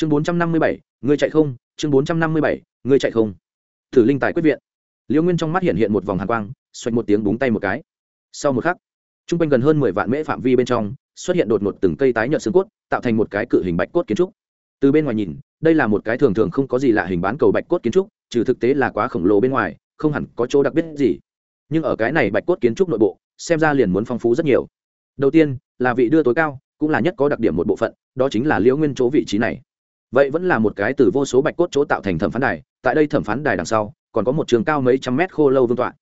chương bốn trăm năm mươi bảy ngươi chạy không, chương bốn trăm năm mươi bảy ngươi chạy không. Thử linh tài quyết viện. Liễu nguyên trong mắt hiện hiện một vòng hàn quang, xoạch một tiếng búng tay một cái. Sau một khắc t r u n g quanh gần hơn mười vạn mễ phạm vi bên trong, xuất hiện đột ngột từng cây tái nhợt xương cốt, tạo thành một cái cự hình bạch cốt kiến trúc. Từ bên ngoài nhìn, đây là một cái thường thường không có gì lạ hình bán cầu bạch cốt kiến trúc, trừ thực tế là quá khổng lồ bên ngoài, không hẳn có chỗ đặc biệt gì. Nhưng ở cái này bạch cốt kiến trúc nội bộ, xem ra liền muốn phong phú rất nhiều. Đầu tiên, là vị đưa tối cao, cũng là nhất có đặc điểm một bộ phận, đó chính là liễu nguyên chỗ vị trí này vậy vẫn là một cái từ vô số bạch cốt chỗ tạo thành thẩm phán đài, tại đây thẩm phán đài đằng sau, còn có một trường cao mấy trăm mét khô lâu vương tọa.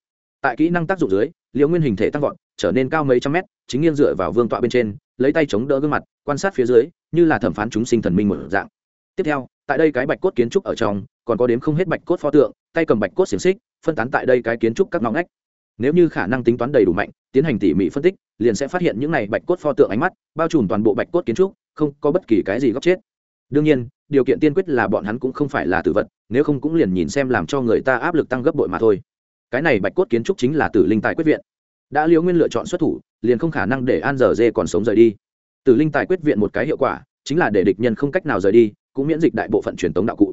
Tại kỹ năng tác dụng dưới, liễu nguyên hình thể tăng vọt, trở nên cao mấy trăm mét, chính nghiêng dựa vào vương tọa bên trên, lấy tay chống đỡ gương mặt, quan sát phía dưới, như là thẩm phán chúng sinh thần minh một dạng. Tiếp theo, tại đây cái bạch cốt kiến trúc ở trong, còn có đếm không hết bạch cốt pho tượng, tay cầm bạch cốt xiềng xích, phân tán tại đây cái kiến trúc các ngõ ngách. Nếu như khả năng tính toán đầy đủ mạnh, tiến hành tỉ mỉ phân tích, liền sẽ phát hiện những này bạch cốt pho tượng ánh mắt, bao trùm toàn bộ bạch cốt kiến trúc, không có bất kỳ cái gì góc chết đương nhiên, điều kiện tiên quyết là bọn hắn cũng không phải là tử vật, nếu không cũng liền nhìn xem làm cho người ta áp lực tăng gấp bội mà thôi. Cái này bạch cốt kiến trúc chính là tử linh tài quyết viện. Đã liễu nguyên lựa chọn xuất thủ, liền không khả năng để an dở dê còn sống rời đi. Tử linh tài quyết viện một cái hiệu quả, chính là để địch nhân không cách nào rời đi, cũng miễn dịch đại bộ phận truyền tống đạo cụ.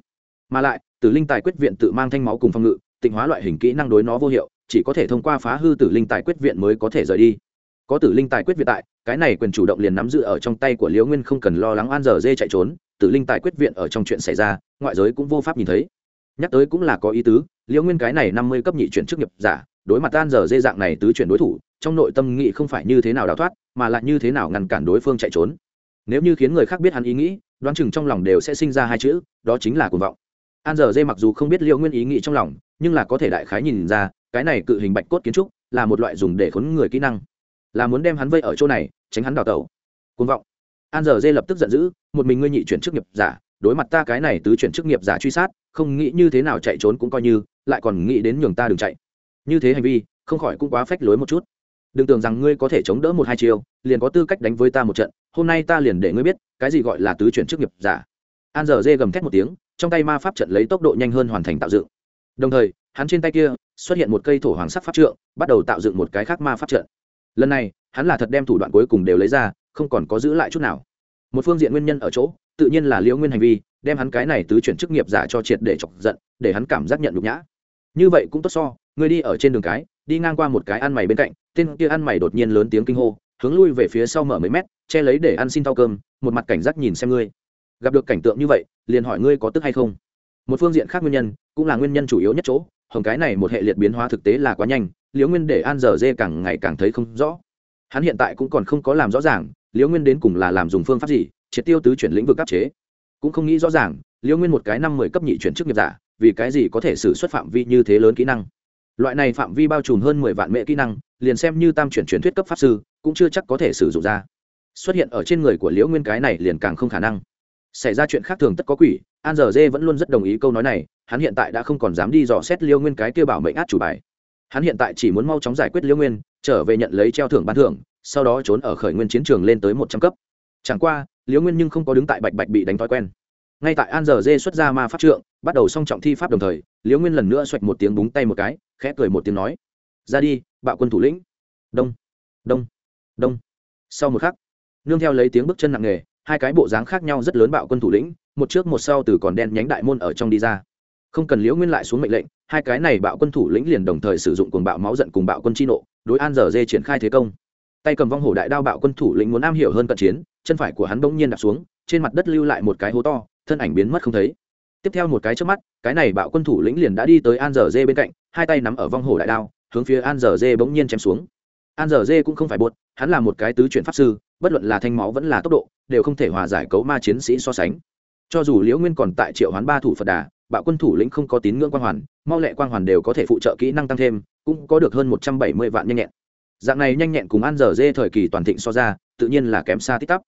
Mà lại, tử linh tài quyết viện tự mang thanh máu cùng phong ngự, tịnh hóa loại hình kỹ năng đối nó vô hiệu, chỉ có thể thông qua phá hư tử linh tài quyết viện mới có thể rời đi. Có tử linh tài quyết viện tại, cái này quyền chủ động liền nắm giữ ở trong tay của liễu nguyên không cần lo lắng an dở dê chạy trốn tử linh tài quyết viện ở trong chuyện xảy ra, ngoại giới cũng vô pháp nhìn thấy. Nhắc tới cũng là có ý tứ, liễu nguyên cái này năm mươi cấp nhị chuyển chức nghiệp giả, đối mặt an giờ dê dạng này tứ chuyển đối thủ, trong nội tâm nghị không phải như thế nào đào thoát, mà lại như thế nào ngăn cản đối phương chạy trốn. Nếu như khiến người khác biết hắn ý nghĩ, đoán chừng trong lòng đều sẽ sinh ra hai chữ, đó chính là cuồng vọng. An giờ dê mặc dù không biết liễu nguyên ý nghĩ trong lòng, nhưng là có thể đại khái nhìn ra, cái này cự hình bạch cốt kiến trúc là một loại dùng để khốn người kỹ năng. Là muốn đem hắn vây ở chỗ này, tránh hắn đào tẩu. Cuồng vọng an giờ dê lập tức giận dữ, một mình ngươi nhị chuyển chức nghiệp giả, đối mặt ta cái này tứ chuyển chức nghiệp giả truy sát, không nghĩ như thế nào chạy trốn cũng coi như, lại còn nghĩ đến nhường ta đừng chạy. Như thế hành vi, không khỏi cũng quá phách lối một chút. Đừng tưởng rằng ngươi có thể chống đỡ một hai chiều liền có tư cách đánh với ta một trận, hôm nay ta liền để ngươi biết, cái gì gọi là tứ chuyển chức nghiệp giả. An giờ dê gầm thét một tiếng, trong tay ma pháp trận lấy tốc độ nhanh hơn hoàn thành tạo dựng. Đồng thời, hắn trên tay kia xuất hiện một cây thổ hoàng sắc pháp trượng, bắt đầu tạo dựng một cái khác ma pháp trận. Lần này, hắn là thật đem thủ đoạn cuối cùng đều lấy ra không còn có giữ lại chút nào. Một phương diện nguyên nhân ở chỗ, tự nhiên là liễu nguyên hành vi, đem hắn cái này tứ chuyển chức nghiệp giả cho triệt để chọc giận, để hắn cảm giác nhận nhục nhã. Như vậy cũng tốt so, người đi ở trên đường cái, đi ngang qua một cái ăn mày bên cạnh, tên kia ăn mày đột nhiên lớn tiếng kinh hô, hướng lui về phía sau mở mấy mét, che lấy để ăn xin thau cơm, một mặt cảnh giác nhìn xem ngươi. Gặp được cảnh tượng như vậy, liền hỏi ngươi có tức hay không. Một phương diện khác nguyên nhân, cũng là nguyên nhân chủ yếu nhất chỗ, hồng cái này một hệ liệt biến hóa thực tế là quá nhanh, liễu nguyên để an giờ dê càng ngày càng thấy không rõ. Hắn hiện tại cũng còn không có làm rõ ràng liễu nguyên đến cùng là làm dùng phương pháp gì, triệt tiêu tứ chuyển lĩnh vực áp chế? Cũng không nghĩ rõ ràng, liễu nguyên một cái năm mười cấp nhị chuyển chức nghiệp giả, vì cái gì có thể xử xuất phạm vi như thế lớn kỹ năng? Loại này phạm vi bao trùm hơn mười vạn mệ kỹ năng, liền xem như tam chuyển truyền thuyết cấp pháp sư, cũng chưa chắc có thể sử dụng ra. Xuất hiện ở trên người của liễu nguyên cái này liền càng không khả năng. Xảy ra chuyện khác thường tất có quỷ, an giờ dê vẫn luôn rất đồng ý câu nói này, hắn hiện tại đã không còn dám đi dò xét liễu nguyên cái kêu bảo mệnh át chủ bài. Hắn hiện tại chỉ muốn mau chóng giải quyết liễu nguyên, trở về nhận lấy treo thưởng ban thưởng sau đó trốn ở khởi nguyên chiến trường lên tới một trăm cấp. Chẳng qua, liễu nguyên nhưng không có đứng tại bạch bạch bị đánh thói quen. Ngay tại an giờ dê xuất ra ma pháp trượng, bắt đầu song trọng thi pháp đồng thời, liễu nguyên lần nữa xoạch một tiếng búng tay một cái, khẽ cười một tiếng nói, ra đi, bạo quân thủ lĩnh. Đông đông đông. Sau một khắc, nương theo lấy tiếng bước chân nặng nề, hai cái bộ dáng khác nhau rất lớn bạo quân thủ lĩnh, một trước một sau từ còn đen nhánh đại môn ở trong đi ra. Không cần liễu nguyên lại xuống mệnh lệnh, hai cái này bạo quân thủ lĩnh liền đồng thời sử dụng cuồng bạo máu giận cùng bạo quân chi nộ, đối an giờ dê triển khai thế công tay cầm vong hổ đại đao bạo quân thủ lĩnh muốn am hiểu hơn cận chiến, chân phải của hắn bỗng nhiên đặt xuống, trên mặt đất lưu lại một cái hố to, thân ảnh biến mất không thấy. Tiếp theo một cái trước mắt, cái này bạo quân thủ lĩnh liền đã đi tới an dở dê bên cạnh, hai tay nắm ở vong hổ đại đao, hướng phía an dở dê bỗng nhiên chém xuống. An dở dê cũng không phải buốt hắn là một cái tứ chuyển pháp sư, bất luận là thanh máu vẫn là tốc độ, đều không thể hòa giải cấu ma chiến sĩ so sánh. Cho dù liễu nguyên còn tại triệu hoán ba thủ phật đà, bạo quân thủ lĩnh không có tín ngưỡng quang hoàn, mau lẹ quang hoàn đều có thể phụ trợ kỹ năng tăng thêm, cũng có được hơn một trăm bảy mươi vạn nhanh nhẹn dạng này nhanh nhẹn cùng an dở dê thời kỳ toàn thịnh so ra tự nhiên là kém xa tích tắp.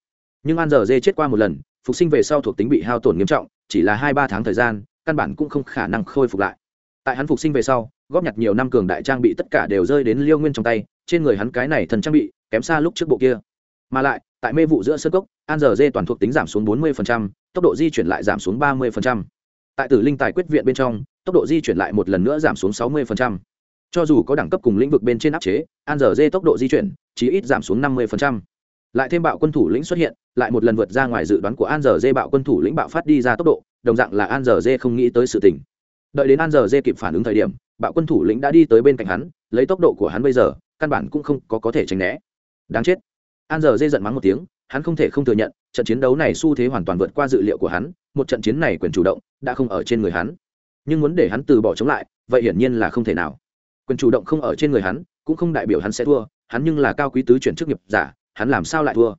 Nhưng an dở dê chết qua một lần phục sinh về sau thuộc tính bị hao tổn nghiêm trọng chỉ là hai ba tháng thời gian căn bản cũng không khả năng khôi phục lại. Tại hắn phục sinh về sau góp nhặt nhiều năm cường đại trang bị tất cả đều rơi đến liêu nguyên trong tay trên người hắn cái này thần trang bị kém xa lúc trước bộ kia. Mà lại tại mê vụ giữa sơ cốc an giờ dê toàn thuộc tính giảm xuống 40%, tốc độ di chuyển lại giảm xuống 30%. tại tử linh tài quyết viện bên trong tốc độ di chuyển lại một lần nữa giảm xuống 60% cho dù có đẳng cấp cùng lĩnh vực bên trên áp chế, an giờ dê tốc độ di chuyển chỉ ít giảm xuống năm mươi lại thêm bạo quân thủ lĩnh xuất hiện, lại một lần vượt ra ngoài dự đoán của an giờ dê bạo quân thủ lĩnh bạo phát đi ra tốc độ, đồng dạng là an giờ dê không nghĩ tới sự tình. Đợi đến an giờ dê kịp phản ứng thời điểm, bạo quân thủ lĩnh đã đi tới bên cạnh hắn, lấy tốc độ của hắn bây giờ, căn bản cũng không có có thể tránh né. Đáng chết. An giờ dê giận mắng một tiếng, hắn không thể không thừa nhận, trận chiến đấu này xu thế hoàn toàn vượt qua dự liệu của hắn, một trận chiến này quyền chủ động, đã không ở trên người hắn. Nhưng muốn để hắn từ bỏ chống lại, vậy hiển nhiên là không thể nào quyền chủ động không ở trên người hắn, cũng không đại biểu hắn sẽ thua, hắn nhưng là cao quý tứ chuyển chức nghiệp giả, hắn làm sao lại thua?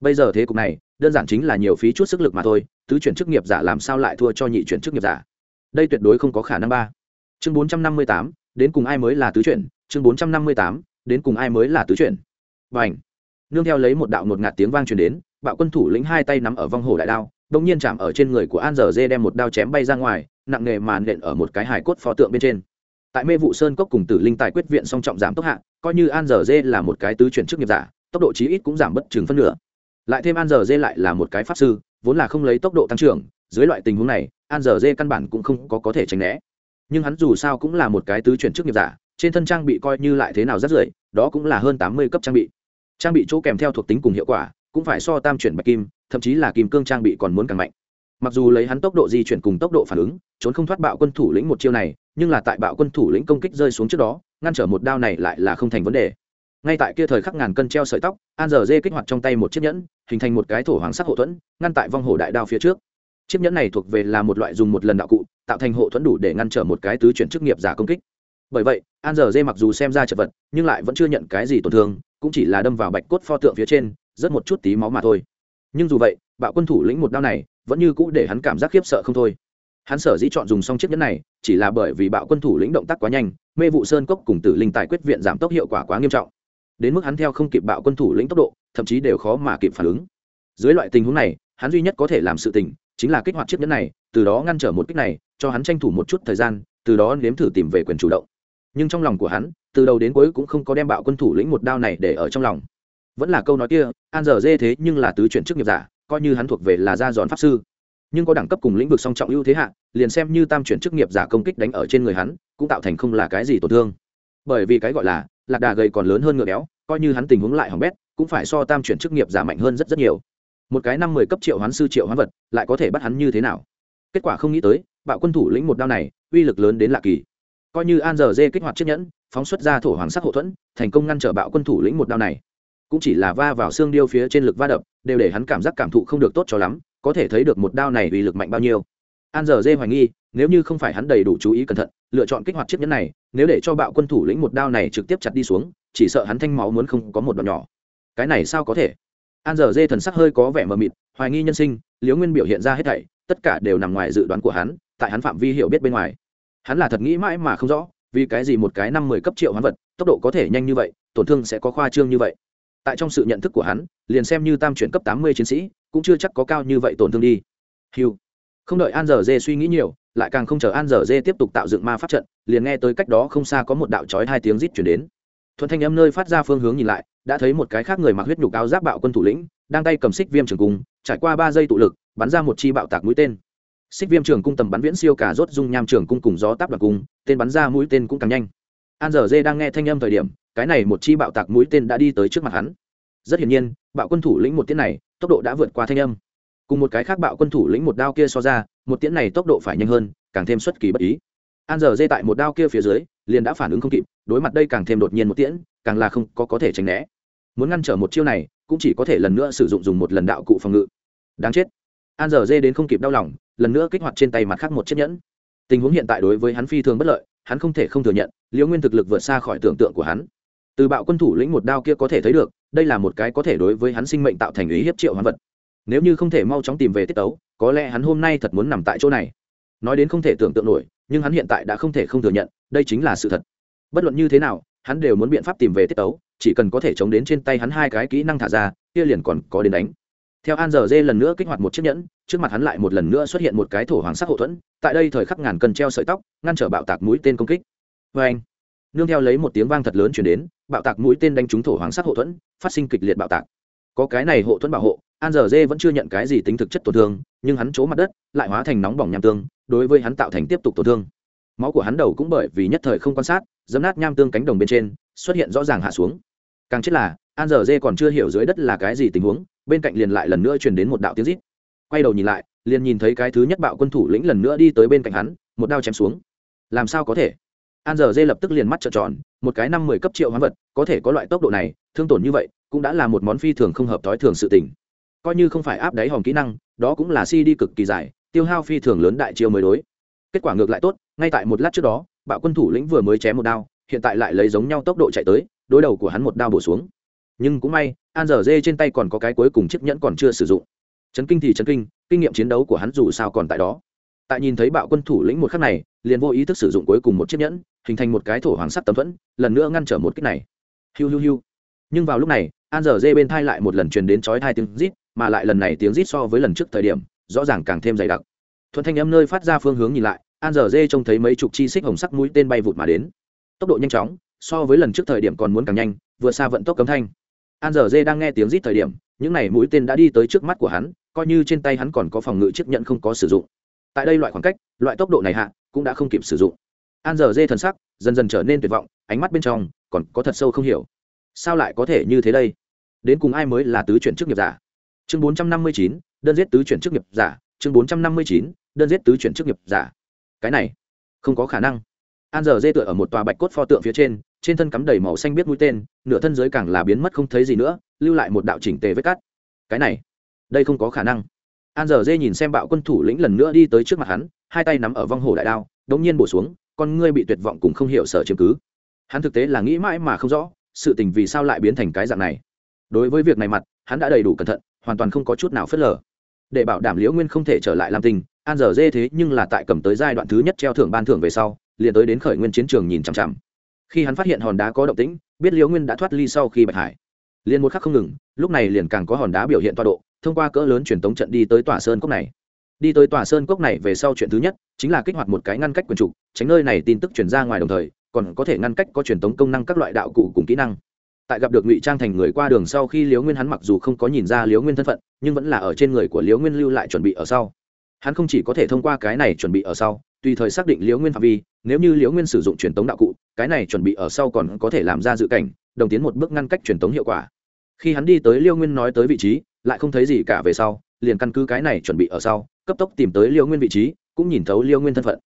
Bây giờ thế cục này, đơn giản chính là nhiều phí chút sức lực mà thôi, tứ chuyển chức nghiệp giả làm sao lại thua cho nhị chuyển chức nghiệp giả? Đây tuyệt đối không có khả năng ba. Chương bốn trăm năm mươi tám, đến cùng ai mới là tứ chuyển? Chương bốn trăm năm mươi tám, đến cùng ai mới là tứ chuyển? Và ảnh nương theo lấy một đạo một ngạt tiếng vang truyền đến, bạo quân thủ lĩnh hai tay nắm ở vong hồ đại đao đông nhiên chạm ở trên người của an dở dê đem một đao chém bay ra ngoài, nặng nghề màn nện ở một cái hải cốt pho tượng bên trên tại mê vụ sơn cốc cùng tử linh tài quyết viện song trọng giảm tốc hạ, coi như an giờ dê là một cái tứ chuyển chức nghiệp giả, tốc độ chí ít cũng giảm bất chừng phân nửa. Lại thêm an giờ dê lại là một cái pháp sư, vốn là không lấy tốc độ tăng trưởng, dưới loại tình huống này, an giờ dê căn bản cũng không có có thể tránh né. Nhưng hắn dù sao cũng là một cái tứ chuyển chức nghiệp giả, trên thân trang bị coi như lại thế nào rất rưỡi đó cũng là hơn tám mươi cấp trang bị. Trang bị chỗ kèm theo thuộc tính cùng hiệu quả, cũng phải so tam chuyển bạch kim, thậm chí là kim cương trang bị còn muốn càng mạnh. Mặc dù lấy hắn tốc độ di chuyển cùng tốc độ phản ứng, trốn không thoát bạo quân thủ lĩnh một chiêu này nhưng là tại bạo quân thủ lĩnh công kích rơi xuống trước đó, ngăn trở một đao này lại là không thành vấn đề. Ngay tại kia thời khắc ngàn cân treo sợi tóc, an giờ dê kích hoạt trong tay một chiếc nhẫn, hình thành một cái thổ hoàng sắc hậu thuẫn, ngăn tại vong hổ đại đao phía trước. Chiếc nhẫn này thuộc về là một loại dùng một lần đạo cụ, tạo thành hộ thuẫn đủ để ngăn trở một cái tứ chuyển chức nghiệp giả công kích. Bởi vậy, an giờ dê mặc dù xem ra chật vật, nhưng lại vẫn chưa nhận cái gì tổn thương, cũng chỉ là đâm vào bạch cốt pho tượng phía trên rất một chút tí máu mà thôi. Nhưng dù vậy, bạo quân thủ lĩnh một đao này vẫn như cũ để hắn cảm giác khiếp sợ không thôi hắn sở dĩ chọn dùng xong chiếc nhẫn này, chỉ là bởi vì bạo quân thủ lĩnh động tác quá nhanh, mê vụ sơn cốc cùng tử linh tài quyết viện giảm tốc hiệu quả quá nghiêm trọng. Đến mức hắn theo không kịp bạo quân thủ lĩnh tốc độ, thậm chí đều khó mà kịp phản ứng. Dưới loại tình huống này, hắn duy nhất có thể làm sự tình, chính là kích hoạt chiếc nhẫn này, từ đó ngăn trở một kích này, cho hắn tranh thủ một chút thời gian, từ đó nếm thử tìm về quyền chủ động. Nhưng trong lòng của hắn, từ đầu đến cuối cũng không có đem bạo quân thủ lĩnh một đao này để ở trong lòng. Vẫn là câu nói kia, an giờ dê thế nhưng là tứ chuyển chức nghiệp giả, coi như hắn thuộc về là gia giòn pháp sư nhưng có đẳng cấp cùng lĩnh vực song trọng ưu thế hạ, liền xem như tam chuyển chức nghiệp giả công kích đánh ở trên người hắn, cũng tạo thành không là cái gì tổn thương. Bởi vì cái gọi là, lạc đà gầy còn lớn hơn ngựa béo, coi như hắn tình huống lại hỏng bét, cũng phải so tam chuyển chức nghiệp giả mạnh hơn rất rất nhiều. Một cái năm mười cấp triệu hoán sư triệu hoán vật, lại có thể bắt hắn như thế nào? Kết quả không nghĩ tới, bạo quân thủ lĩnh một đao này, uy lực lớn đến lạ kỳ. Coi như an giờ dê kích hoạt chiếc nhẫn, phóng xuất ra thổ hoàng sắc hậu thuẫn, thành công ngăn trở bạo quân thủ lĩnh một đao này. Cũng chỉ là va vào xương điêu phía trên lực va đập, đều để hắn cảm giác cảm thụ không được tốt cho lắm có thể thấy được một đao này uy lực mạnh bao nhiêu. An giờ dê hoài nghi, nếu như không phải hắn đầy đủ chú ý cẩn thận, lựa chọn kích hoạt chiếc nhẫn này, nếu để cho bạo quân thủ lĩnh một đao này trực tiếp chặt đi xuống, chỉ sợ hắn thanh máu muốn không có một đoạn nhỏ. Cái này sao có thể? An giờ dê thần sắc hơi có vẻ mờ mịt, hoài nghi nhân sinh liếu nguyên biểu hiện ra hết thảy, tất cả đều nằm ngoài dự đoán của hắn, tại hắn phạm vi hiểu biết bên ngoài. Hắn là thật nghĩ mãi mà không rõ, vì cái gì một cái năm mười cấp triệu hoán vật, tốc độ có thể nhanh như vậy, tổn thương sẽ có khoa trương như vậy. Tại trong sự nhận thức của hắn, liền xem như tam chuyển cấp tám mươi chiến sĩ cũng chưa chắc có cao như vậy tổn thương đi. Hiu không đợi an giờ dê suy nghĩ nhiều, lại càng không chờ an giờ dê tiếp tục tạo dựng ma pháp trận, liền nghe tới cách đó không xa có một đạo trói hai tiếng rít chuyển đến. Thuận thanh âm nơi phát ra phương hướng nhìn lại, đã thấy một cái khác người mặc huyết nhục áo giáp bạo quân thủ lĩnh, đang tay cầm xích viêm trường cung, trải qua ba giây tụ lực, bắn ra một chi bạo tạc mũi tên. Xích viêm trường cung tầm bắn viễn siêu cả rốt dung nham trường cung cùng gió táp đặc cung, tên bắn ra mũi tên cũng càng nhanh. An giờ dê đang nghe thanh âm thời điểm, cái này một chi bạo tạc mũi tên đã đi tới trước mặt hắn. Rất hiển nhiên, bạo quân thủ lĩnh một tiết này tốc độ đã vượt qua thanh âm. Cùng một cái khác bạo quân thủ lĩnh một đao kia so ra, một tiễn này tốc độ phải nhanh hơn, càng thêm xuất kỳ bất ý. An giờ dê tại một đao kia phía dưới, liền đã phản ứng không kịp, đối mặt đây càng thêm đột nhiên một tiễn, càng là không có có thể tránh né. Muốn ngăn trở một chiêu này, cũng chỉ có thể lần nữa sử dụng dùng một lần đạo cụ phòng ngự. Đáng chết. An giờ dê đến không kịp đau lòng, lần nữa kích hoạt trên tay mặt khác một chiếc nhẫn. Tình huống hiện tại đối với hắn phi thường bất lợi, hắn không thể không thừa nhận, liễu nguyên thực lực vượt xa khỏi tưởng tượng của hắn. Từ bạo quân thủ lĩnh một đao kia có thể thấy được đây là một cái có thể đối với hắn sinh mệnh tạo thành ý hiếp triệu hoán vật. Nếu như không thể mau chóng tìm về tiết tấu, có lẽ hắn hôm nay thật muốn nằm tại chỗ này. Nói đến không thể tưởng tượng nổi, nhưng hắn hiện tại đã không thể không thừa nhận, đây chính là sự thật. Bất luận như thế nào, hắn đều muốn biện pháp tìm về tiết tấu, chỉ cần có thể chống đến trên tay hắn hai cái kỹ năng thả ra, kia liền còn có đến đánh. Theo an giờ dê lần nữa kích hoạt một chiếc nhẫn, trước mặt hắn lại một lần nữa xuất hiện một cái thổ hoàng sắc hậu thuẫn, tại đây thời khắc ngàn cân treo sợi tóc, ngăn trở bạo tạc mũi tên công kích. Vê anh nương theo lấy một tiếng vang thật lớn chuyển đến, bạo tạc mũi tên đánh trúng thổ hoàng sắc hộ thuẫn, phát sinh kịch liệt bạo tạc. Có cái này hộ thuẫn bảo hộ, an giờ dê vẫn chưa nhận cái gì tính thực chất tổn thương, nhưng hắn chỗ mặt đất lại hóa thành nóng bỏng nham tương, đối với hắn tạo thành tiếp tục tổn thương. Máu của hắn đầu cũng bởi vì nhất thời không quan sát dấm nát nham tương cánh đồng bên trên, xuất hiện rõ ràng hạ xuống. Càng chết là, an giờ dê còn chưa hiểu dưới đất là cái gì tình huống, bên cạnh liền lại lần nữa truyền đến một đạo tiếng rít. Quay đầu nhìn lại, liền nhìn thấy cái thứ nhất bạo quân thủ lĩnh lần nữa đi tới bên cạnh hắn, một đao chém xuống. Làm sao có thể? An giờ dê lập tức liền mắt trợn tròn, một cái năm mười cấp triệu hoán vật, có thể có loại tốc độ này, thương tổn như vậy, cũng đã là một món phi thường không hợp thói thường sự tình. Coi như không phải áp đáy hòm kỹ năng, đó cũng là si đi cực kỳ dài, tiêu hao phi thường lớn đại chiêu mới đối. Kết quả ngược lại tốt, ngay tại một lát trước đó, bạo quân thủ lĩnh vừa mới chém một đao, hiện tại lại lấy giống nhau tốc độ chạy tới, đối đầu của hắn một đao bổ xuống. Nhưng cũng may, an dở dê trên tay còn có cái cuối cùng chiếc nhẫn còn chưa sử dụng. Chấn kinh thì chấn kinh kinh nghiệm chiến đấu của hắn dù sao còn tại đó. Tại nhìn thấy bạo quân thủ lĩnh một khắc này liền vô ý thức sử dụng cuối cùng một chiếc nhẫn, hình thành một cái thổ hoàng sắt tấm thuẫn, lần nữa ngăn trở một kích này. Hiu hiu hiu. Nhưng vào lúc này, an dở dê bên thai lại một lần truyền đến chói thai tiếng rít, mà lại lần này tiếng rít so với lần trước thời điểm, rõ ràng càng thêm dày đặc. Thuận thanh em nơi phát ra phương hướng nhìn lại, an dở dê trông thấy mấy chục chi xích hồng sắc mũi tên bay vụt mà đến. Tốc độ nhanh chóng, so với lần trước thời điểm còn muốn càng nhanh, vừa xa vận tốc cấm thanh. An dở dê đang nghe tiếng rít thời điểm, những n à y mũi tên đã đi tới trước mắt của hắn, coi như trên tay hắn còn có phòng ngự chiếc nhận không có sử dụng. Tại đây loại khoảng cách, loại tốc độ này hạ cũng đã không kịp sử dụng. An giờ dê thần sắc dần dần trở nên tuyệt vọng, ánh mắt bên trong còn có thật sâu không hiểu. Sao lại có thể như thế đây? Đến cùng ai mới là tứ chuyển chức nghiệp giả? Chương bốn trăm năm mươi chín, đơn giết tứ chuyển chức nghiệp giả. Chương bốn trăm năm mươi chín, đơn giết tứ chuyển chức nghiệp giả. Cái này, không có khả năng. An giờ dê tựa ở một tòa bạch cốt pho tượng phía trên trên thân cắm đầy màu xanh biết mũi tên, nửa thân dưới càng là biến mất không thấy gì nữa, lưu lại một đạo chỉnh tề vết cắt. Cái này, đây không có khả năng. An giờ dê nhìn xem bạo quân thủ lĩnh lần nữa đi tới trước mặt hắn hai tay nắm ở vong hồ đại đao, đống nhiên bổ xuống, con ngươi bị tuyệt vọng cùng không hiểu sợ chiếm cứ. Hắn thực tế là nghĩ mãi mà không rõ, sự tình vì sao lại biến thành cái dạng này. Đối với việc này mặt, hắn đã đầy đủ cẩn thận, hoàn toàn không có chút nào phớt lờ. Để bảo đảm liễu nguyên không thể trở lại làm tình an dở dê thế nhưng là tại cầm tới giai đoạn thứ nhất treo thưởng ban thưởng về sau, liền tới đến khởi nguyên chiến trường nhìn chằm chằm. Khi hắn phát hiện hòn đá có động tĩnh, biết liễu nguyên đã thoát ly sau khi bạch hải. Liền một khắc không ngừng, lúc này liền càng có hòn đá biểu hiện toa độ, thông qua cỡ lớn truyền tống trận đi tới tòa sơn cốc này đi tới tòa sơn cốc này về sau chuyện thứ nhất, chính là kích hoạt một cái ngăn cách quyền trục, tránh nơi này tin tức truyền ra ngoài đồng thời, còn có thể ngăn cách có truyền tống công năng các loại đạo cụ cùng kỹ năng. Tại gặp được ngụy trang thành người qua đường sau khi liễu nguyên hắn mặc dù không có nhìn ra liễu nguyên thân phận, nhưng vẫn là ở trên người của liễu nguyên lưu lại chuẩn bị ở sau. Hắn không chỉ có thể thông qua cái này chuẩn bị ở sau, tùy thời xác định liễu nguyên phạm vi, nếu như liễu nguyên sử dụng truyền tống đạo cụ, cái này chuẩn bị ở sau còn có thể làm ra dự cảnh, đồng tiến một bước ngăn cách truyền tống hiệu quả. Khi hắn đi tới liễu nguyên nói tới vị trí, lại không thấy gì cả về sau liền căn cứ cái này chuẩn bị ở sau, cấp tốc tìm tới Liêu nguyên vị trí, cũng nhìn thấu Liêu nguyên thân phận.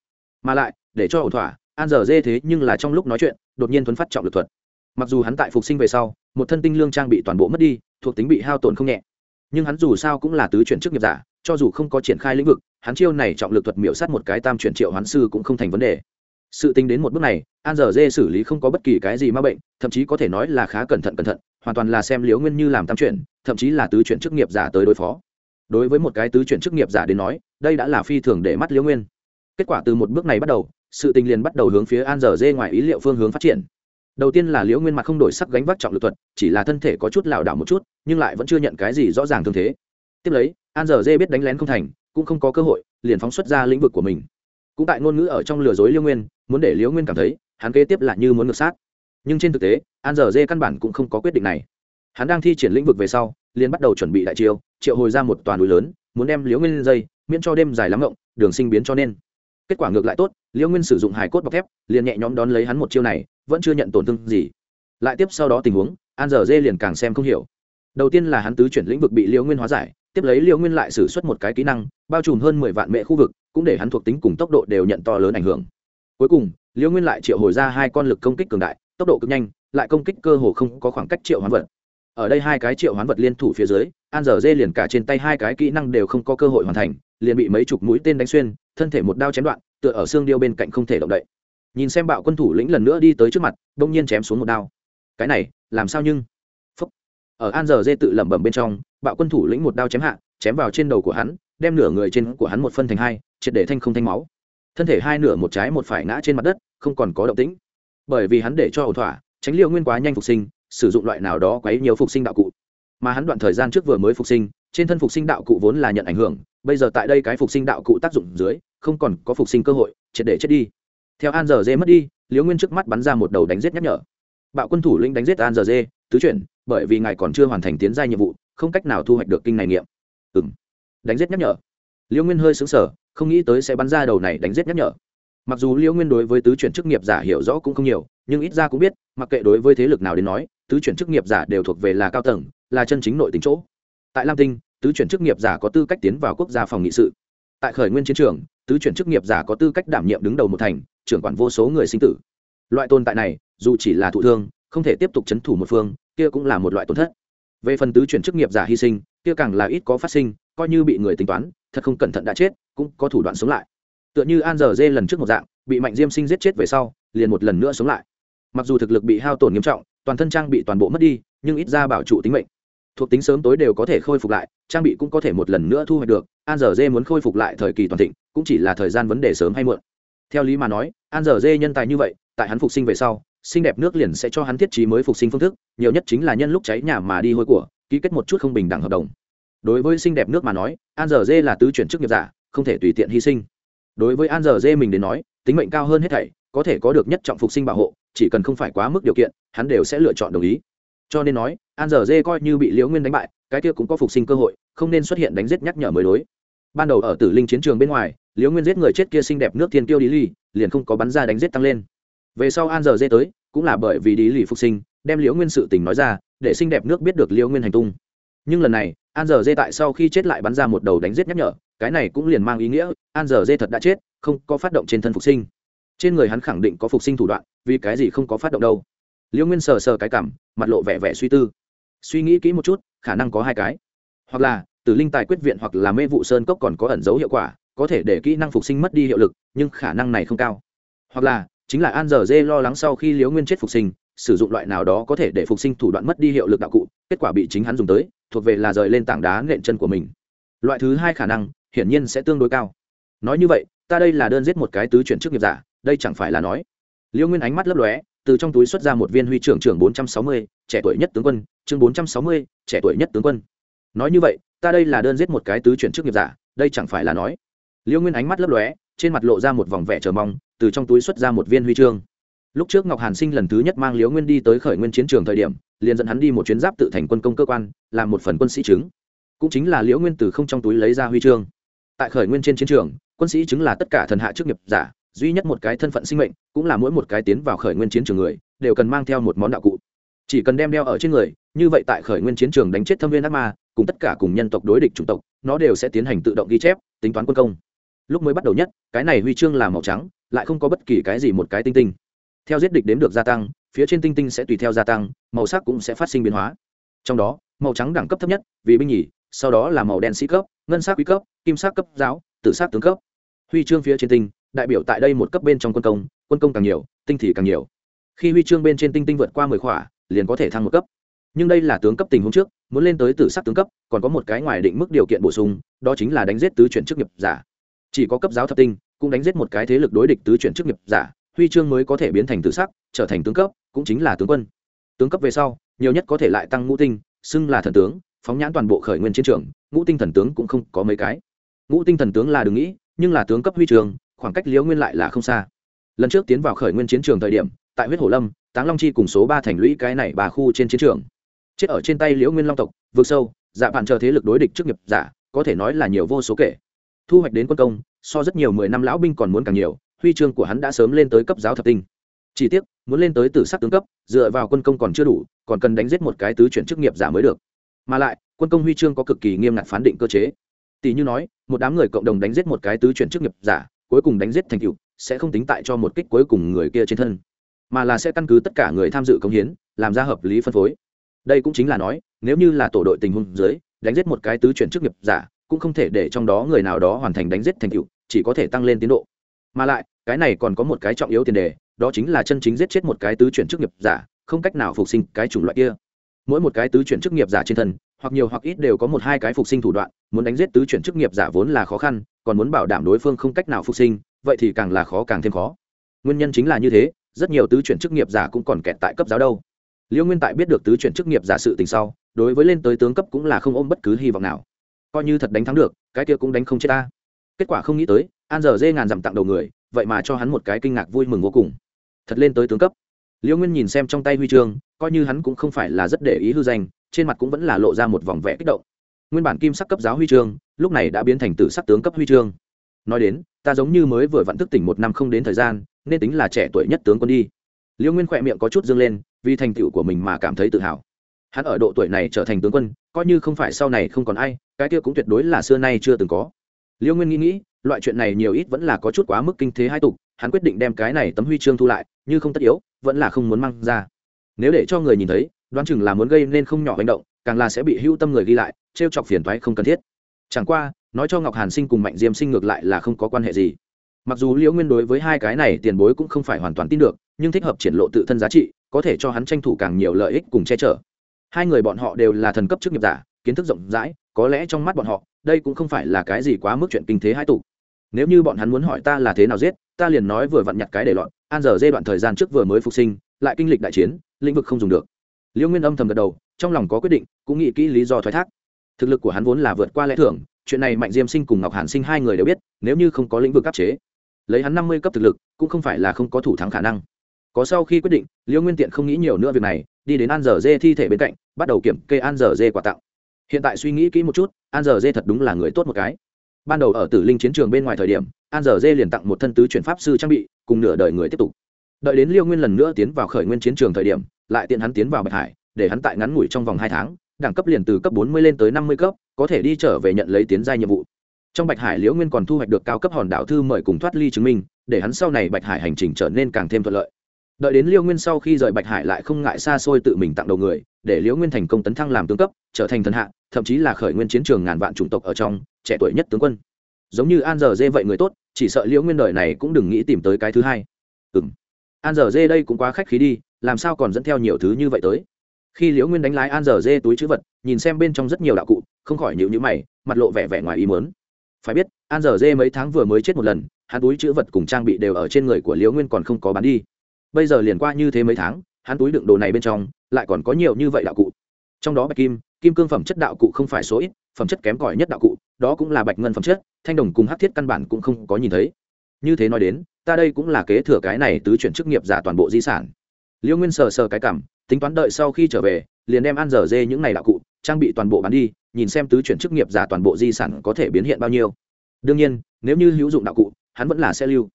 Mà lại, để cho ẩu thỏa, an giờ dê thế nhưng là trong lúc nói chuyện, đột nhiên thuấn phát trọng lực thuật. Mặc dù hắn tại phục sinh về sau, một thân tinh lương trang bị toàn bộ mất đi, thuộc tính bị hao tổn không nhẹ. Nhưng hắn dù sao cũng là tứ chuyển chức nghiệp giả, cho dù không có triển khai lĩnh vực, hắn chiêu này trọng lực thuật miểu sát một cái tam chuyển triệu hoán sư cũng không thành vấn đề. Sự tính đến một bước này, an giờ dê xử lý không có bất kỳ cái gì ma bệnh, thậm chí có thể nói là khá cẩn thận cẩn thận, hoàn toàn là xem liễu nguyên như làm tam chuyển, thậm chí là tứ chuyển chức nghiệp giả tới đối phó đối với một cái tứ chuyển chức nghiệp giả đến nói, đây đã là phi thường để mắt liễu nguyên. Kết quả từ một bước này bắt đầu, sự tình liền bắt đầu hướng phía an dở dê ngoài ý liệu phương hướng phát triển. Đầu tiên là liễu nguyên mặt không đổi sắc gánh vác trọng lực thuật, chỉ là thân thể có chút lảo đảo một chút, nhưng lại vẫn chưa nhận cái gì rõ ràng thương thế. Tiếp lấy, an dở dê biết đánh lén không thành, cũng không có cơ hội, liền phóng xuất ra lĩnh vực của mình. Cũng tại ngôn ngữ ở trong lừa dối liễu nguyên, muốn để liễu nguyên cảm thấy, hắn kế tiếp là như muốn ngược sát. Nhưng trên thực tế, an dở dê căn bản cũng không có quyết định này. Hắn đang thi triển lĩnh vực về sau liền bắt đầu chuẩn bị đại chiêu, triệu hồi ra một toàn núi lớn, muốn đem liễu nguyên lên dây miễn cho đêm dài lắm ngộng, đường sinh biến cho nên. Kết quả ngược lại tốt, liễu nguyên sử dụng hài cốt bọc thép, liền nhẹ nhõm đón lấy hắn một chiêu này, vẫn chưa nhận tổn thương gì. Lại tiếp sau đó tình huống, an dở dê liền càng xem không hiểu. Đầu tiên là hắn tứ chuyển lĩnh vực bị liễu nguyên hóa giải, tiếp lấy liễu nguyên lại xử suất một cái kỹ năng, bao trùm hơn mười vạn mệ khu vực, cũng để hắn thuộc tính cùng tốc độ đều nhận to lớn ảnh hưởng. Cuối cùng, liễu nguyên lại triệu hồi ra hai con lực công kích cường đại, tốc độ cực nhanh, lại công kích cơ hồ không có khoảng cách triệu hoán vật ở đây hai cái triệu hoán vật liên thủ phía dưới, an dở dê liền cả trên tay hai cái kỹ năng đều không có cơ hội hoàn thành, liền bị mấy chục mũi tên đánh xuyên, thân thể một đao chém đoạn, tựa ở xương điêu bên cạnh không thể động đậy. Nhìn xem bạo quân thủ lĩnh lần nữa đi tới trước mặt đông nhiên chém xuống một đao. Cái này, làm sao nhưng? Phúc. ở an giờ dê tự lẩm bẩm bên trong, bạo quân thủ lĩnh một đao chém hạ, chém vào trên đầu của hắn, đem nửa người trên của hắn một phân thành hai, triệt để thanh không thanh máu. Thân thể hai nửa một trái một phải ngã trên mặt đất, không còn có động tĩnh. Bởi vì hắn để cho ẩu thỏa, tránh liệu nguyên quá nhanh phục sinh sử dụng loại nào đó quấy nhiều phục sinh đạo cụ. Mà hắn đoạn thời gian trước vừa mới phục sinh, trên thân phục sinh đạo cụ vốn là nhận ảnh hưởng, bây giờ tại đây cái phục sinh đạo cụ tác dụng dưới, không còn có phục sinh cơ hội, triệt để chết đi. Theo an giờ dê mất đi, liễu nguyên trước mắt bắn ra một đầu đánh giết nhắc nhở. Bạo quân thủ lĩnh đánh giết an giờ dê, tứ chuyển, bởi vì ngài còn chưa hoàn thành tiến gia nhiệm vụ, không cách nào thu hoạch được kinh này nghiệm. Ừng đánh giết nhắc nhở. Liễu nguyên hơi xứng sở không nghĩ tới sẽ bắn ra đầu này đánh giết nhắc nhở. Mặc dù liễu nguyên đối với tứ chuyển chức nghiệp giả hiểu rõ cũng không nhiều, nhưng ít ra cũng biết, mặc kệ đối với thế lực nào đến nói tứ chuyển chức nghiệp giả đều thuộc về là cao tầng, là chân chính nội tính chỗ. Tại lam tinh, tứ chuyển chức nghiệp giả có tư cách tiến vào quốc gia phòng nghị sự. Tại khởi nguyên chiến trường, tứ chuyển chức nghiệp giả có tư cách đảm nhiệm đứng đầu một thành, trưởng quản vô số người sinh tử. Loại tồn tại này, dù chỉ là thụ thương, không thể tiếp tục chấn thủ một phương, kia cũng là một loại tổn thất. Về phần tứ chuyển chức nghiệp giả hy sinh, kia càng là ít có phát sinh, coi như bị người tính toán, thật không cẩn thận đã chết, cũng có thủ đoạn sống lại. Tựa như an giờ dê lần trước một dạng, bị mạnh diêm sinh giết chết về sau, liền một lần nữa sống lại. Mặc dù thực lực bị hao tổn nghiêm trọng toàn thân trang bị toàn bộ mất đi, nhưng ít ra bảo trụ tính mệnh. Thuộc tính sớm tối đều có thể khôi phục lại, trang bị cũng có thể một lần nữa thu hoạch được, an dở dê muốn khôi phục lại thời kỳ toàn thịnh, cũng chỉ là thời gian vấn đề sớm hay muộn. Theo lý mà nói, an dở dê nhân tài như vậy, tại hắn phục sinh về sau, xinh đẹp nước liền sẽ cho hắn thiết trí mới phục sinh phương thức, nhiều nhất chính là nhân lúc cháy nhà mà đi hôi của, ký kết một chút không bình đẳng hợp đồng. Đối với xinh đẹp nước mà nói, an dở dê là tứ chuyển chức nghiệp giả, không thể tùy tiện hy sinh. Đối với an dở dê mình đến nói, tính mệnh cao hơn hết thảy, có thể có được nhất trọng phục sinh bảo hộ chỉ cần không phải quá mức điều kiện, hắn đều sẽ lựa chọn đồng ý. Cho nên nói, an giờ dê coi như bị liễu nguyên đánh bại, cái kia cũng có phục sinh cơ hội, không nên xuất hiện đánh giết nhắc nhở mới đối. Ban đầu ở tử linh chiến trường bên ngoài, liễu nguyên giết người chết kia xinh đẹp nước thiên kiêu đi ly liền không có bắn ra đánh giết tăng lên. Về sau an giờ dê tới, cũng là bởi vì đi lì phục sinh, đem liễu nguyên sự tình nói ra, để xinh đẹp nước biết được liễu nguyên hành tung. Nhưng lần này, an giờ dê tại sau khi chết lại bắn ra một đầu đánh giết nhắc nhở, cái này cũng liền mang ý nghĩa, an giờ dê thật đã chết, không có phát động trên thân phục sinh trên người hắn khẳng định có phục sinh thủ đoạn, vì cái gì không có phát động đâu? Liễu nguyên sờ sờ cái cảm, mặt lộ vẻ vẻ suy tư. Suy nghĩ kỹ một chút, khả năng có hai cái. Hoặc là, tử linh tài quyết viện hoặc là mê vụ sơn cốc còn có ẩn dấu hiệu quả, có thể để kỹ năng phục sinh mất đi hiệu lực, nhưng khả năng này không cao. Hoặc là, chính là an giờ dê lo lắng sau khi liễu nguyên chết phục sinh, sử dụng loại nào đó có thể để phục sinh thủ đoạn mất đi hiệu lực đạo cụ, kết quả bị chính hắn dùng tới, thuộc về là rời lên tảng đá nện chân của mình. Loại thứ hai khả năng, hiển nhiên sẽ tương đối cao. Nói như vậy, ta đây là đơn giết một cái tứ chuyển chức nghiệp giả đây chẳng phải là nói. Liễu nguyên ánh mắt lấp lóe, từ trong túi xuất ra một viên huy trưởng trưởng bốn trăm sáu mươi, trẻ tuổi nhất tướng quân, chương bốn trăm sáu mươi, trẻ tuổi nhất tướng quân. Nói như vậy, ta đây là đơn giết một cái tứ chuyển chức nghiệp giả, đây chẳng phải là nói. Liễu nguyên ánh mắt lấp lóe, trên mặt lộ ra một vòng vẻ chờ mong, từ trong túi xuất ra một viên huy chương. Lúc trước ngọc hàn sinh lần thứ nhất mang liễu nguyên đi tới khởi nguyên chiến trường thời điểm, liền dẫn hắn đi một chuyến giáp tự thành quân công cơ quan, làm một phần quân sĩ chứng. Cũng chính là liễu nguyên từ không trong túi lấy ra huy chương. Tại khởi nguyên trên chiến trường, quân sĩ chứng là tất cả thần hạ chức nghiệp giả duy nhất một cái thân phận sinh mệnh, cũng là mỗi một cái tiến vào khởi nguyên chiến trường người, đều cần mang theo một món đạo cụ. Chỉ cần đem đeo ở trên người, như vậy tại khởi nguyên chiến trường đánh chết thâm viên ác ma, cùng tất cả cùng nhân tộc đối địch chủng tộc, nó đều sẽ tiến hành tự động ghi chép, tính toán quân công. Lúc mới bắt đầu nhất, cái này huy chương là màu trắng, lại không có bất kỳ cái gì một cái tinh tinh. Theo giết địch đếm được gia tăng, phía trên tinh tinh sẽ tùy theo gia tăng, màu sắc cũng sẽ phát sinh biến hóa. Trong đó, màu trắng đẳng cấp thấp nhất, vì binh nhì, sau đó là màu đen sĩ cấp, ngân sắc quý cấp, kim sắc cấp giáo, tử sắc tướng cấp huy chương phía trên tinh, đại biểu tại đây một cấp bên trong quân công quân công càng nhiều, tinh thì càng nhiều. Khi huy chương bên trên tinh tinh vượt qua mười khỏa, liền có thể thăng một cấp. Nhưng đây là tướng cấp tình huống trước, muốn lên tới tử sắc tướng cấp, còn có một cái ngoài định mức điều kiện bổ sung, đó chính là đánh giết tứ chuyển chức nghiệp giả. Chỉ có cấp giáo thập tinh, cũng đánh giết một cái thế lực đối địch tứ chuyển chức nghiệp giả, huy chương mới có thể biến thành tử sắc, trở thành tướng cấp, cũng chính là tướng quân. Tướng cấp về sau, nhiều nhất có thể lại tăng ngũ tinh, xưng là thần tướng, phóng nhãn toàn bộ khởi nguyên chiến trường, ngũ tinh thần tướng cũng không có mấy cái. Ngũ tinh thần tướng là đừng nghĩ nhưng là tướng cấp huy trường, khoảng cách liễu nguyên lại là không xa. Lần trước tiến vào khởi nguyên chiến trường thời điểm, tại huyết hổ lâm, táng long chi cùng số ba thành lũy cái này bà khu trên chiến trường. Chết ở trên tay liễu nguyên long tộc vượt sâu dạ bạn chờ thế lực đối địch trước nghiệp giả, có thể nói là nhiều vô số kể. Thu hoạch đến quân công, so rất nhiều mười năm lão binh còn muốn càng nhiều, huy chương của hắn đã sớm lên tới cấp giáo thập tinh. Chỉ tiếc, muốn lên tới tử sắc tướng cấp, dựa vào quân công còn chưa đủ, còn cần đánh giết một cái tứ chuyển chức nghiệp giả mới được. Mà lại, quân công huy chương có cực kỳ nghiêm ngặt phán định cơ chế tỷ như nói, một đám người cộng đồng đánh giết một cái tứ chuyển chức nghiệp giả, cuối cùng đánh giết thành cựu sẽ không tính tại cho một kích cuối cùng người kia trên thân, mà là sẽ căn cứ tất cả người tham dự công hiến, làm ra hợp lý phân phối. Đây cũng chính là nói, nếu như là tổ đội tình huống dưới, đánh giết một cái tứ chuyển chức nghiệp giả, cũng không thể để trong đó người nào đó hoàn thành đánh giết thành cựu chỉ có thể tăng lên tiến độ. Mà lại, cái này còn có một cái trọng yếu tiền đề, đó chính là chân chính giết chết một cái tứ chuyển chức nghiệp giả, không cách nào phục sinh cái chủng loại kia. Mỗi một cái tứ chuyển chức nghiệp giả trên thân hoặc nhiều hoặc ít đều có một hai cái phục sinh thủ đoạn, muốn đánh giết tứ chuyển chức nghiệp giả vốn là khó khăn, còn muốn bảo đảm đối phương không cách nào phục sinh, vậy thì càng là khó càng thêm khó. Nguyên nhân chính là như thế, rất nhiều tứ chuyển chức nghiệp giả cũng còn kẹt tại cấp giáo đâu. Liêu nguyên tại biết được tứ chuyển chức nghiệp giả sự tình sau, đối với lên tới tướng cấp cũng là không ôm bất cứ hy vọng nào. Coi như thật đánh thắng được, cái kia cũng đánh không chết ta. Kết quả không nghĩ tới, an giờ dê ngàn dặm tặng đầu người, vậy mà cho hắn một cái kinh ngạc vui mừng vô cùng. Thật lên tới tướng cấp. Liễu nguyên nhìn xem trong tay huy chương, coi như hắn cũng không phải là rất để ý hư danh trên mặt cũng vẫn là lộ ra một vòng vẻ kích động. Nguyên bản kim sắc cấp giáo huy chương, lúc này đã biến thành tử sắc tướng cấp huy chương. Nói đến, ta giống như mới vừa vặn thức tỉnh một năm không đến thời gian, nên tính là trẻ tuổi nhất tướng quân đi. Liêu nguyên khỏe miệng có chút dâng lên, vì thành tựu của mình mà cảm thấy tự hào. Hắn ở độ tuổi này trở thành tướng quân, coi như không phải sau này không còn ai, cái kia cũng tuyệt đối là xưa nay chưa từng có. Liêu nguyên nghĩ nghĩ, loại chuyện này nhiều ít vẫn là có chút quá mức kinh thế hai tục, hắn quyết định đem cái này tấm huy chương thu lại, như không tất yếu, vẫn là không muốn mang ra. Nếu để cho người nhìn thấy đoán chừng là muốn gây nên không nhỏ hành động, càng là sẽ bị hưu tâm người ghi lại t r e o chọc phiền thoái không cần thiết. Chẳng qua, nói cho ngọc hàn sinh cùng mạnh diêm sinh ngược lại là không có quan hệ gì. Mặc dù liễu nguyên đối với hai cái này tiền bối cũng không phải hoàn toàn tin được, nhưng thích hợp triển lộ tự thân giá trị, có thể cho hắn tranh thủ càng nhiều lợi ích cùng che chở. Hai người bọn họ đều là thần cấp chức nghiệp giả, kiến thức rộng rãi, có lẽ trong mắt bọn họ, đây cũng không phải là cái gì quá mức chuyện kinh thế hai tục nếu như bọn hắn muốn hỏi ta là thế nào giết, ta liền nói vừa vặn nhặt cái để loạn an giờ dê đoạn thời gian trước vừa mới phục sinh, lại kinh lịch đại chiến, lĩnh vực không dùng được liễu nguyên âm thầm gật đầu, trong lòng có quyết định, cũng nghĩ kỹ lý do thoái thác. Thực lực của hắn vốn là vượt qua lẽ thưởng chuyện này mạnh diêm sinh cùng ngọc hàn sinh hai người đều biết, nếu như không có lĩnh vực áp chế, lấy hắn năm mươi cấp thực lực, cũng không phải là không có thủ thắng khả năng. Có sau khi quyết định liễu nguyên tiện không nghĩ nhiều nữa việc này, đi đến an dở dê thi thể bên cạnh, bắt đầu kiểm kê an dở dê quà tặng. Hiện tại suy nghĩ kỹ một chút, an dở dê thật đúng là người tốt một cái. Ban đầu ở tử linh chiến trường bên ngoài thời điểm, an dở dê liền tặng một thân tứ chuyển pháp sư trang bị, cùng nửa đời người tiếp tục. Đợi đến liêu nguyên lần nữa tiến vào khởi nguyên chiến trường thời điểm lại tiện hắn tiến vào bạch hải, để hắn tại ngắn ngủi trong vòng hai tháng, đẳng cấp liền từ cấp bốn mươi lên tới năm mươi cấp, có thể đi trở về nhận lấy tiến gia nhiệm vụ. Trong bạch hải liễu nguyên còn thu hoạch được cao cấp hòn đảo thư mời cùng thoát ly chứng minh, để hắn sau này bạch hải hành trình trở nên càng thêm thuận lợi. Đợi đến liêu nguyên sau khi rời bạch hải lại không ngại xa xôi tự mình tặng đầu người, để liễu nguyên thành công tấn thăng làm tướng cấp, trở thành thần hạ, thậm chí là khởi nguyên chiến trường ngàn vạn chủng tộc ở trong, trẻ tuổi nhất tướng quân. Giống như an giờ dê vậy người tốt, chỉ sợ liễu nguyên đời này cũng đừng nghĩ tìm tới cái thứ hai. Ừ m an giờ dê đây cũng quá khách khí đi làm sao còn dẫn theo nhiều thứ như vậy tới? Khi liễu nguyên đánh lái an giờ dê túi chữ vật, nhìn xem bên trong rất nhiều đạo cụ, không khỏi nhịu nhữ mày, mặt lộ vẻ vẻ ngoài ý mớn phải biết, an giờ dê mấy tháng vừa mới chết một lần, hắn túi chữ vật cùng trang bị đều ở trên người của liễu nguyên còn không có bán đi. Bây giờ liền qua như thế mấy tháng, hắn túi đựng đồ này bên trong, lại còn có nhiều như vậy đạo cụ. Trong đó bạch kim kim cương phẩm chất đạo cụ không phải số ít, phẩm chất kém cỏi nhất đạo cụ, đó cũng là bạch ngân phẩm chất, thanh đồng cùng hát thiết căn bản cũng không có nhìn thấy. Như thế nói đến, ta đây cũng là kế thừa cái này tứ chuyển chức nghiệp giả toàn bộ di sản liễu nguyên sờ sờ cái cảm, tính toán đợi sau khi trở về, liền đem ăn dở dê những này đạo cụ, trang bị toàn bộ bán đi, nhìn xem tứ chuyển chức nghiệp giả toàn bộ di sản có thể biến hiện bao nhiêu. Đương nhiên, nếu như hữu dụng đạo cụ, hắn vẫn là sẽ lưu.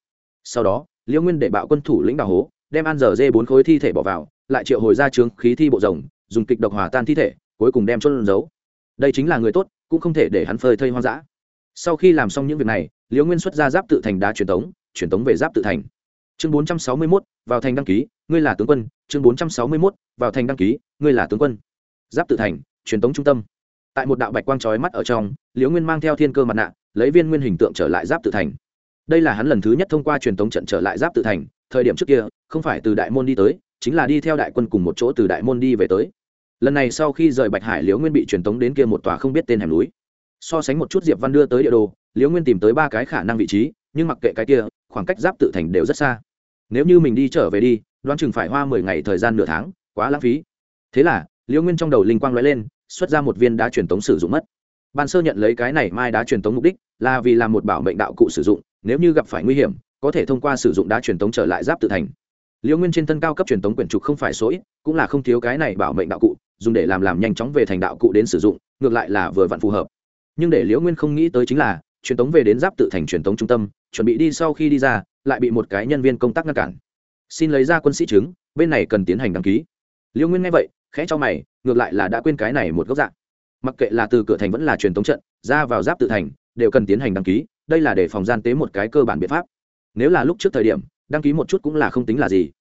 Sau đó liễu nguyên để bạo quân thủ lĩnh đào hố, đem ăn dở dê bốn khối thi thể bỏ vào, lại triệu hồi ra trướng khí thi bộ rồng, dùng kịch độc hòa tan thi thể, cuối cùng đem chôn giấu. Đây chính là người tốt, cũng không thể để hắn phơi thây hoang dã. Sau khi làm xong những việc này liễu nguyên xuất ra giáp tự thành đá truyền tống truyền tống về giáp tự thành. Chương bốn trăm sáu mươi mốt, vào thành đăng ký ngươi là tướng quân, chương bốn trăm sáu mươi mốt, vào thành đăng ký, ngươi là tướng quân. Giáp tự thành, truyền tống trung tâm. Tại một đạo bạch quang trói mắt ở trong, liễu nguyên mang theo thiên cơ mặt nạ, lấy viên nguyên hình tượng trở lại giáp tự thành. Đây là hắn lần thứ nhất thông qua truyền tống trận trở lại giáp tự thành, thời điểm trước kia, không phải từ đại môn đi tới, chính là đi theo đại quân cùng một chỗ từ đại môn đi về tới. Lần này sau khi rời bạch hải, liễu nguyên bị truyền tống đến kia một tòa không biết tên hẻm núi. So sánh một chút diệp văn đưa tới địa đồ, liễu nguyên tìm tới ba cái khả năng vị trí, nhưng mặc kệ cái kia, khoảng cách giáp tự thành đều rất xa nếu như mình đi trở về đi, đoán chừng phải hoa mười ngày thời gian nửa tháng, quá lãng phí. Thế là, liễu nguyên trong đầu linh quang l ó e lên, xuất ra một viên đá truyền tống sử dụng mất. Ban sơ nhận lấy cái này mai đá truyền tống mục đích là vì làm một bảo mệnh đạo cụ sử dụng, nếu như gặp phải nguy hiểm, có thể thông qua sử dụng đá truyền tống trở lại giáp tự thành. Liễu nguyên trên thân cao cấp truyền tống quyển trục không phải số ít, cũng là không thiếu cái này bảo mệnh đạo cụ, dùng để làm làm nhanh chóng về thành đạo cụ đến sử dụng, ngược lại là vừa vặn phù hợp. Nhưng để liễu nguyên không nghĩ tới chính là, truyền tống về đến giáp tự thành truyền tống trung tâm, chuẩn bị đi sau khi đi ra lại bị một cái nhân viên công tác ngăn cản. Xin lấy ra quân sĩ chứng, bên này cần tiến hành đăng ký. Liêu nguyên nghe vậy, khẽ cho mày, ngược lại là đã quên cái này một góc dạng. Mặc kệ là từ cửa thành vẫn là truyền thống trận, ra vào giáp tự thành, đều cần tiến hành đăng ký, đây là để phòng gian tế một cái cơ bản biện pháp. Nếu là lúc trước thời điểm, đăng ký một chút cũng là không tính là gì.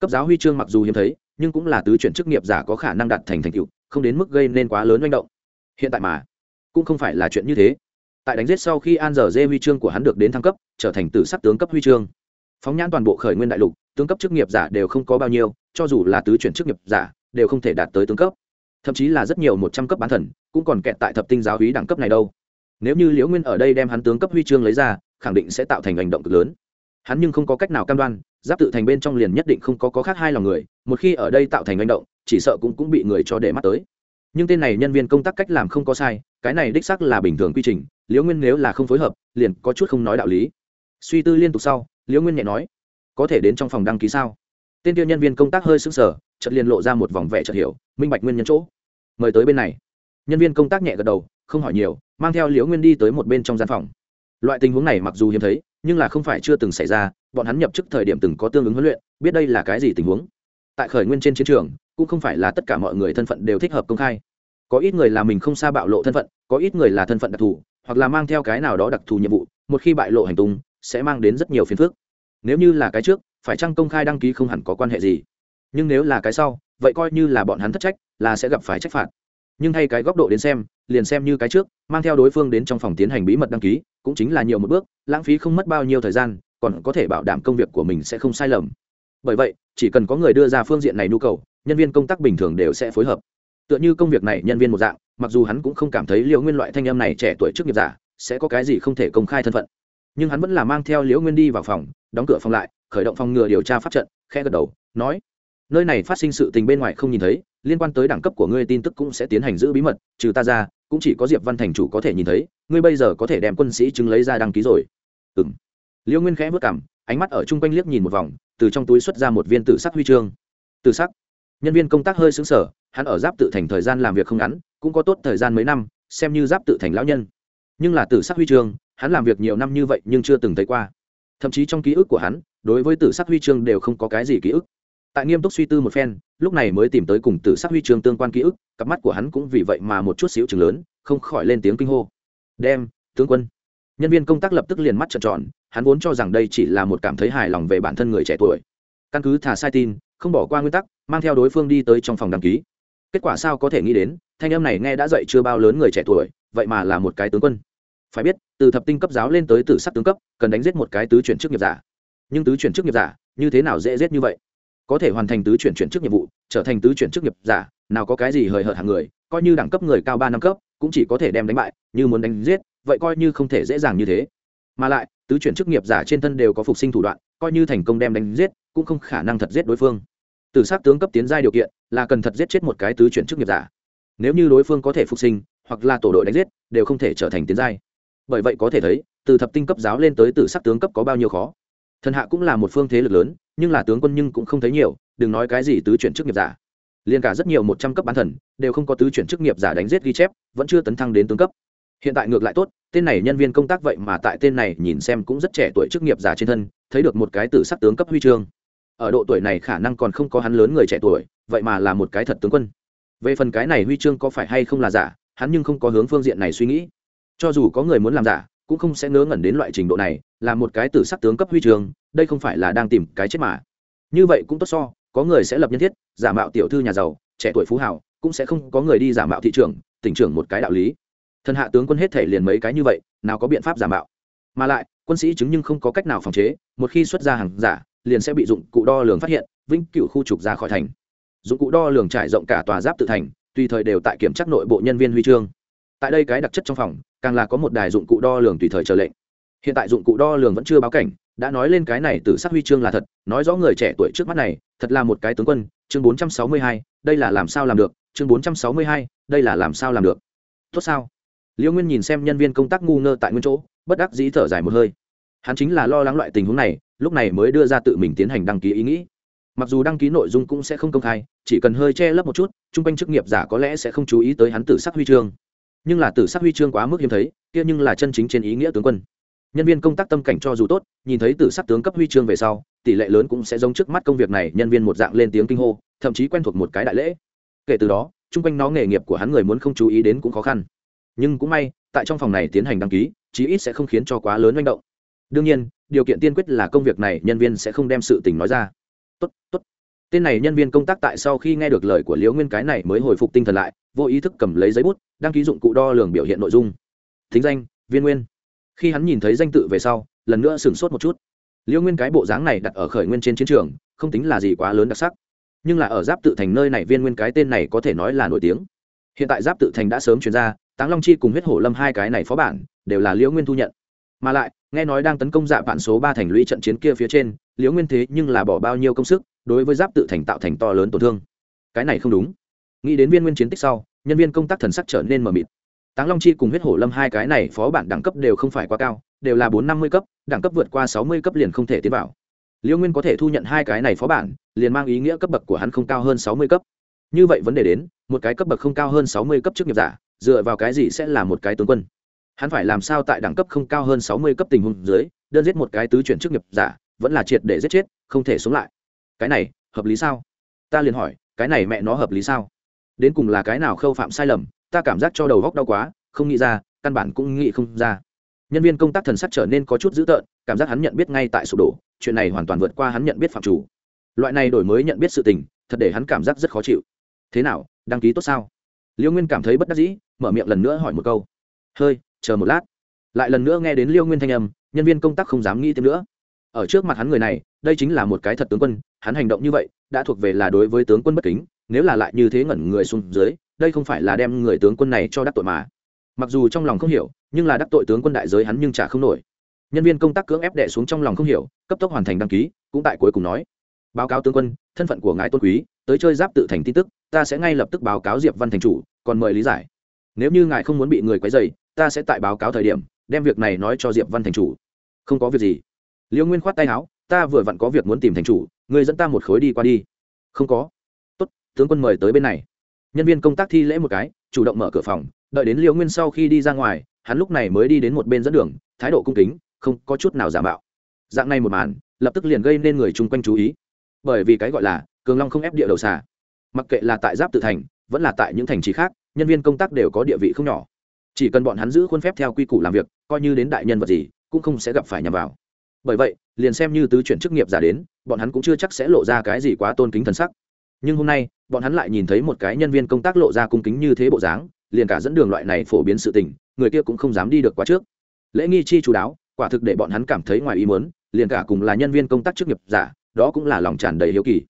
Cấp giáo huy chương mặc dù hiếm thấy, nhưng cũng là tứ chuyển chức nghiệp giả có khả năng đạt thành thành tựu, không đến mức gây nên quá lớn manh động. Hiện tại mà, cũng không phải là chuyện như thế. Tại đánh giết sau khi an giờ dê huy chương của hắn được đến thăng cấp, trở thành tử sắc tướng cấp huy chương phóng nhãn toàn bộ khởi nguyên đại lục, tướng cấp chức nghiệp giả đều không có bao nhiêu, cho dù là tứ chuyển chức nghiệp giả, đều không thể đạt tới tướng cấp. Thậm chí là rất nhiều một trăm cấp bán thần, cũng còn kẹt tại thập tinh giáo hí đẳng cấp này đâu. Nếu như liễu nguyên ở đây đem hắn tướng cấp huy chương lấy ra, khẳng định sẽ tạo thành hành động cực lớn. Hắn nhưng không có cách nào cam đoan, giáp tự thành bên trong liền nhất định không có có khác hai lòng người, một khi ở đây tạo thành hành động, chỉ sợ cũng cũng bị người cho để mắt tới. Nhưng tên này nhân viên công tác cách làm không có sai, cái này đích sắc là bình thường quy trình, liễu nguyên nếu là không phối hợp, liền có chút không nói đạo lý. Suy tư liên tục sau liễu nguyên nhẹ nói, có thể đến trong phòng đăng ký sao? Tên tiêu nhân viên công tác hơi sững sờ, chợt liền lộ ra một vòng vẻ chợt hiểu, minh bạch nguyên nhân chỗ. Mời tới bên này. Nhân viên công tác nhẹ gật đầu, không hỏi nhiều, mang theo liễu nguyên đi tới một bên trong gian phòng. Loại tình huống này mặc dù hiếm thấy, nhưng là không phải chưa từng xảy ra, bọn hắn nhập chức thời điểm từng có tương ứng huấn luyện, biết đây là cái gì tình huống. Tại khởi nguyên trên chiến trường, cũng không phải là tất cả mọi người thân phận đều thích hợp công khai. Có ít người là mình không xa bạo lộ thân phận, có ít người là thân phận đặc thù, hoặc là mang theo cái nào đó đặc thù nhiệm vụ, một khi bại lộ hành tung sẽ mang đến rất nhiều phiền phức. Nếu như là cái trước, phải chăng công khai đăng ký không hẳn có quan hệ gì? Nhưng nếu là cái sau, vậy coi như là bọn hắn thất trách, là sẽ gặp phải trách phạt. Nhưng thay cái góc độ đến xem, liền xem như cái trước, mang theo đối phương đến trong phòng tiến hành bí mật đăng ký, cũng chính là nhiều một bước, lãng phí không mất bao nhiêu thời gian, còn có thể bảo đảm công việc của mình sẽ không sai lầm. Bởi vậy, chỉ cần có người đưa ra phương diện này nhu cầu, nhân viên công tác bình thường đều sẽ phối hợp. Tựa như công việc này nhân viên một dạng, mặc dù hắn cũng không cảm thấy liễu nguyên loại thanh âm này trẻ tuổi trước nghiệp giả, sẽ có cái gì không thể công khai thân phận nhưng hắn vẫn là mang theo liễu nguyên đi vào phòng, đóng cửa phòng lại, khởi động phòng ngừa điều tra pháp trận khe gật đầu, nói, nơi này phát sinh sự tình bên ngoài không nhìn thấy, liên quan tới đẳng cấp của ngươi tin tức cũng sẽ tiến hành giữ bí mật, trừ ta ra, cũng chỉ có diệp văn thành chủ có thể nhìn thấy, ngươi bây giờ có thể đem quân sĩ chứng lấy ra đăng ký rồi. Ừ m liễu nguyên khẽ vất cảm ánh mắt ở chung quanh liếc nhìn một vòng, từ trong túi xuất ra một viên tử sắc huy chương. Tử sắc. Nhân viên công tác hơi xứng sở hắn ở giáp tự thành thời gian làm việc không ngắn, cũng có tốt thời gian mấy năm, xem như giáp tự thành lão nhân. Nhưng là tử sắc huy chương hắn làm việc nhiều năm như vậy nhưng chưa từng thấy qua. Thậm chí trong ký ức của hắn, đối với tử sắc huy chương đều không có cái gì ký ức. Tại nghiêm túc suy tư một phen, lúc này mới tìm tới cùng tử sắc huy chương tương quan ký ức, cặp mắt của hắn cũng vì vậy mà một chút xíu chừng lớn, không khỏi lên tiếng kinh hô. Đem, tướng quân. Nhân viên công tác lập tức liền mắt trợn tròn, hắn vốn cho rằng đây chỉ là một cảm thấy hài lòng về bản thân người trẻ tuổi. Căn cứ thả sai tin, không bỏ qua nguyên tắc, mang theo đối phương đi tới trong phòng đăng ký. Kết quả sao có thể nghĩ đến, thanh em này nghe đã dậy chưa bao lớn người trẻ tuổi, vậy mà là một cái tướng quân. Phải biết từ thập tinh cấp giáo lên tới tử sắc tướng cấp, cần đánh giết một cái tứ chuyển chức nghiệp giả. Nhưng tứ chuyển chức nghiệp giả, như thế nào dễ giết như vậy? Có thể hoàn thành tứ chuyển chuyển chức nhiệm vụ, trở thành tứ chuyển chức nghiệp giả, nào có cái gì hời hợt hàng người, coi như đẳng cấp người cao ba năm cấp, cũng chỉ có thể đem đánh bại, như muốn đánh giết, vậy coi như không thể dễ dàng như thế. Mà lại, tứ chuyển chức nghiệp giả trên thân đều có phục sinh thủ đoạn, coi như thành công đem đánh giết, cũng không khả năng thật giết đối phương. Từ s tướng cấp tiến giai điều kiện là cần thật giết chết một cái tứ chuyển chức nghiệp giả. Nếu như đối phương có thể phục sinh, hoặc là tổ đội đánh giết, đều không thể trở thành tiến giai bởi vậy có thể thấy, từ thập tinh cấp giáo lên tới từ sắc tướng cấp có bao nhiêu khó. Thần hạ cũng là một phương thế lực lớn, nhưng là tướng quân nhưng cũng không thấy nhiều, đừng nói cái gì tứ chuyển chức nghiệp giả. Liền cả rất nhiều một trăm cấp bán thần, đều không có tứ chuyển chức nghiệp giả đánh giết ghi chép, vẫn chưa tấn thăng đến tướng cấp. Hiện tại ngược lại tốt, tên này nhân viên công tác vậy mà tại tên này nhìn xem cũng rất trẻ tuổi chức nghiệp giả trên thân, thấy được một cái tử sắc tướng cấp huy chương. Ở độ tuổi này khả năng còn không có hắn lớn người trẻ tuổi, vậy mà là một cái thật tướng quân. Về phần cái này huy chương có phải hay không là giả, hắn nhưng không có hướng phương diện này suy nghĩ cho dù có người muốn làm giả cũng không sẽ ngớ ngẩn đến loại trình độ này là một cái tử sắc tướng cấp huy trường, đây không phải là đang tìm cái chết mà. Như vậy cũng tốt so có người sẽ lập nhân thiết giả mạo tiểu thư nhà giàu trẻ tuổi phú hảo cũng sẽ không có người đi giả mạo thị trường tỉnh trưởng một cái đạo lý. Thần hạ tướng quân hết thể liền mấy cái như vậy nào có biện pháp giả mạo. Mà lại quân sĩ chứng nhưng không có cách nào phòng chế một khi xuất ra hàng giả liền sẽ bị dụng cụ đo lường phát hiện vĩnh cửu khu trục ra khỏi thành. Dụng cụ đo lường trải rộng cả tòa giáp tự thành tùy thời đều tại kiểm tra nội bộ nhân viên huy chương. Tại đây cái đặc chất trong phòng càng là có một đài dụng cụ đo lường tùy thời chờ lệnh. Hiện tại dụng cụ đo lường vẫn chưa báo cảnh đã nói lên cái này từ sắc huy chương là thật nói rõ người trẻ tuổi trước mắt này thật là một cái tướng quân chương 462, đây là làm sao làm được chương 462, đây là làm sao làm được. Tốt sao? Liễu nguyên nhìn xem nhân viên công tác ngu ngơ tại nguyên chỗ bất đắc dĩ thở dài một hơi. Hắn chính là lo lắng loại tình huống này lúc này mới đưa ra tự mình tiến hành đăng ký ý nghĩ. Mặc dù đăng ký nội dung cũng sẽ không công khai chỉ cần hơi che lấp một chút chung quanh chức nghiệp giả có lẽ sẽ không chú ý tới hắn tử sắc huy chương nhưng là tử sắc huy chương quá mức hiếm thấy, kia nhưng là chân chính trên ý nghĩa tướng quân. Nhân viên công tác tâm cảnh cho dù tốt, nhìn thấy tử sắc tướng cấp huy chương về sau, tỷ lệ lớn cũng sẽ giống trước mắt công việc này, nhân viên một dạng lên tiếng kinh hô, thậm chí quen thuộc một cái đại lễ. Kể từ đó, chung quanh nó nghề nghiệp của hắn người muốn không chú ý đến cũng khó khăn. Nhưng cũng may, tại trong phòng này tiến hành đăng ký, chí ít sẽ không khiến cho quá lớn manh động. Đương nhiên, điều kiện tiên quyết là công việc này, nhân viên sẽ không đem sự tình nói ra. Tốt tốt tên này nhân viên công tác tại sau khi nghe được lời của liễu nguyên cái này mới hồi phục tinh thần lại, vô ý thức cầm lấy giấy bút, đăng ký dụng cụ đo lường biểu hiện nội dung. Thính danh, viên nguyên. Khi hắn nhìn thấy danh tự về sau, lần nữa sửng sốt một chút. Liễu nguyên cái bộ dáng này đặt ở khởi nguyên trên chiến trường, không tính là gì quá lớn đặc sắc. Nhưng là ở giáp tự thành nơi này viên nguyên cái tên này có thể nói là nổi tiếng. Hiện tại giáp tự thành đã sớm chuyển ra, táng long chi cùng huyết hổ lâm hai cái này phó bản đều là liễu nguyên thu nhận. Mà lại, nghe nói đang tấn công dạ vạn số ba thành lũy trận chiến kia phía trên, liễu nguyên thế nhưng là bỏ bao nhiêu công sức đối với giáp tự thành tạo thành to lớn tổn thương. Cái này không đúng. Nghĩ đến viên nguyên chiến tích sau, nhân viên công tác thần sắc trở nên mờ mịt. Táng long chi cùng huyết hổ lâm hai cái này phó bản đẳng cấp đều không phải quá cao, đều là bốn năm mươi cấp, đẳng cấp vượt qua sáu mươi cấp liền không thể tiến vào. Liêu nguyên có thể thu nhận hai cái này phó bản, liền mang ý nghĩa cấp bậc của hắn không cao hơn sáu mươi cấp. Như vậy vấn đề đến, một cái cấp bậc không cao hơn sáu mươi cấp trước nghiệp giả, dựa vào cái gì sẽ là một cái tướng quân? Hắn phải làm sao tại đẳng cấp không cao hơn sáu mươi cấp tình huống dưới, đơn giết một cái tứ chuyển chức nghiệp giả, vẫn là triệt để giết chết, không thể sống lại cái này, hợp lý sao? Ta liền hỏi, cái này mẹ nó hợp lý sao? Đến cùng là cái nào khâu phạm sai lầm, ta cảm giác cho đầu góc đau quá, không nghĩ ra, căn bản cũng nghĩ không ra. Nhân viên công tác thần sắc trở nên có chút dữ tợn, cảm giác hắn nhận biết ngay tại sụp đổ, chuyện này hoàn toàn vượt qua hắn nhận biết phạm chủ. Loại này đổi mới nhận biết sự tình, thật để hắn cảm giác rất khó chịu. Thế nào, đăng ký tốt sao? Liêu nguyên cảm thấy bất đắc dĩ, mở miệng lần nữa hỏi một câu. Hơi, chờ một lát. Lại lần nữa nghe đến liêu nguyên thanh âm, nhân viên công tác không dám nghĩ thêm nữa ở trước mặt hắn người này, đây chính là một cái thật tướng quân, hắn hành động như vậy, đã thuộc về là đối với tướng quân bất kính, nếu là lại như thế ngẩn người xuống dưới, đây không phải là đem người tướng quân này cho đắc tội mà. Mặc dù trong lòng không hiểu, nhưng là đắc tội tướng quân đại giới hắn nhưng trả không nổi. Nhân viên công tác cưỡng ép đệ xuống trong lòng không hiểu, cấp tốc hoàn thành đăng ký, cũng tại cuối cùng nói, báo cáo tướng quân, thân phận của ngài tôn quý, tới chơi giáp tự thành tin tức, ta sẽ ngay lập tức báo cáo diệp văn thành chủ, còn mời lý giải. Nếu như ngài không muốn bị người quấy dày ta sẽ tại báo cáo thời điểm, đem việc này nói cho diệp văn thành chủ. Không có việc gì liêu nguyên khoát tay áo, ta vừa vặn có việc muốn tìm thành chủ người dẫn ta một khối đi qua đi. Không có. Tốt, tướng quân mời tới bên này. Nhân viên công tác thi lễ một cái, chủ động mở cửa phòng, đợi đến liêu nguyên sau khi đi ra ngoài, hắn lúc này mới đi đến một bên dẫn đường, thái độ cung kính, không có chút nào giả mạo. Dạng này một màn, lập tức liền gây nên người chung quanh chú ý. Bởi vì cái gọi là, cường long không ép địa đầu xà. Mặc kệ là tại giáp tự thành, vẫn là tại những thành trì khác, nhân viên công tác đều có địa vị không nhỏ. Chỉ cần bọn hắn giữ khuôn phép theo quy củ làm việc, coi như đến đại nhân vật gì, cũng không sẽ gặp phải nhằm vào bởi vậy, liền xem như tứ chuyển chức nghiệp giả đến, bọn hắn cũng chưa chắc sẽ lộ ra cái gì quá tôn kính thần sắc. Nhưng hôm nay, bọn hắn lại nhìn thấy một cái nhân viên công tác lộ ra cung kính như thế bộ dáng, liền cả dẫn đường loại này phổ biến sự tình, người kia cũng không dám đi được quá trước. Lễ nghi chi chú đáo, quả thực để bọn hắn cảm thấy ngoài ý muốn, liền cả cùng là nhân viên công tác chức nghiệp giả, đó cũng là lòng tràn đầy hiếu kỳ.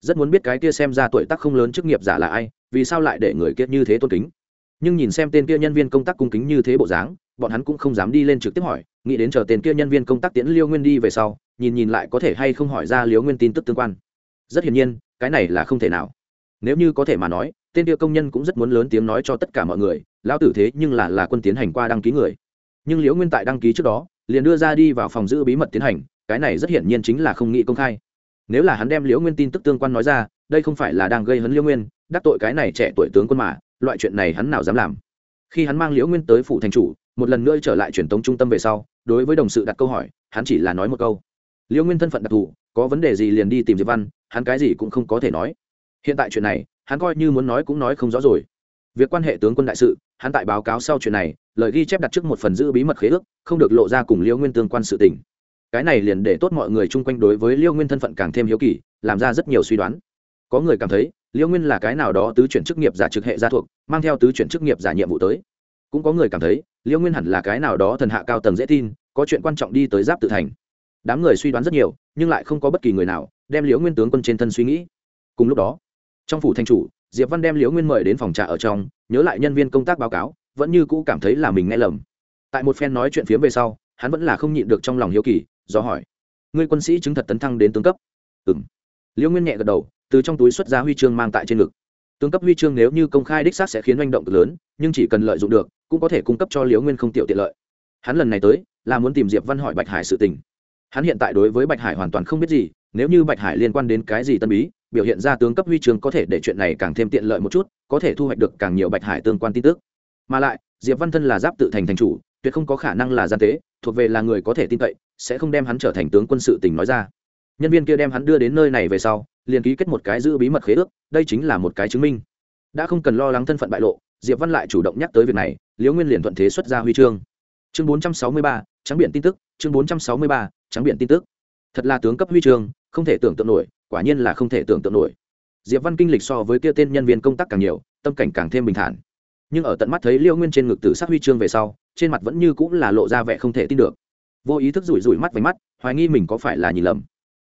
Rất muốn biết cái kia xem ra tuổi tác không lớn chức nghiệp giả là ai, vì sao lại để người kia như thế tôn kính. Nhưng nhìn xem tên kia nhân viên công tác cung kính như thế bộ dáng, bọn hắn cũng không dám đi lên trực tiếp hỏi nghĩ đến chờ tên kia nhân viên công tác tiễn liêu nguyên đi về sau, nhìn nhìn lại có thể hay không hỏi ra liêu nguyên tin tức tương quan. Rất hiển nhiên, cái này là không thể nào. Nếu như có thể mà nói, tên kia công nhân cũng rất muốn lớn tiếng nói cho tất cả mọi người lao tử thế nhưng là là quân tiến hành qua đăng ký người. Nhưng liễu nguyên tại đăng ký trước đó, liền đưa ra đi vào phòng giữ bí mật tiến hành, cái này rất hiển nhiên chính là không nghĩ công khai. Nếu là hắn đem liễu nguyên tin tức tương quan nói ra, đây không phải là đang gây hấn liễu nguyên, đắc tội cái này trẻ tuổi tướng quân mà, loại chuyện này hắn nào dám làm. Khi hắn mang liễu nguyên tới phủ thành chủ, một lần nữa trở lại truyền tống trung tâm về sau đối với đồng sự đặt câu hỏi, hắn chỉ là nói một câu. Liêu nguyên thân phận đặc thù, có vấn đề gì liền đi tìm diệp văn, hắn cái gì cũng không có thể nói. Hiện tại chuyện này, hắn coi như muốn nói cũng nói không rõ rồi. Việc quan hệ tướng quân đại sự, hắn tại báo cáo sau chuyện này, lời ghi chép đặt trước một phần giữ bí mật khế ước, không được lộ ra cùng Liêu nguyên tương quan sự tình. Cái này liền để tốt mọi người chung quanh đối với Liêu nguyên thân phận càng thêm hiếu kỳ, làm ra rất nhiều suy đoán. Có người cảm thấy, Liêu nguyên là cái nào đó tứ chuyển chức nghiệp giả trực hệ gia thuộc, mang theo tứ chuyển chức nghiệp giả nhiệm vụ tới cũng có người cảm thấy liễu nguyên hẳn là cái nào đó thần hạ cao tầng dễ tin, có chuyện quan trọng đi tới giáp tự thành. Đám người suy đoán rất nhiều, nhưng lại không có bất kỳ người nào, đem liễu nguyên tướng quân trên thân suy nghĩ. Cùng lúc đó, trong phủ thanh chủ, diệp văn đem liễu nguyên mời đến phòng trà ở trong, nhớ lại nhân viên công tác báo cáo, vẫn như cũ cảm thấy là mình nghe lầm. Tại một phen nói chuyện phía về sau, hắn vẫn là không nhịn được trong lòng hiếu kỳ, do hỏi, ngươi quân sĩ chứng thật tấn thăng đến tướng cấp? Ừ m liễu nguyên nhẹ gật đầu, từ trong túi xuất ra huy chương mang tại trên ngực tướng cấp huy chương nếu như công khai đích xác sẽ khiến manh động cực lớn, nhưng chỉ cần lợi dụng được, cũng có thể cung cấp cho liễu nguyên không tiểu tiện lợi. Hắn lần này tới, là muốn tìm diệp văn hỏi bạch hải sự tình. Hắn hiện tại đối với bạch hải hoàn toàn không biết gì, nếu như bạch hải liên quan đến cái gì tân bí, biểu hiện ra tướng cấp huy chương có thể để chuyện này càng thêm tiện lợi một chút, có thể thu hoạch được càng nhiều bạch hải tương quan tin tức. Mà lại, diệp văn thân là giáp tự thành thành chủ, tuyệt không có khả năng là gian tế, thuộc về là người có thể tin cậy, sẽ không đem hắn trở thành tướng quân sự tình nói ra nhân viên kia đem hắn đưa đến nơi này về sau, liền ký kết một cái giữ bí mật khế ước, đây chính là một cái chứng minh. Đã không cần lo lắng thân phận bại lộ, diệp văn lại chủ động nhắc tới việc này, liễu nguyên liền thuận thế xuất ra huy chương. Chương bốn trăm sáu mươi ba, trắng biển tin tức, chương bốn trăm sáu mươi ba, trắng biển tin tức. Thật là tướng cấp huy chương, không thể tưởng tượng nổi, quả nhiên là không thể tưởng tượng nổi. Diệp văn kinh lịch so với kia tên nhân viên công tác càng nhiều, tâm cảnh càng thêm bình thản. Nhưng ở tận mắt thấy liêu nguyên trên ngực tử sát huy chương về sau, trên mặt vẫn như cũng là lộ ra vẻ không thể tin được. Vô ý thức rủi rủi mắt vánh mắt, hoài nghi mình có phải là nhìn lầm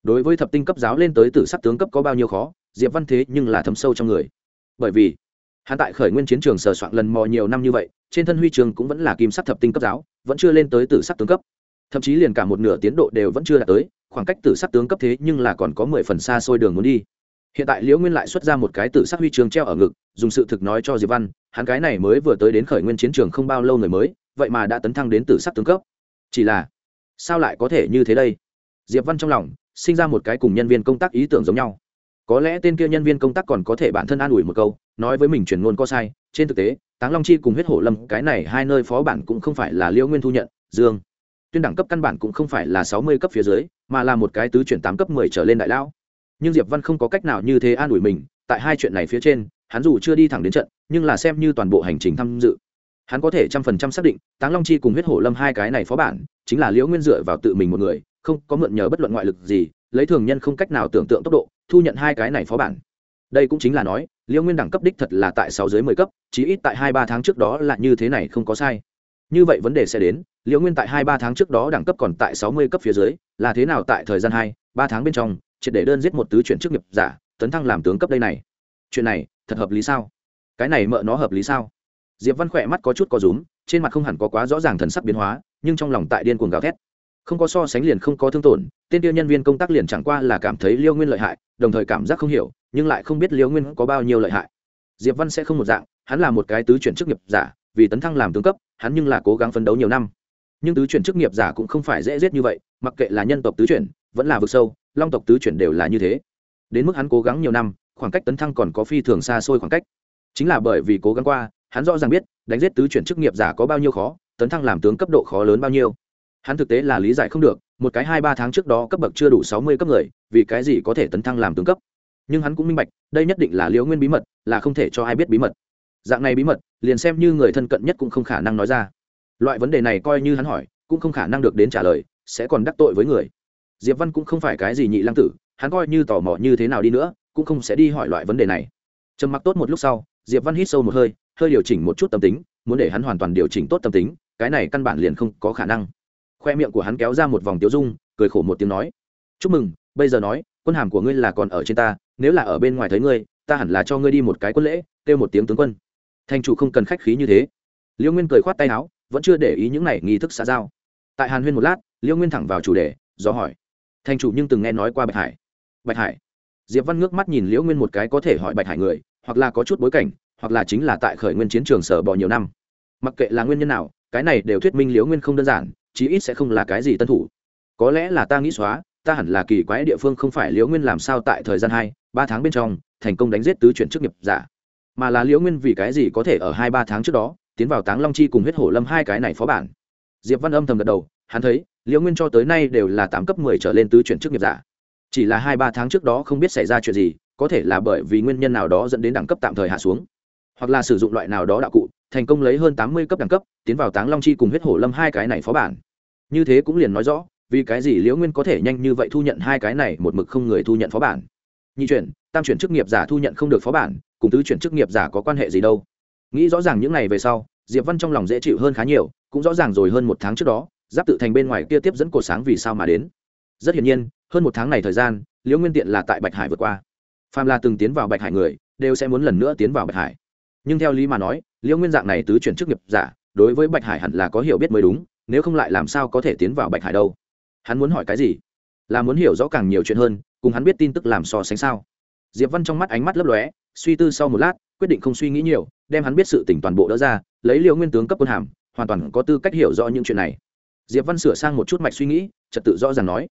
đối với thập tinh cấp giáo lên tới tử sắc tướng cấp có bao nhiêu khó, diệp văn thế nhưng là thấm sâu trong người. Bởi vì, hắn tại khởi nguyên chiến trường sờ soạn lần mò nhiều năm như vậy, trên thân huy trường cũng vẫn là kim sắc thập tinh cấp giáo, vẫn chưa lên tới tử sắc tướng cấp. Thậm chí liền cả một nửa tiến độ đều vẫn chưa đạt tới, khoảng cách tử sắc tướng cấp thế nhưng là còn có mười phần xa xôi đường muốn đi. Hiện tại liễu nguyên lại xuất ra một cái tử sắc huy trường treo ở ngực, dùng sự thực nói cho diệp văn, hắn cái này mới vừa tới đến khởi nguyên chiến trường không bao lâu người mới, vậy mà đã tấn thăng đến tử sắc tướng cấp. Chỉ là, sao lại có thể như thế đây? Diệp văn trong lòng sinh ra một cái cùng nhân viên công tác ý tưởng giống nhau. Có lẽ tên kia nhân viên công tác còn có thể bản thân an ủi một câu, nói với mình truyền ngôn có sai, trên thực tế, táng long chi cùng huyết hổ lâm, cái này hai nơi phó bản cũng không phải là liễu nguyên thu nhận, dương. Tuyên đẳng cấp căn bản cũng không phải là sáu mươi cấp phía dưới, mà là một cái tứ chuyển tám cấp mười trở lên đại lão. Nhưng diệp văn không có cách nào như thế an ủi mình, tại hai chuyện này phía trên, hắn dù chưa đi thẳng đến trận, nhưng là xem như toàn bộ hành trình tham dự. Hắn có thể trăm phần trăm xác định, táng long chi cùng huyết hổ lâm hai cái này phó bản, chính là liễu nguyên dựa vào tự mình một người không có mượn nhờ bất luận ngoại lực gì, lấy thường nhân không cách nào tưởng tượng tốc độ, thu nhận hai cái này phó bản. Đây cũng chính là nói liễu nguyên đẳng cấp đích thật là tại sáu dưới mười cấp, chí ít tại hai ba tháng trước đó là như thế này không có sai. Như vậy vấn đề sẽ đến liễu nguyên tại hai ba tháng trước đó đẳng cấp còn tại sáu mươi cấp phía dưới, là thế nào tại thời gian hai, ba tháng bên trong, triệt để đơn giết một tứ chuyển chức nghiệp giả, tấn thăng làm tướng cấp đây này. Chuyện này, thật hợp lý sao? Cái này mợ nó hợp lý sao? Diệp văn khỏe mắt có chút có rúm, trên mặt không hẳn có quá rõ ràng thần sắc biến hóa, nhưng trong lòng tại điên cuồng gào thét không có so sánh liền không có thương tổn, tên tiêu nhân viên công tác liền chẳng qua là cảm thấy liêu nguyên lợi hại, đồng thời cảm giác không hiểu, nhưng lại không biết liêu nguyên có bao nhiêu lợi hại. Diệp văn sẽ không một dạng, hắn là một cái tứ chuyển chức nghiệp giả, vì tấn thăng làm tướng cấp, hắn nhưng là cố gắng phấn đấu nhiều năm. Nhưng tứ chuyển chức nghiệp giả cũng không phải dễ giết như vậy, mặc kệ là nhân tộc tứ chuyển, vẫn là vực sâu, long tộc tứ chuyển đều là như thế. Đến mức hắn cố gắng nhiều năm, khoảng cách tấn thăng còn có phi thường xa xôi khoảng cách. Chính là bởi vì cố gắng qua, hắn rõ ràng biết, đánh giết tứ chuyển chức nghiệp giả có bao nhiêu khó, tấn thăng làm tướng cấp độ khó lớn bao nhiêu hắn thực tế là lý giải không được, một cái hai ba tháng trước đó cấp bậc chưa đủ sáu mươi cấp người, vì cái gì có thể tấn thăng làm tướng cấp? Nhưng hắn cũng minh bạch, đây nhất định là liễu nguyên bí mật, là không thể cho ai biết bí mật. Dạng này bí mật, liền xem như người thân cận nhất cũng không khả năng nói ra. Loại vấn đề này coi như hắn hỏi, cũng không khả năng được đến trả lời, sẽ còn đắc tội với người. Diệp văn cũng không phải cái gì nhị lăng tử, hắn coi như tò mò như thế nào đi nữa, cũng không sẽ đi hỏi loại vấn đề này. Trầm mặc tốt một lúc sau, diệp văn hít sâu một hơi hơi điều chỉnh một chút tâm tính, muốn để hắn hoàn toàn điều chỉnh tốt tâm tính, cái này căn bản liền không có khả năng khoe miệng của hắn kéo ra một vòng tiếu dung, cười khổ một tiếng nói, chúc mừng, bây giờ nói, quân hàm của ngươi là còn ở trên ta, nếu là ở bên ngoài thấy ngươi, ta hẳn là cho ngươi đi một cái quân lễ, kêu một tiếng tướng quân. Thành chủ không cần khách khí như thế. Liêu nguyên cười khoát tay áo, vẫn chưa để ý những này nghi thức xã giao. Tại hàn huyên một lát, liêu nguyên thẳng vào chủ đề, do hỏi thành chủ nhưng từng nghe nói qua bạch hải? Bạch hải? Diệp văn ngước mắt nhìn liễu nguyên một cái có thể hỏi bạch hải người, hoặc là có chút bối cảnh, hoặc là chính là tại khởi nguyên chiến trường sở bò nhiều năm. Mặc kệ là nguyên nhân nào, cái này đều thuyết minh liễu nguyên không đơn giản chí ít sẽ không là cái gì tân thủ. Có lẽ là ta nghĩ xóa, ta hẳn là kỳ quái địa phương không phải liễu nguyên làm sao tại thời gian hai, ba tháng bên trong, thành công đánh giết tứ chuyển chức nghiệp giả. Mà là liễu nguyên vì cái gì có thể ở hai, ba tháng trước đó, tiến vào táng long chi cùng huyết hổ lâm hai cái này phó bản? Diệp văn âm thầm gật đầu, hắn thấy, liễu nguyên cho tới nay đều là tám cấp mười trở lên tứ chuyển chức nghiệp giả. Chỉ là hai, ba tháng trước đó không biết xảy ra chuyện gì, có thể là bởi vì nguyên nhân nào đó dẫn đến đẳng cấp tạm thời hạ xuống, hoặc là sử dụng loại nào đó đạo cụ thành công lấy hơn tám mươi cấp đẳng cấp, tiến vào táng long chi cùng huyết hổ lâm hai cái này phó bản. Như thế cũng liền nói rõ, vì cái gì liễu nguyên có thể nhanh như vậy thu nhận hai cái này một mực không người thu nhận phó bản. Nhị chuyển, tam chuyển chức nghiệp giả thu nhận không được phó bản, cùng tứ chuyển chức nghiệp giả có quan hệ gì đâu. Nghĩ rõ ràng những n à y về sau, diệp văn trong lòng dễ chịu hơn khá nhiều, cũng rõ ràng rồi hơn một tháng trước đó, giáp tự thành bên ngoài kia tiếp dẫn cổ sáng vì sao mà đến. Rất hiển nhiên, hơn một tháng này thời gian, liễu nguyên tiện là tại bạch hải vượt qua. Phàm là từng tiến vào bạch hải người, đều sẽ muốn lần nữa tiến vào bạch hải. Nhưng theo lý mà nói liễu nguyên dạng này tứ chuyển chức nghiệp giả, đối với bạch hải hẳn là có hiểu biết mới đúng, nếu không lại làm sao có thể tiến vào bạch hải đâu? Hắn muốn hỏi cái gì? Là muốn hiểu rõ càng nhiều chuyện hơn, cùng hắn biết tin tức làm so sánh sao? Diệp văn trong mắt ánh mắt lấp lóe, suy tư sau một lát, quyết định không suy nghĩ nhiều, đem hắn biết sự tỉnh toàn bộ đỡ ra, lấy liễu nguyên tướng cấp quân hàm, hoàn toàn có tư cách hiểu rõ những chuyện này. Diệp văn sửa sang một chút mạch suy nghĩ, trật tự rõ ràng nói,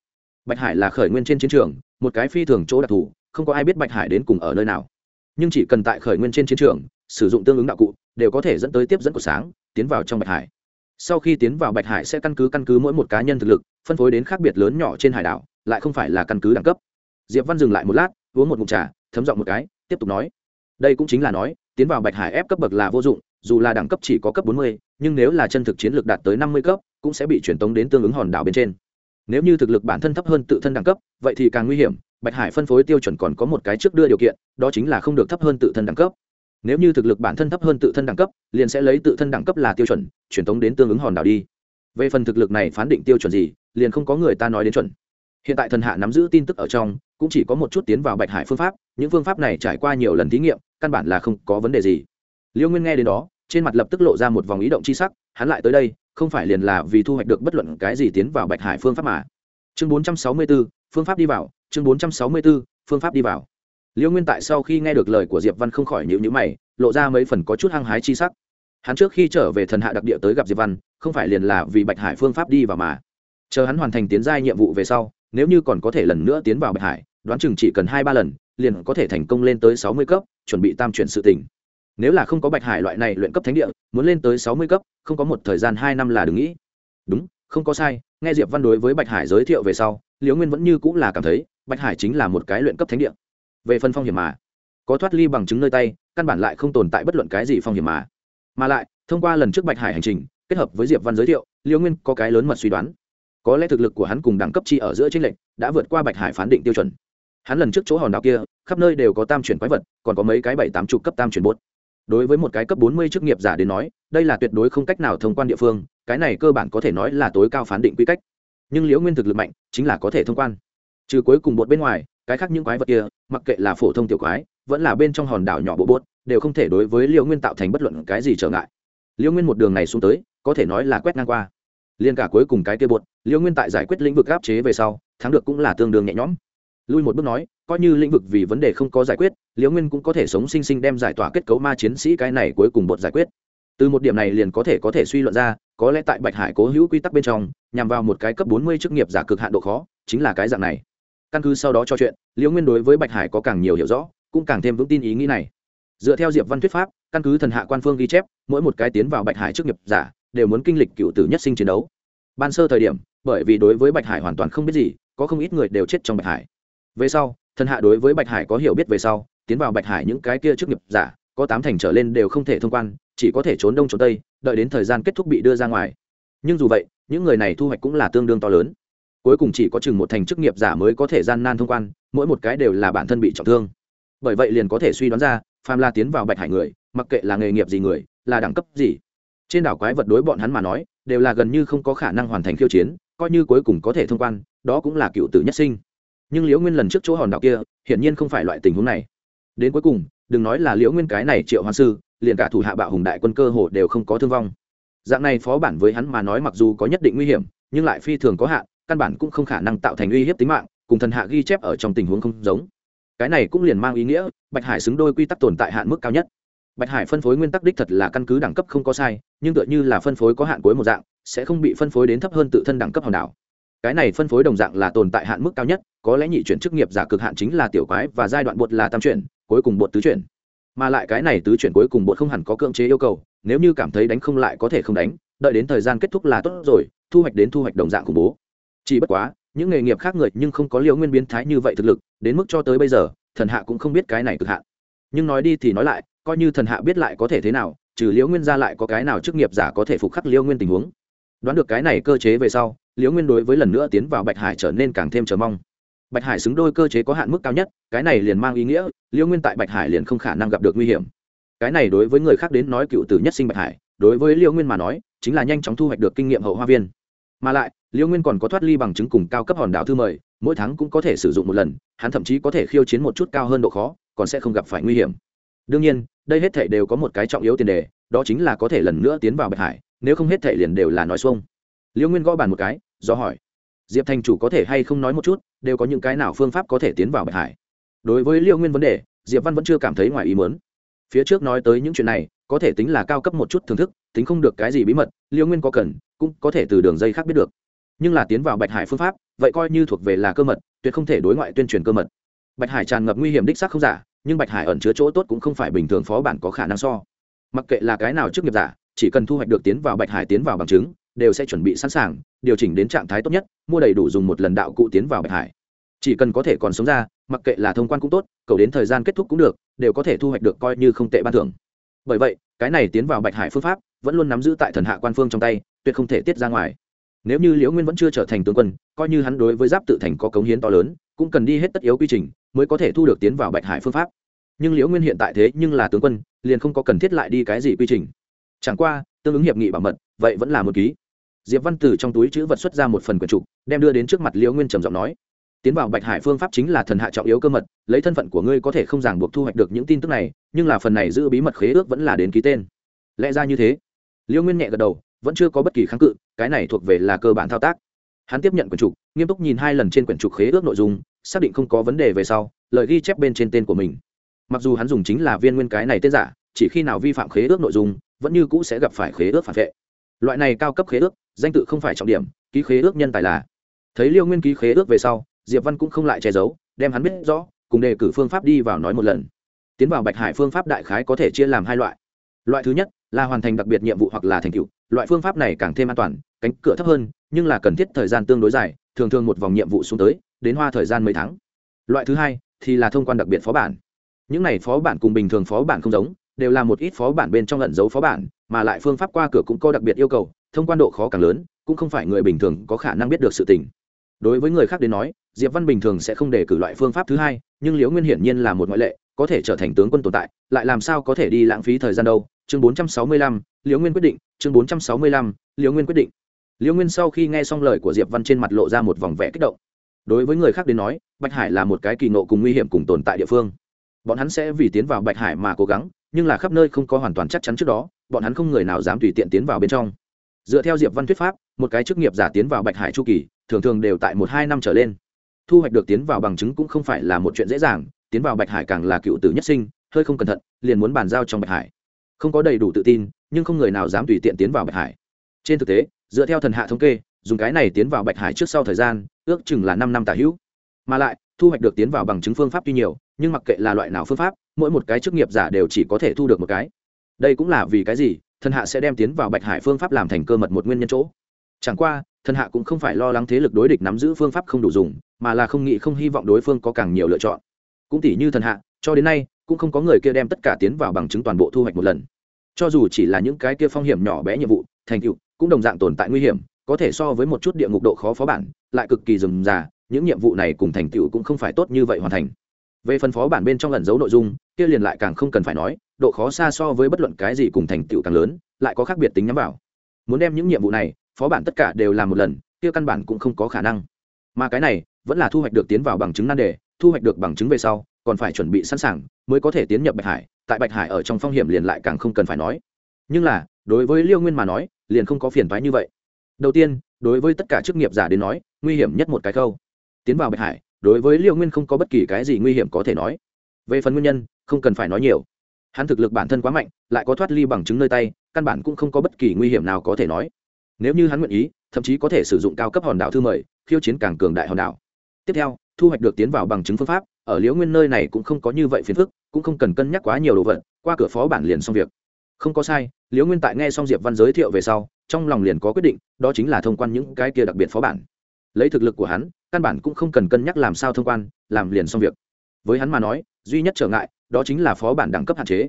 bạch hải là khởi nguyên trên chiến trường, một cái phi thường chỗ đặc thù, không có ai biết bạch hải đến cùng ở nơi nào. Nhưng chỉ cần tại khởi nguyên trên chiến trường sử dụng tương ứng đạo cụ, đều có thể dẫn tới tiếp dẫn của sáng, tiến vào trong bạch hải. Sau khi tiến vào bạch hải sẽ căn cứ căn cứ mỗi một cá nhân thực lực, phân phối đến khác biệt lớn nhỏ trên hải đảo, lại không phải là căn cứ đẳng cấp. Diệp văn dừng lại một lát, uống một mụn trà, thấm giọng một cái, tiếp tục nói. Đây cũng chính là nói, tiến vào bạch hải ép cấp bậc là vô dụng, dù là đẳng cấp chỉ có cấp bốn mươi, nhưng nếu là chân thực chiến lược đạt tới năm mươi cấp, cũng sẽ bị truyền tống đến tương ứng hòn đảo bên trên. Nếu như thực lực bản thân thấp hơn tự thân đẳng cấp, vậy thì càng nguy hiểm, bạch hải phân phối tiêu chuẩn còn có một cái trước đưa điều kiện, đó chính là không được thấp hơn tự thân đẳng cấp nếu như thực lực bản thân thấp hơn tự thân đẳng cấp liền sẽ lấy tự thân đẳng cấp là tiêu chuẩn truyền tống đến tương ứng hòn đảo đi. Về phần thực lực này phán định tiêu chuẩn gì liền không có người ta nói đến chuẩn. Hiện tại thần hạ nắm giữ tin tức ở trong cũng chỉ có một chút tiến vào bạch hải phương pháp những phương pháp này trải qua nhiều lần thí nghiệm căn bản là không có vấn đề gì. Liêu nguyên nghe đến đó trên mặt lập tức lộ ra một vòng ý động c h i sắc hắn lại tới đây không phải liền là vì thu hoạch được bất luận cái gì tiến vào bạch hải phương pháp mà. Chương 464, phương pháp đi vào chương 464, phương pháp đi vào liêu nguyên tại sau khi nghe được lời của diệp văn không khỏi nhịu nhữ mày, lộ ra mấy phần có chút hăng hái chi sắc. Hắn trước khi trở về thần hạ đặc địa tới gặp diệp văn, không phải liền là vì bạch hải phương pháp đi vào mà. Chờ hắn hoàn thành tiến giai nhiệm vụ về sau, nếu như còn có thể lần nữa tiến vào bạch hải, đoán chừng chỉ cần hai ba lần, liền có thể thành công lên tới sáu mươi cấp, chuẩn bị tam chuyển sự tỉnh nếu là không có bạch hải loại này luyện cấp thánh địa, muốn lên tới sáu mươi cấp, không có một thời gian hai năm là đừng nghĩ. Đúng, không có sai, nghe diệp văn đối với bạch hải giới thiệu về sau liễu nguyên vẫn như cũng là cảm thấy, bạch hải chính là một cái luyện cấp thánh địa về phần phong hiểm mà. Có thoát ly bằng chứng nơi tay, căn bản lại không tồn tại bất luận cái gì phong hiểm mà. Mà lại, thông qua lần trước bạch hải hành trình, kết hợp với diệp văn giới thiệu liễu nguyên có cái lớn mật suy đoán. Có lẽ thực lực của hắn cùng đẳng cấp chi ở giữa tranh lệch đã vượt qua bạch hải phán định tiêu chuẩn. Hắn lần trước chỗ hòn đảo kia, khắp nơi đều có tam chuyển quái vật, còn có mấy cái bảy tám chục cấp tam chuyển bốt đối với một cái cấp bốn mươi chức nghiệp giả đến nói, đây là tuyệt đối không cách nào thông quan địa phương, cái này cơ bản có thể nói là tối cao phán định quy cách. Nhưng liễu nguyên thực lực mạnh, chính là có thể thông quan. Trừ cuối cùng bột bên ngoài cái khác những quái vật kia, mặc kệ là phổ thông tiểu quái, vẫn là bên trong hòn đảo nhỏ bộ bốt, đều không thể đối với liễu nguyên tạo thành bất luận cái gì trở ngại. Liễu nguyên một đường này xuống tới, có thể nói là quét ngang qua. Liên cả cuối cùng cái kia bột, liễu nguyên tại giải quyết lĩnh vực áp chế về sau, thắng được cũng là tương đương nhẹ nhõm. Lui một bước nói, coi như lĩnh vực vì vấn đề không có giải quyết, liễu nguyên cũng có thể sống sinh sinh đem giải tỏa kết cấu ma chiến sĩ cái này cuối cùng bột giải quyết. Từ một điểm này liền có thể có thể suy luận ra, có lẽ tại bạch hải cố hữu quy tắc bên trong, nhằm vào một cái cấp bốn mươi chức nghiệp giả cực hạn độ khó, chính là cái dạng này căn cứ sau đó cho chuyện, liễu nguyên đối với bạch hải có càng nhiều hiểu rõ, cũng càng thêm vững tin ý nghĩ này. Dựa theo diệp văn thuyết pháp, căn cứ thần hạ quan phương ghi chép, mỗi một cái tiến vào bạch hải trước nghiệp giả, đều muốn kinh lịch cựu tử nhất sinh chiến đấu. Ban sơ thời điểm, bởi vì đối với bạch hải hoàn toàn không biết gì, có không ít người đều chết trong bạch hải. Về sau, thần hạ đối với bạch hải có hiểu biết về sau, tiến vào bạch hải những cái kia trước nghiệp giả, có tám thành trở lên đều không thể thông quan, chỉ có thể trốn đông trốn tây, đợi đến thời gian kết thúc bị đưa ra ngoài. Nhưng dù vậy, những người này thu hoạch cũng là tương đương to lớn cuối cùng chỉ có chừng một thành chức nghiệp giả mới có thể gian nan thông quan, mỗi một cái đều là bản thân bị trọng thương. Bởi vậy liền có thể suy đoán ra phàm la tiến vào bạch hải người, mặc kệ là nghề nghiệp gì người, là đẳng cấp gì. Trên đảo quái vật đối bọn hắn mà nói, đều là gần như không có khả năng hoàn thành khiêu chiến, coi như cuối cùng có thể thông quan, đó cũng là cựu tử nhất sinh. Nhưng liễu nguyên lần trước chỗ hòn đảo kia, hiển nhiên không phải loại tình huống này. Đến cuối cùng, đừng nói là liễu nguyên cái này triệu hoàng sư, liền cả thủ hạ bạo hùng đại quân cơ hồ đều không có thương vong. Dạng này phó bản với hắn mà nói mặc dù có nhất định nguy hiểm, nhưng lại phi thường có hạn căn bản cũng không khả năng tạo thành uy hiếp tính mạng, cùng thần hạ ghi chép ở trong tình huống không giống. Cái này cũng liền mang ý nghĩa, bạch hải xứng đôi quy tắc tồn tại hạn mức cao nhất. Bạch hải phân phối nguyên tắc đích thật là căn cứ đẳng cấp không có sai, nhưng tựa như là phân phối có hạn cuối một dạng, sẽ không bị phân phối đến thấp hơn tự thân đẳng cấp hòn đảo. Cái này phân phối đồng dạng là tồn tại hạn mức cao nhất, có lẽ nhị chuyển chức nghiệp giả cực hạn chính là tiểu quái và giai đoạn bột là tam chuyển, cuối cùng bột tứ chuyển. Mà lại cái này tứ chuyển cuối cùng bột không hẳn có cưỡng chế yêu cầu, nếu như cảm thấy đánh không lại có thể không đánh, đợi đến thời gian kết thúc là tốt rồi, thu hoạch đến thu hoạch đồng dạng khủng bố chỉ bất quá, những nghề nghiệp khác người nhưng không có liều nguyên biến thái như vậy thực lực, đến mức cho tới bây giờ, thần hạ cũng không biết cái này cực hạn. Nhưng nói đi thì nói lại, coi như thần hạ biết lại có thể thế nào, trừ liễu nguyên ra lại có cái nào chức nghiệp giả có thể phục khắc liễu nguyên tình huống. Đoán được cái này cơ chế về sau, liễu nguyên đối với lần nữa tiến vào bạch hải trở nên càng thêm chờ mong. Bạch hải xứng đôi cơ chế có hạn mức cao nhất, cái này liền mang ý nghĩa, liễu nguyên tại bạch hải liền không khả năng gặp được nguy hiểm. Cái này đối với người khác đến nói cựu tử nhất sinh bạch hải, đối với liễu nguyên mà nói, chính là nhanh chóng thu hoạch được kinh nghiệm hậu hoa viên. Mà lại Liêu nguyên còn có thoát ly bằng chứng cùng cao cấp hòn đảo thư mời, mỗi tháng cũng có thể sử dụng một lần, hắn thậm chí có thể khiêu chiến một chút cao hơn độ khó, còn sẽ không gặp phải nguy hiểm. Đương nhiên, đây hết thể đều có một cái trọng yếu tiền đề, đó chính là có thể lần nữa tiến vào bạch hải, nếu không hết thể liền đều là nói xuông. Liêu nguyên gõ bàn một cái, do hỏi, diệp thành chủ có thể hay không nói một chút, đều có những cái nào phương pháp có thể tiến vào bạch hải? Đối với Liêu nguyên vấn đề, diệp văn vẫn chưa cảm thấy ngoài ý mớn phía trước nói tới những chuyện này, có thể tính là cao cấp một chút thưởng thức, tính không được cái gì bí mật, Liêu nguyên có cần, cũng có thể từ đường dây khác biết được nhưng là tiến vào bạch hải phương pháp, vậy coi như thuộc về là cơ mật, tuyệt không thể đối ngoại tuyên truyền cơ mật. Bạch hải tràn ngập nguy hiểm đích xác không giả, nhưng bạch hải ẩn chứa chỗ tốt cũng không phải bình thường phó bản có khả năng so. Mặc kệ là cái nào trước nghiệp giả, chỉ cần thu hoạch được tiến vào bạch hải tiến vào bằng chứng, đều sẽ chuẩn bị sẵn sàng, điều chỉnh đến trạng thái tốt nhất, mua đầy đủ dùng một lần đạo cụ tiến vào bạch hải. Chỉ cần có thể còn sống ra, mặc kệ là thông quan cũng tốt, cầu đến thời gian kết thúc cũng được, đều có thể thu hoạch được coi như không tệ ban thưởng. Bởi vậy, cái này tiến vào bạch hải phương pháp vẫn luôn nắm giữ tại thần hạ quan phương trong tay, tuyệt không thể tiết ra ngoài nếu như liễu nguyên vẫn chưa trở thành tướng quân, coi như hắn đối với giáp tự thành có cống hiến to lớn, cũng cần đi hết tất yếu quy trình mới có thể thu được tiến vào bạch hải phương pháp. Nhưng liễu nguyên hiện tại thế nhưng là tướng quân, liền không có cần thiết lại đi cái gì quy trình. Chẳng qua, tương ứng hiệp nghị bảo mật, vậy vẫn là một ký. Diệp văn từ trong túi chữ vật xuất ra một phần quyển trục, đem đưa đến trước mặt liễu nguyên trầm giọng nói, tiến vào bạch hải phương pháp chính là thần hạ trọng yếu cơ mật, lấy thân phận của ngươi có thể không ràng buộc thu hoạch được những tin tức này, nhưng là phần này giữ bí mật khế ước vẫn là đến ký tên. Lẽ ra như thế. Liễu nguyên nhẹ gật đầu, vẫn chưa có bất kỳ kháng cự cái này thuộc về là cơ bản thao tác. Hắn tiếp nhận quyển trục, nghiêm túc nhìn hai lần trên quyển trục khế ước nội dung, xác định không có vấn đề về sau, lời ghi chép bên trên tên của mình. Mặc dù hắn dùng chính là viên nguyên cái này tên giả, chỉ khi nào vi phạm khế ước nội dung, vẫn như cũ sẽ gặp phải khế ước phản vệ. Loại này cao cấp khế ước, danh tự không phải trọng điểm, ký khế ước nhân tài là. Thấy liêu nguyên ký khế ước về sau, diệp văn cũng không lại che giấu, đem hắn biết rõ, cùng đề cử phương pháp đi vào nói một lần. Tiến vào bạch hải phương pháp đại khái có thể chia làm hai loại. Loại thứ nhất là hoàn thành đặc biệt nhiệm vụ hoặc là thành tựu, loại phương pháp này càng thêm an toàn cánh cửa thấp hơn nhưng là cần thiết thời gian tương đối dài thường thường một vòng nhiệm vụ xuống tới đến hoa thời gian mấy tháng. Loại thứ hai thì là thông quan đặc biệt phó bản. Những này phó bản cùng bình thường phó bản không giống đều là một ít phó bản bên trong lẩn giấu phó bản mà lại phương pháp qua cửa cũng có đặc biệt yêu cầu thông quan độ khó càng lớn cũng không phải người bình thường có khả năng biết được sự tình. Đối với người khác đến nói diệp văn bình thường sẽ không để cử loại phương pháp thứ hai nhưng liễu nguyên hiển nhiên là một ngoại lệ có thể trở thành tướng quân tồn tại lại làm sao có thể đi lãng phí thời gian đâu? Chương 465, liễu nguyên quyết định chương 465, liễu nguyên quyết định liễu nguyên sau khi nghe xong lời của diệp văn trên mặt lộ ra một vòng vẽ kích động. Đối với người khác đến nói, bạch hải là một cái kỳ nộ cùng nguy hiểm cùng tồn tại địa phương. Bọn hắn sẽ vì tiến vào bạch hải mà cố gắng, nhưng là khắp nơi không có hoàn toàn chắc chắn trước đó, bọn hắn không người nào dám tùy tiện tiến vào bên trong. Dựa theo diệp văn thuyết pháp, một cái chức nghiệp giả tiến vào bạch hải chu kỳ, thường thường đều tại một hai năm trở lên. Thu hoạch được tiến vào bằng chứng cũng không phải là một chuyện dễ dàng, tiến vào bạch hải càng là cựu tử nhất sinh, hơi không cẩn thận, liền muốn bàn giao trong bạch hải. Không có đầy đủ tự tin, nhưng không người nào dám tùy tiện tiến vào bạch hải. Trên thực tế dựa theo thần hạ thống kê, dùng cái này tiến vào bạch hải trước sau thời gian, ước chừng là năm năm tả hữu. Mà lại, thu hoạch được tiến vào bằng chứng phương pháp tuy nhiều, nhưng mặc kệ là loại nào phương pháp, mỗi một cái chức nghiệp giả đều chỉ có thể thu được một cái. Đây cũng là vì cái gì, thần hạ sẽ đem tiến vào bạch hải phương pháp làm thành cơ mật một nguyên nhân chỗ. Chẳng qua, thần hạ cũng không phải lo lắng thế lực đối địch nắm giữ phương pháp không đủ dùng, mà là không nghĩ không hy vọng đối phương có càng nhiều lựa chọn. Cũng tỷ như thần hạ, cho đến nay, cũng không có người kia đem tất cả tiến vào bằng chứng toàn bộ thu hoạch một lần. Cho dù chỉ là những cái kia phong hiểm nhỏ bé nhiệm vụ, thành tựu cũng đồng dạng tồn tại nguy hiểm, có thể so với một chút địa ngục độ khó phó bản, lại cực kỳ rườm rà, những nhiệm vụ này cùng thành tựu cũng không phải tốt như vậy hoàn thành. Về phần phó bản bên trong lần giấu nội dung, kia liền lại càng không cần phải nói, độ khó xa so với bất luận cái gì cùng thành tựu càng lớn, lại có khác biệt tính nhắm vào. Muốn đem những nhiệm vụ này, phó bản tất cả đều làm một lần, kia căn bản cũng không có khả năng. Mà cái này, vẫn là thu hoạch được tiến vào bằng chứng nan đề, thu hoạch được bằng chứng về sau, còn phải chuẩn bị sẵn sàng, mới có thể tiến nhập bạch hải, tại bạch hải ở trong phong hiểm liền lại càng không cần phải nói. Nhưng là, đối với liêu nguyên mà nói liền không có phiền thoái như vậy. Đầu tiên, đối với tất cả chức nghiệp giả đến nói, nguy hiểm nhất một cái câu tiến vào bạch hải, đối với liêu nguyên không có bất kỳ cái gì nguy hiểm có thể nói. Về phần nguyên nhân, không cần phải nói nhiều. Hắn thực lực bản thân quá mạnh, lại có thoát ly bằng chứng nơi tay, căn bản cũng không có bất kỳ nguy hiểm nào có thể nói. Nếu như hắn nguyện ý, thậm chí có thể sử dụng cao cấp hòn đảo thư mời, khiêu chiến càng cường đại hòn đảo. Tiếp theo, thu hoạch được tiến vào bằng chứng phương pháp, ở liễu nguyên nơi này cũng không có như vậy phiền phức, cũng không cần cân nhắc quá nhiều đồ vật, qua cửa phó bản liền xong việc. Không có sai liễu nguyên tại nghe xong diệp văn giới thiệu về sau, trong lòng liền có quyết định, đó chính là thông quan những cái kia đặc biệt phó bản. Lấy thực lực của hắn, căn bản cũng không cần cân nhắc làm sao thông quan, làm liền xong việc. Với hắn mà nói, duy nhất trở ngại, đó chính là phó bản đẳng cấp hạn chế.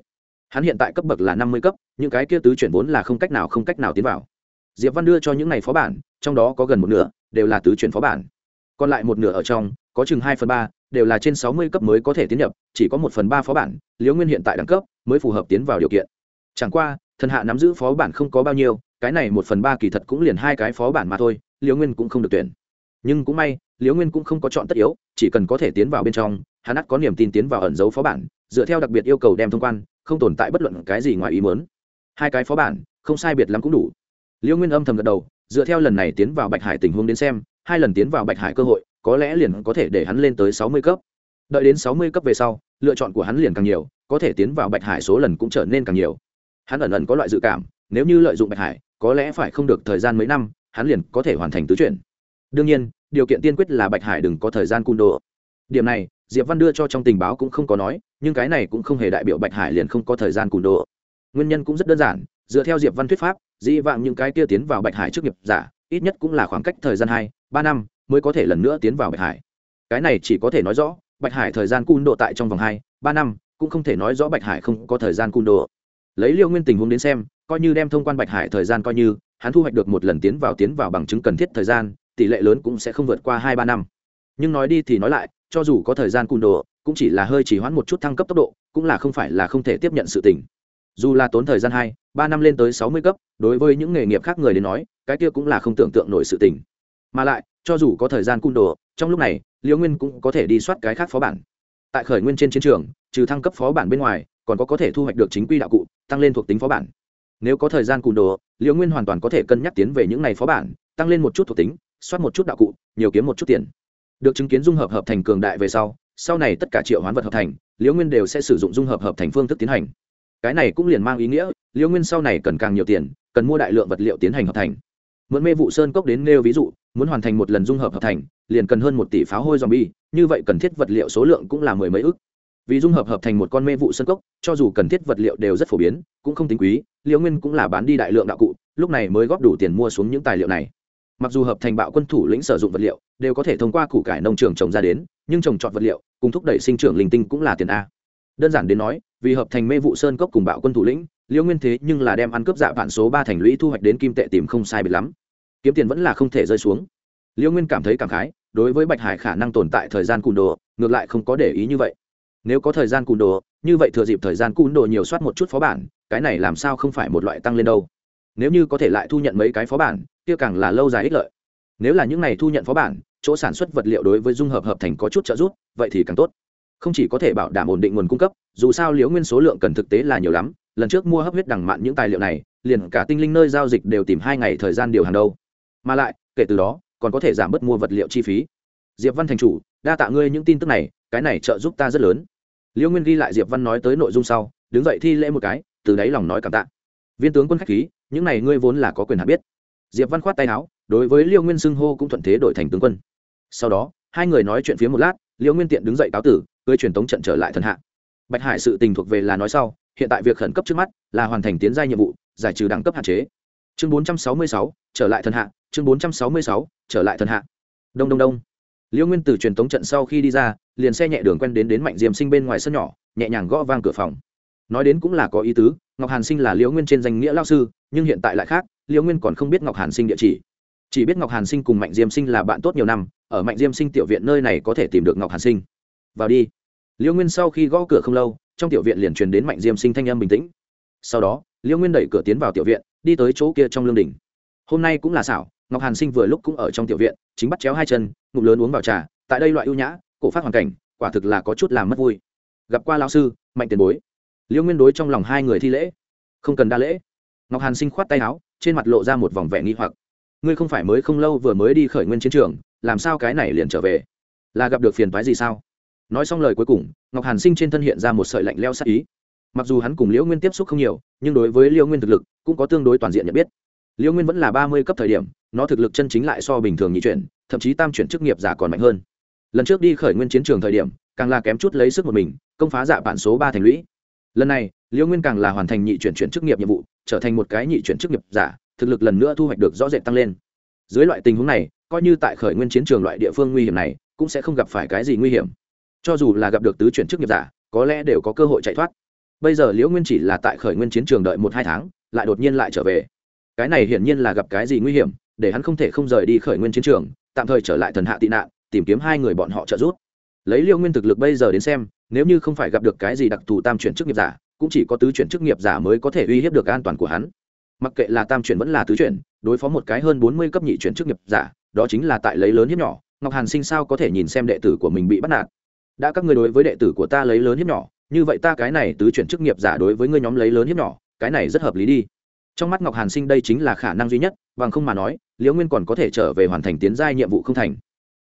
Hắn hiện tại cấp bậc là năm mươi cấp, những cái kia tứ chuyển vốn là không cách nào không cách nào tiến vào. Diệp văn đưa cho những này phó bản, trong đó có gần một nửa, đều là tứ chuyển phó bản. Còn lại một nửa ở trong, có chừng hai phần ba, đều là trên sáu mươi cấp mới có thể tiến nhập, chỉ có một phần ba phó bản, liễu nguyên hiện tại đẳng cấp, mới phù hợp tiến vào điều kiện. Chẳng qua thần hạ nắm giữ phó bản không có bao nhiêu, cái này một phần ba kỳ thật cũng liền hai cái phó bản mà thôi, liễu nguyên cũng không được tuyển. Nhưng cũng may, liễu nguyên cũng không có chọn tất yếu, chỉ cần có thể tiến vào bên trong, hắn ắt có niềm tin tiến vào ẩn dấu phó bản, dựa theo đặc biệt yêu cầu đem thông quan, không tồn tại bất luận cái gì ngoài ý mớn hai cái phó bản, không sai biệt lắm cũng đủ. Liễu nguyên âm thầm gật đầu, dựa theo lần này tiến vào bạch hải tình huống đến xem, hai lần tiến vào bạch hải cơ hội, có lẽ liền có thể để hắn lên tới sáu mươi cấp. Đợi đến sáu mươi cấp về sau, lựa chọn của hắn liền càng nhiều, có thể tiến vào bạch hải số lần cũng trở nên càng nhiều hắn ẩn ẩn có loại dự cảm, nếu như lợi dụng bạch hải, có lẽ phải không được thời gian mấy năm, hắn liền có thể hoàn thành tứ chuyển. Đương nhiên, điều kiện tiên quyết là bạch hải đừng có thời gian cung đồ. Điểm này, diệp văn đưa cho trong tình báo cũng không có nói, nhưng cái này cũng không hề đại biểu bạch hải liền không có thời gian cung đồ. Nguyên nhân cũng rất đơn giản, dựa theo diệp văn thuyết pháp, dĩ vãng những cái kia tiến vào bạch hải trước nghiệp giả, ít nhất cũng là khoảng cách thời gian hai, ba năm mới có thể lần nữa tiến vào bạch hải. Cái này chỉ có thể nói rõ, bạch hải thời gian cung độ tại trong vòng hai, ba năm cũng không thể nói rõ bạch hải không có thời gian cung độ lấy liêu nguyên tình huống đến xem, coi như đem thông quan bạch hải thời gian coi như, hắn thu hoạch được một lần tiến vào tiến vào bằng chứng cần thiết thời gian, tỷ lệ lớn cũng sẽ không vượt qua hai ba năm nhưng nói đi thì nói lại, cho dù có thời gian cùn đồ, cũng chỉ là hơi chỉ hoãn một chút thăng cấp tốc độ, cũng là không phải là không thể tiếp nhận sự tỉnh. dù là tốn thời gian hai, ba năm lên tới sáu mươi cấp, đối với những nghề nghiệp khác người đến nói, cái kia cũng là không tưởng tượng nổi sự tỉnh. mà lại, cho dù có thời gian cung đồ, trong lúc này liễu nguyên cũng có thể đi soát cái khác phó bản tại khởi nguyên trên chiến trường, trừ thăng cấp phó bản bên ngoài còn có có thể thu hoạch được chính quy đạo cụ, tăng lên thuộc tính phó bản. Nếu có thời gian cùn đồ, liễu nguyên hoàn toàn có thể cân nhắc tiến về những n à y phó bản, tăng lên một chút thuộc tính, soát một chút đạo cụ, nhiều kiếm một chút tiền. Được chứng kiến dung hợp hợp thành cường đại về sau sau này tất cả triệu hoán vật hợp thành, liễu nguyên đều sẽ sử dụng dung hợp hợp thành phương thức tiến hành. Cái này cũng liền mang ý nghĩa, liễu nguyên sau này cần càng nhiều tiền, cần mua đại lượng vật liệu tiến hành hợp thành. Mượn mê vụ sơn cốc đến nêu ví dụ, muốn hoàn thành một lần dung hợp hợp thành, liền cần hơn một tỷ pháo hôi zombie, như vậy cần thiết vật liệu số lượng cũng là mười mấy ức vì dung hợp hợp thành một con mê vụ sân cốc, cho dù cần thiết vật liệu đều rất phổ biến, cũng không tính quý, liễu nguyên cũng là bán đi đại lượng đạo cụ, lúc này mới góp đủ tiền mua xuống những tài liệu này. Mặc dù hợp thành bạo quân thủ lĩnh sử dụng vật liệu, đều có thể thông qua củ cải nông trường trồng ra đến, nhưng trồng trọt vật liệu, cùng thúc đẩy sinh trưởng linh tinh cũng là tiền a. Đơn giản đến nói, vì hợp thành mê vụ sơn cốc cùng bạo quân thủ lĩnh, liễu nguyên thế nhưng là đem ăn cướp dạ vạn số ba thành lũy thu hoạch đến kim tệ tìm không sai biệt lắm. Kiếm tiền vẫn là không thể rơi xuống. Liễu nguyên cảm thấy cảm khái, đối với bạch hải khả năng tồn tại thời gian cùn đồ, ngược lại không có để ý như vậy nếu có thời gian cùn đồ, như vậy thừa dịp thời gian cùn đồ nhiều soát một chút phó bản, cái này làm sao không phải một loại tăng lên đâu. Nếu như có thể lại thu nhận mấy cái phó bản, kia càng là lâu dài ích lợi. Nếu là những này thu nhận phó bản, chỗ sản xuất vật liệu đối với dung hợp hợp thành có chút trợ giúp, vậy thì càng tốt. Không chỉ có thể bảo đảm ổn định nguồn cung cấp, dù sao liễu nguyên số lượng cần thực tế là nhiều lắm, lần trước mua hấp huyết đằng mạn những tài liệu này, liền cả tinh linh nơi giao dịch đều tìm hai ngày thời gian điều hàng đâu. Mà lại, kể từ đó, còn có thể giảm bớt mua vật liệu chi phí diệp văn thành chủ đa tạ ngươi những tin tức này cái này trợ giúp ta rất lớn. Liễu nguyên ghi lại diệp văn nói tới nội dung sau đứng dậy thi lễ một cái từ đáy lòng nói cảm tạ. Viên tướng quân khách khí những này ngươi vốn là có quyền hạ biết. Diệp văn khoát tay áo đối với liêu nguyên xưng hô cũng thuận thế đổi thành tướng quân. Sau đó hai người nói chuyện phía một lát liêu nguyên tiện đứng dậy cáo tử cưới truyền tống trận trở lại thần hạ. Bạch hải sự tình thuộc về là nói sau hiện tại việc khẩn cấp trước mắt là hoàn thành tiến gia nhiệm vụ giải trừ đẳng cấp hạn chế. Chương 466, trở lại thần hạ chương 466, trở lại thần hạ. Đông đông đông. Liễu nguyên từ truyền tống trận sau khi đi ra, liền xe nhẹ đường quen đến đến mạnh diêm sinh bên ngoài sân nhỏ, nhẹ nhàng gõ vang cửa phòng. Nói đến cũng là có ý tứ, ngọc hàn sinh là liễu nguyên trên danh nghĩa lao sư, nhưng hiện tại lại khác liễu nguyên còn không biết ngọc hàn sinh địa chỉ. Chỉ biết ngọc hàn sinh cùng mạnh diêm sinh là bạn tốt nhiều năm, ở mạnh diêm sinh tiểu viện nơi này có thể tìm được ngọc hàn sinh. Vào đi. Liễu nguyên sau khi gõ cửa không lâu, trong tiểu viện liền truyền đến mạnh diêm sinh thanh âm bình tĩnh. Sau đó liễu nguyên đẩy cửa tiến vào tiểu viện, đi tới chỗ kia trong lương đình hôm nay cũng là xảo ngọc hàn sinh vừa lúc cũng ở trong tiểu viện, chính bắt chéo hai chân, ngụm lớn uống vào trà, tại đây loại ưu nhã, cổ phát hoàn cảnh, quả thực là có chút làm mất vui. Gặp qua Lão sư, mạnh tiền bối. Liễu nguyên đối trong lòng hai người thi lễ. Không cần đa lễ. Ngọc hàn sinh khoát tay áo, trên mặt lộ ra một vòng vẻ nghi hoặc. Ngươi không phải mới không lâu vừa mới đi khởi nguyên chiến trường, làm sao cái này liền trở về? Là gặp được phiền phái gì sao? Nói xong lời cuối cùng, ngọc hàn sinh trên thân hiện ra một sợi lạnh leo sắc ý. Mặc dù hắn cùng liễu nguyên tiếp xúc không nhiều, nhưng đối với liễu nguyên thực lực cũng có tương đối toàn diện nhận biết liễu nguyên vẫn là ba mươi cấp thời điểm, nó thực lực chân chính lại so bình thường nhị chuyển, thậm chí tam chuyển chức nghiệp giả còn mạnh hơn. Lần trước đi khởi nguyên chiến trường thời điểm, càng là kém chút lấy sức một mình, công phá dạ bản số ba thành lũy. Lần này liễu nguyên càng là hoàn thành nhị chuyển chuyển chức nghiệp nhiệm vụ, trở thành một cái nhị chuyển chức nghiệp giả, thực lực lần nữa thu hoạch được rõ rệt tăng lên. Dưới loại tình huống này, coi như tại khởi nguyên chiến trường loại địa phương nguy hiểm này, cũng sẽ không gặp phải cái gì nguy hiểm. Cho dù là gặp được tứ chuyển chức nghiệp giả, có lẽ đều có cơ hội chạy thoát. Bây giờ liễu nguyên chỉ là tại khởi nguyên chiến trường đợi một hai tháng, lại đột nhiên lại trở về cái này hiển nhiên là gặp cái gì nguy hiểm, để hắn không thể không rời đi khởi nguyên chiến trường, tạm thời trở lại thần hạ tị nạn, tìm kiếm hai người bọn họ trợ giúp. Lấy liêu nguyên thực lực bây giờ đến xem, nếu như không phải gặp được cái gì đặc thù tam chuyển chức nghiệp giả, cũng chỉ có tứ chuyển chức nghiệp giả mới có thể uy hiếp được an toàn của hắn. Mặc kệ là tam chuyển vẫn là tứ chuyển, đối phó một cái hơn bốn mươi cấp nhị chuyển chức nghiệp giả, đó chính là tại lấy lớn hiếp nhỏ, ngọc hàn sinh sao có thể nhìn xem đệ tử của mình bị bắt nạt? Đã các ngươi đối với đệ tử của ta lấy lớn hiếp nhỏ, như vậy ta cái này tứ chuyển chức nghiệp giả đối với ngươi nhóm lấy lớn hiếp nhỏ, cái này rất hợp lý đi trong mắt ngọc hàn sinh đây chính là khả năng duy nhất, bằng không mà nói, liễu nguyên còn có thể trở về hoàn thành tiến giai nhiệm vụ không thành.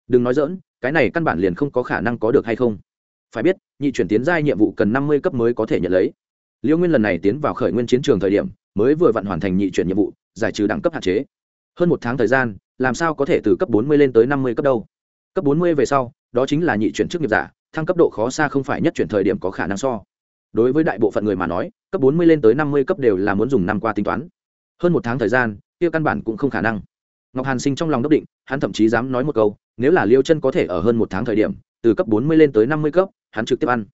Đừng nói dỡn cái này căn bản liền không có khả năng có được hay không. Phải biết, nhị chuyển tiến giai nhiệm vụ cần năm mươi cấp mới có thể nhận lấy. Liễu nguyên lần này tiến vào khởi nguyên chiến trường thời điểm, mới vừa vặn hoàn thành nhị chuyển nhiệm vụ, giải trừ đẳng cấp hạn chế. Hơn một tháng thời gian, làm sao có thể từ cấp bốn mươi lên tới năm mươi cấp đâu? Cấp bốn mươi về sau, đó chính là nhị chuyển chức nghiệp giả, thăng cấp độ khó xa không phải nhất chuyển thời điểm có khả năng so đối với đại bộ phận người mà nói, cấp bốn mươi lên tới năm mươi cấp đều là muốn dùng năm qua tính toán. Hơn một tháng thời gian, kia căn bản cũng không khả năng. Ngọc hàn sinh trong lòng đốc định, hắn thậm chí dám nói một câu, nếu là liêu chân có thể ở hơn một tháng thời điểm, từ cấp bốn mươi lên tới năm mươi cấp, hắn trực tiếp ăn.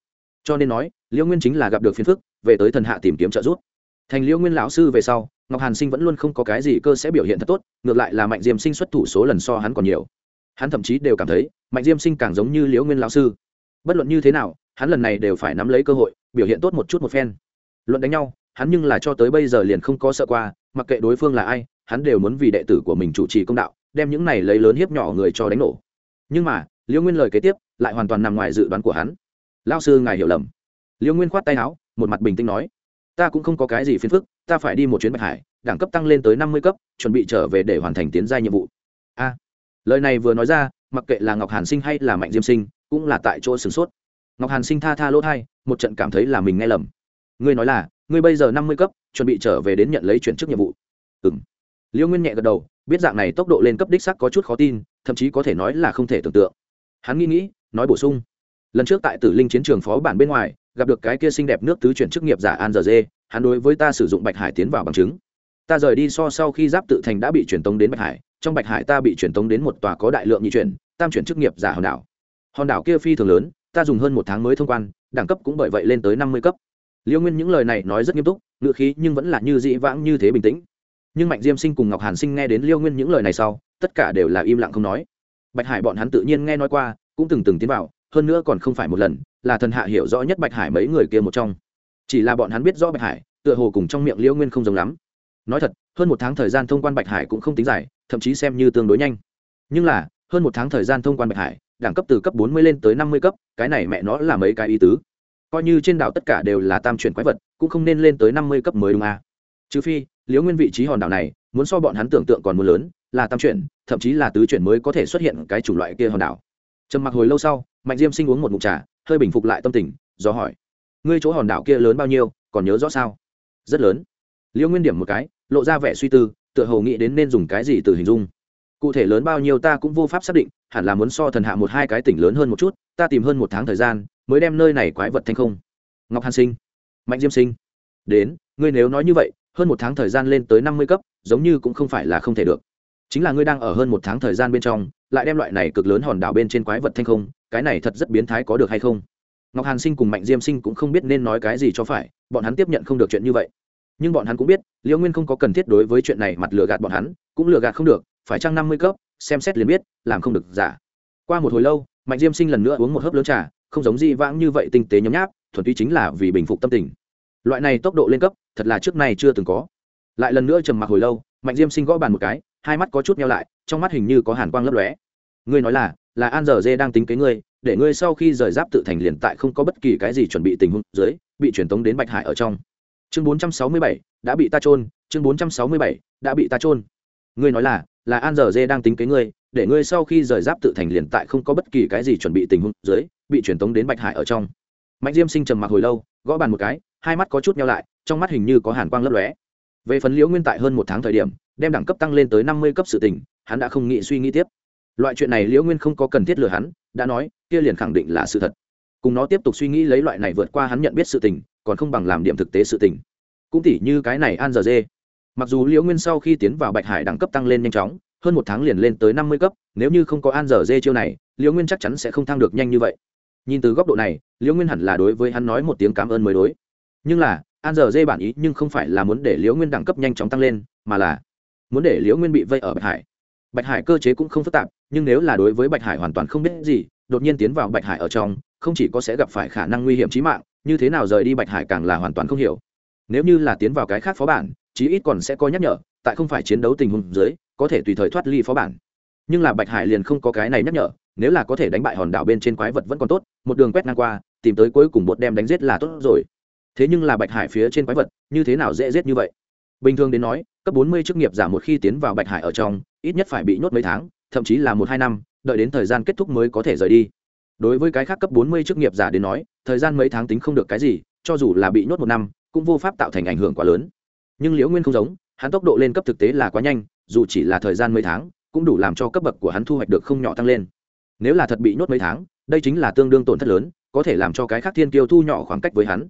Cho nên nói, liêu nguyên chính là gặp được phiền phức, về tới thần hạ tìm kiếm trợ giúp. Thành liêu nguyên lão sư về sau, ngọc hàn sinh vẫn luôn không có cái gì cơ sẽ biểu hiện thật tốt, ngược lại là mạnh diêm sinh xuất thủ số lần so hắn còn nhiều. Hắn thậm chí đều cảm thấy, mạnh diêm sinh càng giống như liễu nguyên lão sư. Bất luận như thế nào hắn lần này đều phải nắm lấy cơ hội, biểu hiện tốt một chút một phen. Luận đánh nhau, hắn nhưng là cho tới bây giờ liền không có sợ qua, mặc kệ đối phương là ai, hắn đều muốn vì đệ tử của mình chủ trì công đạo, đem những này lấy lớn hiếp nhỏ người cho đánh nổ. Nhưng mà liễu nguyên lời kế tiếp lại hoàn toàn nằm ngoài dự đoán của hắn. Lao sư ngài hiểu lầm. Liễu nguyên khoát tay áo, một mặt bình tĩnh nói, ta cũng không có cái gì phiền phức, ta phải đi một chuyến bạch hải, đẳng cấp tăng lên tới năm mươi cấp, chuẩn bị trở về để hoàn thành tiến gia nhiệm vụ. A. Lời này vừa nói ra, mặc kệ là ngọc hàn sinh hay là mạnh diêm sinh, cũng là tại chỗ sửng sốt ngọc hàn sinh tha tha lỗ thai, một trận cảm thấy là mình nghe lầm. Ngươi nói là, ngươi bây giờ năm mươi cấp, chuẩn bị trở về đến nhận lấy chuyển chức nhiệm vụ. Ừ m liêu nguyên nhẹ gật đầu, biết dạng này tốc độ lên cấp đích sắc có chút khó tin, thậm chí có thể nói là không thể tưởng tượng. Hắn nghĩ nghĩ, nói bổ sung. Lần trước tại tử linh chiến trường phó bản bên ngoài, gặp được cái kia xinh đẹp nước tứ chuyển chức nghiệp giả an giờ dê, hắn đối với ta sử dụng bạch hải tiến vào bằng chứng. Ta rời đi so sau khi giáp tự thành đã bị truyền tống đến bạch hải, trong bạch hải ta bị truyền tống đến một tòa có đại lượng nhị chuyển, tam chuyển chức nghiệp giả hòn đảo. Hòn đảo kia phi thường lớn ta dùng hơn một tháng mới thông quan, đẳng cấp cũng bởi vậy lên tới năm mươi cấp. Liêu nguyên những lời này nói rất nghiêm túc ngự khí nhưng vẫn là như dĩ vãng như thế bình tĩnh. Nhưng mạnh diêm sinh cùng ngọc hàn sinh nghe đến liêu nguyên những lời này sau, tất cả đều là im lặng không nói. Bạch hải bọn hắn tự nhiên nghe nói qua, cũng từng từng tiến vào, hơn nữa còn không phải một lần, là thần hạ hiểu rõ nhất bạch hải mấy người kia một trong. Chỉ là bọn hắn biết rõ bạch hải, tựa hồ cùng trong miệng liêu nguyên không giống lắm. Nói thật, hơn một tháng thời gian thông quan bạch hải cũng không tính dài, thậm chí xem như tương đối nhanh. Nhưng là, hơn một tháng thời gian thông quan bạch hải đẳng cấp từ cấp bốn mươi lên tới năm mươi cấp, cái này mẹ nó là mấy cái ý tứ. Coi như trên đảo tất cả đều là tam chuyển quái vật, cũng không nên lên tới năm mươi cấp mới đúng à. trừ phi, liễu nguyên vị trí hòn đảo này, muốn so bọn hắn tưởng tượng còn muốn lớn, là tam chuyển, thậm chí là tứ chuyển mới có thể xuất hiện cái chủng loại kia hòn đảo. Trầm mặc hồi lâu sau, mạnh diêm sinh uống một ngụm trà, hơi bình phục lại tâm tình, do hỏi, ngươi chỗ hòn đảo kia lớn bao nhiêu, còn nhớ rõ sao? Rất lớn. Liễu nguyên điểm một cái, lộ ra vẻ suy tư, tựa hồ nghĩ đến nên dùng cái gì từ hình dung cụ thể lớn bao nhiêu ta cũng vô pháp xác định, hẳn là muốn so thần hạ một hai cái tỉnh lớn hơn một chút, ta tìm hơn một tháng thời gian, mới đem nơi này quái vật thanh không. Ngọc hàn sinh, mạnh diêm sinh, đến, ngươi nếu nói như vậy, hơn một tháng thời gian lên tới năm mươi cấp, giống như cũng không phải là không thể được. Chính là ngươi đang ở hơn một tháng thời gian bên trong, lại đem loại này cực lớn hòn đảo bên trên quái vật thanh không, cái này thật rất biến thái có được hay không? Ngọc hàn sinh cùng mạnh diêm sinh cũng không biết nên nói cái gì cho phải, bọn hắn tiếp nhận không được chuyện như vậy. Nhưng bọn hắn cũng biết, liễu nguyên không có cần thiết đối với chuyện này mặt lừa gạt bọn hắn, cũng lừa gạt không được phải chăng năm mươi cấp xem xét liền biết làm không được giả. Qua một hồi lâu mạnh diêm sinh lần nữa uống một hớp lớn trà không giống di vãng như vậy tinh tế nhấm nháp thuần túy chính là vì bình phục tâm tình. Loại này tốc độ lên cấp thật là trước này chưa từng có. Lại lần nữa trầm mặc hồi lâu mạnh diêm sinh gõ bàn một cái hai mắt có chút nhau lại trong mắt hình như có hàn quang lấp lóe. Ngươi nói là là an giờ dê đang tính kế ngươi để ngươi sau khi rời giáp tự thành liền tại không có bất kỳ cái gì chuẩn bị tình huống dưới bị truyền tống đến bạch hải ở trong. Chương 467, đã bị ta trôn chương 467, đã bị ta trôn ngươi nói là là an giờ dê đang tính kế ngươi, để ngươi sau khi rời giáp tự thành liền tại không có bất kỳ cái gì chuẩn bị tình huống dưới, bị truyền tống đến bạch hải ở trong. Mạnh diêm sinh trầm mặc hồi lâu, gõ bàn một cái, hai mắt có chút nhau lại, trong mắt hình như có hàn quang lấp lóe. Về phần liễu nguyên tại hơn một tháng thời điểm, đem đẳng cấp tăng lên tới năm mươi cấp sự tình, hắn đã không nghĩ suy nghĩ tiếp. Loại chuyện này liễu nguyên không có cần thiết lừa hắn, đã nói, kia liền khẳng định là sự thật. Cùng nó tiếp tục suy nghĩ lấy loại này vượt qua hắn nhận biết sự tình, còn không bằng làm điểm thực tế sự tình. Cũng tỉ như cái này an giờ dê mặc dù liễu nguyên sau khi tiến vào bạch hải đẳng cấp tăng lên nhanh chóng, hơn một tháng liền lên tới năm mươi cấp, nếu như không có an dở dê chiêu này, liễu nguyên chắc chắn sẽ không thăng được nhanh như vậy. Nhìn từ góc độ này, liễu nguyên hẳn là đối với hắn nói một tiếng cảm ơn mới đối. Nhưng là, an dở dê bản ý nhưng không phải là muốn để liễu nguyên đẳng cấp nhanh chóng tăng lên, mà là muốn để liễu nguyên bị vây ở bạch hải. Bạch hải cơ chế cũng không phức tạp, nhưng nếu là đối với bạch hải hoàn toàn không biết gì, đột nhiên tiến vào bạch hải ở trong, không chỉ có sẽ gặp phải khả năng nguy hiểm trí mạng, như thế nào rời đi bạch hải càng là hoàn toàn không hiểu. Nếu như là tiến vào cái khác phó bản chí ít còn sẽ có nhắc nhở, tại không phải chiến đấu tình huống dưới, có thể tùy thời thoát ly phó bản. Nhưng là bạch hải liền không có cái này nhắc nhở, nếu là có thể đánh bại hòn đảo bên trên quái vật vẫn còn tốt, một đường quét ngang qua, tìm tới cuối cùng bột đem đánh giết là tốt rồi. Thế nhưng là bạch hải phía trên quái vật, như thế nào dễ giết như vậy? Bình thường đến nói, cấp bốn mươi chức nghiệp giả một khi tiến vào bạch hải ở trong, ít nhất phải bị nhốt mấy tháng, thậm chí là một hai năm, đợi đến thời gian kết thúc mới có thể rời đi. Đối với cái khác cấp bốn mươi chức nghiệp giả đến nói, thời gian mấy tháng tính không được cái gì, cho dù là bị nhốt một năm, cũng vô pháp tạo thành ảnh hưởng quá lớn nhưng liễu nguyên không giống, hắn tốc độ lên cấp thực tế là quá nhanh, dù chỉ là thời gian mấy tháng, cũng đủ làm cho cấp bậc của hắn thu hoạch được không nhỏ tăng lên. Nếu là thật bị nhốt mấy tháng, đây chính là tương đương tổn thất lớn, có thể làm cho cái khác thiên kiêu thu nhỏ khoảng cách với hắn.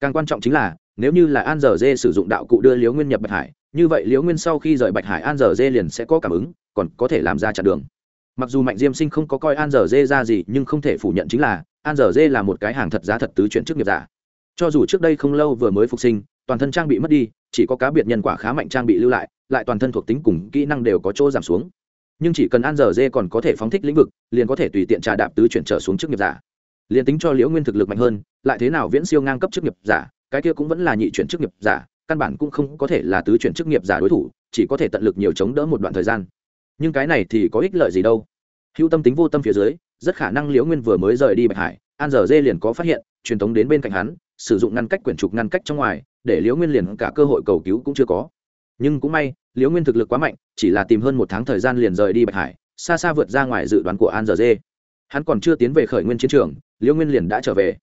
Càng quan trọng chính là, nếu như là an dở dê sử dụng đạo cụ đưa liễu nguyên nhập bạch hải, như vậy liễu nguyên sau khi rời bạch hải an dở dê liền sẽ có cảm ứng, còn có thể làm ra chặn đường. Mặc dù mạnh diêm sinh không có coi an dở dê ra gì, nhưng không thể phủ nhận chính là, an dở dê là một cái hàng thật giá thật tứ chuyển chức nghiệp giả. Cho dù trước đây không lâu vừa mới phục sinh toàn thân trang bị mất đi, chỉ có cá biệt nhân quả khá mạnh trang bị lưu lại lại toàn thân thuộc tính cùng kỹ năng đều có chỗ giảm xuống. Nhưng chỉ cần an giờ dê còn có thể phóng thích lĩnh vực, liền có thể tùy tiện trà đạp tứ chuyển trở xuống chức nghiệp giả. Liền tính cho liễu nguyên thực lực mạnh hơn, lại thế nào viễn siêu ngang cấp chức nghiệp giả, cái kia cũng vẫn là nhị chuyển chức nghiệp giả, căn bản cũng không có thể là tứ chuyển chức nghiệp giả đối thủ, chỉ có thể tận lực nhiều chống đỡ một đoạn thời gian. Nhưng cái này thì có ích lợi gì đâu? Hữu tâm tính vô tâm phía dưới, rất khả năng liễu nguyên vừa mới rời đi bạch hải, an giờ dê liền có phát hiện, truyền thống đến bên cạnh hắn, sử dụng ngăn cách quyển trục ngăn cách trong ngoài để liễu nguyên liền cả cơ hội cầu cứu cũng chưa có. Nhưng cũng may, liễu nguyên thực lực quá mạnh, chỉ là tìm hơn một tháng thời gian liền rời đi bạch hải, xa xa vượt ra ngoài dự đoán của an giờ dê. Hắn còn chưa tiến về khởi nguyên chiến trường, liễu nguyên liền đã trở về.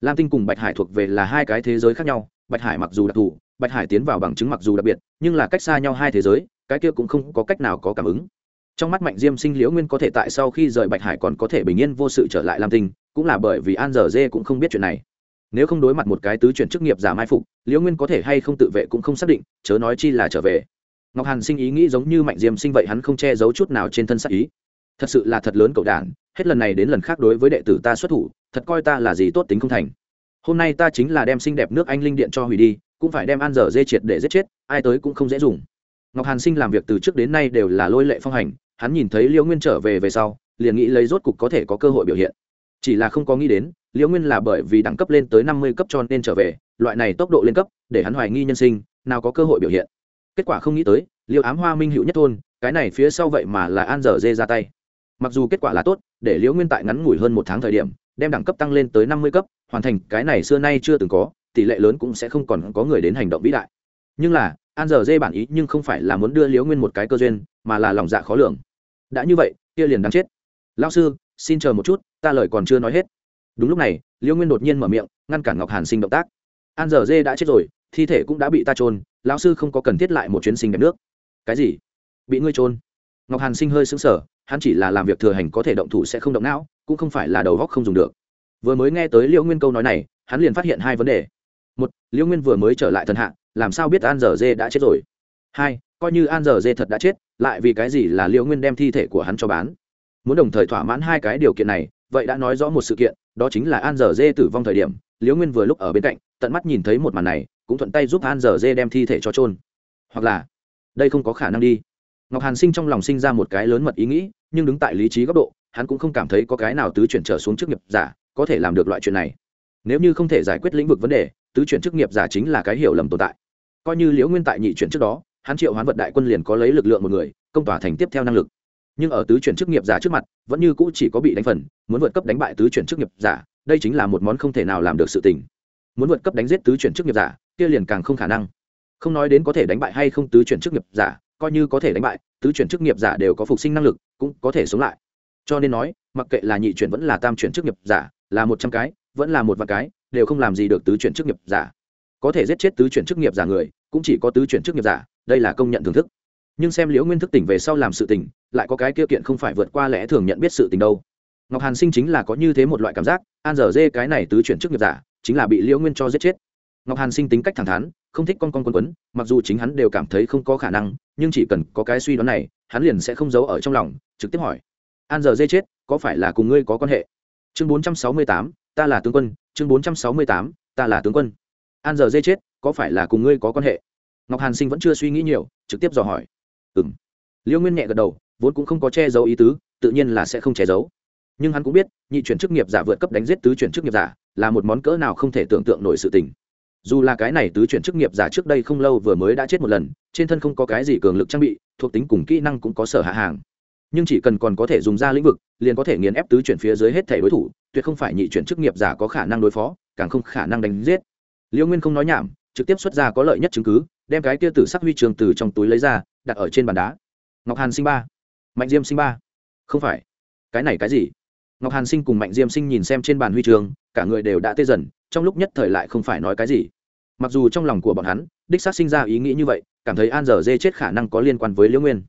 Lam tinh cùng bạch hải thuộc về là hai cái thế giới khác nhau, bạch hải mặc dù đặc thù, bạch hải tiến vào bằng chứng mặc dù đặc biệt, nhưng là cách xa nhau hai thế giới, cái kia cũng không có cách nào có cảm ứng. Trong mắt mạnh diêm sinh, liễu nguyên có thể tại sau khi rời bạch hải còn có thể bình yên vô sự trở lại lam tinh, cũng là bởi vì an giờ dê cũng không biết chuyện này nếu không đối mặt một cái tứ chuyển chức nghiệp giả mai phục, liễu nguyên có thể hay không tự vệ cũng không xác định, chớ nói chi là trở về. Ngọc hàn sinh ý nghĩ giống như mạnh diêm sinh vậy hắn không che giấu chút nào trên thân xác ý. Thật sự là thật lớn cậu đản, hết lần này đến lần khác đối với đệ tử ta xuất thủ, thật coi ta là gì tốt tính không thành. Hôm nay ta chính là đem xinh đẹp nước anh linh điện cho hủy đi, cũng phải đem ăn dở dê triệt để giết chết, ai tới cũng không dễ dùng. Ngọc hàn sinh làm việc từ trước đến nay đều là lôi lệ phong hành, hắn nhìn thấy liễu nguyên trở về về sau, liền nghĩ lấy rốt cục có thể có cơ hội biểu hiện chỉ là không có nghĩ đến, liễu nguyên là bởi vì đẳng cấp lên tới năm mươi cấp cho nên trở về, loại này tốc độ lên cấp, để hắn hoài nghi nhân sinh, nào có cơ hội biểu hiện. Kết quả không nghĩ tới, liễu ám hoa minh hữu nhất thôn, cái này phía sau vậy mà là an dở dê ra tay. Mặc dù kết quả là tốt, để liễu nguyên tại ngắn ngủi hơn một tháng thời điểm, đem đẳng cấp tăng lên tới năm mươi cấp, hoàn thành cái này xưa nay chưa từng có, tỷ lệ lớn cũng sẽ không còn có người đến hành động vĩ đại. Nhưng là, an giờ dê bản ý nhưng không phải là muốn đưa liễu nguyên một cái cơ duyên, mà là lòng dạ khó lường. Đã như vậy, kia liền đáng chết. Lao sư xin chờ một chút, ta lời còn chưa nói hết. Đúng lúc này liễu nguyên đột nhiên mở miệng, ngăn cản ngọc hàn sinh động tác. An giờ dê đã chết rồi, thi thể cũng đã bị ta trôn lão sư không có cần thiết lại một chuyến sinh đẹp nước. Cái gì? Bị ngươi trôn ngọc hàn sinh hơi xứng sở hắn chỉ là làm việc thừa hành có thể động thủ sẽ không động não, cũng không phải là đầu góc không dùng được. Vừa mới nghe tới liễu nguyên câu nói này, hắn liền phát hiện hai vấn đề. Một liễu nguyên vừa mới trở lại thần hạ, làm sao biết an giờ dê đã chết rồi? Hai, coi như an giờ dê thật đã chết, lại vì cái gì là liễu nguyên đem thi thể của hắn cho bán? Muốn đồng thời thỏa mãn hai cái điều kiện này, vậy đã nói rõ một sự kiện, đó chính là an dở dê tử vong thời điểm, liễu nguyên vừa lúc ở bên cạnh, tận mắt nhìn thấy một màn này, cũng thuận tay giúp an dở dê đem thi thể cho trôn hoặc là, đây không có khả năng đi. Ngọc hàn sinh trong lòng sinh ra một cái lớn mật ý nghĩ, nhưng đứng tại lý trí góc độ, hắn cũng không cảm thấy có cái nào tứ chuyển trở xuống chức nghiệp giả có thể làm được loại chuyện này. Nếu như không thể giải quyết lĩnh vực vấn đề, tứ chuyển chức nghiệp giả chính là cái hiểu lầm tồn tại. Coi như liễu nguyên tại nhị chuyển trước đó, hắn triệu hoán vật đại quân liền có lấy lực lượng một người, công tỏa thành tiếp theo năng lực nhưng ở tứ chuyển chức nghiệp giả trước mặt, vẫn như cũ chỉ có bị đánh phần, muốn vượt cấp đánh bại tứ chuyển chức nghiệp giả, đây chính là một món không thể nào làm được sự tình. Muốn vượt cấp đánh giết tứ chuyển chức nghiệp giả, kia liền càng không khả năng. Không nói đến có thể đánh bại hay không tứ chuyển chức nghiệp giả, coi như có thể đánh bại, tứ chuyển chức nghiệp giả đều có phục sinh năng lực, cũng có thể sống lại. Cho nên nói, mặc kệ là nhị chuyển vẫn là tam chuyển chức nghiệp giả, là một trăm cái, vẫn là một vạn cái, đều không làm gì được tứ chuyển chức nghiệp giả. Có thể giết chết tứ chuyển chức nghiệp giả người, cũng chỉ có tứ chuyển chức nghiệp giả, đây là công nhận thưởng thức. Nhưng xem liễu nguyên thức tỉnh về sau làm sự tỉnh lại có cái kia kiện không phải vượt qua lẽ thường nhận biết sự tình đâu. Ngọc hàn sinh chính là có như thế một loại cảm giác, an dở dê cái này tứ chuyển chức nghiệp giả, chính là bị liễu nguyên cho giết chết. Ngọc hàn sinh tính cách thẳng thắn, không thích con con quân quấn, mặc dù chính hắn đều cảm thấy không có khả năng, nhưng chỉ cần có cái suy đoán này, hắn liền sẽ không giấu ở trong lòng, trực tiếp hỏi. An giờ dê chết, có phải là cùng ngươi có quan hệ? Chương bốn trăm sáu mươi tám, ta là tướng quân, chương bốn trăm sáu mươi tám, ta là tướng quân. An giờ dê chết, có phải là cùng ngươi có quan hệ? Ngọc hàn sinh vẫn chưa suy nghĩ nhiều, trực tiếp dò hỏi. Ừ m liêu nguyên nhẹ gật đầu vốn cũng không có che giấu ý tứ, tự nhiên là sẽ không che giấu. Nhưng hắn cũng biết, nhị chuyển chức nghiệp giả vượt cấp đánh giết tứ chuyển chức nghiệp giả là một món cỡ nào không thể tưởng tượng nổi sự tình. Dù là cái này tứ chuyển chức nghiệp giả trước đây không lâu vừa mới đã chết một lần, trên thân không có cái gì cường lực trang bị, thuộc tính cùng kỹ năng cũng có sở hạ hàng. Nhưng chỉ cần còn có thể dùng ra lĩnh vực, liền có thể nghiền ép tứ chuyển phía dưới hết thể đối thủ, tuyệt không phải nhị chuyển chức nghiệp giả có khả năng đối phó, càng không khả năng đánh giết. Liễu nguyên không nói nhảm, trực tiếp xuất ra có lợi nhất chứng cứ, đem cái kia tử sắc huy trường từ trong túi lấy ra, đặt ở trên bàn đá. Ngọc hàn sinh ba mạnh diêm sinh ba. Không phải. Cái này cái gì? Ngọc hàn sinh cùng mạnh diêm sinh nhìn xem trên bàn huy trường, cả người đều đã tê dần, trong lúc nhất thời lại không phải nói cái gì. Mặc dù trong lòng của bọn hắn, đích xác sinh ra ý nghĩ như vậy, cảm thấy an giờ dê chết khả năng có liên quan với liễu nguyên.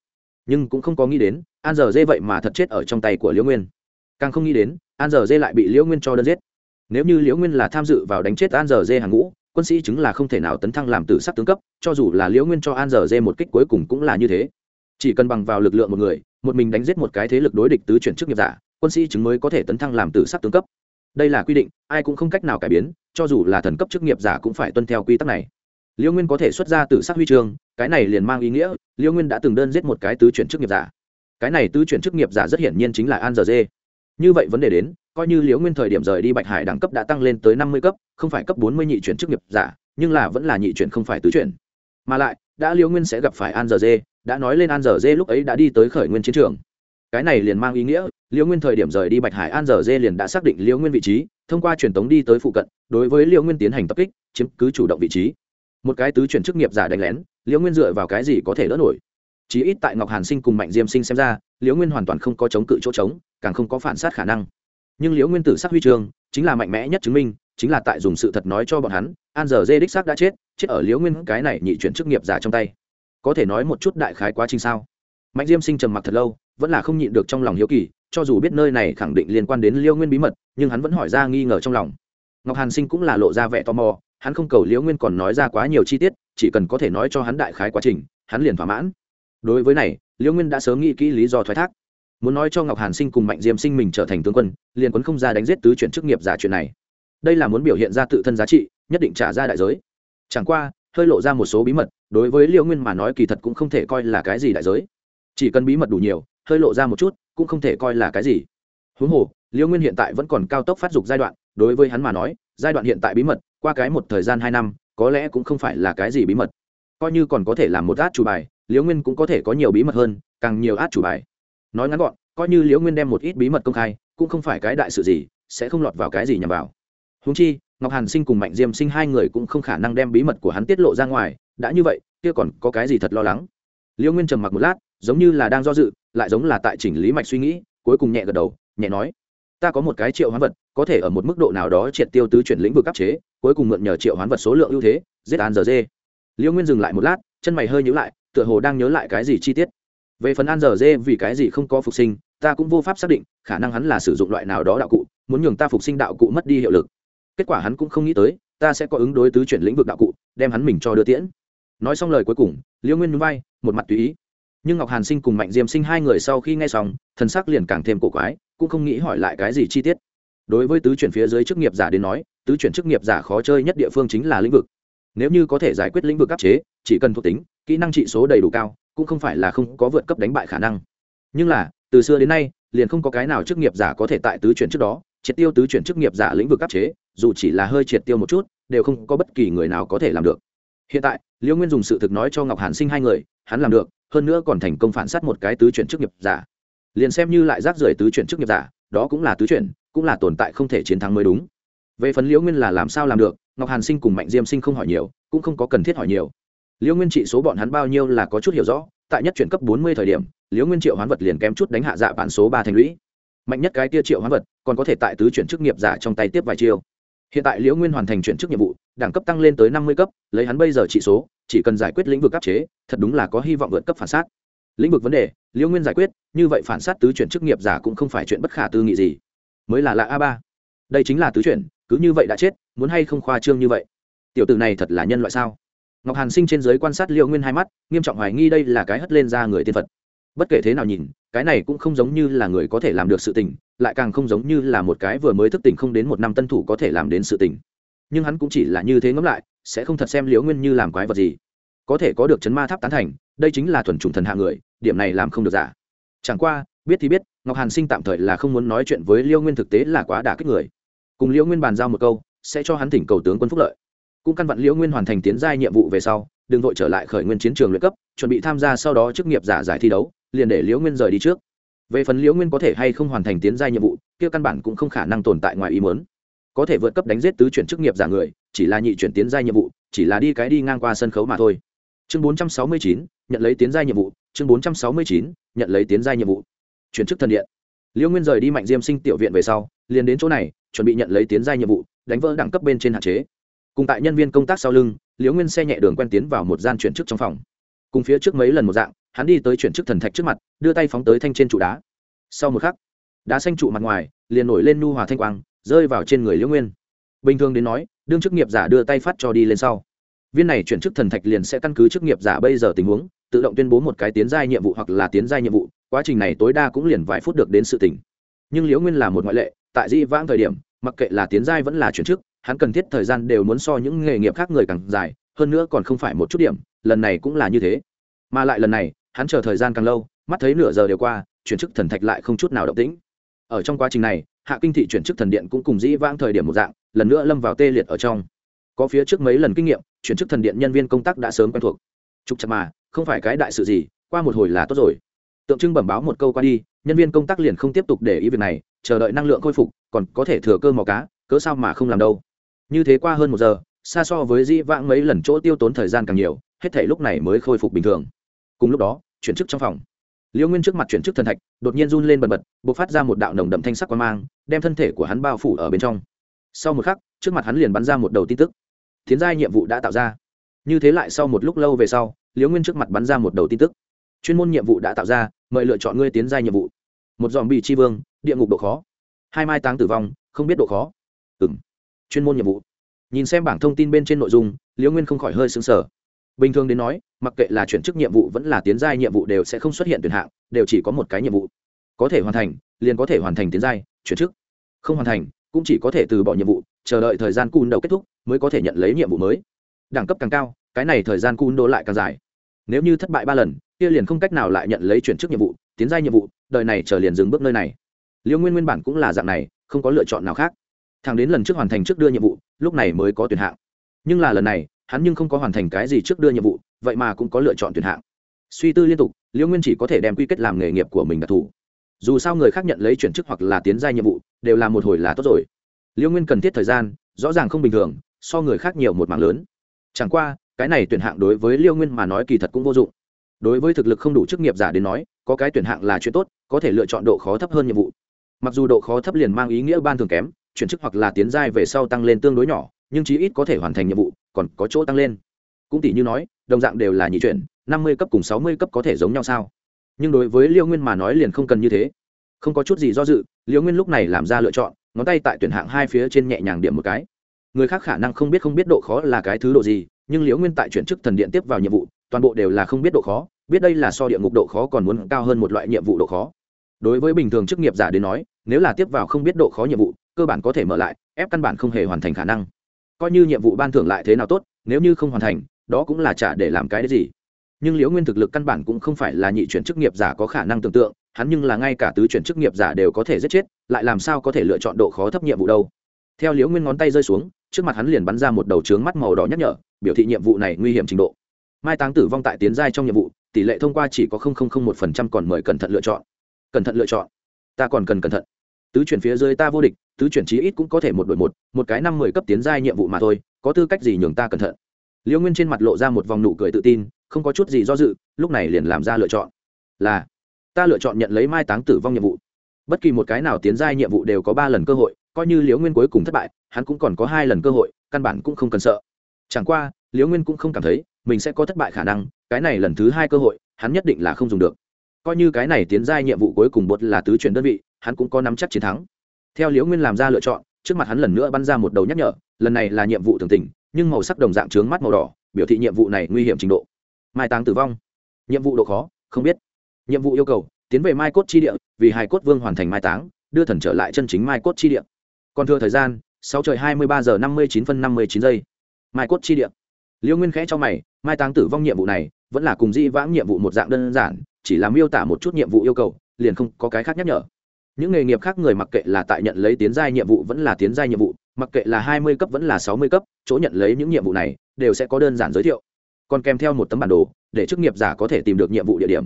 Nhưng cũng không có nghĩ đến, an giờ dê vậy mà thật chết ở trong tay của liễu nguyên. Càng không nghĩ đến, an giờ dê lại bị liễu nguyên cho đơn giết. Nếu như liễu nguyên là tham dự vào đánh chết an giờ dê hàng ngũ, quân sĩ chứng là không thể nào tấn thăng làm tử sắc tướng cấp, cho dù là liễu nguyên cho an giờ dê một kích cuối cùng cũng là như thế chỉ cần bằng vào lực lượng một người, một mình đánh giết một cái thế lực đối địch tứ chuyển chức nghiệp giả, quân sĩ chứng mới có thể tấn thăng làm tử sắc tướng cấp. Đây là quy định, ai cũng không cách nào cải biến, cho dù là thần cấp chức nghiệp giả cũng phải tuân theo quy tắc này. Liễu nguyên có thể xuất ra tử sắc huy chương, cái này liền mang ý nghĩa liễu nguyên đã từng đơn giết một cái tứ chuyển chức nghiệp giả. Cái này tứ chuyển chức nghiệp giả rất hiển nhiên chính là an giờ dê. Như vậy vấn đề đến, coi như liễu nguyên thời điểm rời đi bạch hải đẳng cấp đã tăng lên tới năm mươi cấp, không phải cấp bốn mươi nhị chuyển chức nghiệp giả, nhưng là vẫn là nhị chuyển không phải tứ chuyển. Mà lại, đã liễu nguyên sẽ gặp phải an giờ dê đã nói lên an Dở dê lúc ấy đã đi tới khởi nguyên chiến trường. Cái này liền mang ý nghĩa, liễu nguyên thời điểm rời đi bạch hải an Dở dê liền đã xác định liễu nguyên vị trí, thông qua truyền tống đi tới phụ cận, đối với liễu nguyên tiến hành tập kích, chiếm cứ chủ động vị trí. Một cái tứ chuyển chức nghiệp giả đánh lén, liễu nguyên dựa vào cái gì có thể đỡ nổi? Chí ít tại ngọc hàn sinh cùng mạnh diêm sinh xem ra, liễu nguyên hoàn toàn không có chống cự chỗ trống, càng không có phản sát khả năng. Nhưng liễu nguyên tử sắc huy chương chính là mạnh mẽ nhất chứng minh, chính là tại dùng sự thật nói cho bọn hắn, an giờ dê đích xác đã chết chết ở liễu nguyên cái này nhị chuyển chức nghiệp giả trong tay có thể nói một chút đại khái quá trình sao? Mạnh diêm sinh trầm mặc thật lâu, vẫn là không nhịn được trong lòng hiếu kỳ, cho dù biết nơi này khẳng định liên quan đến liêu nguyên bí mật, nhưng hắn vẫn hỏi ra nghi ngờ trong lòng. Ngọc hàn sinh cũng là lộ ra vẻ tò mò, hắn không cầu liễu nguyên còn nói ra quá nhiều chi tiết, chỉ cần có thể nói cho hắn đại khái quá trình, hắn liền thỏa mãn. Đối với này liễu nguyên đã sớm nghĩ kỹ lý do thoái thác. Muốn nói cho ngọc hàn sinh cùng mạnh diêm sinh mình trở thành tướng quân, liền quấn không ra đánh giết tứ chuyển chức nghiệp giả chuyện này. Đây là muốn biểu hiện ra tự thân giá trị, nhất định trả ra đại giới. Chẳng qua hơi lộ ra một số bí mật, đối với liễu nguyên mà nói kỳ thật cũng không thể coi là cái gì đại giới. Chỉ cần bí mật đủ nhiều, hơi lộ ra một chút, cũng không thể coi là cái gì. Huống hồ liễu nguyên hiện tại vẫn còn cao tốc phát dục giai đoạn, đối với hắn mà nói, giai đoạn hiện tại bí mật, qua cái một thời gian hai năm, có lẽ cũng không phải là cái gì bí mật. Coi như còn có thể làm một át chủ bài liễu nguyên cũng có thể có nhiều bí mật hơn, càng nhiều át chủ bài. Nói ngắn gọn, coi như liễu nguyên đem một ít bí mật công khai, cũng không phải cái đại sự gì, sẽ không lọt vào cái gì nhằm vào. Húng chi ngọc hàn sinh cùng mạnh diêm sinh hai người cũng không khả năng đem bí mật của hắn tiết lộ ra ngoài, đã như vậy, kia còn có cái gì thật lo lắng? Liêu nguyên trầm mặc một lát, giống như là đang do dự, lại giống là tại chỉnh lý mạch suy nghĩ, cuối cùng nhẹ gật đầu, nhẹ nói, ta có một cái triệu hoán vật, có thể ở một mức độ nào đó triệt tiêu tứ chuyển lĩnh vực áp chế, cuối cùng mượn nhờ triệu hoán vật số lượng ưu thế, giết an giờ dê. Liêu nguyên dừng lại một lát, chân mày hơi nhữ lại, tựa hồ đang nhớ lại cái gì chi tiết. Về phần an giờ dê vì cái gì không có phục sinh, ta cũng vô pháp xác định, khả năng hắn là sử dụng loại nào đó đạo cụ, muốn nhường ta phục sinh đạo cụ mất đi hiệu lực kết quả hắn cũng không nghĩ tới, ta sẽ có ứng đối tứ chuyển lĩnh vực đạo cụ, đem hắn mình cho đưa tiễn. Nói xong lời cuối cùng liễu nguyên núi bay một mặt tùy ý. Nhưng ngọc hàn sinh cùng mạnh diêm sinh hai người sau khi nghe xong, thần sắc liền càng thêm cổ quái, cũng không nghĩ hỏi lại cái gì chi tiết. Đối với tứ chuyển phía dưới chức nghiệp giả đến nói, tứ chuyển chức nghiệp giả khó chơi nhất địa phương chính là lĩnh vực. Nếu như có thể giải quyết lĩnh vực áp chế, chỉ cần thuộc tính, kỹ năng trị số đầy đủ cao, cũng không phải là không có vượt cấp đánh bại khả năng. Nhưng là, từ xưa đến nay, liền không có cái nào chức nghiệp giả có thể tại tứ chuyển trước đó, triệt tiêu tứ chuyển chức nghiệp giả lĩnh vực áp chế dù chỉ là hơi triệt tiêu một chút, đều không có bất kỳ người nào có thể làm được. Hiện tại, liễu nguyên dùng sự thực nói cho ngọc hàn sinh hai người, hắn làm được, hơn nữa còn thành công phản s á t một cái tứ chuyển chức nghiệp giả. Liền xem như lại rác rưởi tứ chuyển chức nghiệp giả, đó cũng là tứ chuyển, cũng là tồn tại không thể chiến thắng mới đúng. Về phần liễu nguyên là làm sao làm được, ngọc hàn sinh cùng mạnh diêm sinh không hỏi nhiều, cũng không có cần thiết hỏi nhiều. Liễu nguyên trị số bọn hắn bao nhiêu là có chút hiểu rõ, tại nhất chuyển cấp bốn mươi thời điểm, liễu nguyên triệu hoán vật liền kém chút đánh hạ dạ bản số ba thành lũy. Mạnh nhất cái tia triệu hoán vật, còn có thể tại tứ chuyển chức nghiệp giả trong tay tiếp vài chiêu hiện tại liễu nguyên hoàn thành chuyển chức nhiệm vụ, đẳng cấp tăng lên tới năm mươi cấp, lấy hắn bây giờ trị số, chỉ cần giải quyết lĩnh vực áp chế, thật đúng là có hy vọng vượt cấp phản xác lĩnh vực vấn đề, liễu nguyên giải quyết, như vậy phản sát tứ chuyển chức nghiệp giả cũng không phải chuyện bất khả tư nghị gì. Mới là lạ a ba. Đây chính là tứ chuyển, cứ như vậy đã chết, muốn hay không khoa trương như vậy? Tiểu tử này thật là nhân loại sao? Ngọc hàn sinh trên giới quan sát liễu nguyên hai mắt, nghiêm trọng hoài nghi đây là cái hất lên ra người tiên phật. Bất kể thế nào nhìn cái này cũng không giống như là người có thể làm được sự tình, lại càng không giống như là một cái vừa mới thức tỉnh không đến một năm tân thủ có thể làm đến sự tình. Nhưng hắn cũng chỉ là như thế ngẫm lại, sẽ không thật xem liễu nguyên như làm quái vật gì. Có thể có được chấn ma tháp tán thành, đây chính là thuần chủng thần hạ người, điểm này làm không được giả. Chẳng qua, biết thì biết, ngọc hàn sinh tạm thời là không muốn nói chuyện với liễu nguyên thực tế là quá đả kích người. Cùng liễu nguyên bàn giao một câu, sẽ cho hắn thỉnh cầu tướng quân phúc lợi. Cũng căn vặn liễu nguyên hoàn thành tiến giai nhiệm vụ về sau, đừng vội trở lại khởi nguyên chiến trường luyện cấp, chuẩn bị tham gia sau đó chức nghiệp giả giải thi đấu liền để liễu nguyên rời đi trước. Về phần liễu nguyên có thể hay không hoàn thành tiến giai nhiệm vụ, kia căn bản cũng không khả năng tồn tại ngoài ý muốn. Có thể vượt cấp đánh giết tứ chuyển chức nghiệp giả người, chỉ là nhị chuyển tiến giai nhiệm vụ, chỉ là đi cái đi ngang qua sân khấu mà thôi. Chương bốn trăm sáu mươi chín, nhận lấy tiến giai nhiệm vụ. Chương bốn trăm sáu mươi chín, nhận lấy tiến giai nhiệm vụ. Chuyển chức thần điện. Liễu nguyên rời đi mạnh diêm sinh tiểu viện về sau, liền đến chỗ này, chuẩn bị nhận lấy tiến giai nhiệm vụ, đánh vỡ đẳng cấp bên trên hạn chế. Cùng tại nhân viên công tác sau lưng, liễu nguyên xe nhẹ đường quen tiến vào một gian chuyển chức trong phòng cùng phía trước mấy lần một dạng, hắn đi tới chuyển chức thần thạch trước mặt, đưa tay phóng tới thanh trên trụ đá. Sau một khắc, đá xanh trụ mặt ngoài, liền nổi lên nu hòa thanh quang, rơi vào trên người liễu nguyên. Bình thường đến nói, đương chức nghiệp giả đưa tay phát cho đi lên sau. Viên này chuyển chức thần thạch liền sẽ căn cứ chức nghiệp giả bây giờ tình huống, tự động tuyên bố một cái tiến giai nhiệm vụ hoặc là tiến giai nhiệm vụ, quá trình này tối đa cũng liền vài phút được đến sự tỉnh nhưng liễu nguyên là một ngoại lệ, tại di vãng thời điểm, mặc kệ là tiến giai vẫn là chuyển chức, hắn cần thiết thời gian đều muốn so những nghề nghiệp khác người càng dài, hơn nữa còn không phải một chút điểm lần này cũng là như thế. Mà lại lần này, hắn chờ thời gian càng lâu, mắt thấy nửa giờ đều qua, chuyển chức thần thạch lại không chút nào động tĩnh. Ở trong quá trình này, hạ kinh thị chuyển chức thần điện cũng cùng dĩ vãng thời điểm một dạng, lần nữa lâm vào tê liệt ở trong. Có phía trước mấy lần kinh nghiệm, chuyển chức thần điện nhân viên công tác đã sớm quen thuộc. Trục chặt mà, không phải cái đại sự gì, qua một hồi là tốt rồi. Tượng trưng bẩm báo một câu qua đi, nhân viên công tác liền không tiếp tục để ý việc này, chờ đợi năng lượng khôi phục, còn có thể thừa cơ mò cá, cớ sao mà không làm đâu. Như thế qua hơn một giờ, xa so với dĩ vãng mấy lần chỗ tiêu tốn thời gian càng nhiều hết thể lúc này mới khôi phục bình thường. Cùng lúc đó, chuyển chức trong phòng. Liễu nguyên trước mặt chuyển chức thần thạch, đột nhiên run lên bần bật b ộ c phát ra một đạo nồng đậm thanh sắc quan mang, đem thân thể của hắn bao phủ ở bên trong. Sau một khắc, trước mặt hắn liền bắn ra một đầu tin tức. Tiến giai nhiệm vụ đã tạo ra. Như thế lại sau một lúc lâu về sau liễu nguyên trước mặt bắn ra một đầu tin tức. Chuyên môn nhiệm vụ đã tạo ra, mời lựa chọn ngươi tiến giai nhiệm vụ. Một dòm bị tri vương, địa ngục độ khó. Hai mai táng tử vong, không biết độ khó. Ừng chuyên môn nhiệm vụ. Nhìn xem bảng thông tin bên trên nội dung liễu nguyên không khỏi hơi xứng sở bình thường đến nói, mặc kệ là chuyển chức nhiệm vụ vẫn là tiến giai nhiệm vụ đều sẽ không xuất hiện tuyển hạng, đều chỉ có một cái nhiệm vụ. Có thể hoàn thành, liền có thể hoàn thành tiến giai, chuyển chức. Không hoàn thành, cũng chỉ có thể từ bỏ nhiệm vụ, chờ đợi thời gian cun đầu kết thúc mới có thể nhận lấy nhiệm vụ mới. Đẳng cấp càng cao, cái này thời gian cun đô lại càng dài. Nếu như thất bại ba lần, kia liền không cách nào lại nhận lấy chuyển chức nhiệm vụ, tiến giai nhiệm vụ, đời này chờ liền dừng bước nơi này. Liêu nguyên nguyên bản cũng là dạng này, không có lựa chọn nào khác. Thằng đến lần trước hoàn thành trước đưa nhiệm vụ, lúc này mới có tuyển hạng. Nhưng là lần này hắn nhưng không có hoàn thành cái gì trước đưa nhiệm vụ, vậy mà cũng có lựa chọn tuyển hạng. Suy tư liên tục, liễu nguyên chỉ có thể đem quy kết làm nghề nghiệp của mình đặc thù. Dù sao người khác nhận lấy chuyển chức hoặc là tiến gia nhiệm vụ, đều là một hồi là tốt rồi. Liễu nguyên cần thiết thời gian, rõ ràng không bình thường, so người khác nhiều một mạng lớn. Chẳng qua, cái này tuyển hạng đối với liễu nguyên mà nói kỳ thật cũng vô dụng. Đối với thực lực không đủ chức nghiệp giả đến nói, có cái tuyển hạng là chuyện tốt, có thể lựa chọn độ khó thấp hơn nhiệm vụ. Mặc dù độ khó thấp liền mang ý nghĩa ban thường kém, chuyển chức hoặc là tiến giai về sau tăng lên tương đối nhỏ, nhưng chí ít có thể hoàn thành nhiệm vụ còn có chỗ tăng lên. Cũng tỷ như nói, đồng dạng đều là nhị chuyển, năm mươi cấp cùng sáu mươi cấp có thể giống nhau sao? Nhưng đối với liêu nguyên mà nói liền không cần như thế. Không có chút gì do dự, liêu nguyên lúc này làm ra lựa chọn, ngón tay tại tuyển hạng hai phía trên nhẹ nhàng điểm một cái. Người khác khả năng không biết không biết độ khó là cái thứ độ gì, nhưng liễu nguyên tại chuyển chức thần điện tiếp vào nhiệm vụ, toàn bộ đều là không biết độ khó, biết đây là so địa ngục độ khó còn muốn cao hơn một loại nhiệm vụ độ khó. Đối với bình thường chức nghiệp giả đến nói, nếu là tiếp vào không biết độ khó nhiệm vụ, cơ bản có thể mở lại, ép căn bản không hề hoàn thành khả năng coi như nhiệm vụ ban thưởng lại thế nào tốt, nếu như không hoàn thành, đó cũng là trả để làm cái đấy gì. Nhưng liễu nguyên thực lực căn bản cũng không phải là nhị chuyển chức nghiệp giả có khả năng tưởng tượng, hắn nhưng là ngay cả tứ chuyển chức nghiệp giả đều có thể giết chết, lại làm sao có thể lựa chọn độ khó thấp nhiệm vụ đâu. Theo liễu nguyên ngón tay rơi xuống, trước mặt hắn liền bắn ra một đầu trướng mắt màu đỏ nhắc nhở, biểu thị nhiệm vụ này nguy hiểm trình độ. Mai táng tử vong tại tiến giai trong nhiệm vụ, tỷ lệ thông qua chỉ có một phần trăm còn mời cẩn thận lựa chọn. Cẩn thận lựa chọn. Ta còn cần cẩn thận tứ chuyển phía dưới ta vô địch, tứ chuyển chí ít cũng có thể một đội một một cái năm mười cấp tiến giai nhiệm vụ mà thôi, có tư cách gì nhường ta cẩn thận? Liễu nguyên trên mặt lộ ra một vòng nụ cười tự tin, không có chút gì do dự, lúc này liền làm ra lựa chọn. Là, ta lựa chọn nhận lấy mai táng tử vong nhiệm vụ. Bất kỳ một cái nào tiến giai nhiệm vụ đều có ba lần cơ hội, coi như liễu nguyên cuối cùng thất bại, hắn cũng còn có hai lần cơ hội, căn bản cũng không cần sợ. Chẳng qua liễu nguyên cũng không cảm thấy mình sẽ có thất bại khả năng, cái này lần thứ hai cơ hội, hắn nhất định là không dùng được coi như cái này tiến giai nhiệm vụ cuối cùng bột là tứ chuyển đơn vị, hắn cũng có nắm chắc chiến thắng. Theo liễu nguyên làm ra lựa chọn, trước mặt hắn lần nữa bắn ra một đầu nhắc nhở, lần này là nhiệm vụ thường tình, nhưng màu sắc đồng dạng trướng mắt màu đỏ, biểu thị nhiệm vụ này nguy hiểm trình độ. Mai táng tử vong. Nhiệm vụ độ khó, không biết. Nhiệm vụ yêu cầu, tiến về mai cốt chi địa, vì hai cốt vương hoàn thành mai táng, đưa thần trở lại chân chính mai cốt chi địa. Còn thừa thời gian, sáu trời hai mươi ba giờ năm mươi chín phân năm mươi chín giây. Mai cốt chi địa. Liễu nguyên khẽ cho mày, mai táng tử vong nhiệm vụ này, vẫn là cùng di vãng nhiệm vụ một dạng đơn giản chỉ là miêu tả một chút nhiệm vụ yêu cầu, liền không có cái khác nhắc nhở. Những nghề nghiệp khác người mặc kệ là tại nhận lấy tiến giai nhiệm vụ vẫn là tiến giai nhiệm vụ, mặc kệ là hai mươi cấp vẫn là sáu mươi cấp, chỗ nhận lấy những nhiệm vụ này, đều sẽ có đơn giản giới thiệu. Còn kèm theo một tấm bản đồ, để chức nghiệp giả có thể tìm được nhiệm vụ địa điểm.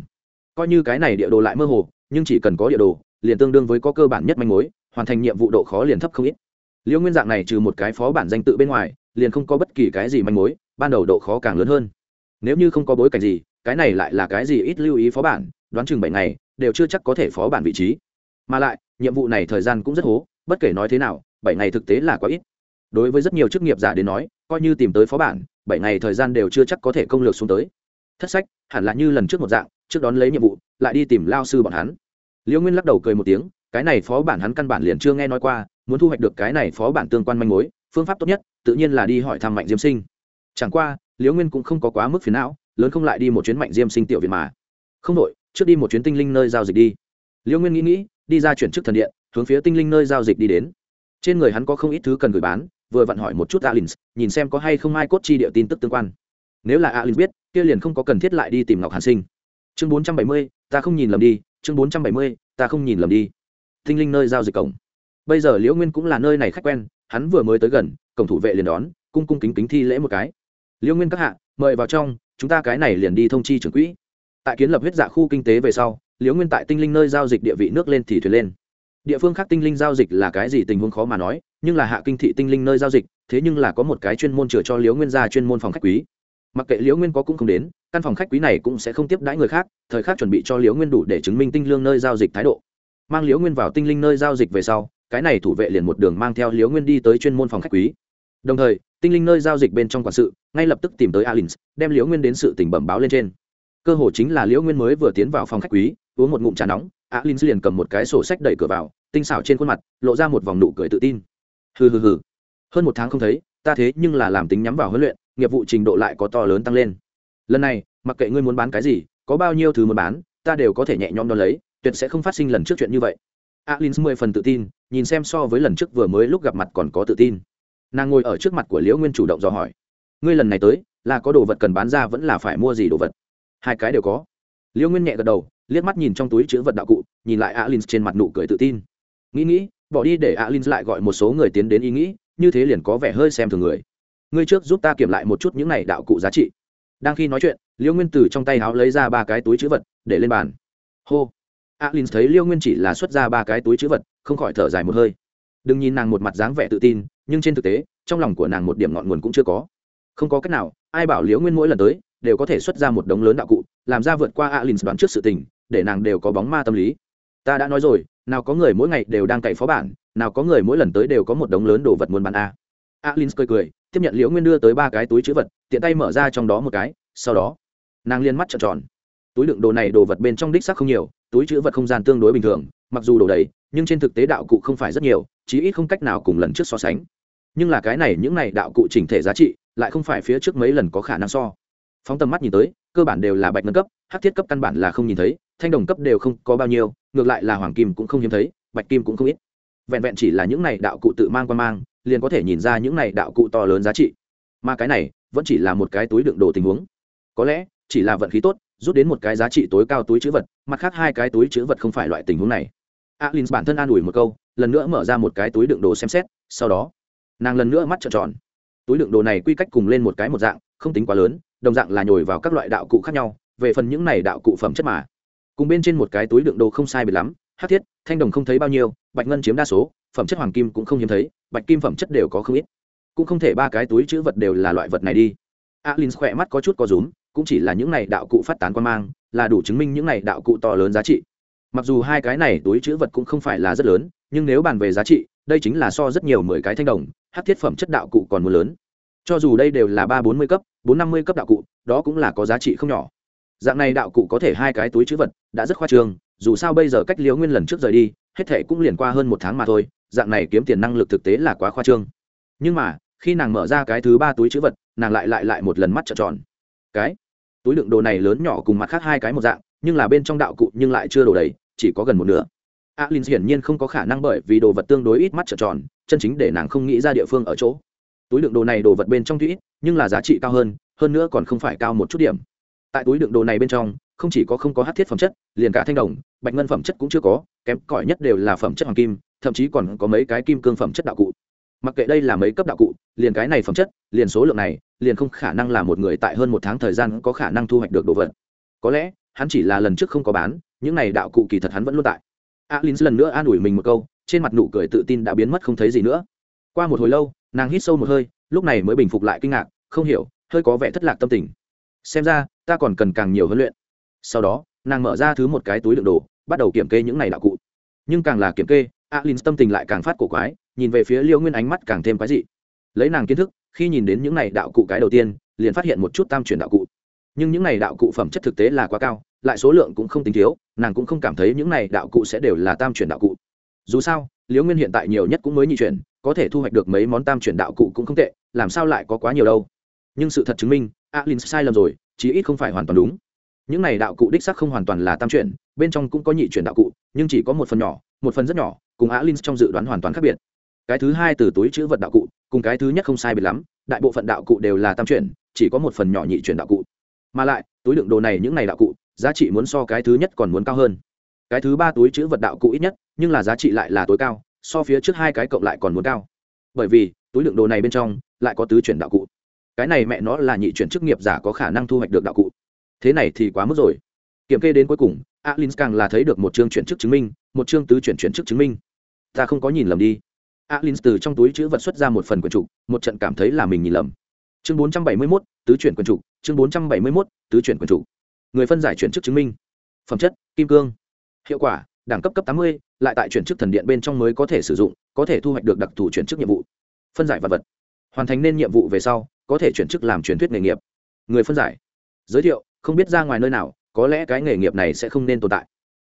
Coi như cái này địa đồ lại mơ hồ, nhưng chỉ cần có địa đồ, liền tương đương với có cơ bản nhất manh mối, hoàn thành nhiệm vụ độ khó liền thấp không ít. Liễu nguyên dạng này trừ một cái phó bản danh tự bên ngoài, liền không có bất kỳ cái gì manh mối, ban đầu độ khó càng lớn hơn. Nếu như không có bối cảnh gì cái này lại là cái gì ít lưu ý phó bản, đoán chừng bảy ngày, đều chưa chắc có thể phó bản vị trí. Mà lại, nhiệm vụ này thời gian cũng rất hố, bất kể nói thế nào, bảy ngày thực tế là quá ít. Đối với rất nhiều chức nghiệp giả đến nói, coi như tìm tới phó bản, bảy ngày thời gian đều chưa chắc có thể công lược xuống tới. Thất sách, hẳn là như lần trước một dạng, trước đón lấy nhiệm vụ, lại đi tìm lao sư bọn hắn. Liễu nguyên lắc đầu cười một tiếng, cái này phó bản hắn căn bản liền chưa nghe nói qua, muốn thu hoạch được cái này phó bản tương quan manh mối, phương pháp tốt nhất, tự nhiên là đi hỏi thăm mạnh diêm sinh. Chẳng qua liễu nguyên cũng không có quá mức phiền não lớn không lại đi một chuyến mạnh diêm sinh tiểu viện mà. Không đội trước đi một chuyến tinh linh nơi giao dịch đi. Liễu nguyên nghĩ nghĩ, đi ra chuyển chức thần điện, hướng phía tinh linh nơi giao dịch đi đến. Trên người hắn có không ít thứ cần gửi bán, vừa vặn hỏi một chút alin nhìn xem có hay không ai cốt chi địa tin tức tương quan. Nếu là alin biết, kia liền không có cần thiết lại đi tìm ngọc hàn sinh. Chương bốn trăm bảy mươi, ta không nhìn lầm đi. Chương bốn trăm bảy mươi, ta không nhìn lầm đi. Tinh linh nơi giao dịch cổng. Bây giờ liễu nguyên cũng là nơi này khách quen, hắn vừa mới tới gần, cổng thủ vệ liền đón, cung cung kính kính thi lễ một cái. Liễu nguyên các hạ, mời vào trong chúng ta cái này liền đi thông chi trưởng quỹ. Tại kiến lập huyết dạ khu kinh tế về sau, liễu nguyên tại tinh linh nơi giao dịch địa vị nước lên thì thuyền lên. Địa phương khác tinh linh giao dịch là cái gì tình huống khó mà nói, nhưng là hạ kinh thị tinh linh nơi giao dịch, thế nhưng là có một cái chuyên môn chừa cho liễu nguyên ra chuyên môn phòng khách quý. Mặc kệ liễu nguyên có cũng không đến, căn phòng khách quý này cũng sẽ không tiếp đãi người khác, thời khắc chuẩn bị cho liễu nguyên đủ để chứng minh tinh lương nơi giao dịch thái độ. Mang liễu nguyên vào tinh linh nơi giao dịch về sau, cái này thủ vệ liền một đường mang theo liễu nguyên đi tới chuyên môn phòng khách quý đồng thời, tinh linh nơi giao dịch bên trong quản sự ngay lập tức tìm tới alin đem liễu nguyên đến sự tình bẩm báo lên trên. Cơ hồ chính là liễu nguyên mới vừa tiến vào phòng khách quý, uống một ngụm trà nóng alin liền cầm một cái sổ sách đẩy cửa vào, tinh xảo trên khuôn mặt, lộ ra một vòng nụ cười tự tin. Hừ hừ hừ. Hơn một tháng không thấy, ta thế nhưng là làm tính nhắm vào huấn luyện, nghiệp vụ trình độ lại có to lớn tăng lên. Lần này, mặc kệ ngươi muốn bán cái gì, có bao nhiêu thứ muốn bán, ta đều có thể nhẹ nhõm đo lấy, tuyệt sẽ không phát sinh lần trước chuyện như vậy. Alin mười phần tự tin, nhìn xem so với lần trước vừa mới lúc gặp mặt còn có tự tin nàng ngồi ở trước mặt của liễu nguyên chủ động dò hỏi ngươi lần này tới là có đồ vật cần bán ra vẫn là phải mua gì đồ vật hai cái đều có liễu nguyên nhẹ gật đầu liếc mắt nhìn trong túi chữ vật đạo cụ nhìn lại alin trên mặt nụ cười tự tin nghĩ nghĩ bỏ đi để alin lại gọi một số người tiến đến ý nghĩ như thế liền có vẻ hơi xem thường người ngươi trước giúp ta kiểm lại một chút những này đạo cụ giá trị đang khi nói chuyện liễu nguyên từ trong tay áo lấy ra ba cái túi chữ vật để lên bàn hô alin thấy liễu nguyên chỉ là xuất ra ba cái túi chữ vật không khỏi thở dài một hơi đừng nhìn nàng một mặt dáng vẻ tự tin nhưng trên thực tế, trong lòng của nàng một điểm ngọn nguồn cũng chưa có. Không có cách nào, ai bảo liễu nguyên mỗi lần tới, đều có thể xuất ra một đống lớn đạo cụ, làm ra vượt qua alin đoán trước sự tình, để nàng đều có bóng ma tâm lý. Ta đã nói rồi, nào có người mỗi ngày đều đang cậy phó bản, nào có người mỗi lần tới đều có một đống lớn đồ vật muốn bán a. Alin cười cười, tiếp nhận liễu nguyên đưa tới ba cái túi chữ vật, tiện tay mở ra trong đó một cái, sau đó, nàng liên mắt trợn tròn. Túi đựng đồ này đồ vật bên trong đích sắc không nhiều, túi chữ vật không gian tương đối bình thường, mặc dù đồ đầy, nhưng trên thực tế đạo cụ không phải rất nhiều, chí ít không cách nào cùng lần trước so sánh nhưng là cái này những này đạo cụ chỉnh thể giá trị lại không phải phía trước mấy lần có khả năng so. Phóng tầm mắt nhìn tới, cơ bản đều là bạch ngân cấp hát thiết cấp căn bản là không nhìn thấy, thanh đồng cấp đều không có bao nhiêu, ngược lại là hoàng kim cũng không hiếm thấy, bạch kim cũng không ít. Vẹn vẹn chỉ là những này đạo cụ tự mang qua mang, liền có thể nhìn ra những này đạo cụ to lớn giá trị. Mà cái này, vẫn chỉ là một cái túi đựng đồ tình huống. Có lẽ, chỉ là vận khí tốt, rút đến một cái giá trị tối cao túi chữ vật, mặt khác hai cái túi chữ vật không phải loại tình huống này. Alin bản thân an ủi một câu, lần nữa mở ra một cái túi đựng đồ xem xét, sau đó nàng lần nữa mắt trợn tròn. Túi đựng đồ này quy cách cùng lên một cái một dạng, không tính quá lớn, đồng dạng là nhồi vào các loại đạo cụ khác nhau, về phần những này đạo cụ phẩm chất mà. Cùng bên trên một cái túi đựng đồ không sai biệt lắm, hát thiết, thanh đồng không thấy bao nhiêu, bạch ngân chiếm đa số, phẩm chất hoàng kim cũng không hiếm thấy, bạch kim phẩm chất đều có không ít. Cũng không thể ba cái túi chữ vật đều là loại vật này đi. Alin khỏe mắt có chút có rúm, cũng chỉ là những này đạo cụ phát tán quan mang, là đủ chứng minh những này đạo cụ to lớn giá trị. Mặc dù hai cái này túi chữ vật cũng không phải là rất lớn, nhưng nếu bàn về giá trị đây chính là so rất nhiều mười cái thanh đồng, hát thiết phẩm chất đạo cụ còn mưa lớn. Cho dù đây đều là ba bốn mươi cấp, bốn năm mươi cấp đạo cụ, đó cũng là có giá trị không nhỏ. Dạng này đạo cụ có thể hai cái túi chữ vật, đã rất khoa trương, dù sao bây giờ cách liễu nguyên lần trước rời đi, hết thệ cũng liền qua hơn một tháng mà thôi, dạng này kiếm tiền năng lực thực tế là quá khoa trương. Nhưng mà, khi nàng mở ra cái thứ ba túi chữ vật, nàng lại lại lại một lần mắt trợn tròn. Cái túi đựng đồ này lớn nhỏ cùng mặt khác hai cái một dạng, nhưng là bên trong đạo cụ nhưng lại chưa đồ đầy, chỉ có gần một nửa alin hiển nhiên không có khả năng bởi vì đồ vật tương đối ít mắt trợn tròn, chân chính để nàng không nghĩ ra địa phương ở chỗ. Túi đựng đồ này đồ vật bên trong tuy ít, nhưng là giá trị cao hơn hơn nữa còn không phải cao một chút điểm. Tại túi đựng đồ này bên trong, không chỉ có không có hát thiết phẩm chất, liền cả thanh đồng, bạch ngân phẩm chất cũng chưa có, kém cỏi nhất đều là phẩm chất hoàng kim, thậm chí còn có mấy cái kim cương phẩm chất đạo cụ. Mặc kệ đây là mấy cấp đạo cụ, liền cái này phẩm chất, liền số lượng này, liền không khả năng là một người tại hơn một tháng thời gian có khả năng thu hoạch được đồ vật. Có lẽ, hắn chỉ là lần trước không có bán, những này đạo cụ kỳ thật hắn vẫn luôn tại alin lần nữa an ủi mình một câu, trên mặt nụ cười tự tin đã biến mất không thấy gì nữa. Qua một hồi lâu, nàng hít sâu một hơi, lúc này mới bình phục lại kinh ngạc, không hiểu, hơi có vẻ thất lạc tâm tình. Xem ra, ta còn cần càng nhiều huấn luyện. Sau đó, nàng mở ra thứ một cái túi đựng đồ, bắt đầu kiểm kê những này đạo cụ. Nhưng càng là kiểm kê, alin tâm tình lại càng phát cổ quái, nhìn về phía liêu nguyên ánh mắt càng thêm quái dị. Lấy nàng kiến thức, khi nhìn đến những này đạo cụ cái đầu tiên, liền phát hiện một chút tam chuyển đạo cụ. Nhưng những này đạo cụ phẩm chất thực tế là quá cao, lại số lượng cũng không tính thiếu nàng cũng không cảm thấy những này đạo cụ sẽ đều là tam chuyển đạo cụ. Dù sao, liễu nguyên hiện tại nhiều nhất cũng mới nhị chuyển, có thể thu hoạch được mấy món tam chuyển đạo cụ cũng không tệ, làm sao lại có quá nhiều đâu. Nhưng sự thật chứng minh, alin sai lầm rồi, chí ít không phải hoàn toàn đúng. Những này đạo cụ đích sắc không hoàn toàn là tam chuyển, bên trong cũng có nhị chuyển đạo cụ, nhưng chỉ có một phần nhỏ, một phần rất nhỏ, cùng alin trong dự đoán hoàn toàn khác biệt. Cái thứ hai từ túi chữ vật đạo cụ, cùng cái thứ nhất không sai biệt lắm, đại bộ phận đạo cụ đều là tam chuyển, chỉ có một phần nhỏ nhị chuyển đạo cụ. Mà lại, túi đựng đồ này những này đạo cụ giá trị muốn so cái thứ nhất còn muốn cao hơn. Cái thứ ba túi chữ vật đạo cụ ít nhất, nhưng là giá trị lại là tối cao, so phía trước hai cái cộng lại còn muốn cao. Bởi vì, túi lượng đồ này bên trong, lại có tứ chuyển đạo cụ. Cái này mẹ nó là nhị chuyển chức nghiệp giả có khả năng thu hoạch được đạo cụ. Thế này thì quá mức rồi. Kiểm kê đến cuối cùng alin càng là thấy được một chương chuyển chức chứng minh, một chương tứ chuyển chuyển chức chứng minh. Ta không có nhìn lầm đi. Alin từ trong túi chữ vật xuất ra một phần quyển trục, một trận cảm thấy là mình nhìn lầm. Chương bốn trăm bảy mươi mốt, tứ chuyển quyển trục, chương bốn trăm bảy mươi mốt, tứ chuyển quyển trục người phân giải chuyển chức chứng minh. Phẩm chất, kim cương. Hiệu quả, đẳng cấp cấp tám mươi, lại tại chuyển chức thần điện bên trong mới có thể sử dụng, có thể thu hoạch được đặc thù chuyển chức nhiệm vụ. Phân giải vật vật. Hoàn thành nên nhiệm vụ về sau, có thể chuyển chức làm truyền thuyết nghề nghiệp. Người phân giải. Giới thiệu, không biết ra ngoài nơi nào, có lẽ cái nghề nghiệp này sẽ không nên tồn tại.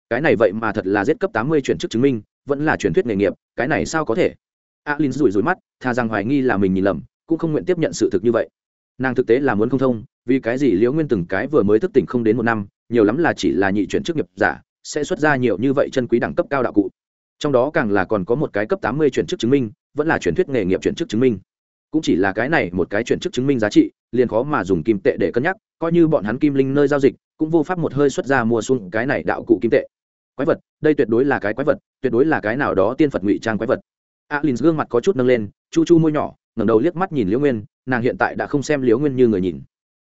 Cái này vậy mà thật là giết cấp tám mươi chuyển chức chứng minh, vẫn là truyền thuyết nghề nghiệp, cái này sao có thể? Alin rủi rủi mắt thà rằng hoài nghi là mình nhìn lầm, cũng không nguyện tiếp nhận sự thực như vậy nàng thực tế là muốn không thông, vì cái gì liễu nguyên từng cái vừa mới thức tỉnh không đến một năm, nhiều lắm là chỉ là nhị chuyển chức nghiệp giả, sẽ xuất ra nhiều như vậy chân quý đẳng cấp cao đạo cụ. Trong đó càng là còn có một cái cấp tám mươi chuyển chức chứng minh, vẫn là truyền thuyết nghề nghiệp chuyển chức chứng minh. Cũng chỉ là cái này một cái chuyển chức chứng minh giá trị, liền khó mà dùng kim tệ để cân nhắc, coi như bọn hắn kim linh nơi giao dịch, cũng vô pháp một hơi xuất ra mua xuống cái này đạo cụ kim tệ. Quái vật, đây tuyệt đối là cái quái vật, tuyệt đối là cái nào đó tiên phật ngụy trang quái vật. Alin gương mặt có chút nâng lên, chu chu môi nhỏ, ngẩng đầu liếc mắt nhìn liễu nguyên nàng hiện tại đã không xem liễu nguyên như người nhìn.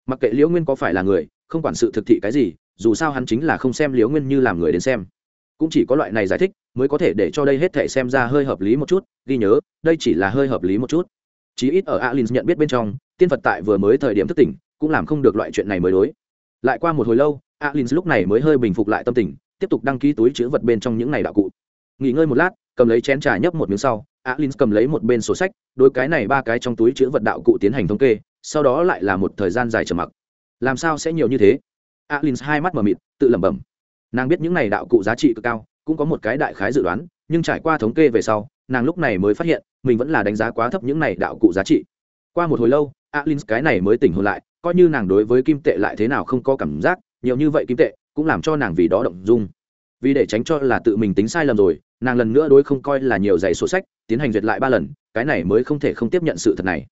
Mặc kệ liễu nguyên có phải là người, không quản sự thực thị cái gì, dù sao hắn chính là không xem liễu nguyên như làm người đến xem. Cũng chỉ có loại này giải thích, mới có thể để cho đây hết thể xem ra hơi hợp lý một chút, ghi nhớ, đây chỉ là hơi hợp lý một chút. Chí ít ở alin nhận biết bên trong, tiên phật tại vừa mới thời điểm thức tỉnh, cũng làm không được loại chuyện này mới đối. Lại qua một hồi lâu alin lúc này mới hơi bình phục lại tâm tình, tiếp tục đăng ký túi chữ vật bên trong những ngày đạo cụ. Nghỉ ngơi một lát, cầm lấy chén trà nhấp một miếng sau alin cầm lấy một bên sổ sách đôi cái này ba cái trong túi chữ vật đạo cụ tiến hành thống kê, sau đó lại là một thời gian dài trầm mặc. Làm sao sẽ nhiều như thế? Alin hai mắt mờ mịt, tự lẩm bẩm. Nàng biết những này đạo cụ giá trị cực cao, cũng có một cái đại khái dự đoán, nhưng trải qua thống kê về sau, nàng lúc này mới phát hiện, mình vẫn là đánh giá quá thấp những này đạo cụ giá trị. Qua một hồi lâu alin cái này mới tỉnh hồn lại, coi như nàng đối với kim tệ lại thế nào không có cảm giác, nhiều như vậy kim tệ, cũng làm cho nàng vì đó động dung vì để tránh cho là tự mình tính sai lầm rồi, nàng lần nữa đối không coi là nhiều giày sổ sách, tiến hành duyệt lại ba lần, cái này mới không thể không tiếp nhận sự thật này.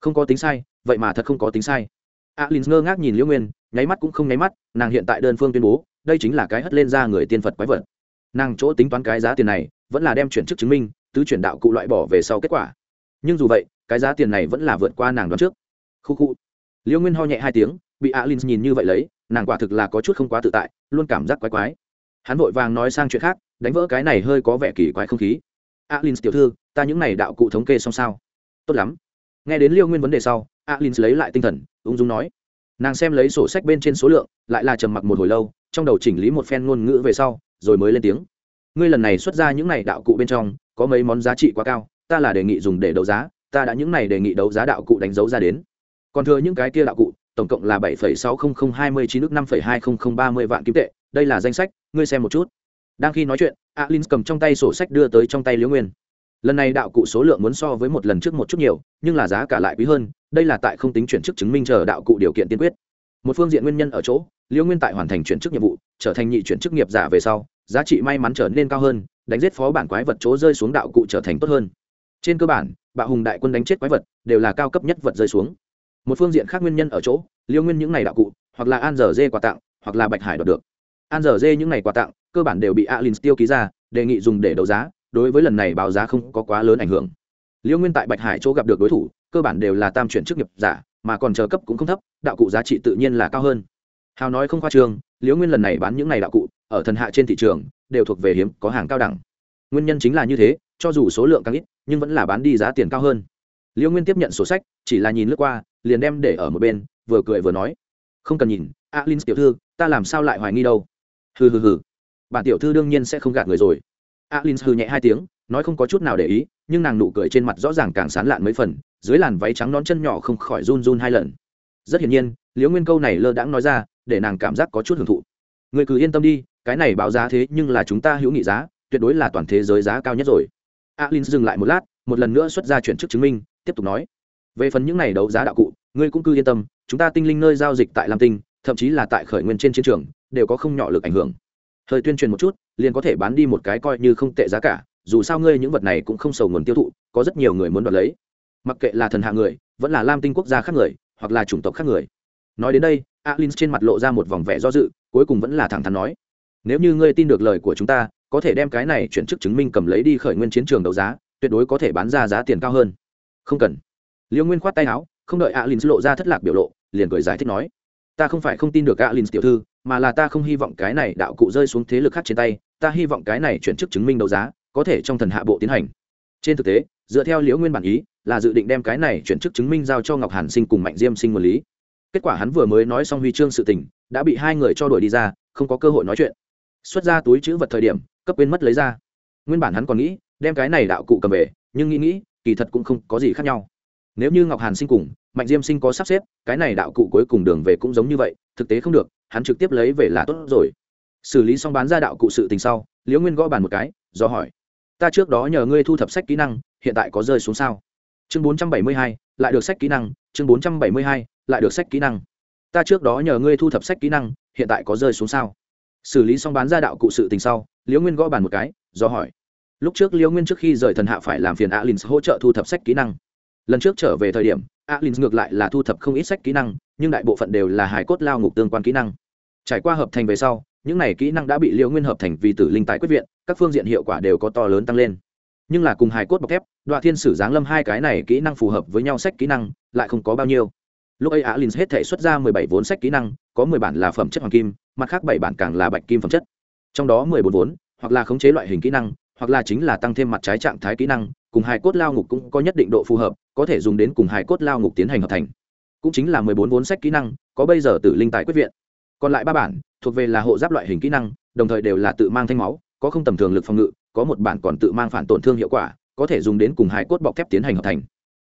Không có tính sai, vậy mà thật không có tính sai. Alin ngơ ngác nhìn liễu nguyên, nháy mắt cũng không nháy mắt, nàng hiện tại đơn phương tuyên bố, đây chính là cái hất lên ra người tiên phật quái vật. Nàng chỗ tính toán cái giá tiền này, vẫn là đem chuyển chức chứng minh, tứ chuyển đạo cụ loại bỏ về sau kết quả. Nhưng dù vậy, cái giá tiền này vẫn là vượt qua nàng đoán trước. Khu khu. Liễu nguyên ho nhẹ hai tiếng, bị alin nhìn như vậy lấy, nàng quả thực là có chút không quá tự tại, luôn cảm giác quái quái hắn vội vàng nói sang chuyện khác, đánh vỡ cái này hơi có vẻ kỳ quái không khí. Alin tiểu thư, ta những này đạo cụ thống kê xong sao? Tốt lắm. Nghe đến liêu nguyên vấn đề sau alin lấy lại tinh thần, ung dung nói. Nàng xem lấy sổ sách bên trên số lượng, lại là trầm mặc một hồi lâu, trong đầu chỉnh lý một phen ngôn ngữ về sau, rồi mới lên tiếng. Ngươi lần này xuất ra những này đạo cụ bên trong, có mấy món giá trị quá cao, ta là đề nghị dùng để đấu giá, ta đã những này đề nghị đấu giá đạo cụ đánh dấu ra đến. Còn thừa những cái kia đạo cụ, tổng cộng là bảy sáu không không hai mươi chín nước năm hai không không ba mươi vạn kim tệ đây là danh sách, ngươi xem một chút. Đang khi nói chuyện, alin cầm trong tay sổ sách đưa tới trong tay liễu nguyên. Lần này đạo cụ số lượng muốn so với một lần trước một chút nhiều, nhưng là giá cả lại quý hơn, đây là tại không tính chuyển chức chứng minh chờ đạo cụ điều kiện tiên quyết. Một phương diện nguyên nhân ở chỗ, liễu nguyên tại hoàn thành chuyển chức nhiệm vụ, trở thành nhị chuyển chức nghiệp giả về sau, giá trị may mắn trở nên cao hơn, đánh giết phó bản quái vật chỗ rơi xuống đạo cụ trở thành tốt hơn. Trên cơ bản bạo hùng đại quân đánh chết quái vật đều là cao cấp nhất vật rơi xuống. Một phương diện khác nguyên nhân ở chỗ, liễu nguyên những n à y đạo cụ, hoặc là an dở dê quà tặng, hoặc là bạch hải đoạt được an dở dê những ngày quà tặng, cơ bản đều bị alin tiêu ký ra, đề nghị dùng để đấu giá, đối với lần này báo giá không có quá lớn ảnh hưởng. Liễu nguyên tại bạch hải chỗ gặp được đối thủ, cơ bản đều là tam chuyển chức nghiệp giả, mà còn chờ cấp cũng không thấp, đạo cụ giá trị tự nhiên là cao hơn. Hào nói không khoa trương liễu nguyên lần này bán những này đạo cụ, ở thần hạ trên thị trường, đều thuộc về hiếm, có hàng cao đẳng. Nguyên nhân chính là như thế, cho dù số lượng càng ít, nhưng vẫn là bán đi giá tiền cao hơn. Liễu nguyên tiếp nhận sổ sách, chỉ là nhìn lướt qua, liền đem để ở một bên, vừa cười vừa nói. Không cần nhìn alin tiểu thư, ta làm sao lại hoài nghi đâu? Hừ hừ hừ. Bản tiểu thư đương nhiên sẽ không gạt người rồi. Alin hừ nhẹ hai tiếng, nói không có chút nào để ý, nhưng nàng nụ cười trên mặt rõ ràng càng sán lạn mấy phần, dưới làn váy trắng nón chân nhỏ không khỏi run run hai lần. Rất hiển nhiên, liễu nguyên câu này lơ đãng nói ra, để nàng cảm giác có chút hưởng thụ. Người cứ yên tâm đi, cái này báo giá thế nhưng là chúng ta hữu nghị giá, tuyệt đối là toàn thế giới giá cao nhất rồi. Alin dừng lại một lát, một lần nữa xuất ra chuyển chức chứng minh, tiếp tục nói. Về phần những này đấu giá đạo cụ, ngươi cũng cứ yên tâm, chúng ta tinh linh nơi giao dịch tại lam tinh, thậm chí là tại khởi nguyên trên chiến trường đều có không nhỏ lực ảnh hưởng. Hơi tuyên truyền một chút, liền có thể bán đi một cái coi như không tệ giá cả, dù sao ngươi những vật này cũng không sầu nguồn tiêu thụ, có rất nhiều người muốn đoạt lấy. Mặc kệ là thần hạ người, vẫn là lam tinh quốc gia khác người, hoặc là chủng tộc khác người. Nói đến đây, alin trên mặt lộ ra một vòng vẻ do dự, cuối cùng vẫn là thẳng thắn nói, nếu như ngươi tin được lời của chúng ta, có thể đem cái này chuyển chức chứng minh cầm lấy đi khởi nguyên chiến trường đấu giá, tuyệt đối có thể bán ra giá tiền cao hơn. Không cần. Liêu nguyên khoát tay áo, không đợi alin lộ ra thất lạc biểu lộ, liền cười giải thích nói, ta không phải không tin được alin tiểu thư mà là ta không hy vọng cái này đạo cụ rơi xuống thế lực khác trên tay, ta hy vọng cái này chuyển chức chứng minh đấu giá, có thể trong thần hạ bộ tiến hành. Trên thực tế, dựa theo liễu nguyên bản ý, là dự định đem cái này chuyển chức chứng minh giao cho ngọc hàn sinh cùng mạnh diêm sinh nguồn lý. Kết quả hắn vừa mới nói xong huy chương sự tình, đã bị hai người cho đuổi đi ra, không có cơ hội nói chuyện. Xuất ra túi chữ vật thời điểm, cấp quên mất lấy ra. Nguyên bản hắn còn nghĩ, đem cái này đạo cụ cầm về, nhưng nghĩ nghĩ, kỳ thật cũng không có gì khác nhau. Nếu như ngọc hàn sinh cùng mạnh diêm sinh có sắp xếp, cái này đạo cụ cuối cùng đường về cũng giống như vậy, thực tế không được hắn trực tiếp lấy về là tốt rồi. Xử lý xong bán ra đạo cụ sự tình sau, liễu nguyên gõ bàn một cái, do hỏi, ta trước đó nhờ ngươi thu thập sách kỹ năng, hiện tại có rơi xuống sao? Chương bốn trăm bảy mươi hai, lại được sách kỹ năng, chương bốn trăm bảy mươi hai, lại được sách kỹ năng. Ta trước đó nhờ ngươi thu thập sách kỹ năng, hiện tại có rơi xuống sao? Xử lý xong bán ra đạo cụ sự tình sau, liễu nguyên gõ bàn một cái, do hỏi, lúc trước liễu nguyên trước khi rời thần hạ phải làm phiền alin hỗ trợ thu thập sách kỹ năng. Lần trước trở về thời điểm alin ngược lại là thu thập không ít sách kỹ năng, nhưng đại bộ phận đều là hài cốt lao ngục tương quan kỹ năng. Trải qua hợp thành về sau, những này kỹ năng đã bị liễu nguyên hợp thành vì tử linh tại quyết viện, các phương diện hiệu quả đều có to lớn tăng lên. Nhưng là cùng hài cốt bọc thép đoạn thiên sử giáng lâm hai cái này kỹ năng phù hợp với nhau sách kỹ năng, lại không có bao nhiêu. Lúc ấy alin hết thể xuất ra mười bảy vốn sách kỹ năng, có mười bản là phẩm chất hoàng kim, mặt khác bảy bản càng là bạch kim phẩm chất. Trong đó mười bốn vốn, hoặc là khống chế loại hình kỹ năng, hoặc là chính là tăng thêm mặt trái trạng thái kỹ năng cùng hài cốt lao ngục cũng có nhất định độ phù hợp, có thể dùng đến cùng hài cốt lao ngục tiến hành hợp thành. Cũng chính là mười bốn vốn sách kỹ năng, có bây giờ tử linh tài quyết viện. Còn lại ba bản, thuộc về là hộ giáp loại hình kỹ năng, đồng thời đều là tự mang thanh máu, có không tầm thường lực phòng ngự, có một bản còn tự mang phản tổn thương hiệu quả, có thể dùng đến cùng hài cốt bọc thép tiến hành hợp thành.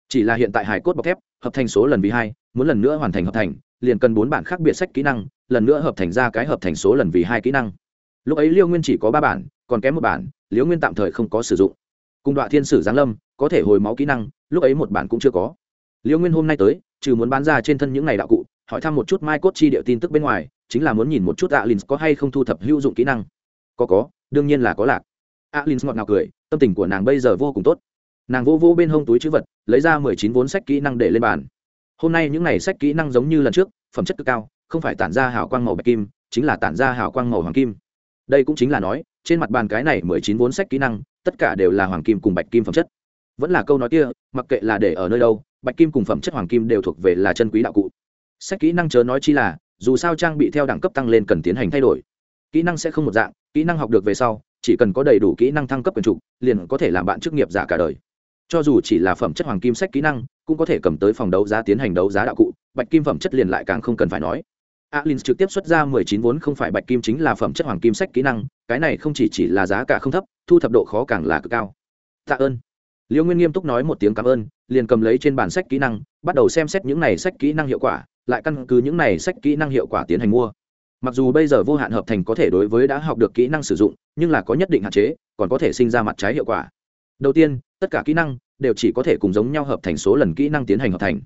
Chỉ là hiện tại hài cốt bọc thép, hợp thành số lần vì hai, muốn lần nữa hoàn thành hợp thành, liền cần bốn bản khác biệt sách kỹ năng, lần nữa hợp thành ra cái hợp thành số lần vì hai kỹ năng. Lúc ấy liêu nguyên chỉ có ba bản, còn kém một bản liễu nguyên tạm thời không có sử dụng cùng đoạn thiên sử giáng lâm, có thể hồi máu kỹ năng, lúc ấy một bản cũng chưa có. Liễu nguyên hôm nay tới, trừ muốn bán ra trên thân những ngày đạo cụ, hỏi thăm một chút mai cốt chi điệu tin tức bên ngoài, chính là muốn nhìn một chút alin có hay không thu thập hữu dụng kỹ năng. Có có, đương nhiên là có lạc. Alin ngọt ngào cười, tâm tình của nàng bây giờ vô cùng tốt. Nàng vô vô bên hông túi chữ vật, lấy ra mười chín vốn sách kỹ năng để lên bàn. Hôm nay những n à y sách kỹ năng giống như lần trước, phẩm chất cực cao, không phải tản ra hào quang màu bạch kim, chính là tản ra hào quang màu hoàng kim. Đây cũng chính là nói, trên mặt bàn cái này mười chín vốn sách kỹ năng tất cả đều là hoàng kim cùng bạch kim phẩm chất. Vẫn là câu nói kia, mặc kệ là để ở nơi đâu, bạch kim cùng phẩm chất hoàng kim đều thuộc về là chân quý đạo cụ. Sách kỹ năng chớ nói chi là, dù sao trang bị theo đẳng cấp tăng lên cần tiến hành thay đổi. Kỹ năng sẽ không một dạng, kỹ năng học được về sau, chỉ cần có đầy đủ kỹ năng thăng cấp quyền trục, liền có thể làm bạn chức nghiệp giả cả đời. Cho dù chỉ là phẩm chất hoàng kim sách kỹ năng, cũng có thể cầm tới phòng đấu giá tiến hành đấu giá đạo cụ, bạch kim phẩm chất liền lại càng không cần phải nói. Alins trực tiếp xuất ra mười chín vốn không phải bạch kim chính là phẩm chất hoàng kim sách kỹ năng, cái này không chỉ chỉ là giá cả không thấp, thu thập độ khó càng là cực cao. Tạ ơn. Liễu nguyên nghiêm túc nói một tiếng cảm ơn, liền cầm lấy trên bản sách kỹ năng, bắt đầu xem xét những này sách kỹ năng hiệu quả, lại căn cứ những này sách kỹ năng hiệu quả tiến hành mua. Mặc dù bây giờ vô hạn hợp thành có thể đối với đã học được kỹ năng sử dụng, nhưng là có nhất định hạn chế, còn có thể sinh ra mặt trái hiệu quả. Đầu tiên, tất cả kỹ năng đều chỉ có thể cùng giống nhau hợp thành số lần kỹ năng tiến hành hợp thành.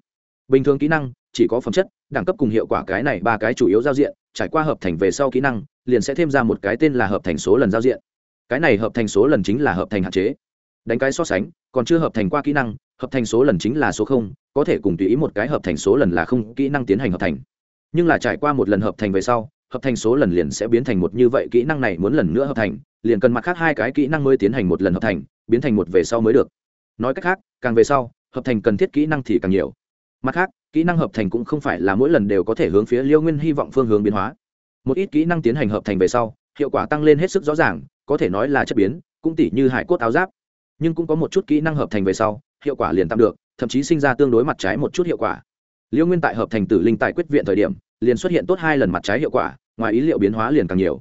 Bình thường kỹ năng chỉ có phẩm chất đẳng cấp cùng hiệu quả cái này ba cái chủ yếu giao diện trải qua hợp thành về sau kỹ năng liền sẽ thêm ra một cái tên là hợp thành số lần giao diện cái này hợp thành số lần chính là hợp thành hạn chế đánh cái so sánh còn chưa hợp thành qua kỹ năng hợp thành số lần chính là số không có thể cùng tùy ý một cái hợp thành số lần là không kỹ năng tiến hành hợp thành nhưng là trải qua một lần hợp thành về sau hợp thành số lần liền sẽ biến thành một như vậy kỹ năng này muốn lần nữa hợp thành liền cần mặt khác hai cái kỹ năng mới tiến hành một lần hợp thành biến thành một về sau mới được nói cách khác càng về sau hợp thành cần thiết kỹ năng thì càng nhiều mặt khác kỹ năng hợp thành cũng không phải là mỗi lần đều có thể hướng phía liêu nguyên hy vọng phương hướng biến hóa. Một ít kỹ năng tiến hành hợp thành về sau, hiệu quả tăng lên hết sức rõ ràng, có thể nói là chất biến, cũng tỉ như hải cốt áo giáp. Nhưng cũng có một chút kỹ năng hợp thành về sau, hiệu quả liền tạm được, thậm chí sinh ra tương đối mặt trái một chút hiệu quả. Liêu nguyên tại hợp thành tử linh tại quyết viện thời điểm, liền xuất hiện tốt hai lần mặt trái hiệu quả, ngoài ý liệu biến hóa liền càng nhiều.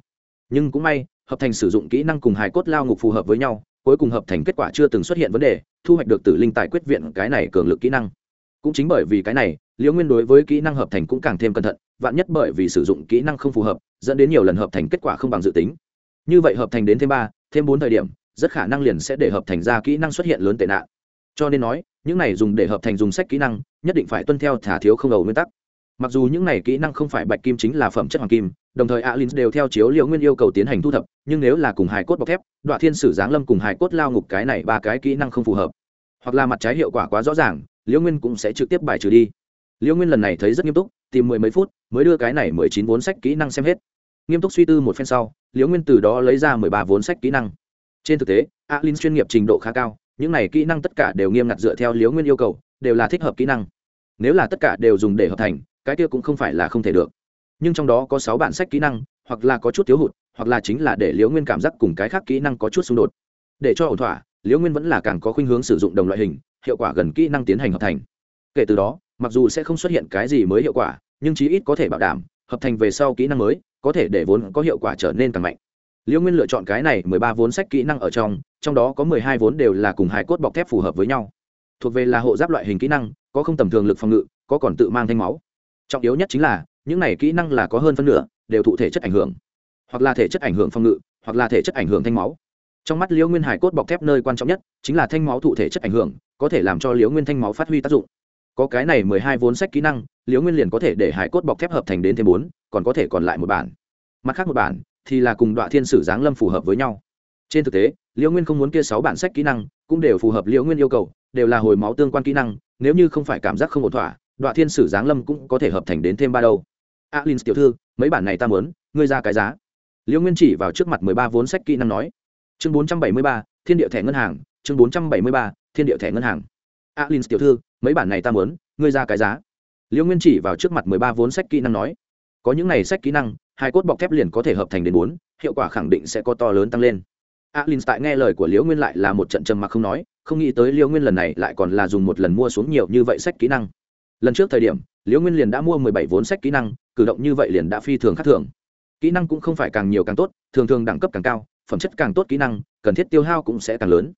Nhưng cũng may, hợp thành sử dụng kỹ năng cùng hải cốt lao ngục phù hợp với nhau, cuối cùng hợp thành kết quả chưa từng xuất hiện vấn đề, thu hoạch được tử linh tại quyết viện cái này cường lực kỹ năng cũng chính bởi vì cái này, liễu nguyên đối với kỹ năng hợp thành cũng càng thêm cẩn thận, vạn nhất bởi vì sử dụng kỹ năng không phù hợp, dẫn đến nhiều lần hợp thành kết quả không bằng dự tính. Như vậy hợp thành đến thêm ba, thêm bốn thời điểm, rất khả năng liền sẽ để hợp thành ra kỹ năng xuất hiện lớn tệ nạn. Cho nên nói, những này dùng để hợp thành dùng sách kỹ năng, nhất định phải tuân theo thả thiếu không đầu nguyên tắc. Mặc dù những này kỹ năng không phải bạch kim chính là phẩm chất hoàng kim, đồng thời alin đều theo chiếu liệu nguyên yêu cầu tiến hành thu thập, nhưng nếu là cùng hài cốt bọc thép, đoạn thiên sử giáng lâm cùng hài cốt lao ngục cái này ba cái kỹ năng không phù hợp, hoặc là mặt trái hiệu quả quá rõ ràng liễu nguyên cũng sẽ trực tiếp bài trừ đi. Liễu nguyên lần này thấy rất nghiêm túc, tìm mười mấy phút, mới đưa cái này mười chín vốn sách kỹ năng xem hết. Nghiêm túc suy tư một phen sau, liễu nguyên từ đó lấy ra mười ba vốn sách kỹ năng. Trên thực tế, alin chuyên nghiệp trình độ khá cao, những này kỹ năng tất cả đều nghiêm ngặt dựa theo liễu nguyên yêu cầu, đều là thích hợp kỹ năng. Nếu là tất cả đều dùng để hợp thành, cái kia cũng không phải là không thể được. Nhưng trong đó có sáu bản sách kỹ năng, hoặc là có chút thiếu hụt, hoặc là chính là để liễu nguyên cảm giác cùng cái khác kỹ năng có chút xung đột. Để cho ổn thỏa, liễu nguyên vẫn là càng có khuynh hướng sử dụng đồng loại hình hiệu quả gần kỹ năng tiến hành hợp thành. Kể từ đó, mặc dù sẽ không xuất hiện cái gì mới hiệu quả, nhưng chí ít có thể bảo đảm, hợp thành về sau kỹ năng mới, có thể để vốn có hiệu quả trở nên càng mạnh. Liễu nguyên lựa chọn cái này mười ba vốn sách kỹ năng ở trong trong đó có mười hai vốn đều là cùng hai cốt bọc thép phù hợp với nhau. Thuộc về là hộ giáp loại hình kỹ năng, có không tầm thường lực phòng ngự, có còn tự mang thanh máu. Trọng yếu nhất chính là, những này kỹ năng là có hơn phân nửa đều thụ thể chất ảnh hưởng, hoặc là thể chất ảnh hưởng phòng ngự, hoặc là thể chất ảnh hưởng thanh máu. Trong mắt liễu nguyên hải cốt bọc thép nơi quan trọng nhất chính là thanh máu thụ thể chất ảnh hưởng có thể làm cho liễu nguyên thanh máu phát huy tác dụng. Có cái này mười hai vốn sách kỹ năng, liễu nguyên liền có thể để hải cốt bọc thép hợp thành đến thêm bốn, còn có thể còn lại một bản. Mặt khác một bản thì là cùng đoạn thiên sử giáng lâm phù hợp với nhau. Trên thực tế, liễu nguyên không muốn kia sáu bản sách kỹ năng cũng đều phù hợp liễu nguyên yêu cầu, đều là hồi máu tương quan kỹ năng, nếu như không phải cảm giác không ổn thỏa đoạn thiên sử giáng lâm cũng có thể hợp thành đến thêm ba đâu. Alin tiểu thư, mấy bản này ta muốn, ngươi ra cái giá. Liễu nguyên chỉ vào trước mặt mười ba vốn sách kỹ năng nói. Chương bốn trăm bảy mươi ba, thiên địa thẻ ngân hàng, chương bốn trăm bảy mươi ba thiên địa thẻ ngân hàng. Alin tiểu thư, mấy bản này ta muốn, ngươi ra cái giá. Liễu nguyên chỉ vào trước mặt mười ba vốn sách kỹ năng nói, có những này sách kỹ năng, hai cốt bọc thép liền có thể hợp thành đến bốn, hiệu quả khẳng định sẽ có to lớn tăng lên. Alin tại nghe lời của liễu nguyên lại là một trận trầm mặc không nói, không nghĩ tới liễu nguyên lần này lại còn là dùng một lần mua xuống nhiều như vậy sách kỹ năng. Lần trước thời điểm liễu nguyên liền đã mua mười bảy vốn sách kỹ năng, cử động như vậy liền đã phi thường khác thường. Kỹ năng cũng không phải càng nhiều càng tốt, thường thường đẳng cấp càng cao, phẩm chất càng tốt kỹ năng, cần thiết tiêu hao cũng sẽ càng lớn.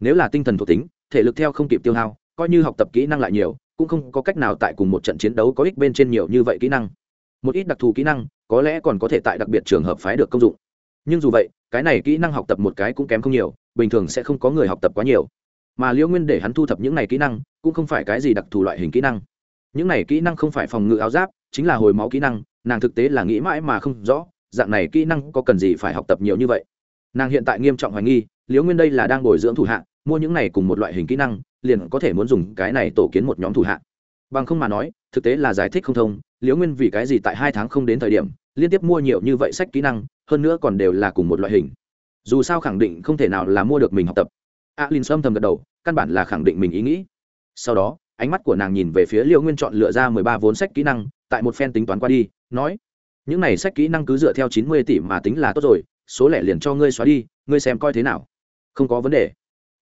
Nếu là tinh thần thuộc tính thể lực theo không kịp tiêu hao, coi như học tập kỹ năng lại nhiều, cũng không có cách nào tại cùng một trận chiến đấu có ích bên trên nhiều như vậy kỹ năng. Một ít đặc thù kỹ năng, có lẽ còn có thể tại đặc biệt trường hợp phái được công dụng. Nhưng dù vậy, cái này kỹ năng học tập một cái cũng kém không nhiều, bình thường sẽ không có người học tập quá nhiều. Mà liễu nguyên để hắn thu thập những này kỹ năng, cũng không phải cái gì đặc thù loại hình kỹ năng. Những này kỹ năng không phải phòng ngự áo giáp, chính là hồi máu kỹ năng, nàng thực tế là nghĩ mãi mà không rõ, dạng này kỹ năng có cần gì phải học tập nhiều như vậy. Nàng hiện tại nghiêm trọng hoài nghi, liễu nguyên đây là đang bồi dưỡng thủ hạ mua những này cùng một loại hình kỹ năng liền có thể muốn dùng cái này tổ kiến một nhóm thủ hạ. Bằng không mà nói thực tế là giải thích không thông liễu nguyên vì cái gì tại hai tháng không đến thời điểm liên tiếp mua nhiều như vậy sách kỹ năng hơn nữa còn đều là cùng một loại hình. Dù sao khẳng định không thể nào là mua được mình học tập. Alin à, sâm thầm gật đầu căn bản là khẳng định mình ý nghĩ. Sau đó ánh mắt của nàng nhìn về phía liễu nguyên chọn lựa ra mười ba vốn sách kỹ năng tại một phen tính toán qua đi nói những này sách kỹ năng cứ dựa theo chín mươi tỷ mà tính là tốt rồi số lẻ liền cho ngươi xóa đi ngươi xem coi thế nào. Không có vấn đề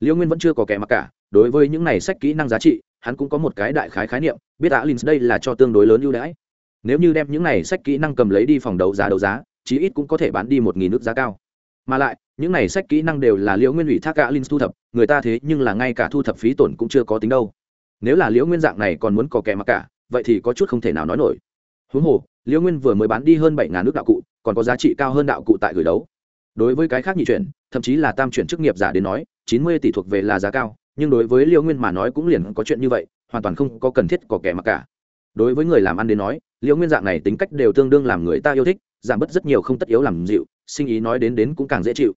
liễu nguyên vẫn chưa có kẻ mặc cả, đối với những này sách kỹ năng giá trị, hắn cũng có một cái đại khái khái niệm, biết alin đây là cho tương đối lớn ưu đãi. Nếu như đem những này sách kỹ năng cầm lấy đi phòng đấu giá đấu giá, chí ít cũng có thể bán đi một nghìn nước giá cao. Mà lại, những này sách kỹ năng đều là liễu nguyên ủy thác cả linh thu thập, người ta thế nhưng là ngay cả thu thập phí tổn cũng chưa có tính đâu. Nếu là liễu nguyên dạng này còn muốn có kẻ mặc cả, vậy thì có chút không thể nào nói nổi. Huống hồ liễu nguyên vừa mới bán đi hơn bảy ngàn nước đạo cụ, còn có giá trị cao hơn đạo cụ tại gửi đấu. Đối với cái khác nhị chuyển, thậm chí là tam chuyển chức nghiệp giả đến nói chín mươi tỷ thuộc về là giá cao, nhưng đối với liễu nguyên mà nói cũng liền có chuyện như vậy, hoàn toàn không có cần thiết có kẻ mặc cả. Đối với người làm ăn đến nói liễu nguyên dạng này tính cách đều tương đương làm người ta yêu thích, giảm bớt rất nhiều không tất yếu làm dịu, sinh ý nói đến đến cũng càng dễ chịu.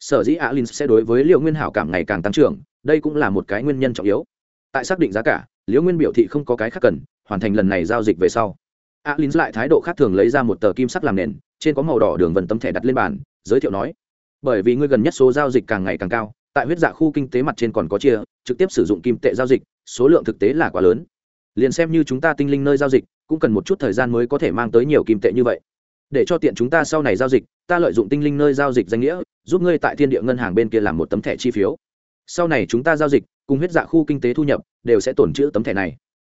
Sở dĩ alin sẽ đối với liễu nguyên hảo cảm ngày càng tăng trưởng, đây cũng là một cái nguyên nhân trọng yếu. Tại xác định giá cả liễu nguyên biểu thị không có cái khác cần, hoàn thành lần này giao dịch về sau. Alin lại thái độ khác thường lấy ra một tờ kim sắc làm nền, trên có màu đỏ đường vân tấm thẻ đặt lên bàn, giới thiệu nói, bởi vì ngươi gần nhất số giao dịch càng ngày càng cao tại huyết dạ khu kinh tế mặt trên còn có chia, trực tiếp sử dụng kim tệ giao dịch, số lượng thực tế là quá lớn. Liền xem như chúng ta tinh linh nơi giao dịch, cũng cần một chút thời gian mới có thể mang tới nhiều kim tệ như vậy. Để cho tiện chúng ta sau này giao dịch, ta lợi dụng tinh linh nơi giao dịch danh nghĩa, giúp ngươi tại thiên địa ngân hàng bên kia làm một tấm thẻ chi phiếu. Sau này chúng ta giao dịch, cùng huyết dạ khu kinh tế thu nhập, đều sẽ tổn trữ tấm thẻ này.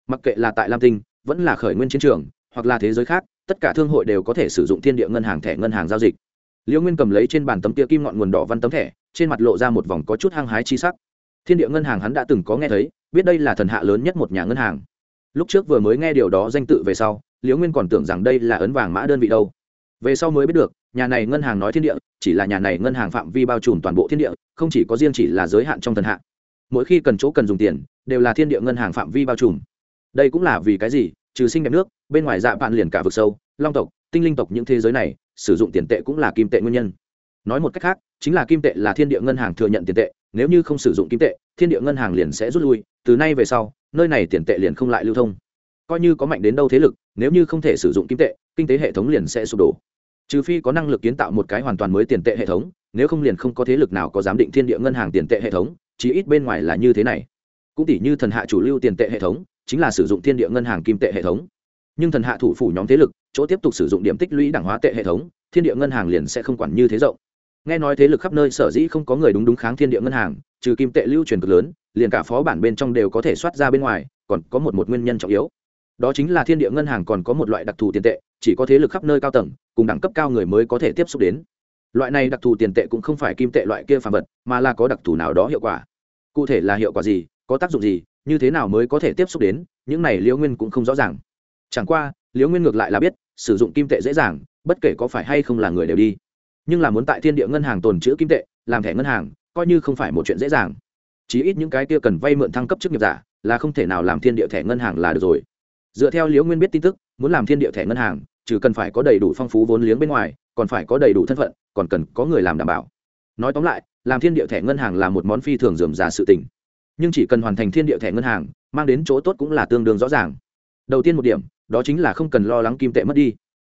Mặc kệ là tại lam tinh, vẫn là khởi nguyên chiến trường, hoặc là thế giới khác, tất cả thương hội đều có thể sử dụng thiên địa ngân hàng thẻ ngân hàng giao dịch liễu nguyên cầm lấy trên bàn tấm tia kim ngọn nguồn đỏ văn tấm thẻ, trên mặt lộ ra một vòng có chút hăng hái chi sắc. Thiên địa ngân hàng hắn đã từng có nghe thấy, biết đây là thần hạ lớn nhất một nhà ngân hàng. Lúc trước vừa mới nghe điều đó danh tự về sau liễu nguyên còn tưởng rằng đây là ấn vàng mã đơn vị đâu. Về sau mới biết được, nhà này ngân hàng nói thiên địa, chỉ là nhà này ngân hàng phạm vi bao trùm toàn bộ thiên địa, không chỉ có riêng chỉ là giới hạn trong thần hạ. Mỗi khi cần chỗ cần dùng tiền, đều là thiên địa ngân hàng phạm vi bao trùm. Đây cũng là vì cái gì? Trừ sinh đẹp nước, bên ngoài dạ bạn liền cả vực sâu, long tộc, tinh linh tộc những thế giới này sử dụng tiền tệ cũng là kim tệ nguyên nhân. Nói một cách khác, chính là kim tệ là thiên địa ngân hàng thừa nhận tiền tệ, nếu như không sử dụng kim tệ, thiên địa ngân hàng liền sẽ rút lui, từ nay về sau, nơi này tiền tệ liền không lại lưu thông. Coi như có mạnh đến đâu thế lực, nếu như không thể sử dụng kim tệ, kinh tế hệ thống liền sẽ sụp đổ. Trừ phi có năng lực kiến tạo một cái hoàn toàn mới tiền tệ hệ thống, nếu không liền không có thế lực nào có giám định thiên địa ngân hàng tiền tệ hệ thống chỉ ít bên ngoài là như thế này. Cũng tỷ như thần hạ chủ lưu tiền tệ hệ thống, chính là sử dụng thiên địa ngân hàng kim tệ hệ thống. Nhưng thần hạ thủ phủ nhóm thế lực chỗ tiếp tục sử dụng điểm tích lũy đẳng hóa tệ hệ thống, thiên địa ngân hàng liền sẽ không quản như thế rộng. Nghe nói thế lực khắp nơi sở dĩ không có người đúng đúng kháng thiên địa ngân hàng, trừ kim tệ lưu truyền cực lớn, liền cả phó bản bên trong đều có thể soát ra bên ngoài, còn có một một nguyên nhân trọng yếu. Đó chính là thiên địa ngân hàng còn có một loại đặc thù tiền tệ, chỉ có thế lực khắp nơi cao tầng, cùng đẳng cấp cao người mới có thể tiếp xúc đến. Loại này đặc thù tiền tệ cũng không phải kim tệ loại kia phàm vật, mà là có đặc thù nào đó hiệu quả. Cụ thể là hiệu quả gì, có tác dụng gì, như thế nào mới có thể tiếp xúc đến, những này liễu nguyên cũng không rõ ràng. Chẳng qua liễu nguyên ngược lại là biết, sử dụng kim tệ dễ dàng, bất kể có phải hay không là người đều đi. Nhưng là muốn tại thiên địa ngân hàng tồn chữ kim tệ, làm thẻ ngân hàng, coi như không phải một chuyện dễ dàng. Chí ít những cái kia cần vay mượn thăng cấp chức nghiệp giả, là không thể nào làm thiên địa thẻ ngân hàng là được rồi. Dựa theo liễu nguyên biết tin tức, muốn làm thiên địa thẻ ngân hàng, trừ cần phải có đầy đủ phong phú vốn liếng bên ngoài, còn phải có đầy đủ thân phận, còn cần có người làm đảm bảo. Nói tóm lại, làm thiên địa thẻ ngân hàng là một món phi thường dườm già sự tình. nhưng chỉ cần hoàn thành thiên địa thẻ ngân hàng, mang đến chỗ tốt cũng là tương đương rõ ràng. Đầu tiên một điểm đó chính là không cần lo lắng kim tệ mất đi.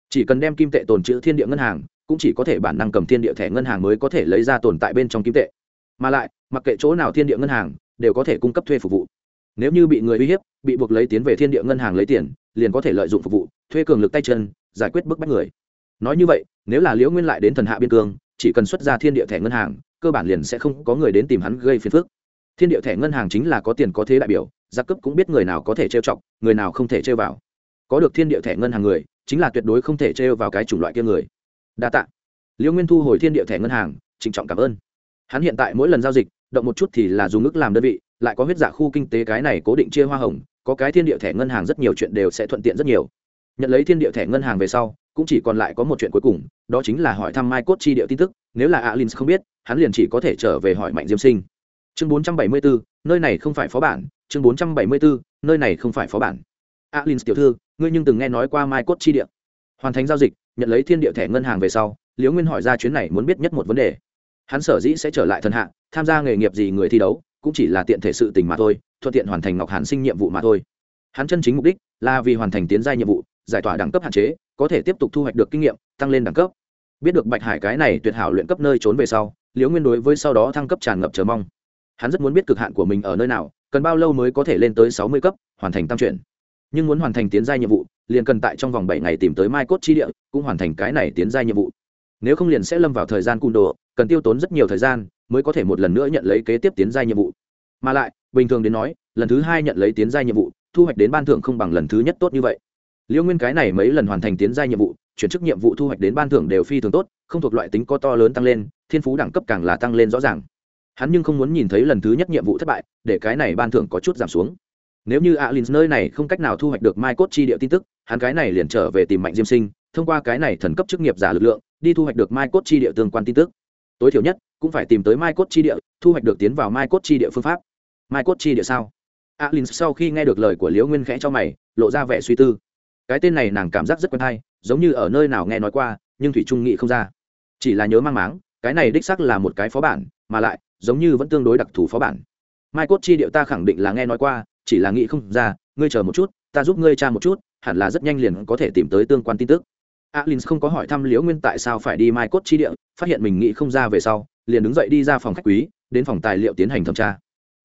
Chỉ cần đem kim tệ tồn trữ thiên địa ngân hàng, cũng chỉ có thể bản năng cầm thiên địa thẻ ngân hàng mới có thể lấy ra tồn tại bên trong kim tệ. Mà lại, mặc kệ chỗ nào thiên địa ngân hàng, đều có thể cung cấp thuê phục vụ. Nếu như bị người uy hiếp, bị buộc lấy tiến về thiên địa ngân hàng lấy tiền, liền có thể lợi dụng phục vụ, thuê cường lực tay chân, giải quyết bức bách người. Nói như vậy, nếu là liễu nguyên lại đến thần hạ biên cương, chỉ cần xuất ra thiên địa thẻ ngân hàng, cơ bản liền sẽ không có người đến tìm hắn gây phiền phức. Thiên địa thẻ ngân hàng chính là có tiền có thế đại biểu, giặc cấp cũng biết người nào có thể trêu chọc, người nào không thể trêu vào có được thiên địa thẻ ngân hàng người chính là tuyệt đối không thể trêu vào cái chủng loại kia người. Đa t ạ liễu nguyên thu hồi thiên địa thẻ ngân hàng trịnh trọng cảm ơn. Hắn hiện tại mỗi lần giao dịch động một chút thì là dùng ức làm đơn vị lại có huyết giả khu kinh tế cái này cố định chia hoa hồng có cái thiên địa thẻ ngân hàng rất nhiều chuyện đều sẽ thuận tiện rất nhiều. Nhận lấy thiên địa thẻ ngân hàng về sau cũng chỉ còn lại có một chuyện cuối cùng đó chính là hỏi thăm mai cốt chi địa tin tức nếu là alin không biết hắn liền chỉ có thể trở về hỏi mạnh diêm sinh. Chương 474, nơi này không phải phó bản chương 474, nơi này không phải phó bản alin tiểu thư, ngươi nhưng từng nghe nói qua mai cốt chi địa. Hoàn thành giao dịch, nhận lấy thiên địa thẻ ngân hàng về sau, liễu nguyên hỏi ra chuyến này muốn biết nhất một vấn đề. Hắn sở dĩ sẽ trở lại thần hạ, tham gia nghề nghiệp gì người thi đấu, cũng chỉ là tiện thể sự tình mà thôi, thuận tiện hoàn thành ngọc hàn sinh nhiệm vụ mà thôi. Hắn chân chính mục đích là vì hoàn thành tiến gia nhiệm vụ, giải tỏa đẳng cấp hạn chế, có thể tiếp tục thu hoạch được kinh nghiệm, tăng lên đẳng cấp. Biết được bạch hải cái này tuyệt hảo luyện cấp nơi trốn về sau, liễu nguyên đối với sau đó thăng cấp tràn ngập chờ mong. Hắn rất muốn biết cực hạn của mình ở nơi nào, cần bao lâu mới có thể lên tới sáu mươi cấp, hoàn thành tam chuyển nhưng muốn hoàn thành tiến gia nhiệm vụ, liền cần tại trong vòng bảy ngày tìm tới mai cốt chi địa, cũng hoàn thành cái này tiến gia nhiệm vụ. Nếu không liền sẽ lâm vào thời gian cung đồ, cần tiêu tốn rất nhiều thời gian mới có thể một lần nữa nhận lấy kế tiếp tiến gia nhiệm vụ. Mà lại, bình thường đến nói, lần thứ hai nhận lấy tiến gia nhiệm vụ, thu hoạch đến ban thưởng không bằng lần thứ nhất tốt như vậy. Liêu nguyên cái này mấy lần hoàn thành tiến gia nhiệm vụ, chuyển chức nhiệm vụ thu hoạch đến ban thưởng đều phi thường tốt, không thuộc loại tính có to lớn tăng lên, thiên phú đẳng cấp càng là tăng lên rõ ràng. Hắn nhưng không muốn nhìn thấy lần thứ nhất nhiệm vụ thất bại, để cái này ban thưởng có chút giảm xuống nếu như alin nơi này không cách nào thu hoạch được mai cốt chi địa tin tức, hắn cái này liền trở về tìm mạnh diêm sinh, thông qua cái này thần cấp chức nghiệp giả lực lượng, đi thu hoạch được mai cốt chi địa tương quan tin tức. Tối thiểu nhất, cũng phải tìm tới mai cốt chi địa, thu hoạch được tiến vào mai cốt chi địa phương pháp. Mai cốt chi địa sao? Alin sau khi nghe được lời của liễu nguyên khẽ cho mày, lộ ra vẻ suy tư. Cái tên này nàng cảm giác rất quen hay, giống như ở nơi nào nghe nói qua, nhưng thủy trung nghị không ra. Chỉ là nhớ mang máng, cái này đích sắc là một cái phó bản, mà lại, giống như vẫn tương đối đặc thù phó bản. Mai cốt chi điệu ta khẳng định là nghe nói qua chỉ là nghĩ không ra, ngươi chờ một chút, ta giúp ngươi tra một chút, hẳn là rất nhanh liền có thể tìm tới tương quan tin tức. Alin không có hỏi thăm liễu nguyên tại sao phải đi mai cốt chi địa, phát hiện mình nghĩ không ra về sau, liền đứng dậy đi ra phòng khách quý, đến phòng tài liệu tiến hành thẩm tra.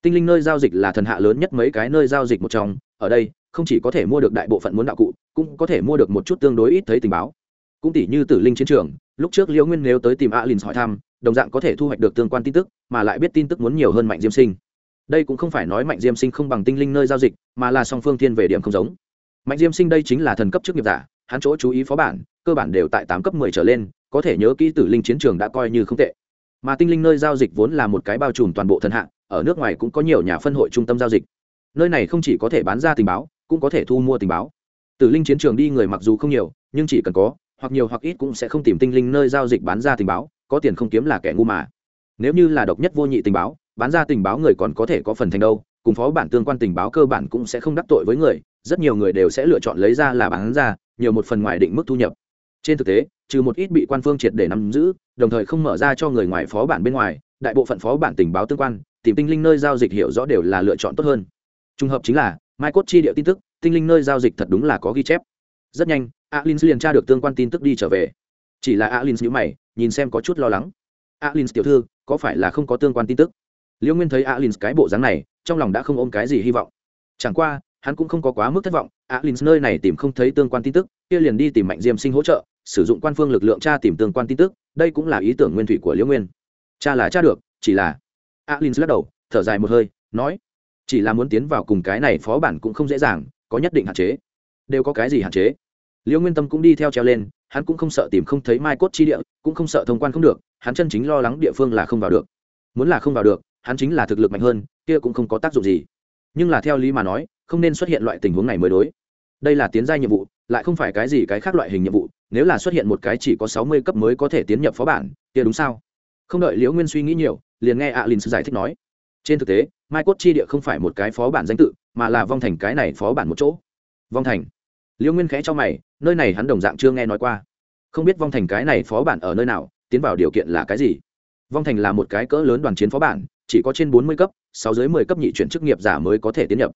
Tinh linh nơi giao dịch là thần hạ lớn nhất mấy cái nơi giao dịch một trong, ở đây, không chỉ có thể mua được đại bộ phận muốn đạo cụ, cũng có thể mua được một chút tương đối ít thấy tình báo. Cũng tỷ như tử linh chiến trường, lúc trước liễu nguyên nếu tới tìm alin hỏi thăm, đồng dạng có thể thu hoạch được tương quan tin tức, mà lại biết tin tức muốn nhiều hơn mạnh diêm sinh đây cũng không phải nói mạnh diêm sinh không bằng tinh linh nơi giao dịch, mà là song phương thiên về điểm không giống. Mạnh diêm sinh đây chính là thần cấp chức nghiệp giả, hắn chỗ chú ý phó bản, cơ bản đều tại tám cấp mười trở lên, có thể nhớ kỹ tử linh chiến trường đã coi như không tệ. Mà tinh linh nơi giao dịch vốn là một cái bao trùm toàn bộ thần hạng, ở nước ngoài cũng có nhiều nhà phân hội trung tâm giao dịch. Nơi này không chỉ có thể bán ra tình báo, cũng có thể thu mua tình báo. Tử linh chiến trường đi người mặc dù không nhiều, nhưng chỉ cần có, hoặc nhiều hoặc ít cũng sẽ không tìm tinh linh nơi giao dịch bán ra tình báo, có tiền không kiếm là kẻ ngu mà. Nếu như là độc nhất vô nhị tình báo bán ra tình báo người còn có thể có phần thành đâu, cùng phó bản tương quan tình báo cơ bản cũng sẽ không đắc tội với người, rất nhiều người đều sẽ lựa chọn lấy ra là bán ra, nhiều một phần ngoài định mức thu nhập. Trên thực tế, trừ một ít bị quan phương triệt để nắm giữ, đồng thời không mở ra cho người ngoài phó bản bên ngoài, đại bộ phận phó bản tình báo tương quan, tìm tinh linh nơi giao dịch hiểu rõ đều là lựa chọn tốt hơn. Trùng hợp chính là, mai cốt chi địa tin tức, tinh linh nơi giao dịch thật đúng là có ghi chép. Rất nhanh alin liền tra được tương quan tin tức đi trở về. Chỉ là alin nhữ mày, nhìn xem có chút lo lắng. Alin tiểu thư, có phải là không có tương quan tin tức? Liễu nguyên thấy alin cái bộ dáng này, trong lòng đã không ôm cái gì hy vọng. Chẳng qua, hắn cũng không có quá mức thất vọng alin nơi này tìm không thấy tương quan tin tức, kia liền đi tìm mạnh diêm sinh hỗ trợ, sử dụng quan phương lực lượng tra tìm tương quan tin tức, đây cũng là ý tưởng nguyên thủy của liễu nguyên. Cha là cha được, chỉ là alin lắc đầu, thở dài một hơi, nói, chỉ là muốn tiến vào cùng cái này phó bản cũng không dễ dàng, có nhất định hạn chế. Đều có cái gì hạn chế? Liễu nguyên tâm cũng đi theo treo lên, hắn cũng không sợ tìm không thấy mai cốt chi địa, cũng không sợ thông quan không được, hắn chân chính lo lắng địa phương là không vào được. Muốn là không vào được hắn chính là thực lực mạnh hơn, kia cũng không có tác dụng gì. Nhưng là theo lý mà nói, không nên xuất hiện loại tình huống này mới đối. Đây là tiến gia nhiệm vụ, lại không phải cái gì cái khác loại hình nhiệm vụ, nếu là xuất hiện một cái chỉ có sáu mươi cấp mới có thể tiến nhập phó bản, kia đúng sao? Không đợi liễu nguyên suy nghĩ nhiều, liền nghe alin giải thích nói. Trên thực tế, mai cốt chi địa không phải một cái phó bản danh tự, mà là vong thành cái này phó bản một chỗ. Vong thành. Liễu nguyên khẽ cho mày, nơi này hắn đồng dạng chưa nghe nói qua. Không biết vong thành cái này phó bản ở nơi nào, tiến vào điều kiện là cái gì? Vong thành là một cái cỡ lớn đoàn chiến phó bản chỉ có trên bốn mươi cấp, sáu dưới mười cấp nhị chuyển chức nghiệp giả mới có thể tiến nhập.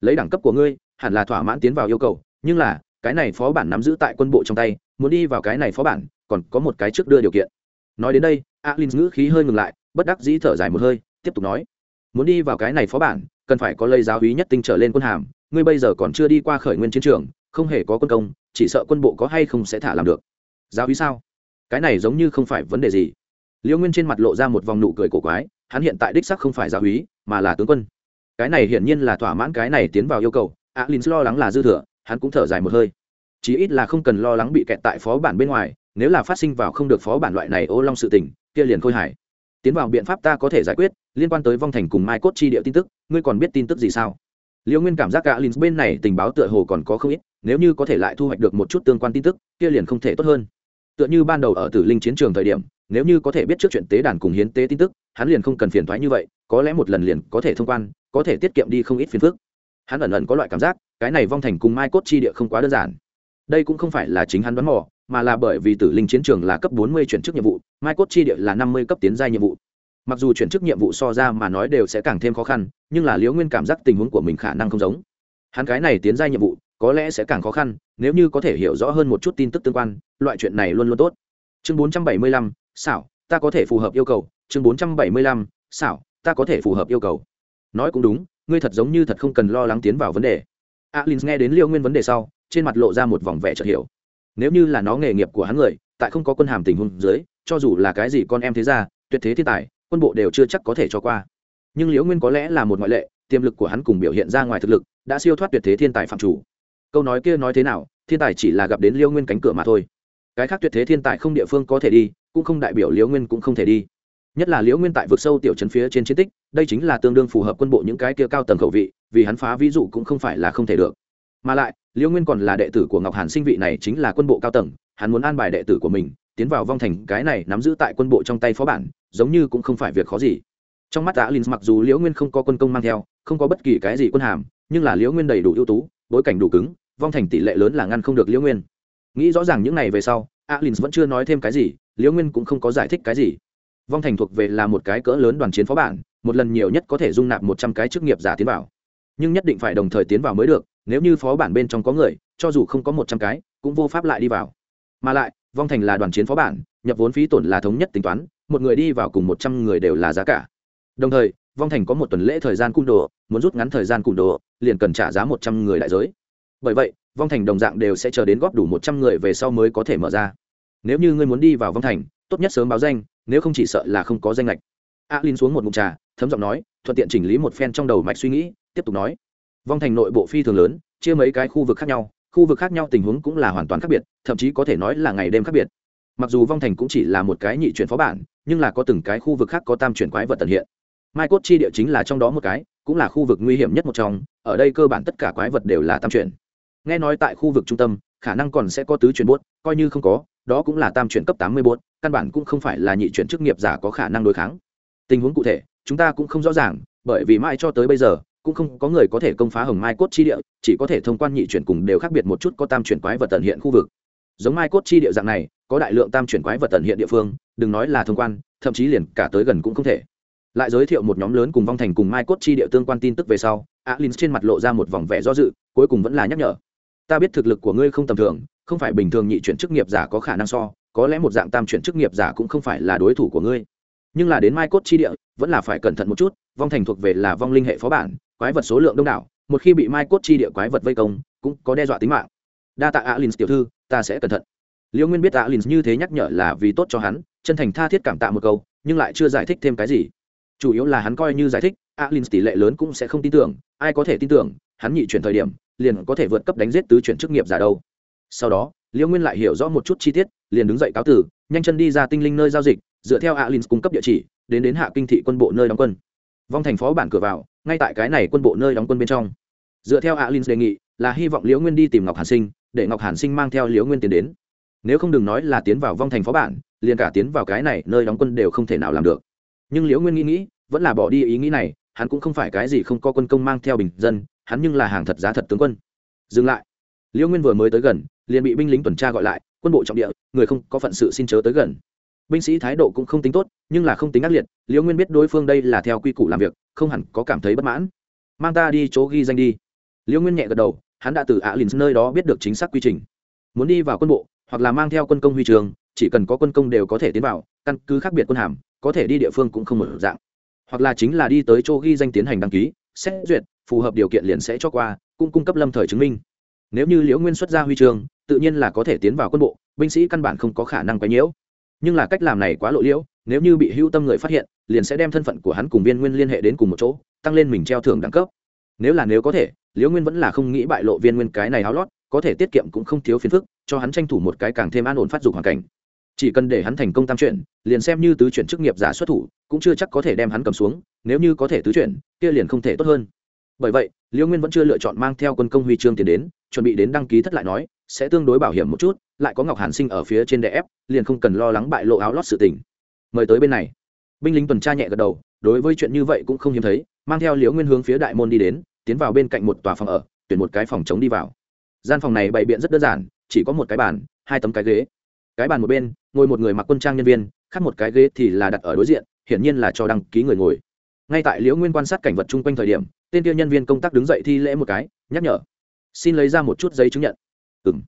Lấy đẳng cấp của ngươi, hẳn là thỏa mãn tiến vào yêu cầu, nhưng là, cái này phó bản nắm giữ tại quân bộ trong tay, muốn đi vào cái này phó bản, còn có một cái trước đưa điều kiện. Nói đến đây, alin ngữ khí hơi ngừng lại, bất đắc dĩ thở dài một hơi, tiếp tục nói. Muốn đi vào cái này phó bản, cần phải có lây giáo hí nhất tinh trở lên quân hàm, ngươi bây giờ còn chưa đi qua khởi nguyên chiến trường, không hề có quân công, chỉ sợ quân bộ có hay không sẽ thả làm được. Giáo hí sao? Cái này giống như không phải vấn đề gì. Liêu nguyên trên mặt lộ ra một vòng nụ cười cổ quái hắn hiện tại đích sắc không phải giáo úy, mà là tướng quân. Cái này hiển nhiên là thỏa mãn cái này tiến vào yêu cầu. Alin lo lắng là dư thừa hắn cũng thở dài một hơi. Chí ít là không cần lo lắng bị kẹt tại phó bản bên ngoài nếu là phát sinh vào không được phó bản loại này ô long sự tình kia liền khôi hải tiến vào biện pháp ta có thể giải quyết liên quan tới vong thành cùng mai cốt chi địa tin tức ngươi còn biết tin tức gì sao? Liễu nguyên cảm giác cả lin bên này tình báo tựa hồ còn có không ít nếu như có thể lại thu hoạch được một chút tương quan tin tức kia liền không thể tốt hơn. Tựa như ban đầu ở tử linh chiến trường thời điểm nếu như có thể biết trước chuyện tế đàn cùng hiến tế tin tức hắn liền không cần phiền thoái như vậy có lẽ một lần liền có thể thông quan có thể tiết kiệm đi không ít phiền phức. Hắn ẩn ẩn có loại cảm giác cái này vong thành cùng mai cốt chi địa không quá đơn giản. Đây cũng không phải là chính hắn đoán mò mà là bởi vì tử linh chiến trường là cấp 40 chuyển chức nhiệm vụ mai cốt chi địa là 50 cấp tiến gia nhiệm vụ. Mặc dù chuyển chức nhiệm vụ so ra mà nói đều sẽ càng thêm khó khăn nhưng là liễu nguyên cảm giác tình huống của mình khả năng không giống. Hắn cái này tiến gia nhiệm vụ có lẽ sẽ càng khó khăn nếu như có thể hiểu rõ hơn một chút tin tức tương quan loại chuyện này luôn luôn tốt. Chương 475, xảo, ta có thể phù hợp yêu cầu. Chương bốn trăm bảy mươi lăm, xảo, ta có thể phù hợp yêu cầu. Nói cũng đúng, ngươi thật giống như thật không cần lo lắng tiến vào vấn đề. Alin nghe đến liêu nguyên vấn đề sau, trên mặt lộ ra một vòng vẻ chợt hiểu. Nếu như là nó nghề nghiệp của hắn người, tại không có quân hàm tình huống dưới, cho dù là cái gì con em thế ra tuyệt thế thiên tài, quân bộ đều chưa chắc có thể cho qua. Nhưng liễu nguyên có lẽ là một ngoại lệ, tiềm lực của hắn cùng biểu hiện ra ngoài thực lực, đã siêu thoát tuyệt thế thiên tài phạm chủ. Câu nói kia nói thế nào, thiên tài chỉ là gặp đến liễu nguyên cánh cửa mà thôi cái khác tuyệt thế thiên tài không địa phương có thể đi, cũng không đại biểu liễu nguyên cũng không thể đi. Nhất là liễu nguyên tại vực sâu tiểu trấn phía trên chiến tích, đây chính là tương đương phù hợp quân bộ những cái kia cao tầng khẩu vị, vì hắn phá ví dụ cũng không phải là không thể được. Mà lại, liễu nguyên còn là đệ tử của ngọc hàn sinh vị này chính là quân bộ cao tầng, hắn muốn an bài đệ tử của mình, tiến vào vong thành, cái này nắm giữ tại quân bộ trong tay phó bản, giống như cũng không phải việc khó gì. Trong mắt alin, mặc dù liễu nguyên không có quân công mang theo, không có bất kỳ cái gì quân hàm, nhưng là liễu nguyên đầy đủ ưu tú, bối cảnh đủ cứng, vong thành tỷ lệ lớn là ngăn không được liễu nguyên nghĩ rõ ràng những này về sau alin vẫn chưa nói thêm cái gì, liễu nguyên cũng không có giải thích cái gì. Vong thành thuộc về là một cái cỡ lớn đoàn chiến phó bản, một lần nhiều nhất có thể dung nạp một trăm cái chức nghiệp giả tiến vào. Nhưng nhất định phải đồng thời tiến vào mới được, nếu như phó bản bên trong có người, cho dù không có một trăm cái, cũng vô pháp lại đi vào. Mà lại, vong thành là đoàn chiến phó bản, nhập vốn phí tổn là thống nhất tính toán, một người đi vào cùng một trăm người đều là giá cả. Đồng thời, vong thành có một tuần lễ thời gian cung đồ, muốn rút ngắn thời gian cung đồ, liền cần trả giá một trăm người đại giới bởi vậy, vong thành đồng dạng đều sẽ chờ đến góp đủ một trăm người về sau mới có thể mở ra. Nếu như ngươi muốn đi vào vong thành, tốt nhất sớm báo danh, nếu không chỉ sợ là không có danh lệch. A linh xuống một mục trà, thấm giọng nói, thuận tiện chỉnh lý một phen trong đầu mạch suy nghĩ, tiếp tục nói. Vong thành nội bộ phi thường lớn, chia mấy cái khu vực khác nhau, khu vực khác nhau tình huống cũng là hoàn toàn khác biệt, thậm chí có thể nói là ngày đêm khác biệt. Mặc dù vong thành cũng chỉ là một cái nhị chuyển phó bản, nhưng là có từng cái khu vực khác có tam chuyển quái vật tận hiện. Mai cốt chi địa chính là trong đó một cái, cũng là khu vực nguy hiểm nhất một trong, ở đây cơ bản tất cả quái vật đều là tam chuyển nghe nói tại khu vực trung tâm, khả năng còn sẽ có tứ chuyển buốt, coi như không có, đó cũng là tam chuyển cấp tám mươi buốt, căn bản cũng không phải là nhị chuyển chức nghiệp giả có khả năng đối kháng. Tình huống cụ thể, chúng ta cũng không rõ ràng, bởi vì mãi cho tới bây giờ, cũng không có người có thể công phá hồng mai cốt chi địa, chỉ có thể thông quan nhị chuyển cùng đều khác biệt một chút có tam chuyển quái vật tận hiện khu vực. Giống mai cốt chi địa dạng này, có đại lượng tam chuyển quái vật tận hiện địa phương, đừng nói là thông quan, thậm chí liền cả tới gần cũng không thể. Lại giới thiệu một nhóm lớn cùng vong thành cùng mai cốt chi địa tương quan tin tức về sau alin trên mặt lộ ra một vòng vẻ do dự, cuối cùng vẫn là nhắc nhở ta biết thực lực của ngươi không tầm thường, không phải bình thường nhị chuyển chức nghiệp giả có khả năng so, có lẽ một dạng tam chuyển chức nghiệp giả cũng không phải là đối thủ của ngươi. Nhưng là đến mai cốt chi địa, vẫn là phải cẩn thận một chút, vong thành thuộc về là vong linh hệ phó bản, quái vật số lượng đông đảo, một khi bị mai cốt chi địa quái vật vây công, cũng có đe dọa tính mạng. Đa tạ alin tiểu thư, ta sẽ cẩn thận. Liễu nguyên biết alin như thế nhắc nhở là vì tốt cho hắn, chân thành tha thiết cảm tạ một câu, nhưng lại chưa giải thích thêm cái gì. Chủ yếu là hắn coi như giải thích alin tỷ lệ lớn cũng sẽ không tin tưởng, ai có thể tin tưởng, hắn nhị chuyển thời điểm liền có thể vượt cấp đánh giết tứ chuyển chức nghiệp giả đâu. Sau đó liễu nguyên lại hiểu rõ một chút chi tiết, liền đứng dậy cáo tử nhanh chân đi ra tinh linh nơi giao dịch, dựa theo alin cung cấp địa chỉ, đến đến hạ kinh thị quân bộ nơi đóng quân. Vong thành phó bản cửa vào, ngay tại cái này quân bộ nơi đóng quân bên trong. Dựa theo alin đề nghị, là hy vọng liễu nguyên đi tìm ngọc hàn sinh, để ngọc hàn sinh mang theo liễu nguyên tiến đến. Nếu không đừng nói là tiến vào vong thành phó bản, liền cả tiến vào cái này nơi đóng quân đều không thể nào làm được. Nhưng liễu nguyên nghĩ nghĩ, vẫn là bỏ đi ý nghĩ này, hắn cũng không phải cái gì không có quân công mang theo bình dân hắn nhưng là hàng thật giá thật tướng quân. Dừng lại. Liễu nguyên vừa mới tới gần, liền bị binh lính tuần tra gọi lại, quân bộ trọng địa, người không có phận sự xin chớ tới gần. Binh sĩ thái độ cũng không tính tốt, nhưng là không tính ác liệt liễu nguyên biết đối phương đây là theo quy củ làm việc, không hẳn có cảm thấy bất mãn. Mang ta đi chỗ ghi danh đi. Liễu nguyên nhẹ gật đầu, hắn đã từ ạ lìn nơi đó biết được chính xác quy trình. Muốn đi vào quân bộ, hoặc là mang theo quân công huy trường, chỉ cần có quân công đều có thể tiến vào, căn cứ khác biệt quân hàm, có thể đi địa phương cũng không mở dạng. Hoặc là chính là đi tới chỗ ghi danh tiến hành đăng ký, xét duyệt phù hợp điều kiện liền sẽ cho qua, cũng cung cấp lâm thời chứng minh. Nếu như liễu nguyên xuất ra huy chương, tự nhiên là có thể tiến vào quân bộ, binh sĩ căn bản không có khả năng quấy nhiễu. Nhưng là cách làm này quá lộ liễu, nếu như bị hưu tâm người phát hiện, liền sẽ đem thân phận của hắn cùng viên nguyên liên hệ đến cùng một chỗ, tăng lên mình treo thưởng đẳng cấp. Nếu là nếu có thể, liễu nguyên vẫn là không nghĩ bại lộ viên nguyên cái này háo lót, có thể tiết kiệm cũng không thiếu phiền phức, cho hắn tranh thủ một cái càng thêm an ổn phát dục hoàn cảnh. Chỉ cần để hắn thành công tam chuyển, liền xem như tứ chuyển chức nghiệp giả xuất thủ, cũng chưa chắc có thể đem hắn cầm xuống, nếu như có thể tứ chuyển, kia liền không thể tốt hơn bởi vậy liễu nguyên vẫn chưa lựa chọn mang theo quân công huy chương tiền đến, chuẩn bị đến đăng ký thất lại nói, sẽ tương đối bảo hiểm một chút, lại có ngọc hàn sinh ở phía trên đè ép, liền không cần lo lắng bại lộ áo lót sự tình. Mời tới bên này. Binh lính tuần tra nhẹ gật đầu, đối với chuyện như vậy cũng không hiếm thấy, mang theo liễu nguyên hướng phía đại môn đi đến, tiến vào bên cạnh một tòa phòng ở, tuyển một cái phòng chống đi vào. Gian phòng này bày biện rất đơn giản, chỉ có một cái bàn, hai tấm cái ghế. Cái bàn một bên, ngồi một người mặc quân trang nhân viên, khác một cái ghế thì là đặt ở đối diện, hiển nhiên là cho đăng ký người ngồi. Ngay tại liễu nguyên quan sát cảnh vật chung quanh thời điểm tên kia nhân viên công tác đứng dậy thi lễ một cái, nhắc nhở. Xin lấy ra một chút giấy chứng nhận. Ừ m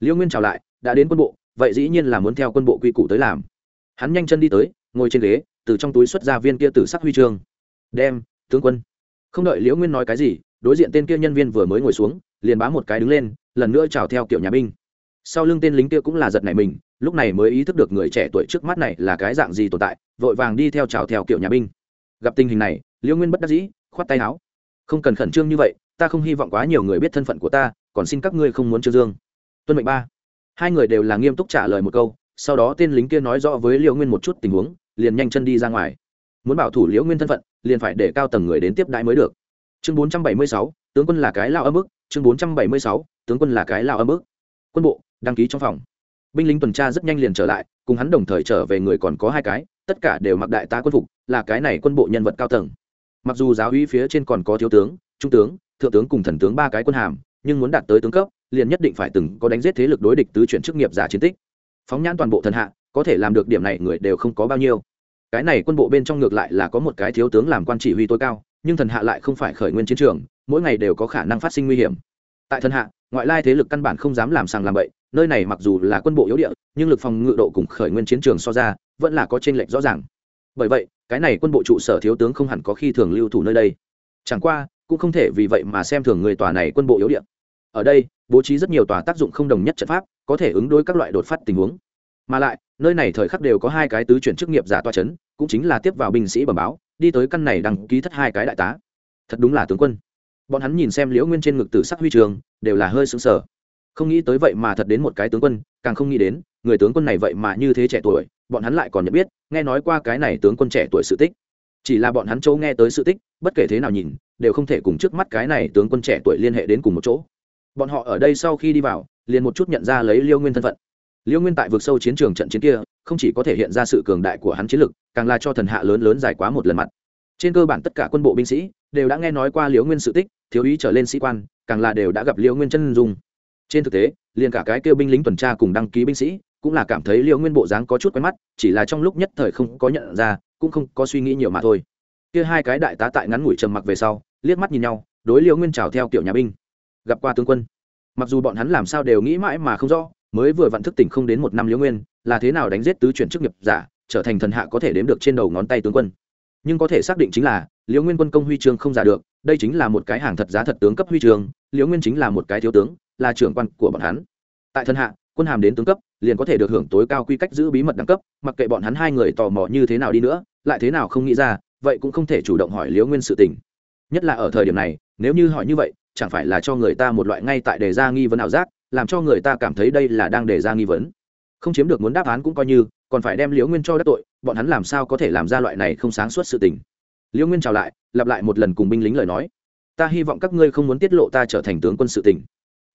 liễu nguyên chào lại, đã đến quân bộ, vậy dĩ nhiên là muốn theo quân bộ quy củ tới làm. Hắn nhanh chân đi tới, ngồi trên ghế, từ trong túi xuất ra viên kia tử sắc huy chương. Đem, tướng quân. Không đợi liễu nguyên nói cái gì, đối diện tên kia nhân viên vừa mới ngồi xuống, liền bá một cái đứng lên, lần nữa chào theo kiểu nhà binh. Sau lưng tên lính kia cũng là giật nảy mình, lúc này mới ý thức được người trẻ tuổi trước mắt này là cái dạng gì tồn tại, vội vàng đi theo chào theo kiểu nhà binh. Gặp tình hình này, liễu nguyên bất đắc dĩ, khoát tay áo không cần khẩn trương như vậy, ta không hy vọng quá nhiều người biết thân phận của ta, còn xin các ngươi không muốn trương dương. Tuân mệnh ba. Hai người đều là nghiêm túc trả lời một câu, sau đó tên lính kia nói rõ với liễu nguyên một chút tình huống, liền nhanh chân đi ra ngoài. Muốn bảo thủ liễu nguyên thân phận, liền phải để cao tầng người đến tiếp đãi mới được. Chương bốn trăm bảy mươi sáu, tướng quân là cái lao âm ức. Chương bốn trăm bảy mươi sáu, tướng quân là cái lao âm ức. Quân bộ, đăng ký trong phòng. Binh lính tuần tra rất nhanh liền trở lại, cùng hắn đồng thời trở về người còn có hai cái, tất cả đều mặc đại tá quân phục, là cái này quân bộ nhân vật cao tầng mặc dù giáo uy phía trên còn có thiếu tướng, trung tướng, thượng tướng cùng thần tướng ba cái quân hàm, nhưng muốn đạt tới tướng cấp, liền nhất định phải từng có đánh giết thế lực đối địch tứ chuyển chức nghiệp giả chiến tích. Phóng nhãn toàn bộ thần hạ, có thể làm được điểm này người đều không có bao nhiêu. Cái này quân bộ bên trong ngược lại là có một cái thiếu tướng làm quan chỉ huy tối cao, nhưng thần hạ lại không phải khởi nguyên chiến trường, mỗi ngày đều có khả năng phát sinh nguy hiểm. Tại thần hạ, ngoại lai thế lực căn bản không dám làm sàng làm bậy, nơi này mặc dù là quân bộ yếu địa, nhưng lực phòng ngự độ cùng khởi nguyên chiến trường so ra, vẫn là có t r ê n lệch rõ ràng. Bởi vậy cái này quân bộ trụ sở thiếu tướng không hẳn có khi thường lưu thủ nơi đây. Chẳng qua, cũng không thể vì vậy mà xem thường người tòa này quân bộ yếu điện ở đây, bố trí rất nhiều tòa tác dụng không đồng nhất trận pháp, có thể ứng đối các loại đột phát tình huống. Mà lại, nơi này thời khắc đều có hai cái tứ chuyển chức nghiệp giả toa c h ấ n cũng chính là tiếp vào binh sĩ bẩm báo, đi tới căn này đăng ký thất hai cái đại tá. Thật đúng là tướng quân. Bọn hắn nhìn xem liễu nguyên trên ngực tử sắc huy trường, đều là hơi xứng sở không nghĩ tới vậy mà thật đến một cái tướng quân, càng không nghĩ đến, người tướng quân này vậy mà như thế trẻ tuổi, bọn hắn lại còn nhận biết, nghe nói qua cái này tướng quân trẻ tuổi sự tích. Chỉ là bọn hắn châu nghe tới sự tích, bất kể thế nào nhìn, đều không thể cùng trước mắt cái này tướng quân trẻ tuổi liên hệ đến cùng một chỗ. Bọn họ ở đây sau khi đi vào, liền một chút nhận ra lấy liêu nguyên thân phận. Liêu nguyên tại vực sâu chiến trường trận chiến kia, không chỉ có thể hiện ra sự cường đại của hắn chiến lực, càng là cho thần hạ lớn lớn dài quá một lần mặt. Trên cơ bản tất cả quân bộ binh sĩ, đều đã nghe nói qua Liêu nguyên sự tích, thiếu ý trở lên sĩ quan, càng là đều đã gặp Liêu nguyên chân dung trên thực tế, liền cả cái kêu binh lính tuần tra cùng đăng ký binh sĩ cũng là cảm thấy liệu nguyên bộ dáng có chút quen mắt, chỉ là trong lúc nhất thời không có nhận ra, cũng không có suy nghĩ nhiều mà thôi. Kia hai cái đại tá tại ngắn ngủi trầm mặc về sau, liếc mắt nhìn nhau, đối liệu nguyên chào theo kiểu nhà binh. Gặp qua tướng quân. Mặc dù bọn hắn làm sao đều nghĩ mãi mà không rõ, mới vừa vặn thức tỉnh không đến một năm liễu nguyên, là thế nào đánh giết tứ chuyển chức nghiệp giả, trở thành thần hạ có thể đếm được trên đầu ngón tay tướng quân. Nhưng có thể xác định chính là, liễu nguyên quân công huy chương không giả được, đây chính là một cái hàng thật giá thật tướng cấp huy chương liễu nguyên chính là một cái thiếu tướng, là trưởng quan của bọn hắn. Tại thân hạ, quân hàm đến tướng cấp, liền có thể được hưởng tối cao quy cách giữ bí mật đẳng cấp, mặc kệ bọn hắn hai người tò mò như thế nào đi nữa, lại thế nào không nghĩ ra, vậy cũng không thể chủ động hỏi liễu nguyên sự tình. Nhất là ở thời điểm này, nếu như hỏi như vậy, chẳng phải là cho người ta một loại ngay tại đề ra nghi vấn ảo giác, làm cho người ta cảm thấy đây là đang đề ra nghi vấn. Không chiếm được muốn đáp án cũng coi như, còn phải đem liễu nguyên cho đắc tội, bọn hắn làm sao có thể làm ra loại này không sáng suốt sự tình. Liễu nguyên chào lại, lặp lại một lần cùng binh lính lời nói ta hy vọng các ngươi không muốn tiết lộ ta trở thành tướng quân sự tình.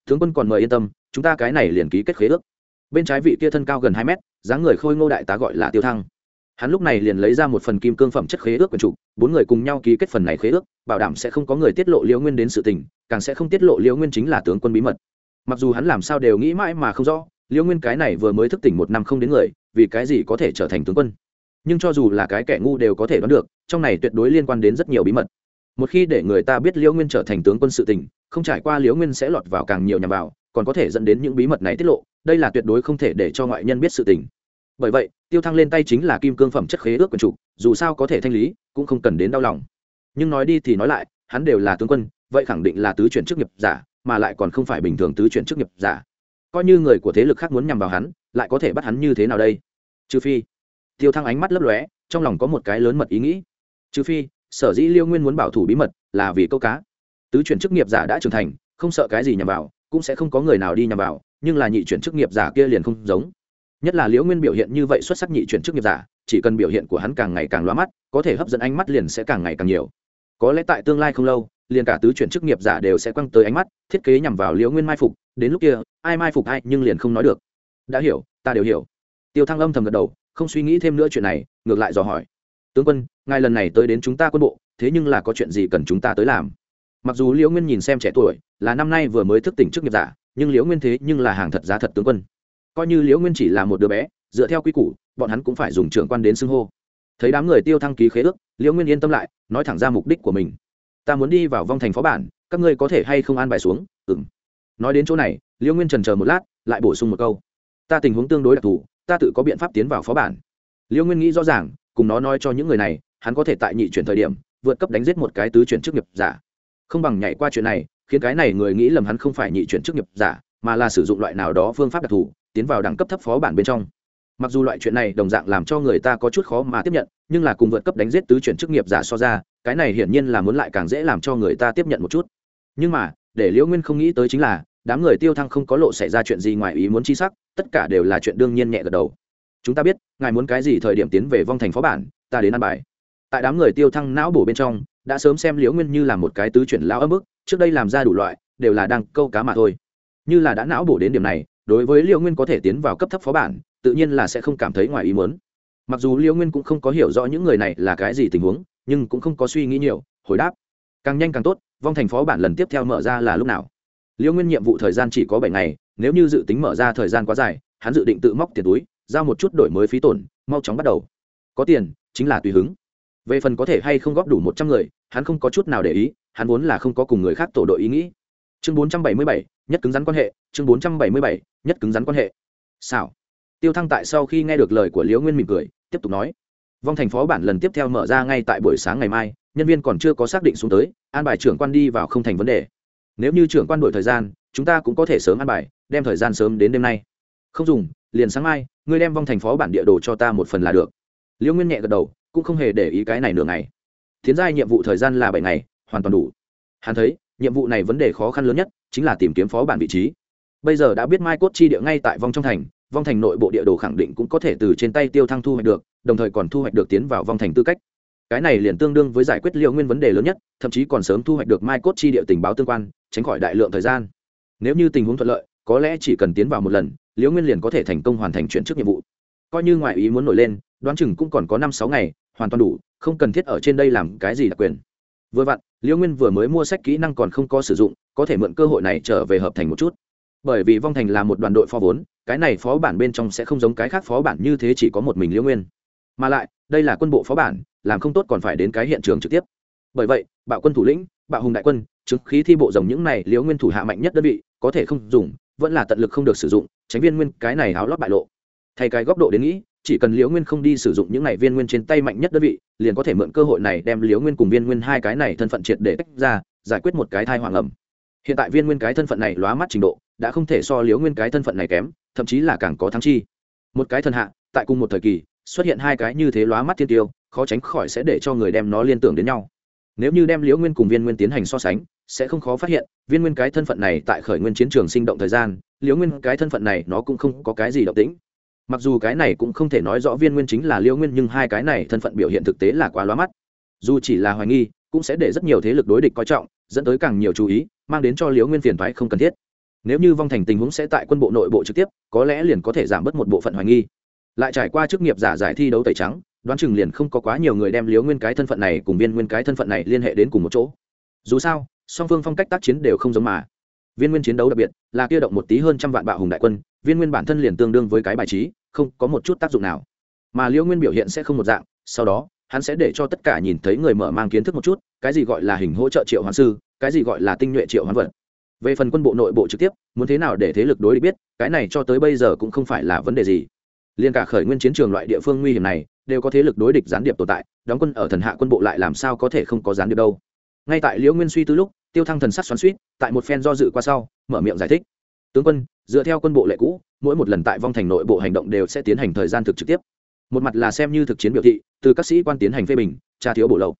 Tướng quân còn mời yên tâm, chúng ta cái này liền ký kết khế ước. Bên trái vị kia thân cao gần hai mét, dáng người khôi ngô đại tá gọi là tiêu thăng. Hắn lúc này liền lấy ra một phần kim cương phẩm chất khế ước quần chủ, bốn người cùng nhau ký kết phần này khế ước, bảo đảm sẽ không có người tiết lộ liễu nguyên đến sự tình, càng sẽ không tiết lộ liễu nguyên chính là tướng quân bí mật. Mặc dù hắn làm sao đều nghĩ mãi mà không rõ, liễu nguyên cái này vừa mới thức tỉnh một năm không đến người, vì cái gì có thể trở thành tướng quân? Nhưng cho dù là cái kẻ ngu đều có thể đoán được, trong này tuyệt đối liên quan đến rất nhiều bí mật một khi để người ta biết liễu nguyên trở thành tướng quân sự tình, không trải qua liễu nguyên sẽ lọt vào càng nhiều nhằm vào, còn có thể dẫn đến những bí mật này tiết lộ, đây là tuyệt đối không thể để cho ngoại nhân biết sự tình. Bởi vậy, tiêu thăng lên tay chính là kim cương phẩm chất khế ước quần chủ, dù sao có thể thanh lý, cũng không cần đến đau lòng. Nhưng nói đi thì nói lại, hắn đều là tướng quân, vậy khẳng định là tứ chuyển chức nghiệp giả, mà lại còn không phải bình thường tứ chuyển chức nghiệp giả. Coi như người của thế lực khác muốn nhằm vào hắn, lại có thể bắt hắn như thế nào đây? Trừ phi, tiêu thăng ánh mắt lấp lóe, trong lòng có một cái lớn mật ý nghĩ. Trừ phi sở dĩ liêu nguyên muốn bảo thủ bí mật là vì câu cá. Tứ chuyển chức nghiệp giả đã trưởng thành, không sợ cái gì nhằm vào, cũng sẽ không có người nào đi nhằm vào, nhưng là nhị chuyển chức nghiệp giả kia liền không giống. Nhất là liễu nguyên biểu hiện như vậy xuất sắc nhị chuyển chức nghiệp giả, chỉ cần biểu hiện của hắn càng ngày càng loa mắt, có thể hấp dẫn ánh mắt liền sẽ càng ngày càng nhiều. Có lẽ tại tương lai không lâu, liền cả tứ chuyển chức nghiệp giả đều sẽ quăng tới ánh mắt, thiết kế nhằm vào liễu nguyên mai phục, đến lúc kia, ai mai phục ai nhưng liền không nói được. Đã hiểu, ta đều hiểu. Tiêu thăng âm thầm gật đầu, không suy nghĩ thêm nữa chuyện này, ngược lại dò hỏi tướng quân, ngài lần này tới đến chúng ta quân bộ, thế nhưng là có chuyện gì cần chúng ta tới làm? Mặc dù liễu nguyên nhìn xem trẻ tuổi, là năm nay vừa mới thức tỉnh chức nghiệp giả, nhưng liễu nguyên thế nhưng là hàng thật giá thật tướng quân. Coi như liễu nguyên chỉ là một đứa bé, dựa theo quy củ, bọn hắn cũng phải dùng trưởng quan đến xưng hô. Thấy đám người tiêu thăng ký khế ước, liễu nguyên yên tâm lại, nói thẳng ra mục đích của mình. Ta muốn đi vào vong thành phó bản, các ngươi có thể hay không an bài xuống? Ừng nói đến chỗ này, liễu nguyên trần chờ một lát, lại bổ sung một câu. Ta tình huống tương đối đặc thù, ta tự có biện pháp tiến vào phó bản. Liễu nguyên nghĩ rõ ràng cùng nó nói cho những người này, hắn có thể tại nhị chuyển thời điểm, vượt cấp đánh giết một cái tứ chuyển chức nghiệp giả. Không bằng nhảy qua chuyện này, khiến cái này người nghĩ lầm hắn không phải nhị chuyển chức nghiệp giả, mà là sử dụng loại nào đó phương pháp đặc thù, tiến vào đẳng cấp thấp phó bản bên trong. Mặc dù loại chuyện này đồng dạng làm cho người ta có chút khó mà tiếp nhận, nhưng là cùng vượt cấp đánh giết tứ chuyển chức nghiệp giả so ra, cái này hiển nhiên là muốn lại càng dễ làm cho người ta tiếp nhận một chút. Nhưng mà, để liễu nguyên không nghĩ tới chính là, đám người tiêu thăng không có lộ xảy ra chuyện gì ngoài ý muốn chi sắc, tất cả đều là chuyện đương nhiên nhẹ gật đầu chúng ta biết, ngài muốn cái gì thời điểm tiến về vong thành phó bản, ta đến ăn bài. Tại đám người tiêu thăng não bổ bên trong, đã sớm xem liễu nguyên như là một cái tứ chuyển lao ấm ức, trước đây làm ra đủ loại, đều là đang câu cá mà thôi. Như là đã não bổ đến điểm này, đối với liễu nguyên có thể tiến vào cấp thấp phó bản, tự nhiên là sẽ không cảm thấy ngoài ý muốn. Mặc dù liễu nguyên cũng không có hiểu rõ những người này là cái gì tình huống, nhưng cũng không có suy nghĩ nhiều, hồi đáp. Càng nhanh càng tốt, vong thành phó bản lần tiếp theo mở ra là lúc nào? Liễu nguyên nhiệm vụ thời gian chỉ có bảy ngày, nếu như dự tính mở ra thời gian quá dài, hắn dự định tự móc tiền túi giao một chút đổi mới phí tổn, mau chóng bắt đầu. Có tiền, chính là tùy hứng. Về phần có thể hay không góp đủ một trăm người, hắn không có chút nào để ý, hắn vốn là không có cùng người khác tổ đội ý nghĩ. Chương bốn trăm bảy mươi bảy, nhất cứng rắn quan hệ, chương bốn trăm bảy mươi bảy, nhất cứng rắn quan hệ. Xảo. Tiêu thăng tại sau khi nghe được lời của liễu nguyên mỉm cười, tiếp tục nói. Vong thành phó bản lần tiếp theo mở ra ngay tại buổi sáng ngày mai, nhân viên còn chưa có xác định xuống tới, an bài trưởng quan đi vào không thành vấn đề. Nếu như trưởng quan đổi thời gian, chúng ta cũng có thể sớm an bài, đem thời gian sớm đến đêm nay. Không dùng, liền sáng mai ngươi đem vong thành phó bản địa đồ cho ta một phần là được. Liễu nguyên nhẹ gật đầu, cũng không hề để ý cái này nửa ngày. Tiến giai nhiệm vụ thời gian là bảy ngày, hoàn toàn đủ. Hắn thấy, nhiệm vụ này vấn đề khó khăn lớn nhất chính là tìm kiếm phó bản vị trí. Bây giờ đã biết mai cốt chi địa ngay tại vong trong thành, vong thành nội bộ địa đồ khẳng định cũng có thể từ trên tay tiêu thăng thu hoạch được, đồng thời còn thu hoạch được tiến vào vong thành tư cách. Cái này liền tương đương với giải quyết liệu nguyên vấn đề lớn nhất, thậm chí còn sớm thu hoạch được mai cốt chi địa tình báo tương quan, tránh khỏi đại lượng thời gian. Nếu như tình huống thuận lợi, có lẽ chỉ cần tiến vào một lần liễu nguyên liền có thể thành công hoàn thành chuyển chức nhiệm vụ. Coi như ngoại ý muốn nổi lên, đoán chừng cũng còn có năm sáu ngày, hoàn toàn đủ, không cần thiết ở trên đây làm cái gì đặc quyền. Vừa vặn, liễu nguyên vừa mới mua sách kỹ năng còn không có sử dụng, có thể mượn cơ hội này trở về hợp thành một chút. Bởi vì vong thành là một đoàn đội phó vốn, cái này phó bản bên trong sẽ không giống cái khác phó bản như thế chỉ có một mình liễu nguyên. Mà lại, đây là quân bộ phó bản, làm không tốt còn phải đến cái hiện trường trực tiếp. Bởi vậy, bạo quân thủ lĩnh, bạo hùng đại quân, chứng khí thi bộ rồng những này liễu nguyên thủ hạ mạnh nhất đơn vị, có thể không dùng, vẫn là tận lực không được sử dụng tránh viên nguyên cái này áo lót bại lộ. Thay cái góc độ đến nghĩ, chỉ cần liễu nguyên không đi sử dụng những này viên nguyên trên tay mạnh nhất đơn vị, liền có thể mượn cơ hội này đem liễu nguyên cùng viên nguyên hai cái này thân phận triệt để tách ra, giải quyết một cái thai hoàng ẩm. Hiện tại viên nguyên cái thân phận này lóa mắt trình độ, đã không thể so liễu nguyên cái thân phận này kém, thậm chí là càng có thắng chi. Một cái thân hạ, tại cùng một thời kỳ, xuất hiện hai cái như thế lóa mắt thiên tiêu, khó tránh khỏi sẽ để cho người đem nó liên tưởng đến nhau. Nếu như đem liễu nguyên cùng viên nguyên tiến hành so sánh, sẽ không khó phát hiện, viên nguyên cái thân phận này tại khởi nguyên chiến trường sinh động thời gian liễu nguyên, cái thân phận này nó cũng không có cái gì động tĩnh. Mặc dù cái này cũng không thể nói rõ viên nguyên chính là liễu nguyên, nhưng hai cái này thân phận biểu hiện thực tế là quá lóa mắt. Dù chỉ là hoài nghi, cũng sẽ để rất nhiều thế lực đối địch coi trọng, dẫn tới càng nhiều chú ý, mang đến cho liễu nguyên phiền thoái không cần thiết. Nếu như vong thành tình huống sẽ tại quân bộ nội bộ trực tiếp, có lẽ liền có thể giảm bớt một bộ phận hoài nghi. Lại trải qua chức nghiệp giả giải thi đấu tẩy trắng, đoán chừng liền không có quá nhiều người đem Liễu nguyên cái thân phận này cùng viên nguyên cái thân phận này liên hệ đến cùng một chỗ. Dù sao, song phương phong cách tác chiến đều không giống mà viên nguyên chiến đấu đặc biệt, là kia động một tí hơn trăm vạn bạo hùng đại quân, viên nguyên bản thân liền tương đương với cái bài trí, không có một chút tác dụng nào. Mà liễu nguyên biểu hiện sẽ không một dạng, sau đó, hắn sẽ để cho tất cả nhìn thấy người mở mang kiến thức một chút, cái gì gọi là hình hỗ trợ triệu hoán sư, cái gì gọi là tinh nhuệ triệu hoán vật. Về phần quân bộ nội bộ trực tiếp, muốn thế nào để thế lực đối địch biết, cái này cho tới bây giờ cũng không phải là vấn đề gì. Liên cả khởi nguyên chiến trường loại địa phương nguy hiểm này, đều có thế lực đối địch gián điệp tồn tại, đóng quân ở thần hạ quân bộ lại làm sao có thể không có gián điệp đâu. Ngay tại liễu nguyên suy tư lúc tiêu thăng thần sắc xoắn suýt tại một phen do dự qua sau, mở miệng giải thích. Tướng quân, dựa theo quân bộ lệ cũ, mỗi một lần tại vong thành nội bộ hành động đều sẽ tiến hành thời gian thực trực tiếp. Một mặt là xem như thực chiến biểu thị, từ các sĩ quan tiến hành phê bình, tra thiếu bổ lậu.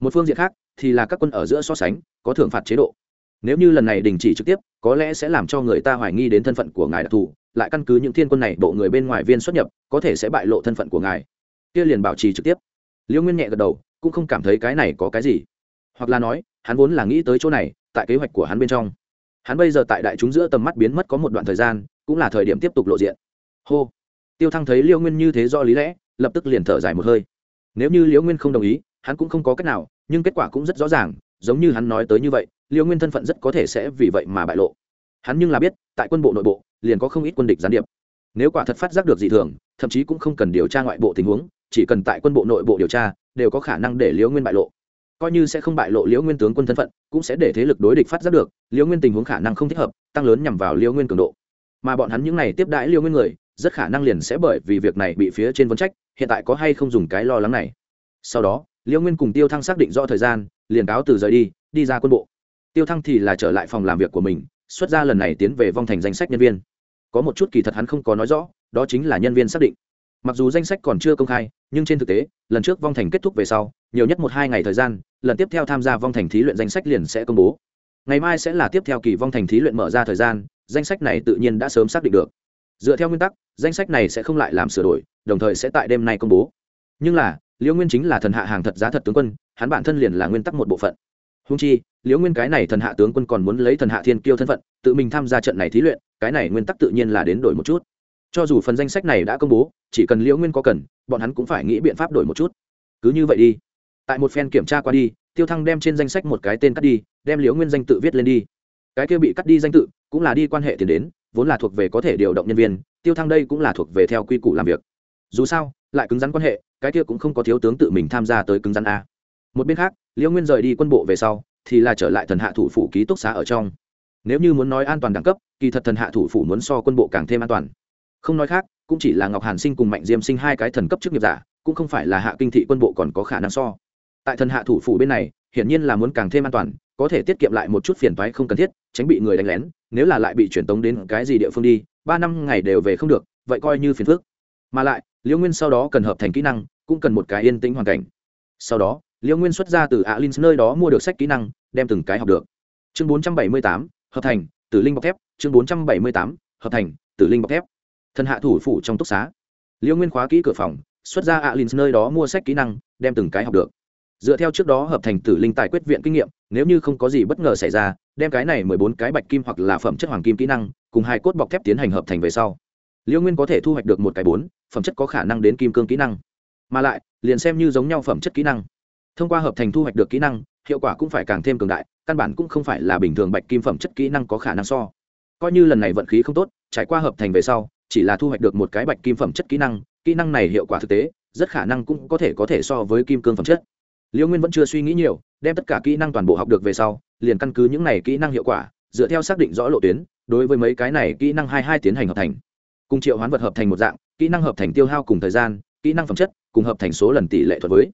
Một phương diện khác, thì là các quân ở giữa so sánh, có thưởng phạt chế độ. Nếu như lần này đình chỉ trực tiếp, có lẽ sẽ làm cho người ta hoài nghi đến thân phận của ngài đặc thù lại căn cứ những thiên quân này bộ người bên ngoài viên xuất nhập, có thể sẽ bại lộ thân phận của ngài. Kia liền bảo trì trực tiếp. Liễu nguyên nhẹ gật đầu, cũng không cảm thấy cái này có cái gì hoặc là nói, hắn vốn là nghĩ tới chỗ này, tại kế hoạch của hắn bên trong. Hắn bây giờ tại đại chúng giữa tầm mắt biến mất có một đoạn thời gian, cũng là thời điểm tiếp tục lộ diện. Hô. Tiêu thăng thấy Liêu nguyên như thế do lý lẽ, lập tức liền thở dài một hơi. Nếu như liễu nguyên không đồng ý, hắn cũng không có cách nào, nhưng kết quả cũng rất rõ ràng, giống như hắn nói tới như vậy, liễu nguyên thân phận rất có thể sẽ vì vậy mà bại lộ. Hắn nhưng là biết, tại quân bộ nội bộ, liền có không ít quân địch gián điệp. Nếu quả thật phát giác được dị thường, thậm chí cũng không cần điều tra ngoại bộ tình huống, chỉ cần tại quân bộ nội bộ điều tra, đều có khả năng để liễu nguyên bại lộ coi như sẽ không bại lộ liễu nguyên tướng quân thân phận, cũng sẽ để thế lực đối địch phát giác được, liễu nguyên tình huống khả năng không thích hợp, tăng lớn nhằm vào liễu nguyên cường độ. Mà bọn hắn những n à y tiếp đãi liễu nguyên người, rất khả năng liền sẽ bởi vì việc này bị phía trên vấn trách, hiện tại có hay không dùng cái lo lắng này. Sau đó, liễu nguyên cùng tiêu thăng xác định rõ thời gian, liền cáo từ rời đi đi ra quân bộ. Tiêu thăng thì là trở lại phòng làm việc của mình, xuất ra lần này tiến về vong thành danh sách nhân viên. Có một chút kỳ thật hắn không có nói rõ, đó chính là nhân viên xác định mặc dù danh sách còn chưa công khai, nhưng trên thực tế, lần trước vong thành kết thúc về sau, nhiều nhất một hai ngày thời gian, lần tiếp theo tham gia vong thành thí luyện danh sách liền sẽ công bố. Ngày mai sẽ là tiếp theo kỳ vong thành thí luyện mở ra thời gian, danh sách này tự nhiên đã sớm xác định được. Dựa theo nguyên tắc, danh sách này sẽ không lại làm sửa đổi, đồng thời sẽ tại đêm nay công bố. Nhưng là, liễu nguyên chính là thần hạ hàng thật giá thật tướng quân, hắn bản thân liền là nguyên tắc một bộ phận. Húng chi, liễu nguyên cái này thần hạ tướng quân còn muốn lấy thần hạ thiên kiêu thân phận, tự mình tham gia trận này thí luyện, cái này nguyên tắc tự nhiên là đến đổi một chút cho dù phần danh sách này đã công bố, chỉ cần liễu nguyên có cần, bọn hắn cũng phải nghĩ biện pháp đổi một chút. Cứ như vậy đi. Tại một phen kiểm tra qua đi, tiêu thăng đem trên danh sách một cái tên cắt đi, đem liễu nguyên danh tự viết lên đi. Cái kia bị cắt đi danh tự, cũng là đi quan hệ tiền đến, vốn là thuộc về có thể điều động nhân viên, tiêu thăng đây cũng là thuộc về theo quy củ làm việc. Dù sao, lại cứng rắn quan hệ, cái kia cũng không có thiếu tướng tự mình tham gia tới cứng rắn a. Một bên khác, liễu nguyên rời đi quân bộ về sau, thì là trở lại thần hạ thủ phủ ký túc xá ở trong. Nếu như muốn nói an toàn đẳng cấp, kỳ thật thần hạ thủ phủ muốn so quân bộ càng thêm an toàn không nói khác, cũng chỉ là ngọc hàn sinh cùng mạnh diêm sinh hai cái thần cấp chức nghiệp giả, cũng không phải là hạ kinh thị quân bộ còn có khả năng so. Tại thần hạ thủ phủ bên này, hiển nhiên là muốn càng thêm an toàn, có thể tiết kiệm lại một chút phiền toái không cần thiết, tránh bị người đánh lén, nếu là lại bị truyền tống đến cái gì địa phương đi, ba năm ngày đều về không được, vậy coi như phiền phức. Mà lại liễu nguyên sau đó cần hợp thành kỹ năng, cũng cần một cái yên tĩnh hoàn cảnh. Sau đó liễu nguyên xuất ra từ alin nơi đó mua được sách kỹ năng, đem từng cái học được. Chương bốn trăm bảy mươi tám, hợp thành, tử linh bọc thép, chương bốn trăm bảy mươi tám, hợp thành, tử linh bọc thép thần hạ thủ phủ trong túc xá. Liễu nguyên khóa kỹ cửa phòng, xuất ra alin nơi đó mua sách kỹ năng, đem từng cái học được. Dựa theo trước đó hợp thành tử linh tài quyết viện kinh nghiệm, nếu như không có gì bất ngờ xảy ra, đem cái này mười bốn cái bạch kim hoặc là phẩm chất hoàng kim kỹ năng, cùng hai cốt bọc thép tiến hành hợp thành về sau. Liễu nguyên có thể thu hoạch được một cái bốn, phẩm chất có khả năng đến kim cương kỹ năng. Mà lại, liền xem như giống nhau phẩm chất kỹ năng. Thông qua hợp thành thu hoạch được kỹ năng, hiệu quả cũng phải càng thêm cường đại, căn bản cũng không phải là bình thường bạch kim phẩm chất kỹ năng có khả năng so. Coi như lần này vận khí không tốt, trải qua hợp thành về sau chỉ là thu hoạch được một cái bạch kim phẩm chất kỹ năng kỹ năng này hiệu quả thực tế, rất khả năng cũng có thể có thể so với kim cương phẩm chất. Liễu nguyên vẫn chưa suy nghĩ nhiều, đem tất cả kỹ năng toàn bộ học được về sau, liền căn cứ những này kỹ năng hiệu quả, dựa theo xác định rõ lộ tuyến, đối với mấy cái này kỹ năng hai hai tiến hành hợp thành. Cùng triệu hoán vật hợp thành một dạng, kỹ năng hợp thành tiêu hao cùng thời gian, kỹ năng phẩm chất, cùng hợp thành số lần tỷ lệ thuật với.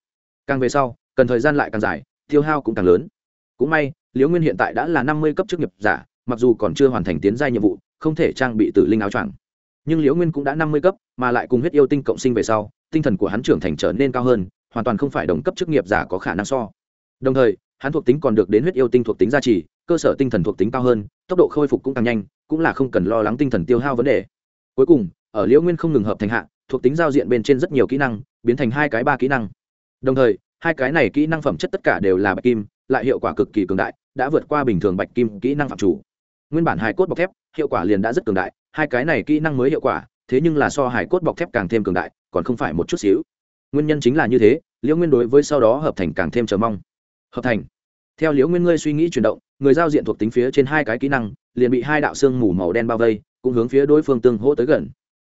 Càng về sau, cần thời gian lại càng dài, tiêu hao cũng càng lớn. Cũng may liễu nguyên hiện tại đã là năm mươi cấp chức nghiệp giả, mặc dù còn chưa hoàn thành tiến giai nhiệm vụ, không thể trang bị tử linh áo choàng nhưng liễu nguyên cũng đã năm mươi cấp, mà lại cùng huyết yêu tinh cộng sinh về sau, tinh thần của hắn trưởng thành trở nên cao hơn, hoàn toàn không phải đồng cấp chức nghiệp giả có khả năng so. Đồng thời, hắn thuộc tính còn được đến huyết yêu tinh thuộc tính gia trì, cơ sở tinh thần thuộc tính cao hơn, tốc độ khôi phục cũng càng nhanh, cũng là không cần lo lắng tinh thần tiêu hao vấn đề. Cuối cùng, ở liễu nguyên không ngừng hợp thành hạ, thuộc tính giao diện bên trên rất nhiều kỹ năng, biến thành hai cái ba kỹ năng. Đồng thời, hai cái này kỹ năng phẩm chất tất cả đều là bạch kim, lại hiệu quả cực kỳ cường đại, đã vượt qua bình thường bạch kim kỹ năng phạm chủ. Nguyên bản hài cốt bọc thép, hiệu quả liền đã rất cường đại hai cái này kỹ năng mới hiệu quả, thế nhưng là so hải cốt bọc thép càng thêm cường đại, còn không phải một chút xíu. Nguyên nhân chính là như thế, liễu nguyên đối với sau đó hợp thành càng thêm chờ mong. Hợp thành. Theo liễu nguyên ngươi suy nghĩ chuyển động, người giao diện thuộc tính phía trên hai cái kỹ năng, liền bị hai đạo xương mù màu đen bao vây, cũng hướng phía đối phương tương hỗ tới gần.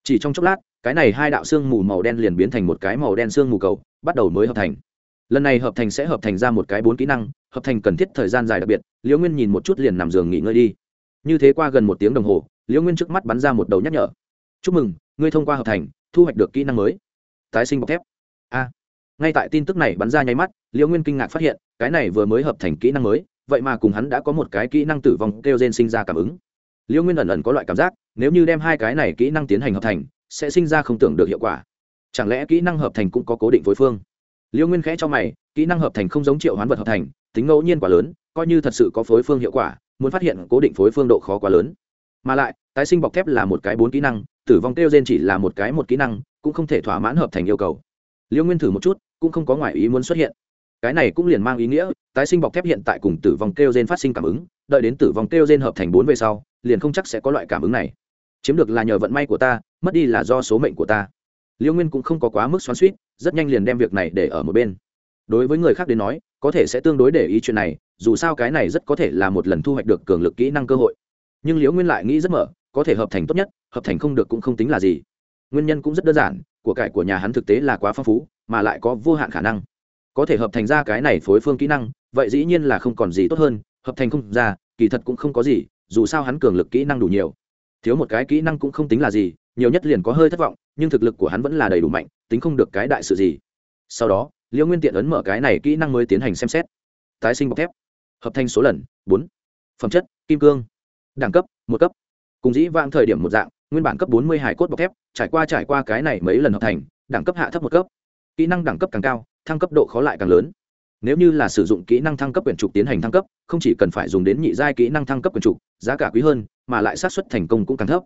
Chỉ trong chốc lát, cái này hai đạo xương mù màu đen liền biến thành một cái màu đen xương mù cầu, bắt đầu mới hợp thành. Lần này hợp thành sẽ hợp thành ra một cái bốn kỹ năng, hợp thành cần thiết thời gian dài đặc biệt, liễu nguyên nhìn một chút liền nằm giường nghỉ ngơi đi. Như thế qua gần một tiếng đồng hồ liễu nguyên trước mắt bắn ra một đầu nhắc nhở. Chúc mừng, ngươi thông qua hợp thành, thu hoạch được kỹ năng mới. Tái sinh bọc thép. A. Ngay tại tin tức này bắn ra nháy mắt, liễu nguyên kinh ngạc phát hiện, cái này vừa mới hợp thành kỹ năng mới, vậy mà cùng hắn đã có một cái kỹ năng tử vong kêu gen sinh ra cảm ứng. Liễu nguyên ẩn ẩn có loại cảm giác, nếu như đem hai cái này kỹ năng tiến hành hợp thành, sẽ sinh ra không tưởng được hiệu quả. Chẳng lẽ kỹ năng hợp thành cũng có cố định phối phương? Liễu nguyên khẽ cho mày, kỹ năng hợp thành không giống triệu hoán vật hợp thành, tính ngẫu nhiên quá lớn, coi như thật sự có phối phương hiệu quả, muốn phát hiện cố định phối phương độ khó quá lớn mà lại, tái sinh bọc thép là một cái bốn kỹ năng, tử vong kêu gen chỉ là một cái một kỹ năng, cũng không thể thỏa mãn hợp thành yêu cầu. Liêu nguyên thử một chút, cũng không có ngoại ý muốn xuất hiện. Cái này cũng liền mang ý nghĩa, tái sinh bọc thép hiện tại cùng tử vong kêu gen phát sinh cảm ứng, đợi đến tử vong kêu gen hợp thành bốn về sau, liền không chắc sẽ có loại cảm ứng này. Chiếm được là nhờ vận may của ta, mất đi là do số mệnh của ta. Liêu nguyên cũng không có quá mức xoắn suýt rất nhanh liền đem việc này để ở một bên. Đối với người khác đến nói, có thể sẽ tương đối để ý chuyện này, dù sao cái này rất có thể là một lần thu hoạch được cường lực kỹ năng cơ hội nhưng liễu nguyên lại nghĩ rất mở, có thể hợp thành tốt nhất, hợp thành không được cũng không tính là gì. Nguyên nhân cũng rất đơn giản, của cải của nhà hắn thực tế là quá phong phú, mà lại có vô hạn khả năng. Có thể hợp thành ra cái này phối phương kỹ năng, vậy dĩ nhiên là không còn gì tốt hơn, hợp thành không ra, kỳ thật cũng không có gì, dù sao hắn cường lực kỹ năng đủ nhiều. Thiếu một cái kỹ năng cũng không tính là gì, nhiều nhất liền có hơi thất vọng, nhưng thực lực của hắn vẫn là đầy đủ mạnh, tính không được cái đại sự gì. Sau đó, liễu nguyên tiện ấn mở cái này kỹ năng mới tiến hành xem xét. Tái sinh bọc thép. Hợp thành số lần, bốn. Phẩm chất, kim cương đẳng cấp, một cấp. Cùng dĩ vãng thời điểm một dạng, nguyên bản cấp bốn mươi hải cốt bọc thép, trải qua trải qua cái này mấy lần hợp thành, đẳng cấp hạ thấp một cấp. Kỹ năng đẳng cấp càng cao, thăng cấp độ khó lại càng lớn. Nếu như là sử dụng kỹ năng thăng cấp quyển trục tiến hành thăng cấp, không chỉ cần phải dùng đến nhị giai kỹ năng thăng cấp quyển trục, giá cả quý hơn, mà lại sát xuất thành công cũng càng thấp.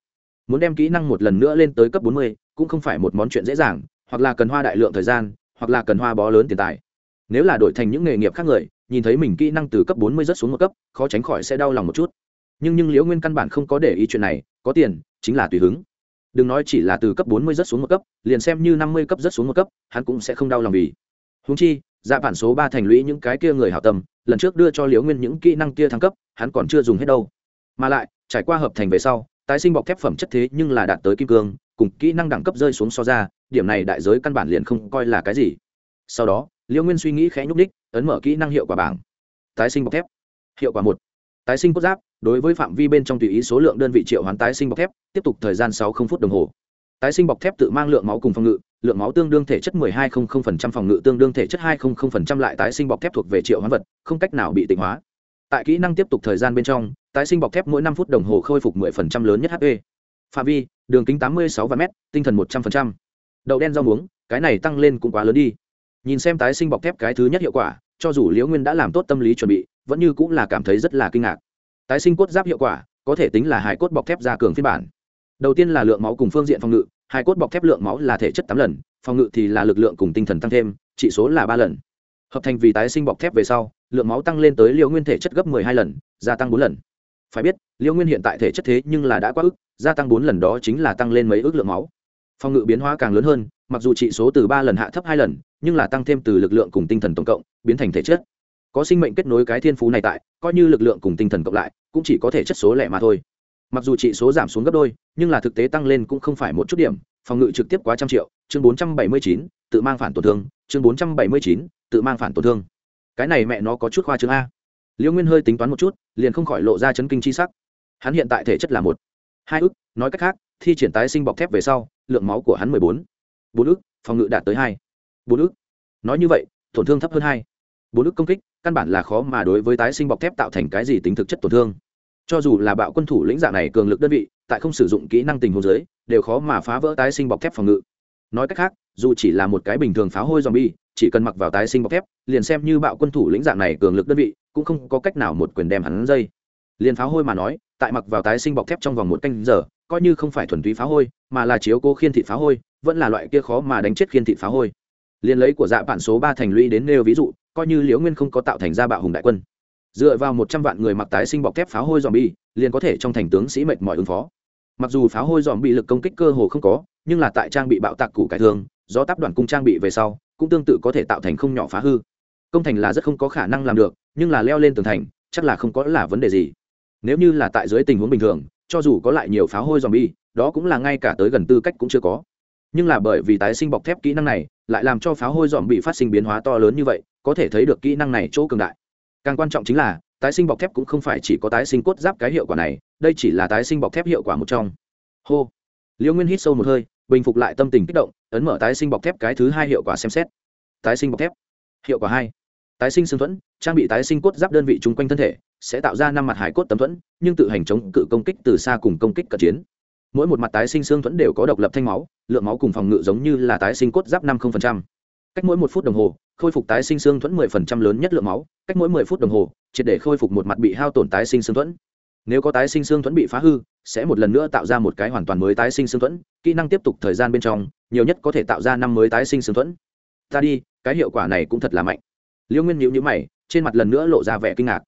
Muốn đem kỹ năng một lần nữa lên tới cấp bốn mươi, cũng không phải một món chuyện dễ dàng, hoặc là cần hoa đại lượng thời gian, hoặc là cần hoa bó lớn tiền tài. Nếu là đổi thành những nghề nghiệp khác người, nhìn thấy mình kỹ năng từ cấp bốn mươi rất xuống một cấp, khó tránh khỏi sẽ đau lòng một chút nhưng nhưng liễu nguyên căn bản không có để ý chuyện này, có tiền, chính là tùy hứng. Đừng nói chỉ là từ cấp bốn mươi rất xuống một cấp, liền xem như năm mươi cấp rất xuống một cấp, hắn cũng sẽ không đau lòng vì. Húng chi dạ bản số ba thành lũy những cái kia người hảo tâm, lần trước đưa cho liễu nguyên những kỹ năng kia thăng cấp, hắn còn chưa dùng hết đâu. Mà lại, trải qua hợp thành về sau, tái sinh bọc thép phẩm chất thế nhưng là đạt tới kim cương, cùng kỹ năng đẳng cấp rơi xuống so ra, điểm này đại giới căn bản liền không coi là cái gì. Sau đó, liễu nguyên suy nghĩ khẽ nhúc đích ấn mở kỹ năng hiệu quả bảng. Tái sinh bọc thép. Hiệu quả một tái sinh cốt giáp, đối với phạm vi bên trong tùy ý số lượng đơn vị triệu hoán tái sinh bọc thép, tiếp tục thời gian sáu phút đồng hồ. Tái sinh bọc thép tự mang lượng máu cùng phòng ngự, lượng máu tương đương thể chất 1200% phòng ngự tương đương thể chất 200% lại tái sinh bọc thép thuộc về triệu hoán vật, không cách nào bị tịnh hóa. Tại kỹ năng tiếp tục thời gian bên trong, tái sinh bọc thép mỗi năm phút đồng hồ khôi phục 10% lớn nhất hp phạm vi, đường kính 86 và m tinh thần 100%. đậu đen rau muống, cái này tăng lên cũng quá lớn đi. Nhìn xem tái sinh bọc thép cái thứ nhất hiệu quả, cho dù liễu nguyên đã làm tốt tâm lý chuẩn bị vẫn như cũng là cảm thấy rất là kinh ngạc. Tái sinh cốt giáp hiệu quả, có thể tính là hải cốt bọc thép ra cường phiên bản. Đầu tiên là lượng máu cùng phương diện phòng ngự hải cốt bọc thép lượng máu là thể chất tám lần, phòng ngự thì là lực lượng cùng tinh thần tăng thêm trị số là ba lần. Hợp thành vì tái sinh bọc thép về sau, lượng máu tăng lên tới liều nguyên thể chất gấp hai lần, gia tăng bốn lần. Phải biết, liều nguyên hiện tại thể chất thế nhưng là đã quá ức, gia tăng bốn lần đó chính là tăng lên mấy ước lượng máu. Phòng ngự biến hóa càng lớn hơn, mặc dù trị số từ ba lần hạ thấp hai lần, nhưng là tăng thêm từ lực lượng cùng tinh thần tổng cộng, biến thành thể chất có sinh mệnh kết nối cái thiên phú này tại, coi như lực lượng cùng tinh thần cộng lại, cũng chỉ có thể chất số lẻ mà thôi. Mặc dù trị số giảm xuống gấp đôi, nhưng là thực tế tăng lên cũng không phải một chút điểm, phòng ngự trực tiếp quá trăm triệu, chương bốn trăm bảy mươi chín, tự mang phản tổn thương, chương bốn trăm bảy mươi chín, tự mang phản tổn thương. Cái này mẹ nó có chút khoa chương a. Liễu nguyên hơi tính toán một chút, liền không khỏi lộ ra chấn kinh c h i sắc. Hắn hiện tại thể chất là một. Hai ức, nói cách khác, thi triển tái sinh bọc thép về sau, lượng máu của hắn mười bốn. Bốn ức, phòng ngự đạt tới hai. Bốn ức. Nói như vậy, tổn thương thấp hơn hai. Bốn ức công kích căn bản là khó mà đối với tái sinh bọc thép tạo thành cái gì tính thực chất tổn thương. Cho dù là bạo quân thủ lĩnh dạng này cường lực đơn vị tại không sử dụng kỹ năng tình huống dưới, đều khó mà phá vỡ tái sinh bọc thép phòng ngự. Nói cách khác dù chỉ là một cái bình thường pháo hôi zombie chỉ cần mặc vào tái sinh bọc thép liền xem như bạo quân thủ lĩnh dạng này cường lực đơn vị cũng không có cách nào một quyền đem hắn dây liền pháo hôi mà nói tại mặc vào tái sinh bọc thép trong vòng một canh giờ coi như không phải thuần túy pháo hôi mà là chiếu cố khiên thị pháo hôi vẫn là loại kia khó mà đánh chết khiên thị pháo hôi. Liền lấy của dạ bản số ba thành lũy đến nêu ví dụ coi như liễu nguyên không có tạo thành ra bạo hùng đại quân. Dựa vào một trăm vạn người mặc tái sinh bọc thép pháo hôi dòm bi liền có thể trong thành tướng sĩ mệt mỏi ứng phó. Mặc dù pháo hôi dòm bị lực công kích cơ hồ không có, nhưng là tại trang bị bạo tạc củ cải thương do táp đoàn cung trang bị về sau, cũng tương tự có thể tạo thành không nhỏ phá hư. Công thành là rất không có khả năng làm được, nhưng là leo lên tường thành, chắc là không có là vấn đề gì. Nếu như là tại dưới tình huống bình thường, cho dù có lại nhiều pháo hôi dòm bi đó cũng là ngay cả tới gần tư cách cũng chưa có. Nhưng là bởi vì tái sinh bọc thép kỹ năng này, lại làm cho pháo hôi dòm bị phát sinh biến hóa to lớn như vậy có thể thấy được kỹ năng này chỗ cường đại. Càng quan trọng chính là, tái sinh bọc thép cũng không phải chỉ có tái sinh cốt giáp cái hiệu quả này, đây chỉ là tái sinh bọc thép hiệu quả một trong. Hô. Liễu nguyên hít sâu một hơi, bình phục lại tâm tình kích động, ấn mở tái sinh bọc thép cái thứ hai hiệu quả xem xét. Tái sinh bọc thép. Hiệu quả hai. Tái sinh xương thuẫn, trang bị tái sinh cốt giáp đơn vị chung quanh thân thể, sẽ tạo ra năm mặt hải cốt tấm thuẫn, nhưng tự hành chống cự công kích từ xa cùng công kích cận chiến. Mỗi một mặt tái sinh xương thuẫn đều có độc lập thanh máu, lượng máu cùng phòng ngự giống như là tái sinh cốt giáp năm cách mỗi một phút đồng hồ, khôi phục tái sinh xương thuẫn 10% lớn nhất lượng máu, cách mỗi 10 phút đồng hồ, triệt để khôi phục một mặt bị hao tổn tái sinh xương thuẫn. Nếu có tái sinh xương thuẫn bị phá hư, sẽ một lần nữa tạo ra một cái hoàn toàn mới tái sinh xương thuẫn, kỹ năng tiếp tục thời gian bên trong, nhiều nhất có thể tạo ra năm mới tái sinh xương thuẫn. Ta đi, cái hiệu quả này cũng thật là mạnh. Liễu nguyên nhíu nhíu mày, trên mặt lần nữa lộ ra vẻ kinh ngạc.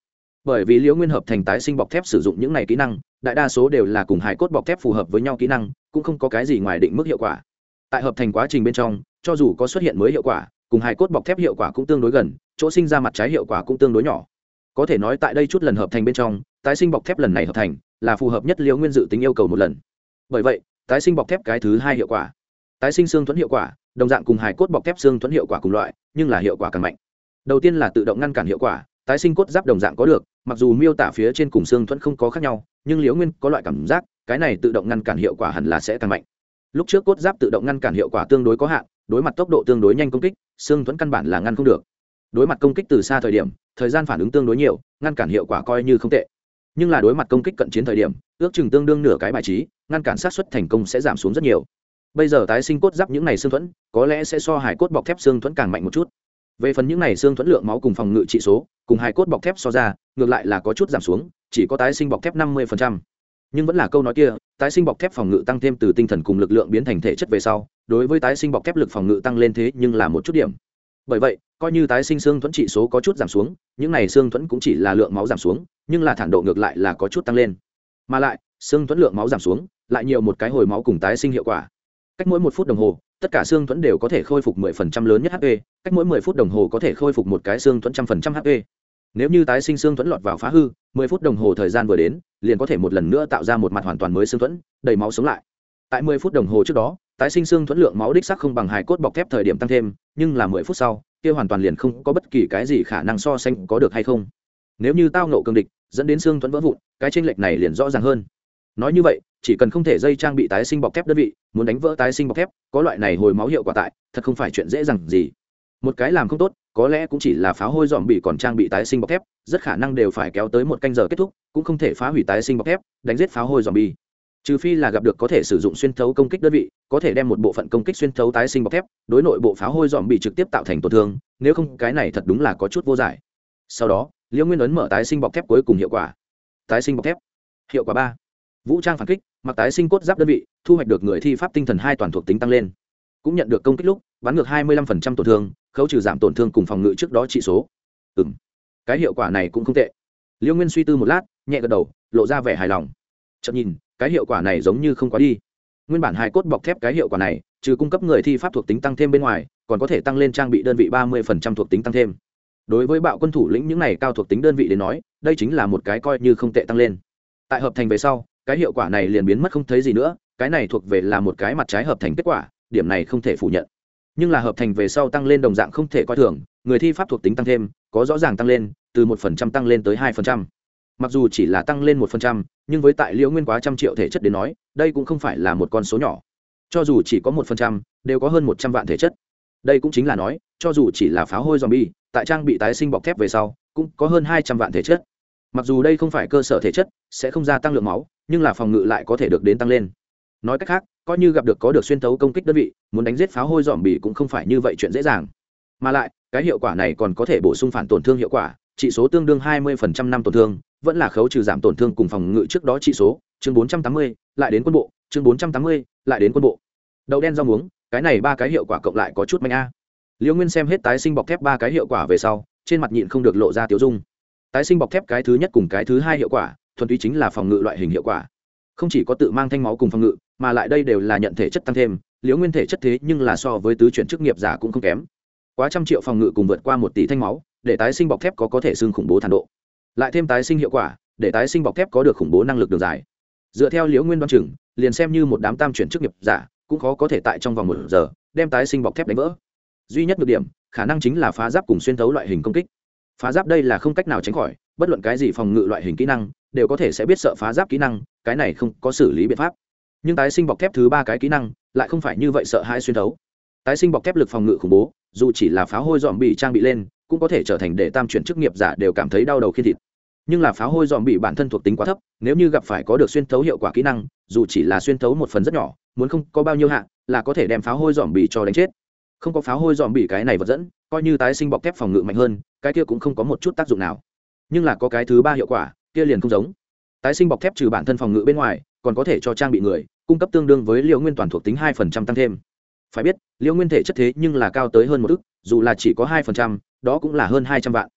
Bởi vì liễu nguyên hợp thành tái sinh bọc thép sử dụng những này kỹ năng, đại đa số đều là cùng hải cốt bọc thép phù hợp với nhau kỹ năng, cũng không có cái gì ngoài định mức hiệu quả. Tại hợp thành quá trình bên trong cho dù có xuất hiện mới hiệu quả, cùng hài cốt bọc thép hiệu quả cũng tương đối gần, chỗ sinh ra mặt trái hiệu quả cũng tương đối nhỏ. Có thể nói tại đây chút lần hợp thành bên trong, tái sinh bọc thép lần này hợp thành là phù hợp nhất liễu nguyên dự tính yêu cầu một lần. Bởi vậy, tái sinh bọc thép cái thứ hai hiệu quả, tái sinh xương thuẫn hiệu quả, đồng dạng cùng hài cốt bọc thép xương thuẫn hiệu quả cùng loại, nhưng là hiệu quả càng mạnh. Đầu tiên là tự động ngăn cản hiệu quả, tái sinh cốt giáp đồng dạng có được, mặc dù miêu tả phía trên cùng xương thuẫn không có khác nhau, nhưng liễu nguyên có loại cảm giác, cái này tự động ngăn cản hiệu quả hẳn là sẽ càng mạnh. Lúc trước cốt giáp tự động ngăn cản hiệu quả tương đối có hạn đối mặt tốc độ tương đối nhanh công kích xương thuẫn căn bản là ngăn không được. Đối mặt công kích từ xa thời điểm, thời gian phản ứng tương đối nhiều, ngăn cản hiệu quả coi như không tệ. Nhưng là đối mặt công kích cận chiến thời điểm, ước chừng tương đương nửa cái bài trí, ngăn cản sát xuất thành công sẽ giảm xuống rất nhiều. Bây giờ tái sinh cốt giáp những n à y xương thuẫn, có lẽ sẽ so hải cốt bọc thép xương thuẫn càng mạnh một chút. Về phần những n à y xương thuẫn lượng máu cùng phòng ngự trị số, cùng hải cốt bọc thép so ra, ngược lại là có chút giảm xuống, chỉ có tái sinh bọc thép năm mươi nhưng vẫn là câu nói kia, tái sinh bọc thép phòng ngự tăng thêm từ tinh thần cùng lực lượng biến thành thể chất về sau, đối với tái sinh bọc thép lực phòng ngự tăng lên thế nhưng là một chút điểm. Bởi vậy, coi như tái sinh xương thuẫn trị số có chút giảm xuống, những này xương thuẫn cũng chỉ là lượng máu giảm xuống, nhưng là thản độ ngược lại là có chút tăng lên. Mà lại, xương thuẫn lượng máu giảm xuống, lại nhiều một cái hồi máu cùng tái sinh hiệu quả. Cách mỗi một phút đồng hồ, tất cả xương thuẫn đều có thể khôi phục 10% lớn nhất hp cách mỗi 10 phút đồng hồ có thể khôi phục một cái xương thuẫn trăm phần trăm hp nếu như tái sinh xương thuẫn lọt vào phá hư 10 phút đồng hồ thời gian vừa đến, liền có thể một lần nữa tạo ra một mặt hoàn toàn mới xương thuẫn, đầy máu sống lại. Tại 10 phút đồng hồ trước đó, tái sinh xương thuẫn lượng máu đích sắc không bằng hài cốt bọc thép thời điểm tăng thêm, nhưng là 10 phút sau, kia hoàn toàn liền không có bất kỳ cái gì khả năng so sánh có được hay không. Nếu như tao nộ cường địch, dẫn đến xương thuẫn vỡ vụn, cái tranh lệch này liền rõ ràng hơn. Nói như vậy, chỉ cần không thể dây trang bị tái sinh bọc thép đơn vị, muốn đánh vỡ tái sinh bọc thép, có loại này hồi máu hiệu quả tại, thật không phải chuyện dễ dàng gì. Một cái làm không tốt có lẽ cũng chỉ là pháo hôi dòm bị còn trang bị tái sinh bọc thép, rất khả năng đều phải kéo tới một canh giờ kết thúc, cũng không thể phá hủy tái sinh bọc thép, đánh giết pháo hôi dòm bi. Trừ phi là gặp được có thể sử dụng xuyên thấu công kích đơn vị, có thể đem một bộ phận công kích xuyên thấu tái sinh bọc thép, đối nội bộ pháo hôi dòm bị trực tiếp tạo thành tổn thương, nếu không, cái này thật đúng là có chút vô giải. Sau đó, liễu nguyên ấn mở tái sinh bọc thép cuối cùng hiệu quả. Tái sinh bọc thép. Hiệu quả ba. Vũ trang phản kích, mặc tái sinh cốt giáp đơn vị, thu hoạch được người thi pháp tinh thần hai toàn thuộc tính tăng lên. Cũng nhận được công kích lúc, bắn ngược hai mươi lăm phần trăm tổn thương khấu trừ giảm tổn thương cùng phòng ngự trước đó trị số. Ừ m cái hiệu quả này cũng không tệ. Liêu nguyên suy tư một lát, nhẹ gật đầu, lộ ra vẻ hài lòng. Chậm nhìn, cái hiệu quả này giống như không quá đi. Nguyên bản hai cốt bọc thép cái hiệu quả này, trừ cung cấp người thi pháp thuộc tính tăng thêm bên ngoài, còn có thể tăng lên trang bị đơn vị ba mươi phần trăm thuộc tính tăng thêm. Đối với bạo quân thủ lĩnh những này cao thuộc tính đơn vị đến nói, đây chính là một cái coi như không tệ tăng lên. Tại hợp thành về sau, cái hiệu quả này liền biến mất không thấy gì nữa, cái này thuộc về là một cái mặt trái hợp thành kết quả, điểm này không thể phủ nhận nhưng là hợp thành về sau tăng lên đồng dạng không thể coi thường, người thi pháp thuộc tính tăng thêm, có rõ ràng tăng lên, từ một phần trăm tăng lên tới hai phần trăm. Mặc dù chỉ là tăng lên một phần trăm, nhưng với tại liễu nguyên quá trăm triệu thể chất đến nói, đây cũng không phải là một con số nhỏ. Cho dù chỉ có một phần trăm, đều có hơn một trăm vạn thể chất. Đây cũng chính là nói, cho dù chỉ là pháo hôi zombie, tại trang bị tái sinh bọc thép về sau, cũng có hơn hai trăm vạn thể chất. Mặc dù đây không phải cơ sở thể chất, sẽ không gia tăng lượng máu, nhưng là phòng ngự lại có thể được đến tăng lên. Nói cách khác coi như gặp được có được xuyên thấu công kích đơn vị, muốn đánh giết pháo hôi dòm bì cũng không phải như vậy chuyện dễ dàng. Mà lại, cái hiệu quả này còn có thể bổ sung phản tổn thương hiệu quả trị số tương đương hai mươi phần trăm năm tổn thương, vẫn là khấu trừ giảm tổn thương cùng phòng ngự trước đó trị số, chương bốn trăm tám mươi, lại đến quân bộ, chương bốn trăm tám mươi, lại đến quân bộ. Đậu đen rau muống, cái này ba cái hiệu quả cộng lại có chút manh a. À. liễu nguyên xem hết tái sinh bọc thép ba cái hiệu quả về sau, trên mặt nhịn không được lộ ra tiêu dung. Tái sinh bọc thép cái thứ nhất cùng cái thứ hai hiệu quả, thuần túy chính là phòng ngự loại hình hiệu quả. Không chỉ có tự mang thanh máu cùng phòng ngự mà lại đây đều là nhận thể chất tăng thêm, liễu nguyên thể chất thế nhưng là so với tứ chuyển chức nghiệp giả cũng không kém. Quá trăm triệu phòng ngự cùng vượt qua một tỷ thanh máu, để tái sinh bọc thép có có thể xưng khủng bố thản độ. Lại thêm tái sinh hiệu quả, để tái sinh bọc thép có được khủng bố năng lực đường dài. Dựa theo liễu nguyên đoan chừng, liền xem như một đám tam chuyển chức nghiệp giả, cũng khó có thể tại trong vòng một giờ, đem tái sinh bọc thép đánh vỡ. Duy nhất được điểm, khả năng chính là phá giáp cùng xuyên thấu loại hình công kích. Phá giáp đây là không cách nào tránh khỏi, bất luận cái gì phòng ngự loại hình kỹ năng, đều có thể sẽ biết sợ phá giáp kỹ năng, cái này không có xử lý biện pháp nhưng tái sinh bọc thép thứ ba cái kỹ năng lại không phải như vậy sợ hai xuyên thấu. Tái sinh bọc thép lực phòng ngự khủng bố, dù chỉ là pháo hôi dòm bị trang bị lên, cũng có thể trở thành để tam chuyển chức nghiệp giả đều cảm thấy đau đầu khi thịt. Nhưng là pháo hôi dòm bị bản thân thuộc tính quá thấp, nếu như gặp phải có được xuyên thấu hiệu quả kỹ năng, dù chỉ là xuyên thấu một phần rất nhỏ, muốn không có bao nhiêu hạn là có thể đem pháo hôi dòm bị cho đánh chết. Không có pháo hôi dòm bị cái này vật dẫn, coi như tái sinh bọc thép phòng ngự mạnh hơn, cái kia cũng không có một chút tác dụng nào. Nhưng là có cái thứ ba hiệu quả, kia liền không giống tái sinh bọc thép trừ bản thân phòng ngự bên ngoài, còn có thể cho trang bị người, cung cấp tương đương với liệu nguyên toàn thuộc tính hai phần trăm tăng thêm. Phải biết liệu nguyên thể chất thế nhưng là cao tới hơn một ức, dù là chỉ có hai phần trăm, đó cũng là hơn hai trăm vạn.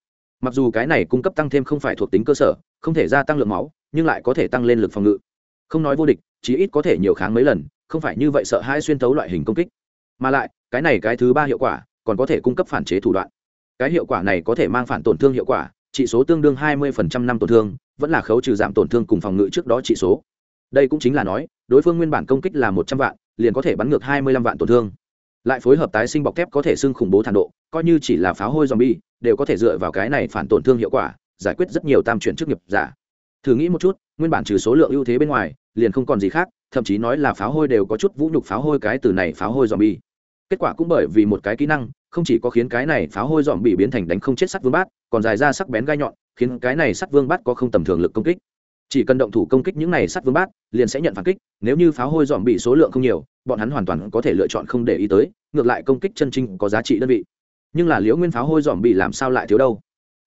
Mặc dù cái này cung cấp tăng thêm không phải thuộc tính cơ sở, không thể gia tăng lượng máu, nhưng lại có thể tăng lên lực phòng ngự. Không nói vô địch, chí ít có thể nhiều kháng mấy lần, không phải như vậy sợ hai xuyên tấu loại hình công kích. Mà lại, cái này cái thứ ba hiệu quả, còn có thể cung cấp phản chế thủ đoạn. Cái hiệu quả này có thể mang phản tổn thương hiệu quả trị số tương đương hai mươi năm tổn thương vẫn là khấu trừ giảm tổn thương cùng phòng ngự trước đó trị số. Đây cũng chính là nói, đối phương nguyên bản công kích là một trăm vạn, liền có thể bắn ngược hai mươi lăm vạn tổn thương. Lại phối hợp tái sinh bọc thép có thể xưng khủng bố thản độ, coi như chỉ là pháo hôi zombie, đều có thể dựa vào cái này phản tổn thương hiệu quả, giải quyết rất nhiều tam chuyển chức nghiệp giả. Thử nghĩ một chút, nguyên bản trừ số lượng ưu thế bên ngoài, liền không còn gì khác, thậm chí nói là pháo hôi đều có chút vũ nhục pháo hôi cái từ này pháo hôi zombie. Kết quả cũng bởi vì một cái kỹ năng, không chỉ có khiến cái này pháo hôi dòm bị biến thành đánh không chết sắt vương bát, còn dài ra sắc bén gai nhọn khiến cái này sắt vương bát có không tầm thường lực công kích. Chỉ cần động thủ công kích những này sắt vương bát, liền sẽ nhận phản kích, nếu như pháo hôi dòm bị số lượng không nhiều, bọn hắn hoàn toàn có thể lựa chọn không để ý tới, ngược lại công kích chân trinh có giá trị đơn vị. Nhưng là liễu nguyên pháo hôi dòm bị làm sao lại thiếu đâu?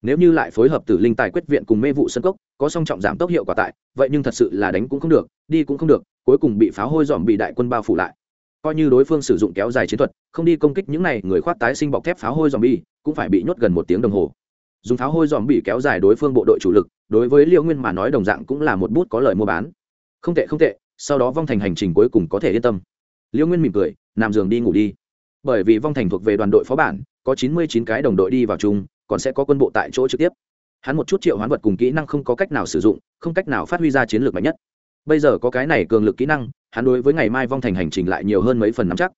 Nếu như lại phối hợp tử linh tài quyết viện cùng mê vụ sân cốc, có song trọng giảm tốc hiệu quả tại, vậy nhưng thật sự là đánh cũng không được, đi cũng không được, cuối cùng bị pháo hôi dòm bị đại quân bao phủ lại. Coi như đối phương sử dụng kéo dài chiến thuật, không đi công kích những này người khoát tái sinh bọc thép pháo hôi dòm bi cũng phải bị nhốt gần một tiếng đồng hồ dùng pháo hôi dòm bị kéo dài đối phương bộ đội chủ lực, đối với liễu nguyên mà nói đồng dạng cũng là một bút có lời mua bán. Không tệ không tệ, sau đó vong thành hành trình cuối cùng có thể yên tâm. Liễu nguyên mỉm cười nằm giường đi ngủ đi. Bởi vì vong thành thuộc về đoàn đội phó bản, có chín mươi chín cái đồng đội đi vào chung, còn sẽ có quân bộ tại chỗ trực tiếp. Hắn một chút triệu hoán vật cùng kỹ năng không có cách nào sử dụng, không cách nào phát huy ra chiến lược mạnh nhất. Bây giờ có cái này cường lực kỹ năng, hắn đối với ngày mai vong thành hành trình lại nhiều hơn mấy phần nắm chắc.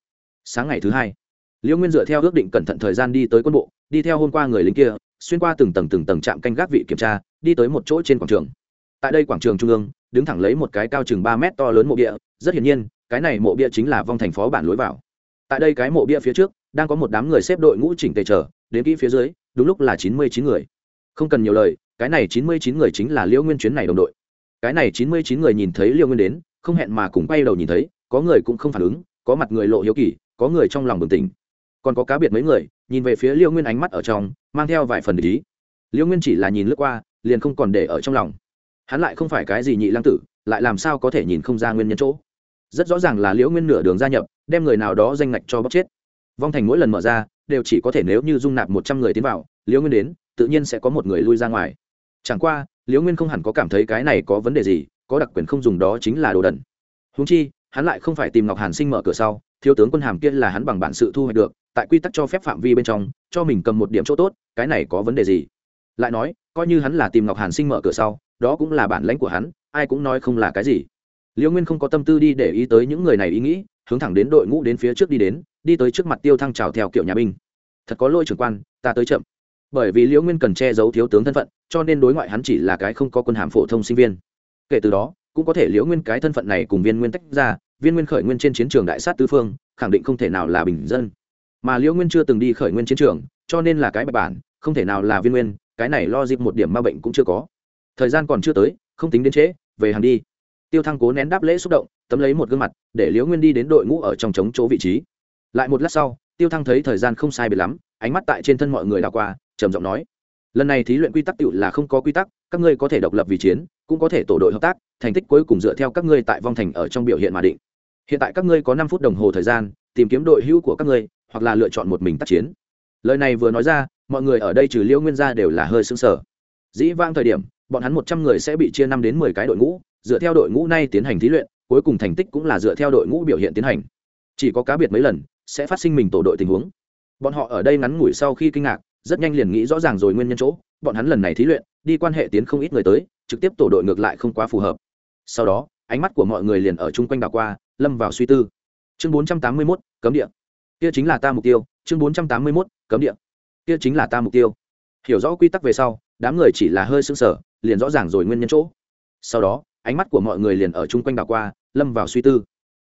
Sáng ngày thứ hai, liễu nguyên dựa theo ước định cẩn thận thời gian đi tới quân bộ, đi theo hôm qua người lính kia xuyên qua từng tầng từng tầng trạm canh gác vị kiểm tra, đi tới một chỗ trên quảng trường. Tại đây quảng trường trung ương, đứng thẳng lấy một cái cao chừng ba mét to lớn mộ bia, rất hiển nhiên, cái này mộ bia chính là vong thành phó bản lối vào. Tại đây cái mộ bia phía trước, đang có một đám người xếp đội ngũ chỉnh tề chờ, đến kỹ phía dưới, đúng lúc là chín mươi chín người. Không cần nhiều lời, cái này chín mươi chín người chính là liễu nguyên chuyến này đồng đội. Cái này chín mươi chín người nhìn thấy liễu nguyên đến, không hẹn mà cùng quay đầu nhìn thấy, có người cũng không phản ứng, có mặt người lộ hiếu kỳ, có người trong lòng bừng tỉnh còn có cá biệt mấy người, nhìn về phía liêu nguyên ánh mắt ở trong, mang theo vài phần ý. Liêu nguyên chỉ là nhìn lướt qua, liền không còn để ở trong lòng. Hắn lại không phải cái gì nhị lăng tử, lại làm sao có thể nhìn không ra nguyên nhân chỗ? Rất rõ ràng là liễu nguyên nửa đường gia nhập, đem người nào đó danh ngạch cho bóc chết. Vong thành mỗi lần mở ra, đều chỉ có thể nếu như dung nạp một trăm người tiến vào liễu nguyên đến, tự nhiên sẽ có một người lui ra ngoài. Chẳng qua liễu nguyên không hẳn có cảm thấy cái này có vấn đề gì, có đặc quyền không dùng đó chính là đồ đần. Húng chi, hắn lại không phải tìm ngọc hàn sinh mở cửa sau, thiếu tướng quân hàm kia là hắn bằng bản sự thu hoạch được tại quy tắc cho phép phạm vi bên trong, cho mình cầm một điểm chỗ tốt, cái này có vấn đề gì? Lại nói, coi như hắn là tìm ngọc hàn sinh mở cửa sau, đó cũng là bản lãnh của hắn, ai cũng nói không là cái gì. Liễu nguyên không có tâm tư đi để ý tới những người này ý nghĩ, hướng thẳng đến đội ngũ đến phía trước đi đến, đi tới trước mặt tiêu thăng trào theo kiểu nhà binh. Thật có lôi trưởng quan, ta tới chậm. Bởi vì liễu nguyên cần che giấu thiếu tướng thân phận, cho nên đối ngoại hắn chỉ là cái không có quân hàm phổ thông sinh viên. Kể từ đó, cũng có thể liễu nguyên cái thân phận này cùng viên nguyên tách ra, viên nguyên khởi nguyên trên chiến trường đại sát tứ phương, khẳng định không thể nào là bình dân mà liễu nguyên chưa từng đi khởi nguyên chiến trường, cho nên là cái bài bản, không thể nào là viên nguyên, cái này lo dịp một điểm ma bệnh cũng chưa có. Thời gian còn chưa tới, không tính đến trễ, về hàng đi. Tiêu thăng cố nén đáp lễ xúc động, tấm lấy một gương mặt, để liễu nguyên đi đến đội ngũ ở trong chống chỗ vị trí. Lại một lát sau, tiêu thăng thấy thời gian không sai biệt lắm, ánh mắt tại trên thân mọi người đào qua, trầm giọng nói, lần này thí luyện quy tắc tự là không có quy tắc, các ngươi có thể độc lập vì chiến, cũng có thể tổ đội hợp tác, thành tích cuối cùng dựa theo các ngươi tại vong thành ở trong biểu hiện mà định. Hiện tại các ngươi có năm phút đồng hồ thời gian tìm kiếm đội hữu của các ngươi hoặc là lựa chọn một mình tác chiến. Lời này vừa nói ra mọi người ở đây trừ liễu nguyên gia đều là hơi xứng sở dĩ vang thời điểm bọn hắn một trăm người sẽ bị chia năm đến mười cái đội ngũ dựa theo đội ngũ này tiến hành thí luyện cuối cùng thành tích cũng là dựa theo đội ngũ biểu hiện tiến hành. Chỉ có cá biệt mấy lần sẽ phát sinh mình tổ đội tình huống. Bọn họ ở đây ngắn ngủi sau khi kinh ngạc rất nhanh liền nghĩ rõ ràng rồi nguyên nhân chỗ bọn hắn lần này thí luyện đi quan hệ tiến không ít người tới trực tiếp tổ đội ngược lại không quá phù hợp. Sau đó ánh mắt của mọi người liền ở chung quanh đảo qua lâm vào suy tư. Chương 481, cấm địa. Kia chính là ta mục tiêu chương 481, cấm địa. Kia chính là ta mục tiêu. Hiểu rõ quy tắc về sau đám người chỉ là hơi sững sở liền rõ ràng rồi nguyên nhân chỗ. Sau đó ánh mắt của mọi người liền ở chung quanh đảo qua lâm vào suy tư.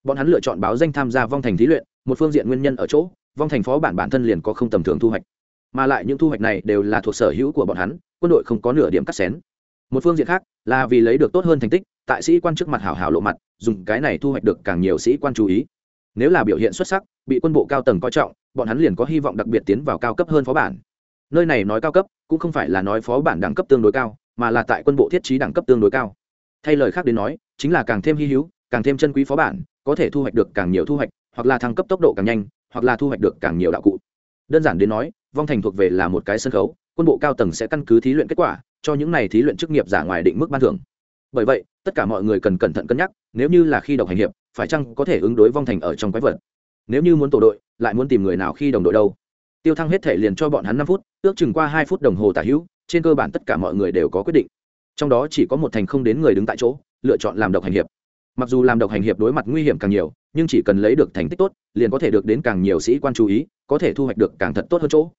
Bọn hắn lựa chọn báo danh tham gia vong thành thí luyện một phương diện nguyên nhân ở chỗ vong thành phó bản bản thân liền có không tầm thường thu hoạch. Mà lại những thu hoạch này đều là thuộc sở hữu của bọn hắn quân đội không có nửa điểm cắt xén. Một phương diện khác là vì lấy được tốt hơn thành tích tại sĩ quan trước mặt hảo hảo lộ mặt dùng cái này thu hoạch được càng nhiều sĩ quan chú ý nếu là biểu hiện xuất sắc, bị quân bộ cao tầng coi trọng, bọn hắn liền có hy vọng đặc biệt tiến vào cao cấp hơn phó bản. Nơi này nói cao cấp, cũng không phải là nói phó bản đẳng cấp tương đối cao, mà là tại quân bộ thiết trí đẳng cấp tương đối cao. Thay lời khác đến nói, chính là càng thêm hy hữu, càng thêm chân quý phó bản, có thể thu hoạch được càng nhiều thu hoạch, hoặc là thăng cấp tốc độ càng nhanh, hoặc là thu hoạch được càng nhiều đạo cụ. Đơn giản đến nói, vong thành thuộc về là một cái sân khấu, quân bộ cao tầng sẽ căn cứ thí luyện kết quả, cho những này thí luyện chức nghiệp giả ngoài định mức ban thưởng bởi vậy, tất cả mọi người cần cẩn thận cân nhắc, nếu như là khi độc hành hiệp, phải chăng có thể ứng đối vong thành ở trong quái vật? Nếu như muốn tổ đội, lại muốn tìm người nào khi đồng đội đâu? Tiêu thăng hết thể liền cho bọn hắn năm phút, ước chừng qua hai phút đồng hồ tả hữu, trên cơ bản tất cả mọi người đều có quyết định. Trong đó chỉ có một thành không đến người đứng tại chỗ, lựa chọn làm độc hành hiệp. Mặc dù làm độc hành hiệp đối mặt nguy hiểm càng nhiều, nhưng chỉ cần lấy được thành tích tốt, liền có thể được đến càng nhiều sĩ quan chú ý, có thể thu hoạch được càng thật tốt hơn chỗ.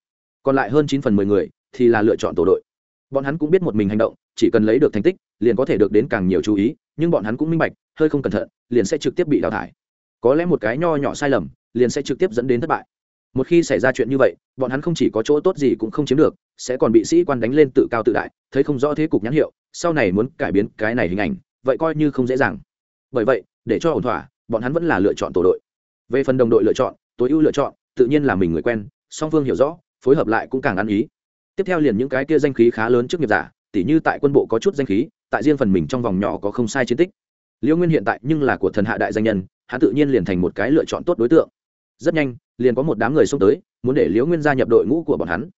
Còn lại hơn chín phần mười người thì là lựa chọn tổ đội. Bọn hắn cũng biết một mình hành động chỉ cần lấy được thành tích, liền có thể được đến càng nhiều chú ý, nhưng bọn hắn cũng minh bạch, hơi không cẩn thận, liền sẽ trực tiếp bị đào thải. Có lẽ một cái nho nhỏ sai lầm, liền sẽ trực tiếp dẫn đến thất bại. Một khi xảy ra chuyện như vậy, bọn hắn không chỉ có chỗ tốt gì cũng không chiếm được, sẽ còn bị sĩ quan đánh lên tự cao tự đại, thấy không rõ thế cục nhãn hiệu, sau này muốn cải biến cái này hình ảnh, vậy coi như không dễ dàng. Bởi vậy, để cho ổn thỏa, bọn hắn vẫn là lựa chọn tổ đội. Về phần đồng đội lựa chọn, tối ưu lựa chọn, tự nhiên là mình người quen, song phương hiểu rõ, phối hợp lại cũng càng ăn ý. Tiếp theo liền những cái kia danh khí khá lớn trước nghiệp giả tỉ như tại quân bộ có chút danh khí, tại riêng phần mình trong vòng nhỏ có không sai chiến tích. Liễu nguyên hiện tại nhưng là của thần hạ đại danh nhân, hắn tự nhiên liền thành một cái lựa chọn tốt đối tượng. Rất nhanh, liền có một đám người xông tới, muốn để liễu nguyên gia nhập đội ngũ của bọn hắn.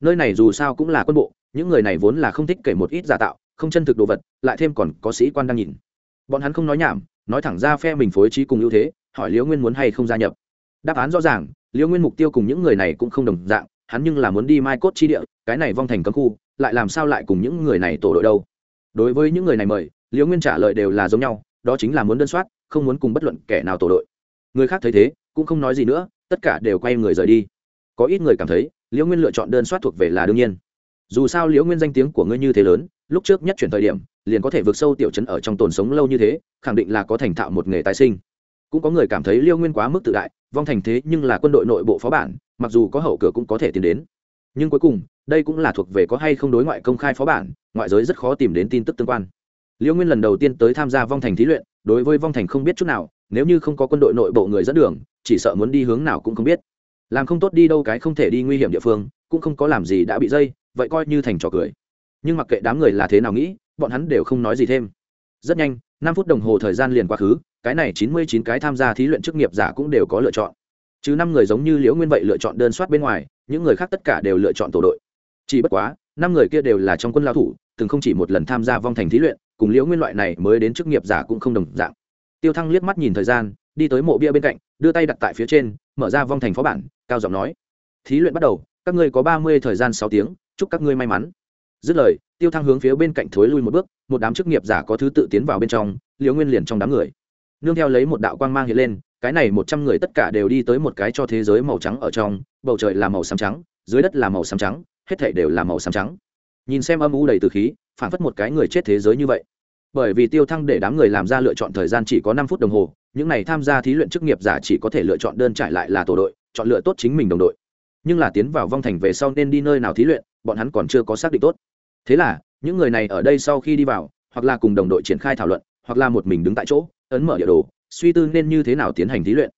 Nơi này dù sao cũng là quân bộ, những người này vốn là không thích kể một ít giả tạo, không chân thực đồ vật, lại thêm còn có sĩ quan đang nhìn. Bọn hắn không nói nhảm, nói thẳng ra phe mình phối trí cùng ưu thế, hỏi liễu nguyên muốn hay không gia nhập. Đáp án rõ ràng liễu nguyên mục tiêu cùng những người này cũng không đồng dạng, hắn nhưng là muốn đi mai cốt chi địa, cái này vong thành cấm khu lại làm sao lại cùng những người này tổ đội đâu? Đối với những người này mời, liễu nguyên trả lời đều là giống nhau, đó chính là muốn đơn soát, không muốn cùng bất luận kẻ nào tổ đội. Người khác thấy thế, cũng không nói gì nữa, tất cả đều quay người rời đi. Có ít người cảm thấy, liễu nguyên lựa chọn đơn soát thuộc về là đương nhiên. Dù sao liễu nguyên danh tiếng của ngươi như thế lớn, lúc trước nhất chuyển thời điểm, liền có thể vượt sâu tiểu chấn ở trong tồn sống lâu như thế, khẳng định là có thành thạo một nghề tái sinh. Cũng có người cảm thấy liêu nguyên quá mức tự đại, vong thành thế nhưng là quân đội nội bộ phó bản, mặc dù có hậu cửa cũng có thể tiến đến nhưng cuối cùng, đây cũng là thuộc về có hay không đối ngoại công khai phó bản, ngoại giới rất khó tìm đến tin tức tương quan. Liễu nguyên lần đầu tiên tới tham gia vong thành thí luyện, đối với vong thành không biết chút nào, nếu như không có quân đội nội bộ người dẫn đường, chỉ sợ muốn đi hướng nào cũng không biết. Làm không tốt đi đâu cái không thể đi nguy hiểm địa phương, cũng không có làm gì đã bị dây, vậy coi như thành trò cười. Nhưng mặc kệ đám người là thế nào nghĩ, bọn hắn đều không nói gì thêm. Rất nhanh, năm phút đồng hồ thời gian liền quá khứ, cái này chín mươi chín cái tham gia thí luyện chức nghiệp giả cũng đều có lựa chọn. Chứ năm người giống như liễu nguyên vậy lựa chọn đơn soát bên ngoài những người khác tất cả đều lựa chọn tổ đội. Chỉ bất quá, năm người kia đều là trong quân lao thủ, từng không chỉ một lần tham gia vong thành thí luyện, cùng liễu nguyên loại này mới đến chức nghiệp giả cũng không đồng dạng. Tiêu thăng liếc mắt nhìn thời gian, đi tới mộ bia bên cạnh, đưa tay đặt tại phía trên, mở ra vong thành phó bản, cao giọng nói, thí luyện bắt đầu, các ngươi có ba mươi thời gian sáu tiếng, chúc các ngươi may mắn. Dứt lời, tiêu thăng hướng phía bên cạnh thối lui một bước, một đám chức nghiệp giả có thứ tự tiến vào bên trong, liễu nguyên liền trong đám người. Nương theo lấy một đạo quang mang hiện lên cái này một trăm người tất cả đều đi tới một cái cho thế giới màu trắng ở trong, bầu trời là màu xám trắng, dưới đất là màu xám trắng, hết thảy đều là màu xám trắng. Nhìn xem âm u đầy từ khí, phản phất một cái người chết thế giới như vậy. Bởi vì tiêu thăng để đám người làm ra lựa chọn thời gian chỉ có năm phút đồng hồ, những này tham gia thí luyện chức nghiệp giả chỉ có thể lựa chọn đơn trải lại là tổ đội, chọn lựa tốt chính mình đồng đội. Nhưng là tiến vào vong thành về sau nên đi nơi nào thí luyện, bọn hắn còn chưa có xác định tốt. Thế là, những người này ở đây sau khi đi vào, hoặc là cùng đồng đội triển khai thảo luận, hoặc là một mình đứng tại chỗ, ấn mở địa đồ suy tư nên như thế nào tiến hành thí luyện.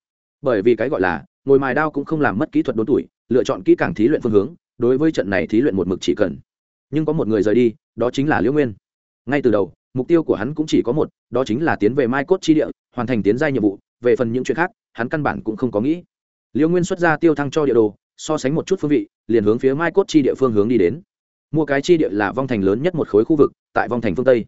Bởi vì cái gọi là, ngồi mài đao cũng không làm mất kỹ thuật đốn tuổi, lựa chọn kỹ càng thí luyện phương hướng, đối với trận này thí luyện một mực chỉ cần. Nhưng có một người rời đi, đó chính là liễu nguyên. Ngay từ đầu, mục tiêu của hắn cũng chỉ có một, đó chính là tiến về mai cốt chi địa, hoàn thành tiến giai nhiệm vụ, về phần những chuyện khác, hắn căn bản cũng không có nghĩ. Liễu nguyên xuất ra tiêu thăng cho địa đồ, so sánh một chút phương vị, liền hướng phía mai cốt chi địa phương hướng đi đến. Mua cái chi địa là vong thành lớn nhất một khối khu vực, tại vong thành phương tây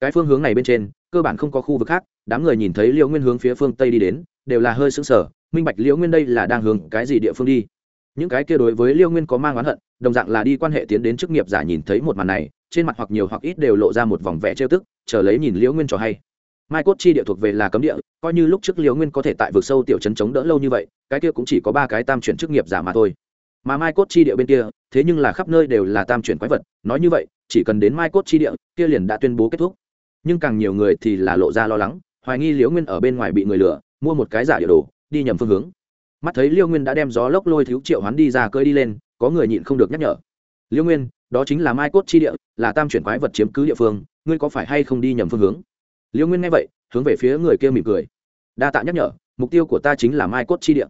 cái phương hướng này bên trên, cơ bản không có khu vực khác, đám người nhìn thấy liễu nguyên hướng phía phương tây đi đến, đều là hơi sững sờ, minh bạch liễu nguyên đây là đang hướng cái gì địa phương đi. Những cái kia đối với liễu nguyên có mang oán hận, đồng dạng là đi quan hệ tiến đến chức nghiệp giả nhìn thấy một màn này, trên mặt hoặc nhiều hoặc ít đều lộ ra một vòng vẻ trêu tức, chờ lấy nhìn liễu nguyên trò hay. Mai cốt chi địa thuộc về là cấm địa, coi như lúc trước liễu nguyên có thể tại vực sâu tiểu trấn chống đỡ lâu như vậy, cái kia cũng chỉ có ba cái tam chuyển chức nghiệp giả mà thôi. Mà mai cốt chi địa bên kia, thế nhưng là khắp nơi đều là tam chuyển quái vật, nói như vậy, chỉ cần đến mai cốt chi địa, kia liền đã tuyên bố kết thúc nhưng càng nhiều người thì là lộ ra lo lắng, hoài nghi liễu nguyên ở bên ngoài bị người lừa, mua một cái giả địa đồ, đi nhầm phương hướng. Mắt thấy liễu nguyên đã đem gió lốc lôi thiếu triệu hoán đi ra cơi đi lên, có người nhịn không được nhắc nhở. Liễu nguyên, đó chính là mai cốt chi địa, là tam chuyển quái vật chiếm cứ địa phương, ngươi có phải hay không đi nhầm phương hướng? Liễu nguyên nghe vậy, hướng về phía người kia mỉm cười. Đa tạ nhắc nhở, mục tiêu của ta chính là mai cốt chi địa.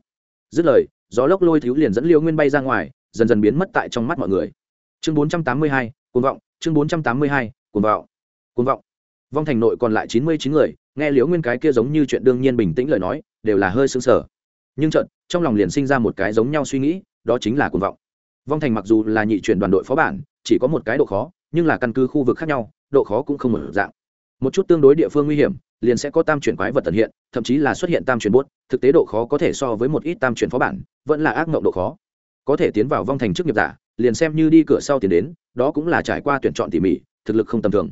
Dứt lời, gió lốc lôi thiếu liền dẫn liễu nguyên bay ra ngoài, dần dần biến mất tại trong mắt mọi người. Chương bốn trăm tám mươi hai, cuồng vọng, chương bốn trăm tám mươi hai, cuồng vọng cuồng vọng vong thành nội còn lại chín mươi chín người, nghe liễu nguyên cái kia giống như chuyện đương nhiên bình tĩnh lời nói, đều là hơi sững sờ. Nhưng trận trong lòng liền sinh ra một cái giống nhau suy nghĩ, đó chính là cuồng vọng. Vong thành mặc dù là nhị chuyển đoàn đội phó bản, chỉ có một cái độ khó, nhưng là căn cứ khu vực khác nhau, độ khó cũng không một dạng. Một chút tương đối địa phương nguy hiểm, liền sẽ có tam chuyển quái vật tận hiện, thậm chí là xuất hiện tam chuyển bốt thực tế độ khó có thể so với một ít tam chuyển phó bản, vẫn là ác mộng độ khó. Có thể tiến vào vong thành trước nghiệp giả, liền xem như đi cửa sau tiến đến, đó cũng là trải qua tuyển chọn tỉ mỉ, thực lực không tầm thường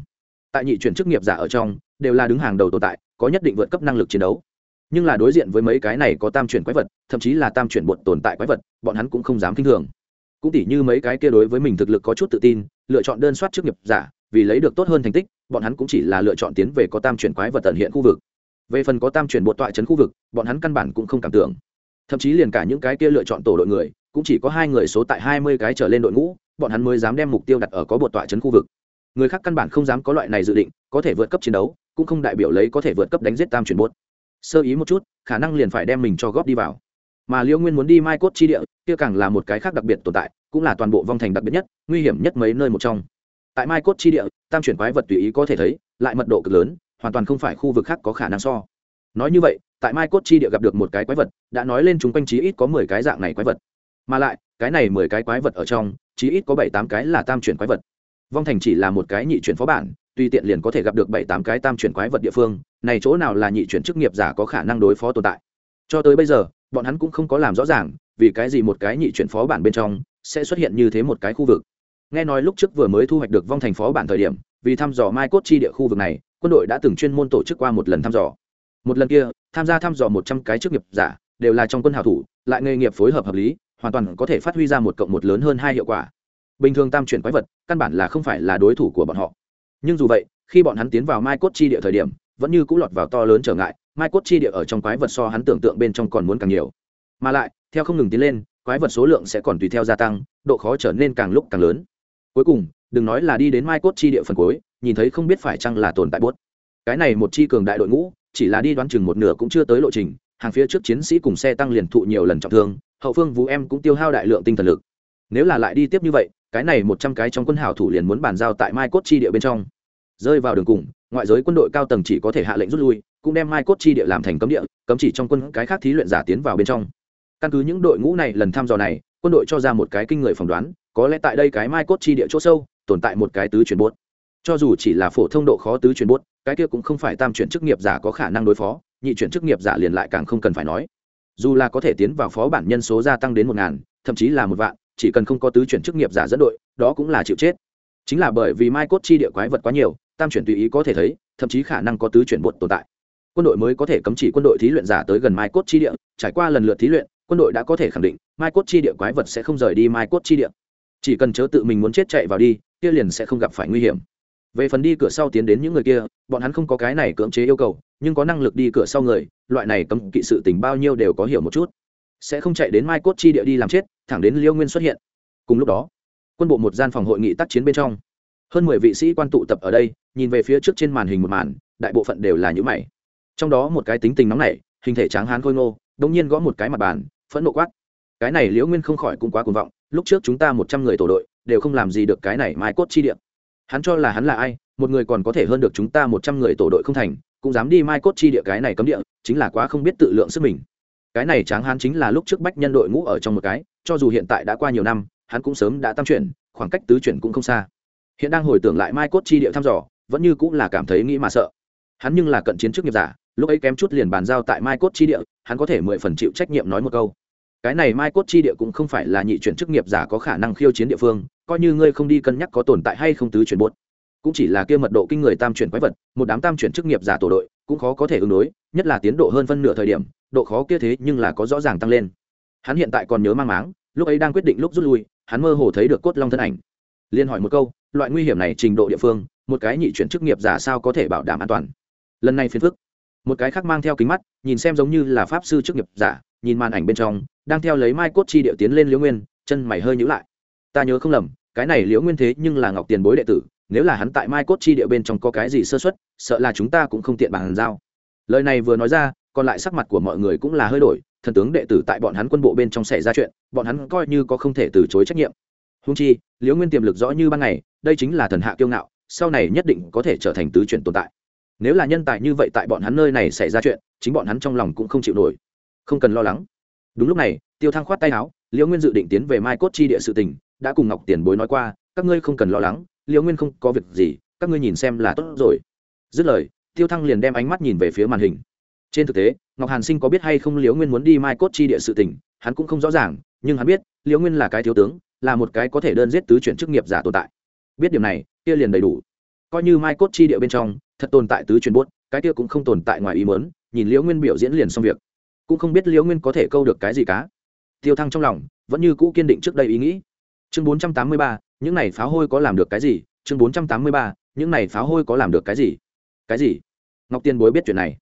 tại nhị chuyển chức nghiệp giả ở trong, đều là đứng hàng đầu tồn tại, có nhất định vượt cấp năng lực chiến đấu. Nhưng là đối diện với mấy cái này có tam chuyển quái vật, thậm chí là tam chuyển bột tồn tại quái vật, bọn hắn cũng không dám kinh thường. Cũng tỉ như mấy cái kia đối với mình thực lực có chút tự tin, lựa chọn đơn soát chức nghiệp giả, vì lấy được tốt hơn thành tích, bọn hắn cũng chỉ là lựa chọn tiến về có tam chuyển quái vật tận hiện khu vực. Về phần có tam chuyển bột tọa trấn khu vực, bọn hắn căn bản cũng không cảm tưởng. Thậm chí liền cả những cái kia lựa chọn tổ đội người, cũng chỉ có hai người số tại hai mươi cái trở lên đội ngũ, bọn hắn mới dám đem mục tiêu đặt ở có bột tọa trấn khu vực người khác căn bản không dám có loại này dự định, có thể vượt cấp chiến đấu, cũng không đại biểu lấy có thể vượt cấp đánh giết tam chuyển bốt. Sơ ý một chút, khả năng liền phải đem mình cho góp đi vào. Mà liễu nguyên muốn đi mai cốt chi địa, kia càng là một cái khác đặc biệt tồn tại, cũng là toàn bộ vong thành đặc biệt nhất, nguy hiểm nhất mấy nơi một trong. Tại mai cốt chi địa, tam chuyển quái vật tùy ý có thể thấy, lại mật độ cực lớn, hoàn toàn không phải khu vực khác có khả năng so. Nói như vậy, tại mai cốt chi địa gặp được một cái quái vật, đã nói lên chúng quanh chí ít có mười cái dạng này quái vật. Mà lại, cái này mười cái quái vật ở trong, chí ít có bảy tám cái là tam chuyển quái vật vong thành chỉ là một cái nhị chuyển phó bản, tuy tiện liền có thể gặp được bảy tám cái tam chuyển quái vật địa phương, này chỗ nào là nhị chuyển chức nghiệp giả có khả năng đối phó tồn tại. Cho tới bây giờ, bọn hắn cũng không có làm rõ ràng, vì cái gì một cái nhị chuyển phó bản bên trong sẽ xuất hiện như thế một cái khu vực. Nghe nói lúc trước vừa mới thu hoạch được vong thành phó bản thời điểm, vì thăm dò mai cốt chi địa khu vực này, quân đội đã từng chuyên môn tổ chức qua một lần thăm dò. Một lần kia, tham gia thăm dò một trăm cái chức nghiệp giả, đều là trong quân hào thủ, lại nghề nghiệp phối hợp hợp lý, hoàn toàn có thể phát huy ra một cộng một lớn hơn hai hiệu quả bình thường tam chuyển quái vật, căn bản là không phải là đối thủ của bọn họ. Nhưng dù vậy, khi bọn hắn tiến vào mai cốt chi địa thời điểm, vẫn như cũng lọt vào to lớn trở ngại, mai cốt chi địa ở trong quái vật so hắn tưởng tượng bên trong còn muốn càng nhiều. Mà lại, theo không ngừng tiến lên, quái vật số lượng sẽ còn tùy theo gia tăng, độ khó trở nên càng lúc càng lớn. Cuối cùng, đừng nói là đi đến mai cốt chi địa phần cuối, nhìn thấy không biết phải chăng là tồn tại bốt cái này một chi cường đại đội ngũ, chỉ là đi đoán chừng một nửa cũng chưa tới lộ trình, hàng phía trước chiến sĩ cùng xe tăng liền thụ nhiều lần trọng thương, hậu phương vũ em cũng tiêu hao đại lượng tinh thần lực. Nếu là lại đi tiếp như vậy cái này một trăm cái trong quân hảo thủ liền muốn bàn giao tại mai cốt chi địa bên trong. Rơi vào đường cùng, ngoại giới quân đội cao tầng chỉ có thể hạ lệnh rút lui, cũng đem mai cốt chi địa làm thành cấm địa, cấm chỉ trong quân cái khác thí luyện giả tiến vào bên trong. Căn cứ những đội ngũ này lần thăm dò này, quân đội cho ra một cái kinh người phỏng đoán, có lẽ tại đây cái mai cốt chi địa chỗ sâu, tồn tại một cái tứ chuyển bốt. Cho dù chỉ là phổ thông độ khó tứ chuyển bốt, cái kia cũng không phải tam chuyển chức nghiệp giả có khả năng đối phó, nhị chuyển chức nghiệp giả liền lại càng không cần phải nói. Dù là có thể tiến vào phó bản nhân số gia tăng đến một ngàn, thậm chí là một vạn chỉ cần không có tứ chuyển chức nghiệp giả dẫn đội, đó cũng là chịu chết. Chính là bởi vì mai cốt chi địa quái vật quá nhiều, tam chuyển tùy ý có thể thấy, thậm chí khả năng có tứ chuyển bột tồn tại. Quân đội mới có thể cấm chỉ quân đội thí luyện giả tới gần mai cốt chi địa, trải qua lần lượt thí luyện, quân đội đã có thể khẳng định, mai cốt chi địa quái vật sẽ không rời đi mai cốt chi địa. Chỉ cần chớ tự mình muốn chết chạy vào đi, kia liền sẽ không gặp phải nguy hiểm. Về phần đi cửa sau tiến đến những người kia, bọn hắn không có cái này cưỡng chế yêu cầu, nhưng có năng lực đi cửa sau người, loại này cấm kỵ sự tình bao nhiêu đều có hiểu một chút sẽ không chạy đến mai cốt chi địa đi làm chết, thẳng đến liêu nguyên xuất hiện. Cùng lúc đó, quân bộ một gian phòng hội nghị tác chiến bên trong. Hơn mười vị sĩ quan tụ tập ở đây, nhìn về phía trước trên màn hình một màn, đại bộ phận đều là những mày. Trong đó một cái tính tình nóng nảy, hình thể tráng hán khôi ngô đ ỗ n g nhiên gõ một cái mặt bàn, phẫn nộ quát. Cái này liễu nguyên không khỏi cũng quá cuồng vọng, lúc trước chúng ta một trăm người tổ đội, đều không làm gì được cái này mai cốt chi địa. hắn cho là hắn là ai, một người còn có thể hơn được chúng ta một trăm người tổ đội không thành, cũng dám đi mai cốt chi địa cái này cấm địa, chính là quá không biết tự lượng sức mình cái này tráng hán chính là lúc trước bách nhân đội ngũ ở trong một cái, cho dù hiện tại đã qua nhiều năm, hắn cũng sớm đã tam chuyển, khoảng cách tứ chuyển cũng không xa. Hiện đang hồi tưởng lại mai cốt chi địa thăm dò, vẫn như cũng là cảm thấy nghĩ mà sợ. Hắn nhưng là cận chiến trước nghiệp giả, lúc ấy kém chút liền bàn giao tại mai cốt chi địa hắn có thể mười phần chịu trách nhiệm nói một câu. Cái này mai cốt chi địa cũng không phải là nhị chuyển chức nghiệp giả có khả năng khiêu chiến địa phương, coi như ngươi không đi cân nhắc có tồn tại hay không tứ chuyển bốt cũng chỉ là kia mật độ kinh người tam chuyển quái vật, một đám tam chuyển chức nghiệp giả tổ đội cũng khó có thể ứng đối, nhất là tiến độ hơn phân nửa thời điểm, độ khó kia thế nhưng là có rõ ràng tăng lên. Hắn hiện tại còn nhớ mang máng, lúc ấy đang quyết định lúc rút lui, hắn mơ hồ thấy được cốt long thân ảnh. Liên hỏi một câu, loại nguy hiểm này trình độ địa phương, một cái nhị chuyển chức nghiệp giả sao có thể bảo đảm an toàn? Lần này phiền phức. Một cái khác mang theo kính mắt, nhìn xem giống như là pháp sư chức nghiệp giả, nhìn màn ảnh bên trong, đang theo lấy mai cốt chi điệu tiến lên liễu nguyên, chân mày hơi nhữ lại. Ta nhớ không lầm, cái này liễu nguyên thế nhưng là ngọc tiền bối đệ tử nếu là hắn tại mai cốt chi địa bên trong có cái gì sơ xuất sợ là chúng ta cũng không tiện bàn giao. Lời này vừa nói ra, còn lại sắc mặt của mọi người cũng là hơi đổi, thần tướng đệ tử tại bọn hắn quân bộ bên trong xảy ra chuyện, bọn hắn coi như có không thể từ chối trách nhiệm. Húng chi, liễu nguyên tiềm lực rõ như ban ngày, đây chính là thần hạ kiêu ngạo, sau này nhất định có thể trở thành tứ chuyển tồn tại. Nếu là nhân tài như vậy tại bọn hắn nơi này xảy ra chuyện, chính bọn hắn trong lòng cũng không chịu nổi. Không cần lo lắng. Đúng lúc này, tiêu thăng khoát tay áo, liễu nguyên dự định tiến về mai cốt chi địa sự tình, đã cùng ngọc tiền bối nói qua, các ngươi không cần lo lắng liễu nguyên không có việc gì, các ngươi nhìn xem là tốt rồi. Dứt lời, tiêu thăng liền đem ánh mắt nhìn về phía màn hình. Trên thực tế, ngọc hàn sinh có biết hay không liễu nguyên muốn đi mai cốt chi địa sự tình, hắn cũng không rõ ràng, nhưng hắn biết, liễu nguyên là cái thiếu tướng, là một cái có thể đơn giết tứ chuyển chức nghiệp giả tồn tại. Biết điểm này, kia liền đầy đủ. Coi như mai cốt chi địa bên trong, thật tồn tại tứ truyền bốt cái kia cũng không tồn tại ngoài ý mớn nhìn liễu nguyên biểu diễn liền xong việc. Cũng không biết liễu nguyên có thể câu được cái gì cá tiêu thăng trong lòng, vẫn như cũ kiên định trước đây ý nghĩ. Chương bốn trăm tám mươi ba những này pháo hôi có làm được cái gì? Chương bốn trăm tám mươi ba, những này pháo hôi có làm được cái gì? Cái gì? Ngọc tiên bối biết chuyện này.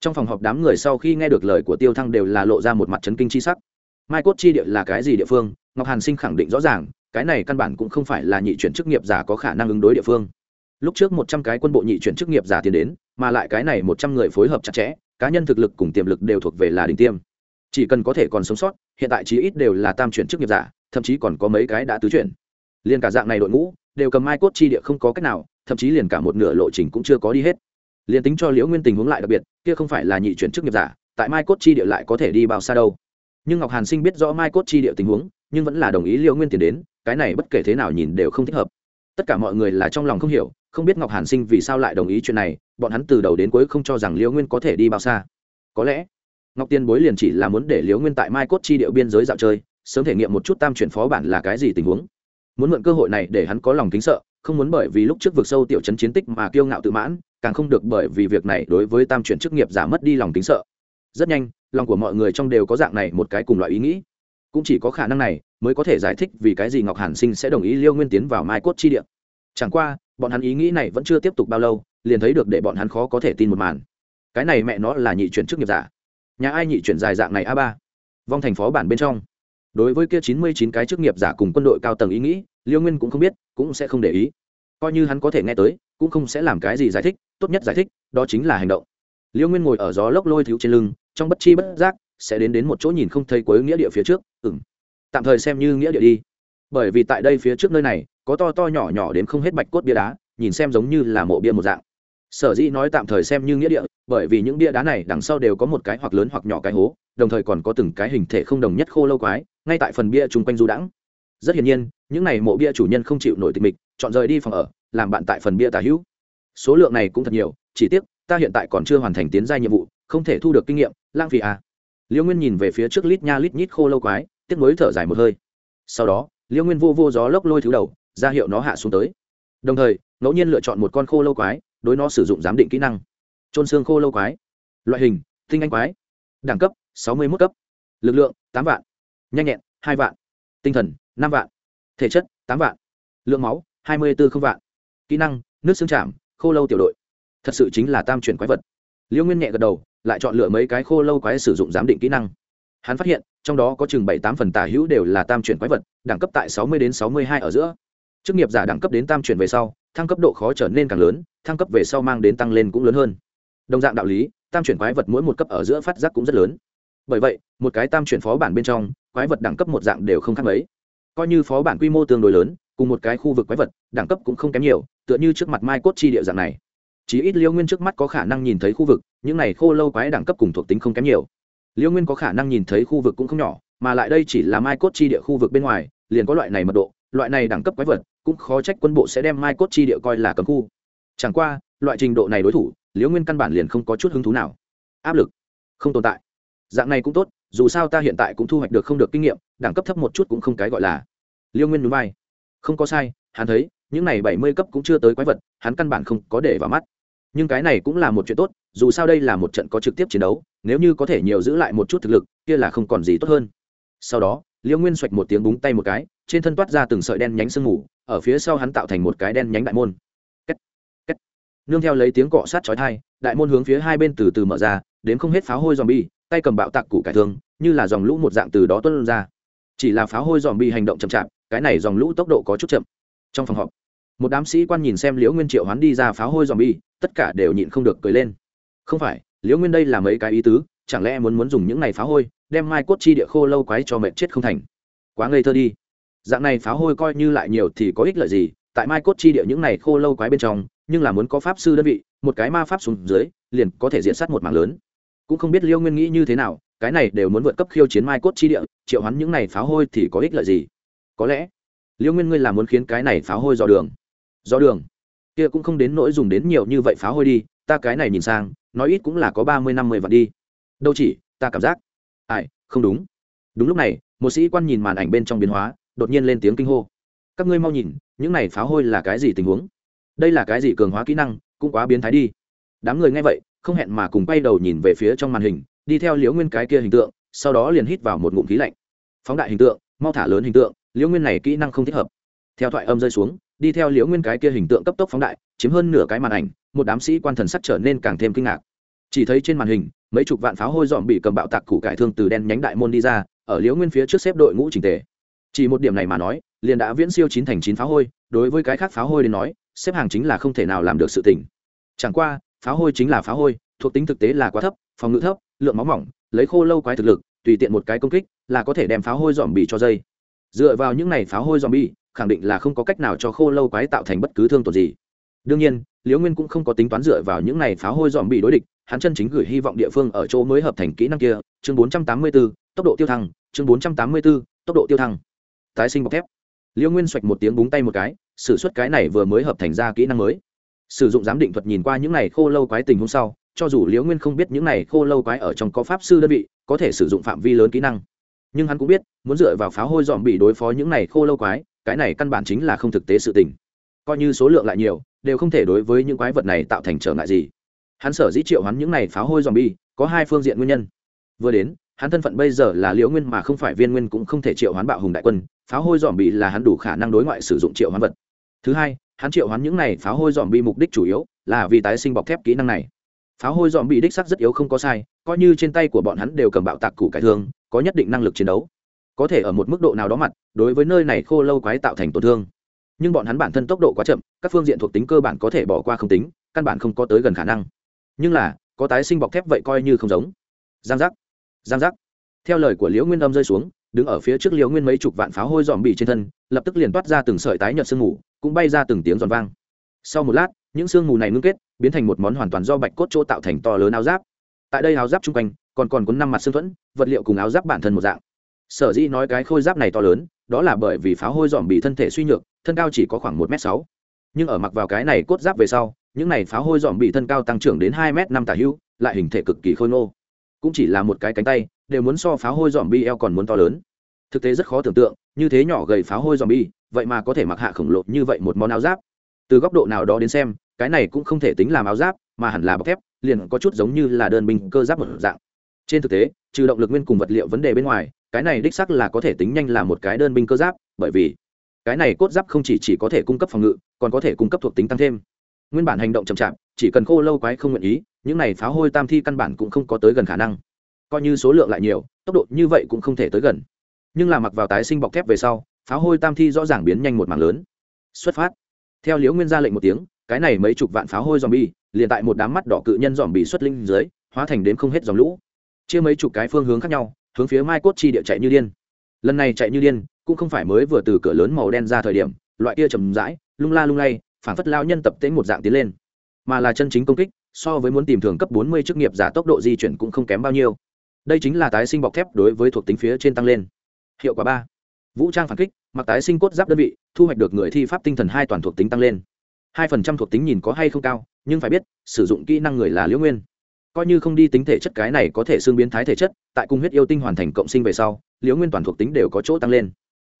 Trong phòng họp đám người sau khi nghe được lời của tiêu thăng đều là lộ ra một mặt trấn kinh chi sắc. Mai cốt chi địa là cái gì địa phương? Ngọc hàn sinh khẳng định rõ ràng, cái này căn bản cũng không phải là nhị chuyển chức nghiệp giả có khả năng ứng đối địa phương. Lúc trước một trăm cái quân bộ nhị chuyển chức nghiệp giả tiến đến, mà lại cái này một trăm người phối hợp chặt chẽ, cá nhân thực lực cùng tiềm lực đều thuộc về là đỉnh tiêm. Chỉ cần có thể còn sống sót, hiện tại chí ít đều là tam chuyển chức nghiệp giả, thậm chí còn có mấy cái đã tứ chuyển liền cả dạng này đội ngũ đều cầm mai cốt chi địa không có cách nào, thậm chí liền cả một nửa lộ trình cũng chưa có đi hết. Liền tính cho liễu nguyên tình huống lại đặc biệt, kia không phải là nhị chuyển chức nghiệp giả, tại mai cốt chi địa lại có thể đi bao xa đâu. Nhưng ngọc hàn sinh biết rõ mai cốt chi địa tình huống, nhưng vẫn là đồng ý liễu nguyên tiền đến, cái này bất kể thế nào nhìn đều không thích hợp. Tất cả mọi người là trong lòng không hiểu, không biết ngọc hàn sinh vì sao lại đồng ý chuyện này, bọn hắn từ đầu đến cuối không cho rằng liễu nguyên có thể đi bao xa. Có lẽ, ngọc tiên bối liền chỉ là muốn để liễu nguyên tại mai cốt chi điệu biên giới dạo chơi, sớm thể nghiệm một chút tam chuyển phó bản là cái gì tình huống muốn mượn cơ hội này để hắn có lòng kính sợ, không muốn bởi vì lúc trước vực sâu tiểu chấn chiến tích mà kiêu ngạo tự mãn, càng không được bởi vì việc này đối với tam chuyển chức nghiệp giả mất đi lòng kính sợ. Rất nhanh, lòng của mọi người trong đều có dạng này một cái cùng loại ý nghĩ. Cũng chỉ có khả năng này mới có thể giải thích vì cái gì ngọc hàn sinh sẽ đồng ý liêu nguyên tiến vào mai cốt chi địa. Chẳng qua, bọn hắn ý nghĩ này vẫn chưa tiếp tục bao lâu, liền thấy được để bọn hắn khó có thể tin một màn. Cái này mẹ nó là nhị chuyển chức nghiệp giả. Nhà ai nhị chuyển dài dạng này a ba? Vong thành phó bản bên trong đối với kia chín mươi chín cái chức nghiệp giả cùng quân đội cao tầng ý nghĩ, liêu nguyên cũng không biết, cũng sẽ không để ý. Coi như hắn có thể nghe tới, cũng không sẽ làm cái gì giải thích, tốt nhất giải thích, đó chính là hành động. Liêu nguyên ngồi ở gió lốc lôi thiếu trên lưng, trong bất chi bất giác, sẽ đến đến một chỗ nhìn không thấy cuối nghĩa địa phía trước ừng tạm thời xem như nghĩa địa đi. Bởi vì tại đây phía trước nơi này, có to to nhỏ nhỏ đến không hết bạch cốt bia đá, nhìn xem giống như là mộ bia một dạng sở dĩ nói tạm thời xem như nghĩa địa, bởi vì những bia đá này đằng sau đều có một cái hoặc lớn hoặc nhỏ cái hố, đồng thời còn có từng cái hình thể không đồng nhất khô lâu quái, ngay tại phần bia chung quanh du đãng. Rất hiển nhiên, những này mộ bia chủ nhân không chịu nổi tịch mịch, chọn rời đi phòng ở, làm bạn tại phần bia tà hữu. Số lượng này cũng thật nhiều, chỉ tiếc, ta hiện tại còn chưa hoàn thành tiến gia nhiệm vụ, không thể thu được kinh nghiệm, lãng phí à. liễu nguyên nhìn về phía trước lít nha lít nhít khô lâu quái, tiếc mới thở dài một hơi. Sau đó liễu nguyên vô vô gió lốc lôi thứ đầu, ra hiệu nó hạ xuống tới. Đồng thời, ngẫu nhiên lựa chọn một con khô lâu quái đối nó sử dụng giám định kỹ năng. Trôn xương khô lâu quái. Loại hình, tinh anh quái. Đẳng cấp, sáu mươi một cấp. Lực lượng, tám vạn. Nhanh nhẹn, hai vạn. Tinh thần, năm vạn. Thể chất, tám vạn. Lượng máu, hai mươi bốn không vạn. Kỹ năng, nước xương chạm, khô lâu tiểu đội. Thật sự chính là tam chuyển quái vật. Liễu nguyên nhẹ gật đầu, lại chọn lựa mấy cái khô lâu quái sử dụng giám định kỹ năng. Hắn phát hiện, trong đó có chừng bảy tám phần tả hữu đều là tam chuyển quái vật, đẳng cấp tại sáu mươi đến sáu mươi hai ở giữa. Chức nghiệp giả đẳng cấp đến tam chuyển về sau, thăng cấp độ khó trở nên càng lớn thăng cấp về sau mang đến tăng lên cũng lớn hơn. Đồng dạng đạo lý, tam chuyển quái vật mỗi một cấp ở giữa phát giác cũng rất lớn. Bởi vậy, một cái tam chuyển phó bản bên trong, quái vật đẳng cấp một dạng đều không khác mấy. Coi như phó bản quy mô tương đối lớn, cùng một cái khu vực quái vật, đẳng cấp cũng không kém nhiều, tựa như trước mặt mai cốt chi địa dạng này. Chỉ ít liêu nguyên trước mắt có khả năng nhìn thấy khu vực, những này khô lâu quái đẳng cấp cùng thuộc tính không kém nhiều. Liêu nguyên có khả năng nhìn thấy khu vực cũng không nhỏ, mà lại đây chỉ là mai cốt chi địa khu vực bên ngoài, liền có loại này mật độ, loại này đẳng cấp quái vật, cũng khó trách quân bộ sẽ đem mai cốt chi địa coi là cấm khu chẳng qua, loại trình độ này đối thủ, liễu nguyên căn bản liền không có chút hứng thú nào. Áp lực, không tồn tại. Dạng này cũng tốt, dù sao ta hiện tại cũng thu hoạch được không được kinh nghiệm, đẳng cấp thấp một chút cũng không cái gọi là. Liêu nguyên núi bay không có sai, hắn thấy, những này bảy mươi cấp cũng chưa tới quái vật, hắn căn bản không có để vào mắt. Nhưng cái này cũng là một chuyện tốt, dù sao đây là một trận có trực tiếp chiến đấu, nếu như có thể nhiều giữ lại một chút thực lực, kia là không còn gì tốt hơn. Sau đó liêu nguyên xoạch một tiếng búng tay một cái, trên thân toát ra từng sợi đen nhánh sương mù, ở phía sau hắn tạo thành một cái đen nhánh đại môn nương theo lấy tiếng cọ sát chói tai, đại môn hướng phía hai bên từ từ mở ra đến không hết pháo hôi zombie, bi tay cầm bạo tạc củ cải thương như là dòng lũ một dạng từ đó tuôn ra. Chỉ là pháo hôi zombie bi hành động chậm chạp cái này dòng lũ tốc độ có chút chậm. Trong phòng họp một đám sĩ quan nhìn xem liễu nguyên triệu hoán đi ra pháo hôi zombie, bi tất cả đều nhịn không được cười lên. Không phải liễu nguyên đây là mấy cái ý tứ chẳng lẽ muốn muốn dùng những này pháo hôi đem mai cốt chi địa khô lâu quái cho mệt chết không thành? Quá ngây thơ đi. Dạng này pháo hôi coi như lại nhiều thì có ích lợi gì tại mai cốt chi địa những này khô lâu quái bên trong nhưng là muốn có pháp sư đơn vị, một cái ma pháp xuống dưới, liền có thể diện sát một mạng lớn. Cũng không biết liêu nguyên nghĩ như thế nào, cái này đều muốn vượt cấp khiêu chiến mai cốt chi địa, triệu hắn những này pháo hôi thì có ích lợi gì? Có lẽ, liêu nguyên ngươi là muốn khiến cái này pháo hôi do đường. Do đường? Kia cũng không đến nỗi dùng đến nhiều như vậy pháo hôi đi, ta cái này nhìn sang, nói ít cũng là có ba mươi năm mươi vạn đi. Đâu chỉ, ta cảm giác. Ai, không đúng. Đúng lúc này, một sĩ quan nhìn màn ảnh bên trong biến hóa, đột nhiên lên tiếng kinh hô. Các ngươi mau nhìn, những này pháo hôi là cái gì tình huống? Đây là cái gì cường hóa kỹ năng, cũng quá biến thái đi. Đám người nghe vậy, không hẹn mà cùng quay đầu nhìn về phía trong màn hình, đi theo liễu nguyên cái kia hình tượng, sau đó liền hít vào một ngụm khí lạnh. Phóng đại hình tượng, mau thả lớn hình tượng, liễu nguyên này kỹ năng không thích hợp. Theo thoại âm rơi xuống, đi theo liễu nguyên cái kia hình tượng cấp tốc phóng đại, chiếm hơn nửa cái màn ảnh, một đám sĩ quan thần sắc trở nên càng thêm kinh ngạc. Chỉ thấy trên màn hình, mấy chục vạn pháo hôi dọn bị cầm bạo tạc củ cải thương từ đen nhánh đại môn đi ra, ở liễu nguyên phía trước xếp đội ngũ trình tề. Chỉ một điểm này mà nói, liền đã viễn siêu chín thành chín pháo hôi, đối với cái khác pháo hôi đến nói xếp hàng chính là không thể nào làm được sự tỉnh chẳng qua pháo hôi chính là pháo hôi thuộc tính thực tế là quá thấp phòng ngự thấp lượng máu mỏng lấy khô lâu quái thực lực tùy tiện một cái công kích là có thể đem pháo hôi dòm bì cho dây. Dựa vào những này pháo hôi dòm bì khẳng định là không có cách nào cho khô lâu quái tạo thành bất cứ thương tổn gì. Đương nhiên liễu nguyên cũng không có tính toán dựa vào những này pháo hôi dòm bì đối địch hắn chân chính gửi hy vọng địa phương ở chỗ mới hợp thành kỹ năng kia chương 484, tốc độ tiêu thăng chương 484, tốc độ tiêu thăng. Tái sinh bọc thép. Liễu nguyên xoạch một tiếng búng tay một cái s ử suất cái này vừa mới hợp thành ra kỹ năng mới. Sử dụng giám định thuật nhìn qua những này khô lâu quái tình hôm sau, cho dù liễu nguyên không biết những này khô lâu quái ở trong có pháp sư đơn vị, có thể sử dụng phạm vi lớn kỹ năng. Nhưng hắn cũng biết, muốn dựa vào pháo hôi dòm bị đối phó những này khô lâu quái, cái này căn bản chính là không thực tế sự tình. Coi như số lượng lại nhiều, đều không thể đối với những quái vật này tạo thành trở ngại gì. Hắn sở dĩ triệu hắn những này pháo hôi dòm bi có hai phương diện nguyên nhân. Vừa đến, hắn thân phận bây giờ là liễu nguyên mà không phải viên nguyên cũng không thể triệu hoán bạo hùng đại quân, pháo hôi dòm bị là hắn đủ khả năng đối ngoại sử dụng triệu hoán vật thứ hai, hắn triệu hoán những này pháo hôi dòm bi mục đích chủ yếu là vì tái sinh bọc thép kỹ năng này. Pháo hôi dòm bị đích sắc rất yếu không có sai, coi như trên tay của bọn hắn đều cầm bạo tạc củ cải thương, có nhất định năng lực chiến đấu. Có thể ở một mức độ nào đó mặt, đối với nơi này khô lâu quái tạo thành tổn thương. Nhưng bọn hắn bản thân tốc độ quá chậm, các phương diện thuộc tính cơ bản có thể bỏ qua không tính, căn bản không có tới gần khả năng. Nhưng là, có tái sinh bọc thép vậy coi như không giống. Giang giác. Giang giác. Theo lời của liễu nguyên âm rơi xuống, đứng ở phía trước liễu nguyên mấy chục vạn pháo hôi dòm bị trên thân, lập tức liền toát ra từng sợi tái nhợt sương mù cũng bay ra từng tiếng giòn vang. Sau một lát, những sương mù này ngưng kết, biến thành một món hoàn toàn do bạch cốt chỗ tạo thành to lớn áo giáp. Tại đây áo giáp chung quanh, còn còn có năm mặt xương thuẫn, vật liệu cùng áo giáp bản thân một dạng. Sở dĩ nói cái khôi giáp này to lớn, đó là bởi vì pháo hôi dòm bị thân thể suy nhược, thân cao chỉ có khoảng một m sáu. Nhưng ở mặc vào cái này cốt giáp về sau, những này pháo hôi dòm bị thân cao tăng trưởng đến hai m năm tả hữu lại hình thể cực kỳ khôi ngô. Cũng chỉ là một cái cánh tay, đều muốn so pháo hôi dòm bi eo còn muốn to lớn. Thực tế rất khó tưởng tượng, như thế nhỏ gầy pháo hôi dòm bi vậy mà có thể mặc hạ khổng lồ như vậy một món áo giáp. Từ góc độ nào đó đến xem cái này cũng không thể tính làm áo giáp mà hẳn là bọc thép liền có chút giống như là đơn binh cơ giáp một dạng. Trên thực tế trừ động lực nguyên cùng vật liệu vấn đề bên ngoài cái này đích sắc là có thể tính nhanh là một cái đơn binh cơ giáp bởi vì cái này cốt giáp không chỉ, chỉ có thể cung cấp phòng ngự còn có thể cung cấp thuộc tính tăng thêm. Nguyên bản hành động chậm chạp chỉ cần khô lâu quái không nguyện ý những này pháo hôi tam thi căn bản cũng không có tới gần khả năng. Coi như số lượng lại nhiều tốc độ như vậy cũng không thể tới gần. Nhưng là mặc vào tái sinh bọc thép về sau pháo hôi tam thi rõ ràng biến nhanh một mảng lớn. Xuất phát. Theo liễu nguyên ra lệnh một tiếng, cái này mấy chục vạn pháo hôi dòm bi liền tại một đám mắt đỏ cự nhân dòm bị xuất linh dưới, hóa thành đến không hết dòng lũ. Chia mấy chục cái phương hướng khác nhau, hướng phía mai cốt chi địa chạy như điên. Lần này chạy như điên, cũng không phải mới vừa từ cửa lớn màu đen ra thời điểm, loại kia chầm rãi, lung la lung lay, phản phất lao nhân tập tễnh một dạng tiến lên. Mà là chân chính công kích, so với muốn tìm thường cấp bốn mươi chức nghiệp giả tốc độ di chuyển cũng không kém bao nhiêu. Đây chính là tái sinh bọc thép đối với thuộc tính phía trên tăng lên. Hiệu quả ba vũ trang phản kích, mặc tái sinh cốt giáp đơn vị, thu hoạch được người thi pháp tinh thần hai toàn thuộc tính tăng lên. Hai phần trăm thuộc tính nhìn có hay không cao, nhưng phải biết, sử dụng kỹ năng người là liễu nguyên. Coi như không đi tính thể chất cái này có thể xương biến thái thể chất, tại cung huyết yêu tinh hoàn thành cộng sinh về sau, liễu nguyên toàn thuộc tính đều có chỗ tăng lên.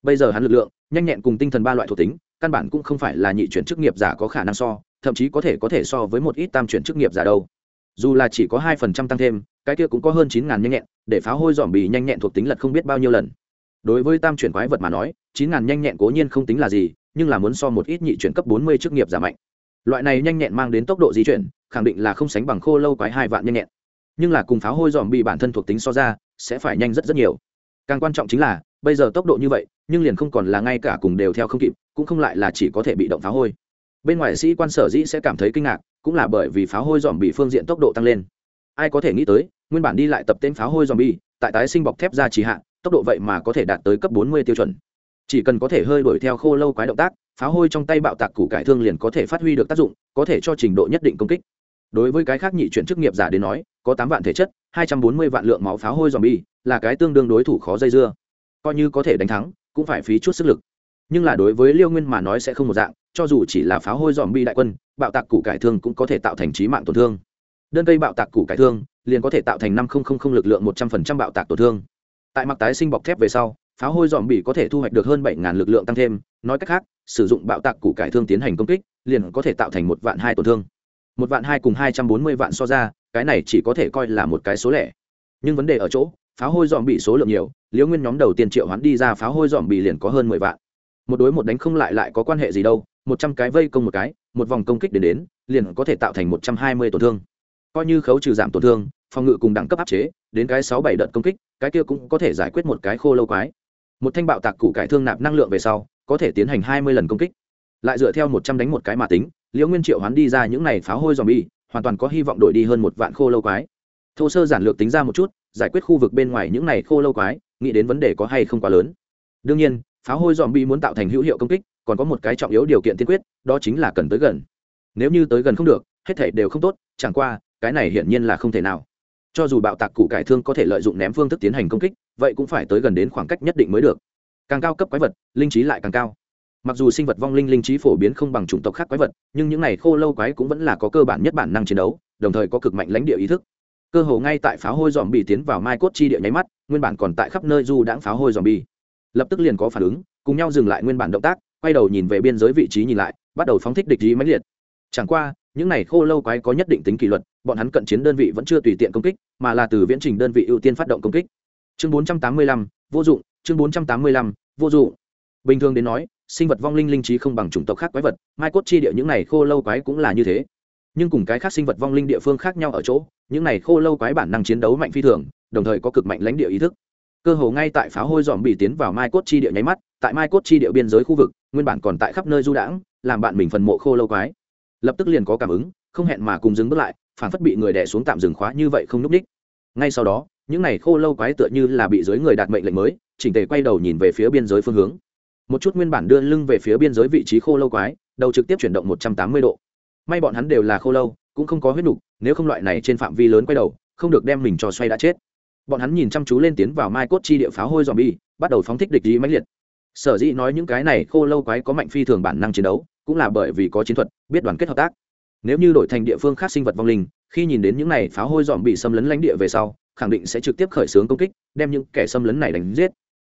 Bây giờ hắn lực lượng, nhanh nhẹn cùng tinh thần ba loại thuộc tính, căn bản cũng không phải là nhị chuyển chức nghiệp giả có khả năng so, thậm chí có thể có thể so với một ít tam chuyển chức nghiệp giả đâu. Dù là chỉ có hai phần trăm tăng thêm, cái kia cũng có hơn chín ngàn nhanh nhẹn, để phá hôi dòm bì nhanh nhẹn thuộc tính lật không biết bao nhiêu lần đối với tam chuyển quái vật mà nói, chín ngàn nhanh nhẹn cố nhiên không tính là gì, nhưng là muốn so một ít nhị chuyển cấp bốn mươi chức nghiệp giả mạnh. Loại này nhanh nhẹn mang đến tốc độ di chuyển, khẳng định là không sánh bằng khô lâu quái hai vạn nhanh nhẹn. Nhưng là cùng pháo hôi dòm bị bản thân thuộc tính so ra, sẽ phải nhanh rất rất nhiều. Càng quan trọng chính là, bây giờ tốc độ như vậy, nhưng liền không còn là ngay cả cùng đều theo không kịp, cũng không lại là chỉ có thể bị động pháo hôi. Bên ngoài sĩ quan sở dĩ sẽ cảm thấy kinh ngạc, cũng là bởi vì pháo hôi dòm bị phương diện tốc độ tăng lên. Ai có thể nghĩ tới, nguyên bản đi lại tập tên pháo hôi dòm bi tại tái sinh bọc thép ra trì hạn tốc độ vậy mà có thể đạt tới cấp bốn mươi tiêu chuẩn. Chỉ cần có thể hơi đuổi theo khô lâu quái động tác pháo hôi trong tay bạo tạc củ cải thương liền có thể phát huy được tác dụng, có thể cho trình độ nhất định công kích. Đối với cái khác nhị chuyển chức nghiệp giả đến nói, có tám vạn thể chất, hai trăm bốn mươi vạn lượng máu pháo hôi dòm bi là cái tương đương đối thủ khó dây dưa. Coi như có thể đánh thắng, cũng phải phí chút sức lực. Nhưng là đối với liêu nguyên mà nói sẽ không một dạng, cho dù chỉ là pháo hôi dòm bi đại quân, bạo tạc củ cải thương cũng có thể tạo thành trí mạng tổn thương. Đơn cây bạo tạc củ cải thương, liền có thể tạo thành năm lực lượng một trăm linh bạo tạc tổn thương tại mặc tái sinh bọc thép về sau, pháo hôi dòm bị có thể thu hoạch được hơn bảy lực lượng tăng thêm, nói cách khác, sử dụng bạo tạc củ cải thương tiến hành công kích, liền có thể tạo thành một vạn hai tổn thương. Một vạn hai cùng hai trăm bốn mươi vạn so ra, cái này chỉ có thể coi là một cái số lẻ. Nhưng vấn đề ở chỗ, pháo hôi dòm bị số lượng nhiều, liễu nguyên nhóm đầu tiên triệu hoán đi ra pháo hôi dòm bị liền có hơn mười vạn. Một đối một đánh không lại lại có quan hệ gì đâu, một trăm cái vây công một cái, một vòng công kích đến đến, liền có thể tạo thành một trăm hai mươi tổn thương. Coi như khấu trừ giảm tổn thương phòng ngự cùng đẳng cấp áp chế, đến cái sáu bảy đợt công kích, cái kia cũng có thể giải quyết một cái khô lâu quái. Một thanh bạo tạc củ cải thương nạp năng lượng về sau, có thể tiến hành hai mươi lần công kích. Lại dựa theo một trăm đánh một cái mà tính, liễu nguyên triệu hoán đi ra những này pháo hôi dòm bi hoàn toàn có hy vọng đổi đi hơn một vạn khô lâu quái. Thô sơ giản lược tính ra một chút, giải quyết khu vực bên ngoài những này khô lâu quái, nghĩ đến vấn đề có hay không quá lớn. Đương nhiên, pháo hôi dòm bi muốn tạo thành hữu hiệu công kích, còn có một cái trọng yếu điều kiện tiên quyết, đó chính là cần tới gần. Nếu như tới gần không được, hết thể đều không tốt, chẳng qua, cái này hiển nhiên là không thể nào cho dù bạo tạc cụ cải thương có thể lợi dụng ném phương thức tiến hành công kích, vậy cũng phải tới gần đến khoảng cách nhất định mới được. Càng cao cấp quái vật, linh trí lại càng cao. Mặc dù sinh vật vong linh linh trí phổ biến không bằng chủng tộc khác quái vật, nhưng những này khô lâu quái cũng vẫn là có cơ bản nhất bản năng chiến đấu, đồng thời có cực mạnh lãnh địa ý thức. Cơ hồ ngay tại pháo hôi dòm bị tiến vào mai cốt chi địa nháy mắt, nguyên bản còn tại khắp nơi du đãng pháo hôi dòm bi lập tức liền có phản ứng, cùng nhau dừng lại nguyên bản động tác, quay đầu nhìn về biên giới vị trí nhìn lại, bắt đầu phóng thích địch ý mãnh liệt. Chẳng qua những này khô lâu quái có nhất định tính kỷ luật bọn hắn cận chiến đơn vị vẫn chưa tùy tiện công kích mà là từ viễn trình đơn vị ưu tiên phát động công kích. Chương 485, vô dụng chương 485, vô dụng. Bình thường đến nói sinh vật vong linh linh trí không bằng chủng tộc khác quái vật mai cốt chi địa những này khô lâu quái cũng là như thế. Nhưng cùng cái khác sinh vật vong linh địa phương khác nhau ở chỗ những này khô lâu quái bản năng chiến đấu mạnh phi thường đồng thời có cực mạnh lãnh địa ý thức. Cơ hồ ngay tại pháo hôi dòm bị tiến vào mai cốt chi địa nháy mắt tại mai cốt chi địa biên giới khu vực nguyên bản còn tại khắp nơi du đãng làm bạn mình phần mộ khô lâu quái lập tức liền có cảm ứng, không hẹn mà cùng dừng bước lại, phản phất bị người đè xuống tạm dừng khóa như vậy không n ú c ních ngay sau đó, những n à y khô lâu quái tựa như là bị dưới người đạt mệnh lệnh mới, chỉnh tề quay đầu nhìn về phía biên giới phương hướng. Một chút nguyên bản đưa lưng về phía biên giới vị trí khô lâu quái, đầu trực tiếp chuyển động một trăm tám mươi độ. May bọn hắn đều là khô lâu, cũng không có huyết nục, nếu không loại này trên phạm vi lớn quay đầu, không được đem mình cho xoay đã chết. Bọn hắn nhìn chăm chú lên tiến vào mai cốt chi địa pháo hôi dòm bi bắt đầu phóng thích địch ý mãnh liệt. Sở dĩ nói những cái này khô lâu quái có mạnh phi thường bản năng chiến đấu cũng là bởi vì có chiến thuật, biết đoàn kết hợp tác. Nếu như đổi thành địa phương khác sinh vật vong linh, khi nhìn đến những này pháo hôi dòm bị xâm lấn lãnh địa về sau, khẳng định sẽ trực tiếp khởi xướng công kích, đem những kẻ xâm lấn này đánh giết.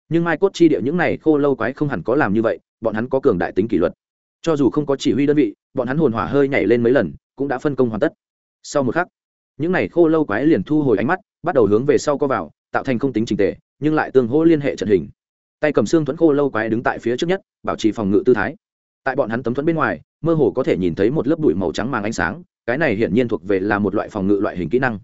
Nhưng mai cốt chi địa những này khô lâu quái không hẳn có làm như vậy, bọn hắn có cường đại tính kỷ luật. Cho dù không có chỉ huy đơn vị, bọn hắn hồn hỏa hơi nhảy lên mấy lần, cũng đã phân công hoàn tất. Sau một khắc, những này khô lâu quái liền thu hồi ánh mắt, bắt đầu hướng về sau co vào, tạo thành không tính trình tề, nhưng lại tương hô liên hệ trận hình. Tay cầm xương thuẫn khô lâu quái đứng tại phía trước nhất, bảo trì phòng ngự tư thái tại bọn hắn tấm thuẫn bên ngoài, mơ hồ có thể nhìn thấy một lớp bụi màu trắng màng ánh sáng, cái này hiển nhiên thuộc về là một loại phòng ngự loại hình kỹ năng.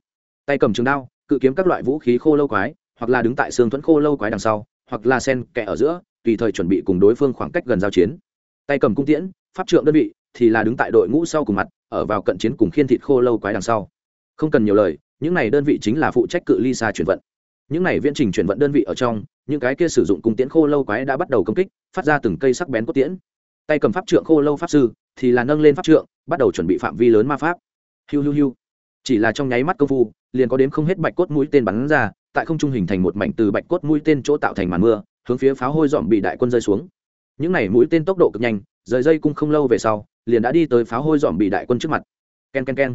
Tay cầm trường đao, cự kiếm các loại vũ khí khô lâu quái, hoặc là đứng tại xương thuẫn khô lâu quái đằng sau, hoặc là sen kẹ ở giữa, tùy thời chuẩn bị cùng đối phương khoảng cách gần giao chiến. Tay cầm cung tiễn, pháp trượng đơn vị, thì là đứng tại đội ngũ sau cùng mặt, ở vào cận chiến cùng khiên thịt khô lâu quái đằng sau. Không cần nhiều lời, những này đơn vị chính là phụ trách cự ly xa chuyển vận. Những này viễn trình chuyển vận đơn vị ở trong, những cái kia sử dụng cung tiễn khô lâu quái đã bắt đầu công kích, phát ra từng cây sắc bén cốt tiễn tay cầm pháp trượng khô lâu pháp sư, thì là nâng lên pháp trượng, bắt đầu chuẩn bị phạm vi lớn ma pháp. Hiu hiu hiu. Chỉ là trong nháy mắt công phu, liền có đến không hết bạch cốt mũi tên bắn ra, tại không trung hình thành một mảnh từ bạch cốt mũi tên chỗ tạo thành màn mưa, hướng phía pháo hôi dọn bị đại quân rơi xuống. Những này mũi tên tốc độ cực nhanh, rời dây cung không lâu về sau, liền đã đi tới pháo hôi dọn bị đại quân trước mặt. K e n k e n k e n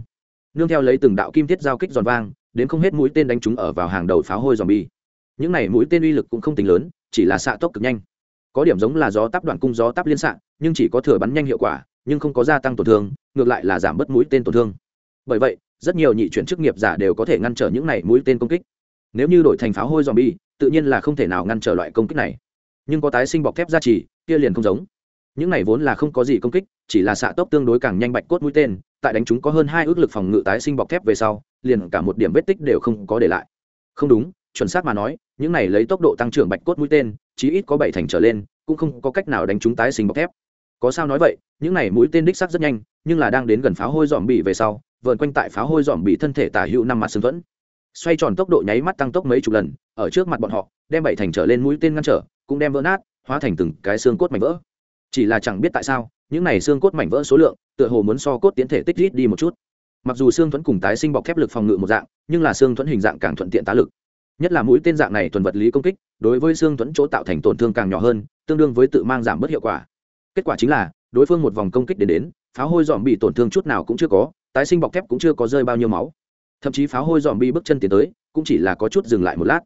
nương theo lấy từng đạo kim thiết giao kích giòn vang đến không hết mũi tên đánh chúng ở vào hàng đầu pháo hôi dòm bi những này mũi tên uy lực cũng không tính lớn, chỉ là xạ tốc cực nhanh. Có điểm giống là gió tắp đoạn cung gió tắp liên xạ nhưng chỉ có thừa bắn nhanh hiệu quả, nhưng không có gia tăng tổn thương, ngược lại là giảm bớt mũi tên tổn thương. Bởi vậy, rất nhiều nhị chuyển chức nghiệp giả đều có thể ngăn trở những này mũi tên công kích. Nếu như đổi thành pháo hôi dòm bi tự nhiên là không thể nào ngăn trở loại công kích này. Nhưng có tái sinh bọc thép gia trì, kia liền không giống. Những này vốn là không có gì công kích, chỉ là xạ tốc tương đối càng nhanh bạch cốt mũi tên, tại đánh chúng có hơn hai ước lực phòng ngự tái sinh bọc thép về sau, liền cả một điểm vết tích đều không có để lại. Không đúng, chuẩn xác mà nói, những này lấy tốc độ tăng trưởng bạch cốt mũi tên, chí ít có bảy thành trở lên, cũng không có cách nào đánh chúng tái sinh bọc thép có sao nói vậy, những này mũi tên đích sắc rất nhanh, nhưng là đang đến gần pháo hôi dòm bị về sau vợn quanh tại pháo hôi dòm bị thân thể tả hữu năm mặt xương thuẫn. Xoay tròn tốc độ nháy mắt tăng tốc mấy chục lần, ở trước mặt bọn họ, đem bảy thành trở lên mũi tên ngăn trở, cũng đem vỡ nát, hóa thành từng cái xương cốt mảnh vỡ. Chỉ là chẳng biết tại sao, những này xương cốt mảnh vỡ số lượng, tựa hồ muốn so cốt tiến thể tích rít đi một chút. Mặc dù xương thuẫn cùng tái sinh bọc thép lực phòng ngự một dạng, nhưng là xương thuẫn hình dạng càng thuận tiện tá lực. Nhất là mũi tên dạng này thuần vật lý công kích, đối với xương thuẫn chỗ tạo thành tổn thương càng nhỏ hơn, tương đương với tự mang giảm bớt hiệu quả kết quả chính là, đối phương một vòng công kích đến đến, pháo hôi dòm bị tổn thương chút nào cũng chưa có, tái sinh bọc thép cũng chưa có rơi bao nhiêu máu. Thậm chí pháo hôi dòm bi bước chân tiến tới, cũng chỉ là có chút dừng lại một lát.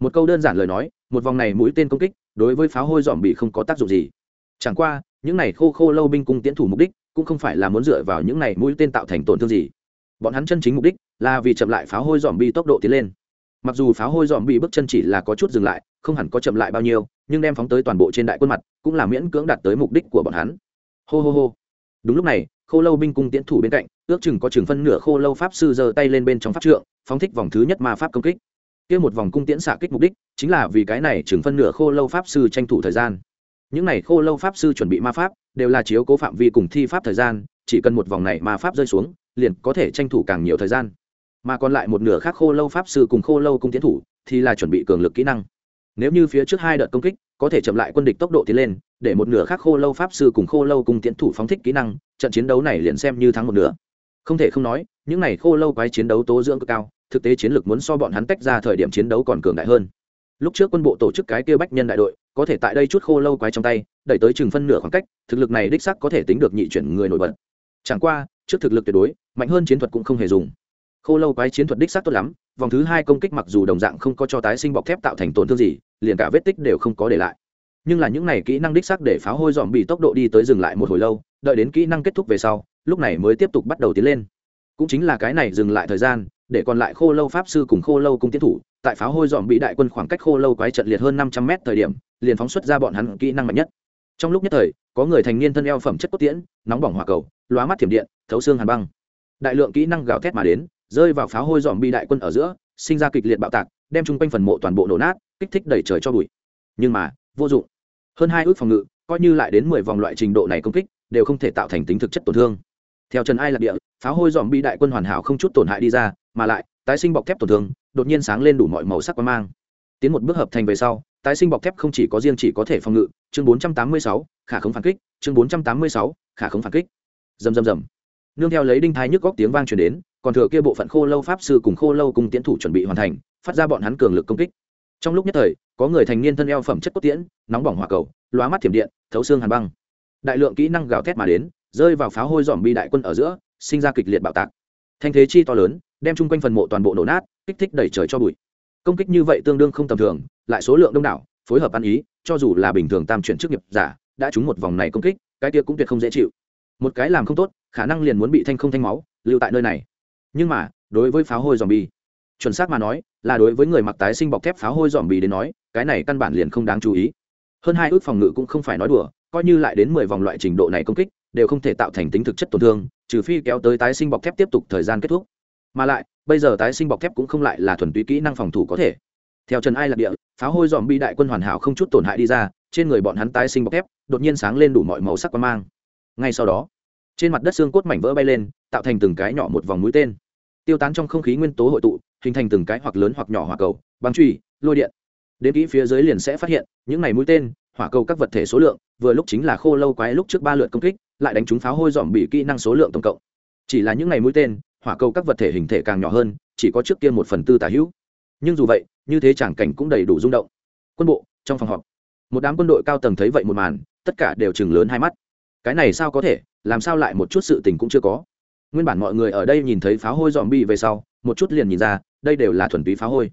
Một câu đơn giản lời nói, một vòng này mũi tên công kích, đối với pháo hôi dòm bị không có tác dụng gì. Chẳng qua, những này khô khô lâu binh cung tiến thủ mục đích, cũng không phải là muốn dựa vào những này mũi tên tạo thành tổn thương gì. Bọn hắn chân chính mục đích là vì chậm lại pháo hôi dòm bi tốc độ tiến lên mặc dù pháo hôi dòm bị bước chân chỉ là có chút dừng lại, không hẳn có chậm lại bao nhiêu, nhưng đem phóng tới toàn bộ trên đại quân mặt, cũng là miễn cưỡng đạt tới mục đích của bọn hắn. Hô hô hô. Đúng lúc này, khô lâu binh cung tiến thủ bên cạnh, ước chừng có chừng phân nửa khô lâu pháp sư giơ tay lên bên trong pháp trượng, phóng thích vòng thứ nhất ma pháp công kích. Kia một vòng cung tiễn xạ kích mục đích, chính là vì cái này chừng phân nửa khô lâu pháp sư tranh thủ thời gian. Những này khô lâu pháp sư chuẩn bị ma pháp, đều là chiếu cố phạm vi cùng thi pháp thời gian, chỉ cần một vòng này ma pháp rơi xuống, liền có thể tranh thủ càng nhiều thời gian mà còn lại một nửa khác khô lâu pháp sư cùng khô lâu cung tiến thủ thì là chuẩn bị cường lực kỹ năng. Nếu như phía trước hai đợt công kích, có thể chậm lại quân địch tốc độ tiến lên, để một nửa khác khô lâu pháp sư cùng khô lâu cung tiến thủ phóng thích kỹ năng, trận chiến đấu này liền xem như thắng một nửa. Không thể không nói, những này khô lâu quái chiến đấu tố dưỡng cực cao, thực tế chiến lược muốn so bọn hắn tách ra thời điểm chiến đấu còn cường đại hơn. Lúc trước quân bộ tổ chức cái kia bách nhân đại đội, có thể tại đây chút khô lâu quái trong tay, đẩy tới chừng phân nửa khoảng cách, thực lực này đích sắc có thể tính được nhị chuyển người nổi bật. Chẳng qua, trước thực lực tuyệt đối, mạnh hơn chiến thuật cũng không hề dùng khô lâu quái chiến thuật đích xác tốt lắm, vòng thứ hai công kích mặc dù đồng dạng không có cho tái sinh bọc thép tạo thành tổn thương gì, liền cả vết tích đều không có để lại. Nhưng là những này kỹ năng đích xác để pháo hôi dòm bị tốc độ đi tới dừng lại một hồi lâu, đợi đến kỹ năng kết thúc về sau, lúc này mới tiếp tục bắt đầu tiến lên. Cũng chính là cái này dừng lại thời gian, để còn lại khô lâu pháp sư cùng khô lâu cung tiến thủ, tại pháo hôi dòm bị đại quân khoảng cách khô lâu quái trận liệt hơn năm trăm mét thời điểm, liền phóng xuất ra bọn hắn kỹ năng mạnh nhất. Trong lúc nhất thời, có người thành niên thân eo phẩm chất cốt tiễn, nóng bỏng hỏa cầu, lóa mắt thiểm điện, thấu xương hàn băng. Đại lượng kỹ năng gào thét mà đến rơi vào pháo hôi dòm bi đại quân ở giữa sinh ra kịch liệt bạo tạc đem chung quanh phần mộ toàn bộ nổ nát kích thích đẩy trời cho bụi. Nhưng mà vô dụng. Hơn hai ước phòng ngự coi như lại đến mười vòng loại trình độ này công kích đều không thể tạo thành tính thực chất tổn thương. Theo trần ai lạc địa pháo hôi dòm bi đại quân hoàn hảo không chút tổn hại đi ra mà lại tái sinh bọc thép tổn thương đột nhiên sáng lên đủ mọi màu sắc quan mang. Tiến một bước hợp thành về sau tái sinh bọc thép không chỉ có riêng chỉ có thể phòng ngự chương 486, khả không phản kích chương 486, khả không phản kích. Rầm rầm rầm. Nương theo lấy đinh thái nhức góc tiếng vang truyền đến còn thừa kia bộ phận khô lâu pháp sư cùng khô lâu cùng tiến thủ chuẩn bị hoàn thành, phát ra bọn hắn cường lực công kích. Trong lúc nhất thời, có người thành niên thân eo phẩm chất cốt tiễn, nóng bỏng hỏa cầu, lóa mắt thiểm điện, thấu xương hàn băng. Đại lượng kỹ năng gào thét mà đến, rơi vào pháo hôi dòm bi đại quân ở giữa, sinh ra kịch liệt bạo tạc. Thanh thế chi to lớn, đem chung quanh phần mộ toàn bộ nổ nát, kích thích đẩy trời cho bụi. Công kích như vậy tương đương không tầm thường, lại số lượng đông đảo, phối hợp ăn ý, cho dù là bình thường tam chuyển chức nghiệp giả, đã trúng một vòng này công kích, cái kia cũng tuyệt không dễ chịu. Một cái làm không tốt, khả năng liền muốn bị thanh không thanh máu, lưu tại nơi này nhưng mà, đối với pháo hôi dòm bi chuẩn xác mà nói, là đối với người mặc tái sinh bọc thép pháo hôi dòm bì đến nói, cái này căn bản liền không đáng chú ý. Hơn hai ước phòng ngự cũng không phải nói đùa, coi như lại đến mười vòng loại trình độ này công kích, đều không thể tạo thành tính thực chất tổn thương, trừ phi kéo tới tái sinh bọc thép tiếp tục thời gian kết thúc. Mà lại, bây giờ tái sinh bọc thép cũng không lại là thuần túy kỹ năng phòng thủ có thể. Theo trần ai lạc địa, pháo hôi dòm bi đại quân hoàn hảo không chút tổn hại đi ra, trên người bọn hắn tái sinh bọc thép, đột nhiên sáng lên đủ mọi màu sắc quan mang. Ngay sau đó, trên mặt đất xương cốt mảnh vỡ bay lên tạo thành từng cái nhỏ một vòng mũi tên. Tiêu tán trong không khí nguyên tố hội tụ, hình thành từng cái hoặc lớn hoặc nhỏ hỏa cầu, băng truy lôi điện. Đến kỹ phía dưới liền sẽ phát hiện, những này mũi tên, hỏa cầu các vật thể số lượng, vừa lúc chính là khô lâu quái lúc trước ba lượt công kích, lại đánh trúng pháo hôi dòm bị kỹ năng số lượng tổng cộng. Chỉ là những ngày mũi tên, hỏa cầu các vật thể hình thể càng nhỏ hơn, chỉ có trước kia một phần tư tả hữu. Nhưng dù vậy, như thế chẳng cảnh cũng đầy đủ rung động. Quân bộ, trong phòng họp, một đám quân đội cao tầng thấy vậy một màn, tất cả đều chừng lớn hai mắt. Cái này sao có thể, làm sao lại một chút sự tình cũng chưa có? Nguyên bản mọi người ở đây nhìn thấy pháo hôi dòm bi về sau, một chút liền nhìn ra, đây đều là thuần túy pháo hôi.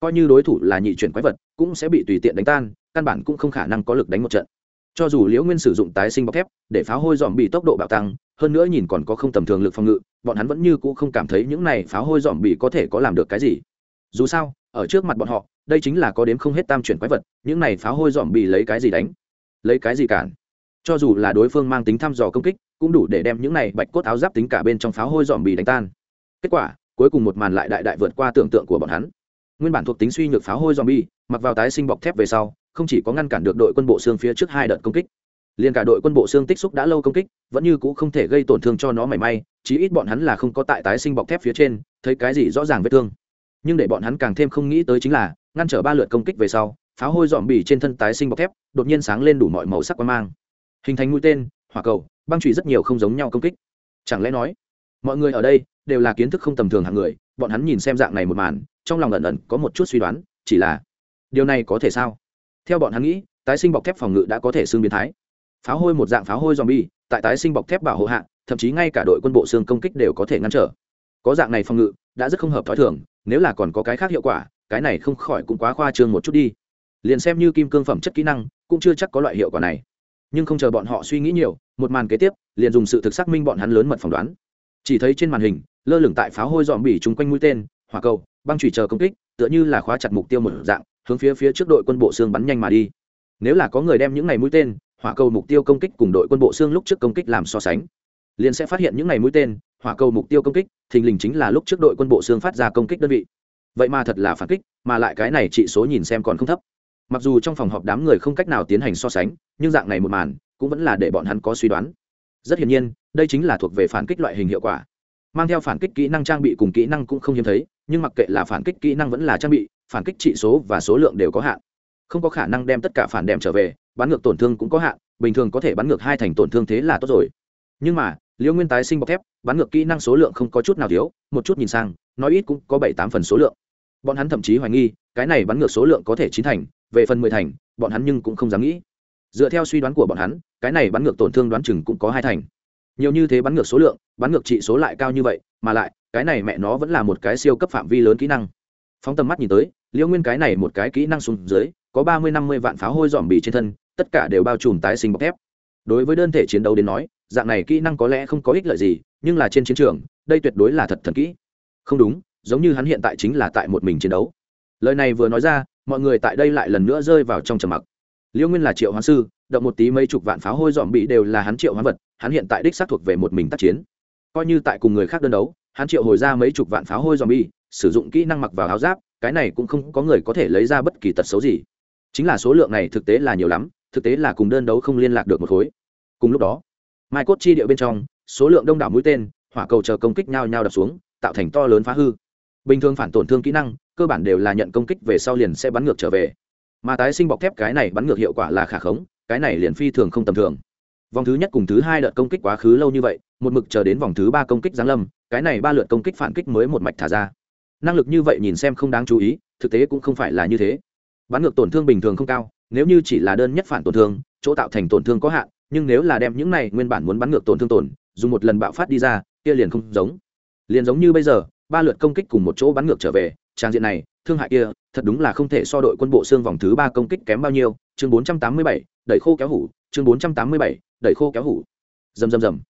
Coi như đối thủ là nhị chuyển quái vật, cũng sẽ bị tùy tiện đánh tan, căn bản cũng không khả năng có lực đánh một trận. Cho dù liễu nguyên sử dụng tái sinh bọc thép, để pháo hôi dòm bị tốc độ bạo tăng, hơn nữa nhìn còn có không tầm thường lực phòng ngự, bọn hắn vẫn như cũ không cảm thấy những này pháo hôi dòm bị có thể có làm được cái gì. Dù sao, ở trước mặt bọn họ, đây chính là có đếm không hết tam chuyển quái vật, những này pháo hôi dòm bị lấy cái gì đánh? Lấy cái gì cản? Cho dù là đối phương mang tính thăm dò công kích, cũng đủ để đem những này bạch cốt áo giáp tính cả bên trong pháo hôi dòm bị đánh tan. Kết quả, cuối cùng một màn lại đại đại vượt qua tưởng tượng của bọn hắn. Nguyên bản thuộc tính suy nhược pháo hôi dòm bi mặc vào tái sinh bọc thép về sau, không chỉ có ngăn cản được đội quân bộ xương phía trước hai đợt công kích, liền cả đội quân bộ xương tích xúc đã lâu công kích, vẫn như c ũ không thể gây tổn thương cho nó mảy may, chí ít bọn hắn là không có tại tái sinh bọc thép phía trên, thấy cái gì rõ ràng vết thương. Nhưng để bọn hắn càng thêm không nghĩ tới chính là, ngăn trở ba lượt công kích về sau, pháo hôi dòm bì trên thân tái sinh bọc thép đột nhiên sáng lên đủ mọi màu sắc quan mang hình thành mũi tên, hỏa cầu, băng trụy rất nhiều không giống nhau công kích. Chẳng lẽ nói, mọi người ở đây đều là kiến thức không tầm thường hạng người, bọn hắn nhìn xem dạng này một màn, trong lòng ẩn ẩn có một chút suy đoán, chỉ là, điều này có thể sao? Theo bọn hắn nghĩ, tái sinh bọc thép phòng ngự đã có thể xương biến thái. Pháo hôi một dạng pháo hôi zombie, tại tái sinh bọc thép bảo hộ hạ, thậm chí ngay cả đội quân bộ xương công kích đều có thể ngăn trở. Có dạng này phòng ngự, đã rất không hợp thói thường, nếu là còn có cái khác hiệu quả, cái này không khỏi cũng quá khoa trương một chút đi. Liền xem như kim cương phẩm chất kỹ năng, cũng chưa chắc có loại hiệu quả này nhưng không chờ bọn họ suy nghĩ nhiều, một màn kế tiếp, liền dùng sự thực xác minh bọn hắn lớn mật phỏng đoán. Chỉ thấy trên màn hình, lơ lửng tại pháo hôi dòm bỉ chung quanh mũi tên, hỏa cầu, băng chủy chờ công kích, tựa như là khóa chặt mục tiêu một dạng, hướng phía phía trước đội quân bộ xương bắn nhanh mà đi. Nếu là có người đem những ngày mũi tên, hỏa cầu mục tiêu công kích cùng đội quân bộ xương lúc trước công kích làm so sánh, liền sẽ phát hiện những ngày mũi tên, hỏa cầu mục tiêu công kích, thình lình chính là lúc trước đội quân bộ xương phát ra công kích đơn vị. Vậy mà thật là phản kích, mà lại cái này trị số nhìn xem còn không thấp mặc dù trong phòng họp đám người không cách nào tiến hành so sánh, nhưng dạng này một màn cũng vẫn là để bọn hắn có suy đoán. Rất hiển nhiên, đây chính là thuộc về phản kích loại hình hiệu quả. Mang theo phản kích kỹ năng trang bị cùng kỹ năng cũng không hiếm thấy, nhưng mặc kệ là phản kích kỹ năng vẫn là trang bị, phản kích trị số và số lượng đều có hạn. Không có khả năng đem tất cả phản đệm trở về, bắn ngược tổn thương cũng có hạn, bình thường có thể bắn ngược hai thành tổn thương thế là tốt rồi. Nhưng mà liễu nguyên tái sinh bọc thép, bắn ngược kỹ năng số lượng không có chút nào thiếu, một chút nhìn sang, nói ít cũng có bảy tám phần số lượng. Bọn hắn thậm chí hoài nghi, cái này bắn ngược số lượng có thể chín thành về phần mười thành, bọn hắn nhưng cũng không dám nghĩ. Dựa theo suy đoán của bọn hắn, cái này bắn ngược tổn thương đoán chừng cũng có hai thành. Nhiều như thế bắn ngược số lượng, bắn ngược trị số lại cao như vậy, mà lại, cái này mẹ nó vẫn là một cái siêu cấp phạm vi lớn kỹ năng. Phóng tầm mắt nhìn tới liễu nguyên cái này một cái kỹ năng xuống dưới, có ba mươi năm mươi vạn pháo hôi dòm bì trên thân, tất cả đều bao trùm tái sinh bọc thép. Đối với đơn thể chiến đấu đến nói, dạng này kỹ năng có lẽ không có ích lợi gì, nhưng là trên chiến trường, đây tuyệt đối là thật thần kỹ. Không đúng, giống như hắn hiện tại chính là tại một mình chiến đấu. Lời này vừa nói ra mọi người tại đây lại lần nữa rơi vào trong trầm mặc. Liễu nguyên là triệu hoán sư, động một tí mấy chục vạn pháo hôi dòm bị đều là hắn triệu hoán vật, hắn hiện tại đích xác thuộc về một mình tác chiến. Coi như tại cùng người khác đơn đấu, hắn triệu hồi ra mấy chục vạn pháo hôi dòm bi sử dụng kỹ năng mặc vào áo giáp, cái này cũng không có người có thể lấy ra bất kỳ tật xấu gì. Chính là số lượng này thực tế là nhiều lắm, thực tế là cùng đơn đấu không liên lạc được một khối. Cùng lúc đó, mai cốt chi điệu bên trong, số lượng đông đảo mũi tên, hỏa cầu chờ công kích nhau nhau đập xuống, tạo thành to lớn phá hư. Bình thường phản tổn thương kỹ năng cơ bản đều là nhận công kích về sau liền sẽ bắn ngược trở về. Mà tái sinh bọc thép cái này bắn ngược hiệu quả là khả khống, cái này liền phi thường không tầm thường. Vòng thứ nhất cùng thứ hai đợt công kích quá khứ lâu như vậy, một mực chờ đến vòng thứ ba công kích giáng lâm, cái này ba lượt công kích phản kích mới một mạch thả ra. Năng lực như vậy nhìn xem không đáng chú ý, thực tế cũng không phải là như thế. Bắn ngược tổn thương bình thường không cao, nếu như chỉ là đơn nhất phản tổn thương, chỗ tạo thành tổn thương có hạn, nhưng nếu là đem những này nguyên bản muốn bắn ngược tổn thương tổn, dùng một lần bạo phát đi ra, kia liền không giống. Liền giống như bây giờ, ba lượt công kích cùng một chỗ bắn ngược trở về trang diện này thương hại kia thật đúng là không thể so đội quân bộ xương vòng thứ ba công kích kém bao nhiêu chương bốn trăm tám mươi bảy đẩy khô kéo hủ chương bốn trăm tám mươi bảy đẩy khô kéo hủ. Rầm rầm rầm.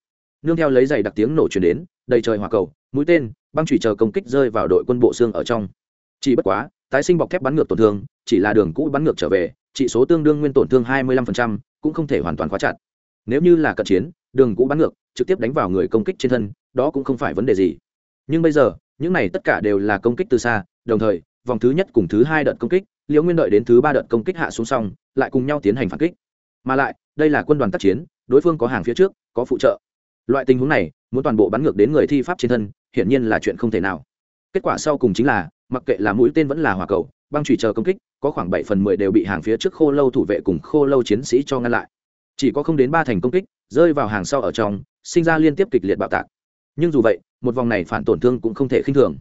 Nương theo lấy giày đặc tiếng nổ chuyển đến đầy trời hỏa cầu mũi tên băng chủy chờ công kích rơi vào đội quân bộ xương ở trong. Chỉ bất quá tái sinh bọc thép bắn ngược tổn thương chỉ là đường cũ bắn ngược trở về trị số tương đương nguyên tổn thương hai mươi 25%, cũng không thể hoàn toàn khóa chặt. Nếu như là cận chiến đường cũ bắn ngược trực tiếp đánh vào người công kích trên thân đó cũng không phải vấn đề gì. Nhưng bây giờ những này tất cả đều là công kích từ xa đồng thời, vòng thứ nhất cùng thứ hai đợt công kích, liễu nguyên đợi đến thứ ba đợt công kích hạ xuống xong, lại cùng nhau tiến hành phản kích. Mà lại, đây là quân đoàn tác chiến, đối phương có hàng phía trước, có phụ trợ. Loại tình huống này, muốn toàn bộ bắn ngược đến người thi pháp trên thân, hiển nhiên là chuyện không thể nào. Kết quả sau cùng chính là, mặc kệ là mũi tên vẫn là hỏa cầu, băng trùy chờ công kích, có khoảng bảy phần mười đều bị hàng phía trước khô lâu thủ vệ cùng khô lâu chiến sĩ cho ngăn lại. Chỉ có không đến ba thành công kích, rơi vào hàng sau ở trong, sinh ra liên tiếp kịch liệt bạo tạc. Nhưng dù vậy, một vòng này phản tổn thương cũng không thể khinh thường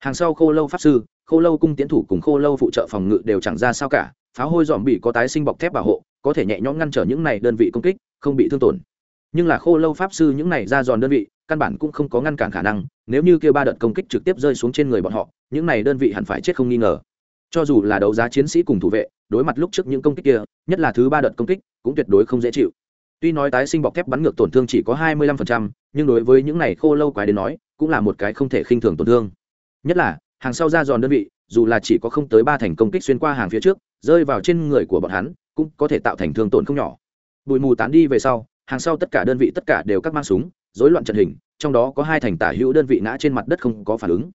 hàng sau khô lâu pháp sư khô lâu cung tiến thủ cùng khô lâu phụ trợ phòng ngự đều chẳng ra sao cả. Pháo hôi dòm bị có tái sinh bọc thép bảo hộ có thể nhẹ nhõm ngăn trở những này đơn vị công kích không bị thương tổn. Nhưng là khô lâu pháp sư những này ra giòn đơn vị căn bản cũng không có ngăn cản khả năng nếu như kia ba đợt công kích trực tiếp rơi xuống trên người bọn họ những này đơn vị hẳn phải chết không nghi ngờ. Cho dù là đấu giá chiến sĩ cùng thủ vệ đối mặt lúc trước những công kích kia nhất là thứ ba đợt công kích cũng tuyệt đối không dễ chịu. Tuy nói tái sinh bọc thép bắn ngược tổn thương chỉ có hai mươi lăm phần trăm, nhưng đối với những này khô lâu quái đến nói cũng là một cái không thể khinh thường tổn thương nhất là, hàng sau ra giòn đơn vị, dù là chỉ có không tới ba thành công kích xuyên qua hàng phía trước, rơi vào trên người của bọn hắn, cũng có thể tạo thành thương tổn không nhỏ. Bụi mù tán đi về sau, hàng sau tất cả đơn vị tất cả đều các mang súng, rối loạn trận hình, trong đó có hai thành tả hữu đơn vị ngã trên mặt đất không có phản ứng.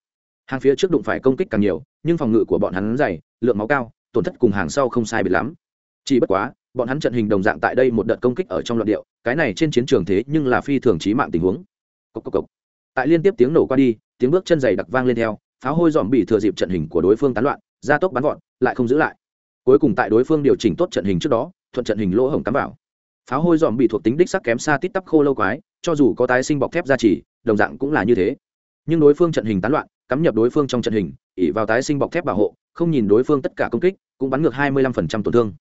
Hàng phía trước đụng phải công kích càng nhiều, nhưng phòng ngự của bọn hắn dày, lượng máu cao, tổn thất cùng hàng sau không sai biệt lắm. Chỉ bất quá, bọn hắn trận hình đồng dạng tại đây một đợt công kích ở trong loạn điệu, cái này trên chiến trường thế nhưng là phi thường trí mạng tình huống. Cốc cốc cốc. tại liên tiếp tiếng nổ qua đi tiếng bước chân dày đặc vang lên theo, pháo hôi dòm bị thừa dịp trận hình của đối phương tán loạn, gia tốc bắn gọn lại không giữ lại. Cuối cùng tại đối phương điều chỉnh tốt trận hình trước đó, thuận trận hình lỗ hổng cắm vào. Pháo hôi dòm bị thuộc tính đích sắc kém xa tít tắp khô lâu quái, cho dù có tái sinh bọc thép ra chỉ đồng dạng cũng là như thế. Nhưng đối phương trận hình tán loạn, cắm nhập đối phương trong trận hình ỉ vào tái sinh bọc thép bảo hộ, không nhìn đối phương tất cả công kích, cũng bắn ngược hai mươi lăm phần trăm tổn thương.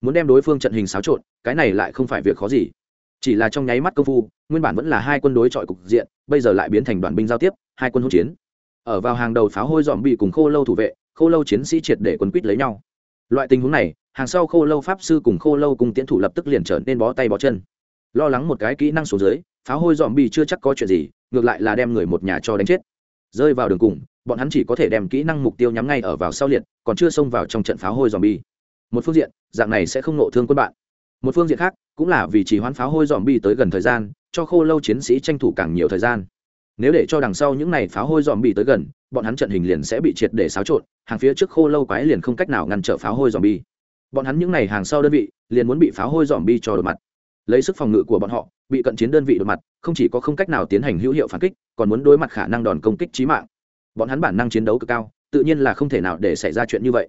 Muốn đem đối phương trận hình xáo trộn, cái này lại không phải việc khó gì chỉ là trong nháy mắt công phu, nguyên bản vẫn là hai quân đối chọi cục diện, bây giờ lại biến thành đoàn binh giao tiếp, hai quân hỗn chiến. Ở vào hàng đầu pháo hôi dòm bị cùng khô lâu thủ vệ, khô lâu chiến sĩ triệt để quân quýt lấy nhau. Loại tình huống này, hàng sau khô lâu pháp sư cùng khô lâu cùng tiến thủ lập tức liền trở nên bó tay bó chân. Lo lắng một cái kỹ năng số dưới, pháo hôi dòm bị chưa chắc có chuyện gì, ngược lại là đem người một nhà cho đánh chết. Rơi vào đường cùng, bọn hắn chỉ có thể đem kỹ năng mục tiêu nhắm ngay ở vào sau liệt, còn chưa xông vào trong trận pháo hôi dòm bi một phương diện, dạng này sẽ không nộ thương quân bạn một phương diện khác, cũng là vì chỉ hoán pháo hôi dòm bi tới gần thời gian, cho khô lâu chiến sĩ tranh thủ càng nhiều thời gian. Nếu để cho đằng sau những này pháo hôi dòm bi tới gần, bọn hắn trận hình liền sẽ bị triệt để xáo trộn, hàng phía trước khô lâu quái liền không cách nào ngăn trở pháo hôi dòm bi bọn hắn những này hàng sau đơn vị, liền muốn bị pháo hôi dòm bi cho đột mặt. Lấy sức phòng ngự của bọn họ, bị cận chiến đơn vị đột mặt, không chỉ có không cách nào tiến hành hữu hiệu phản kích, còn muốn đối mặt khả năng đòn công kích trí mạng. Bọn hắn bản năng chiến đấu cực cao, tự nhiên là không thể nào để xảy ra chuyện như vậy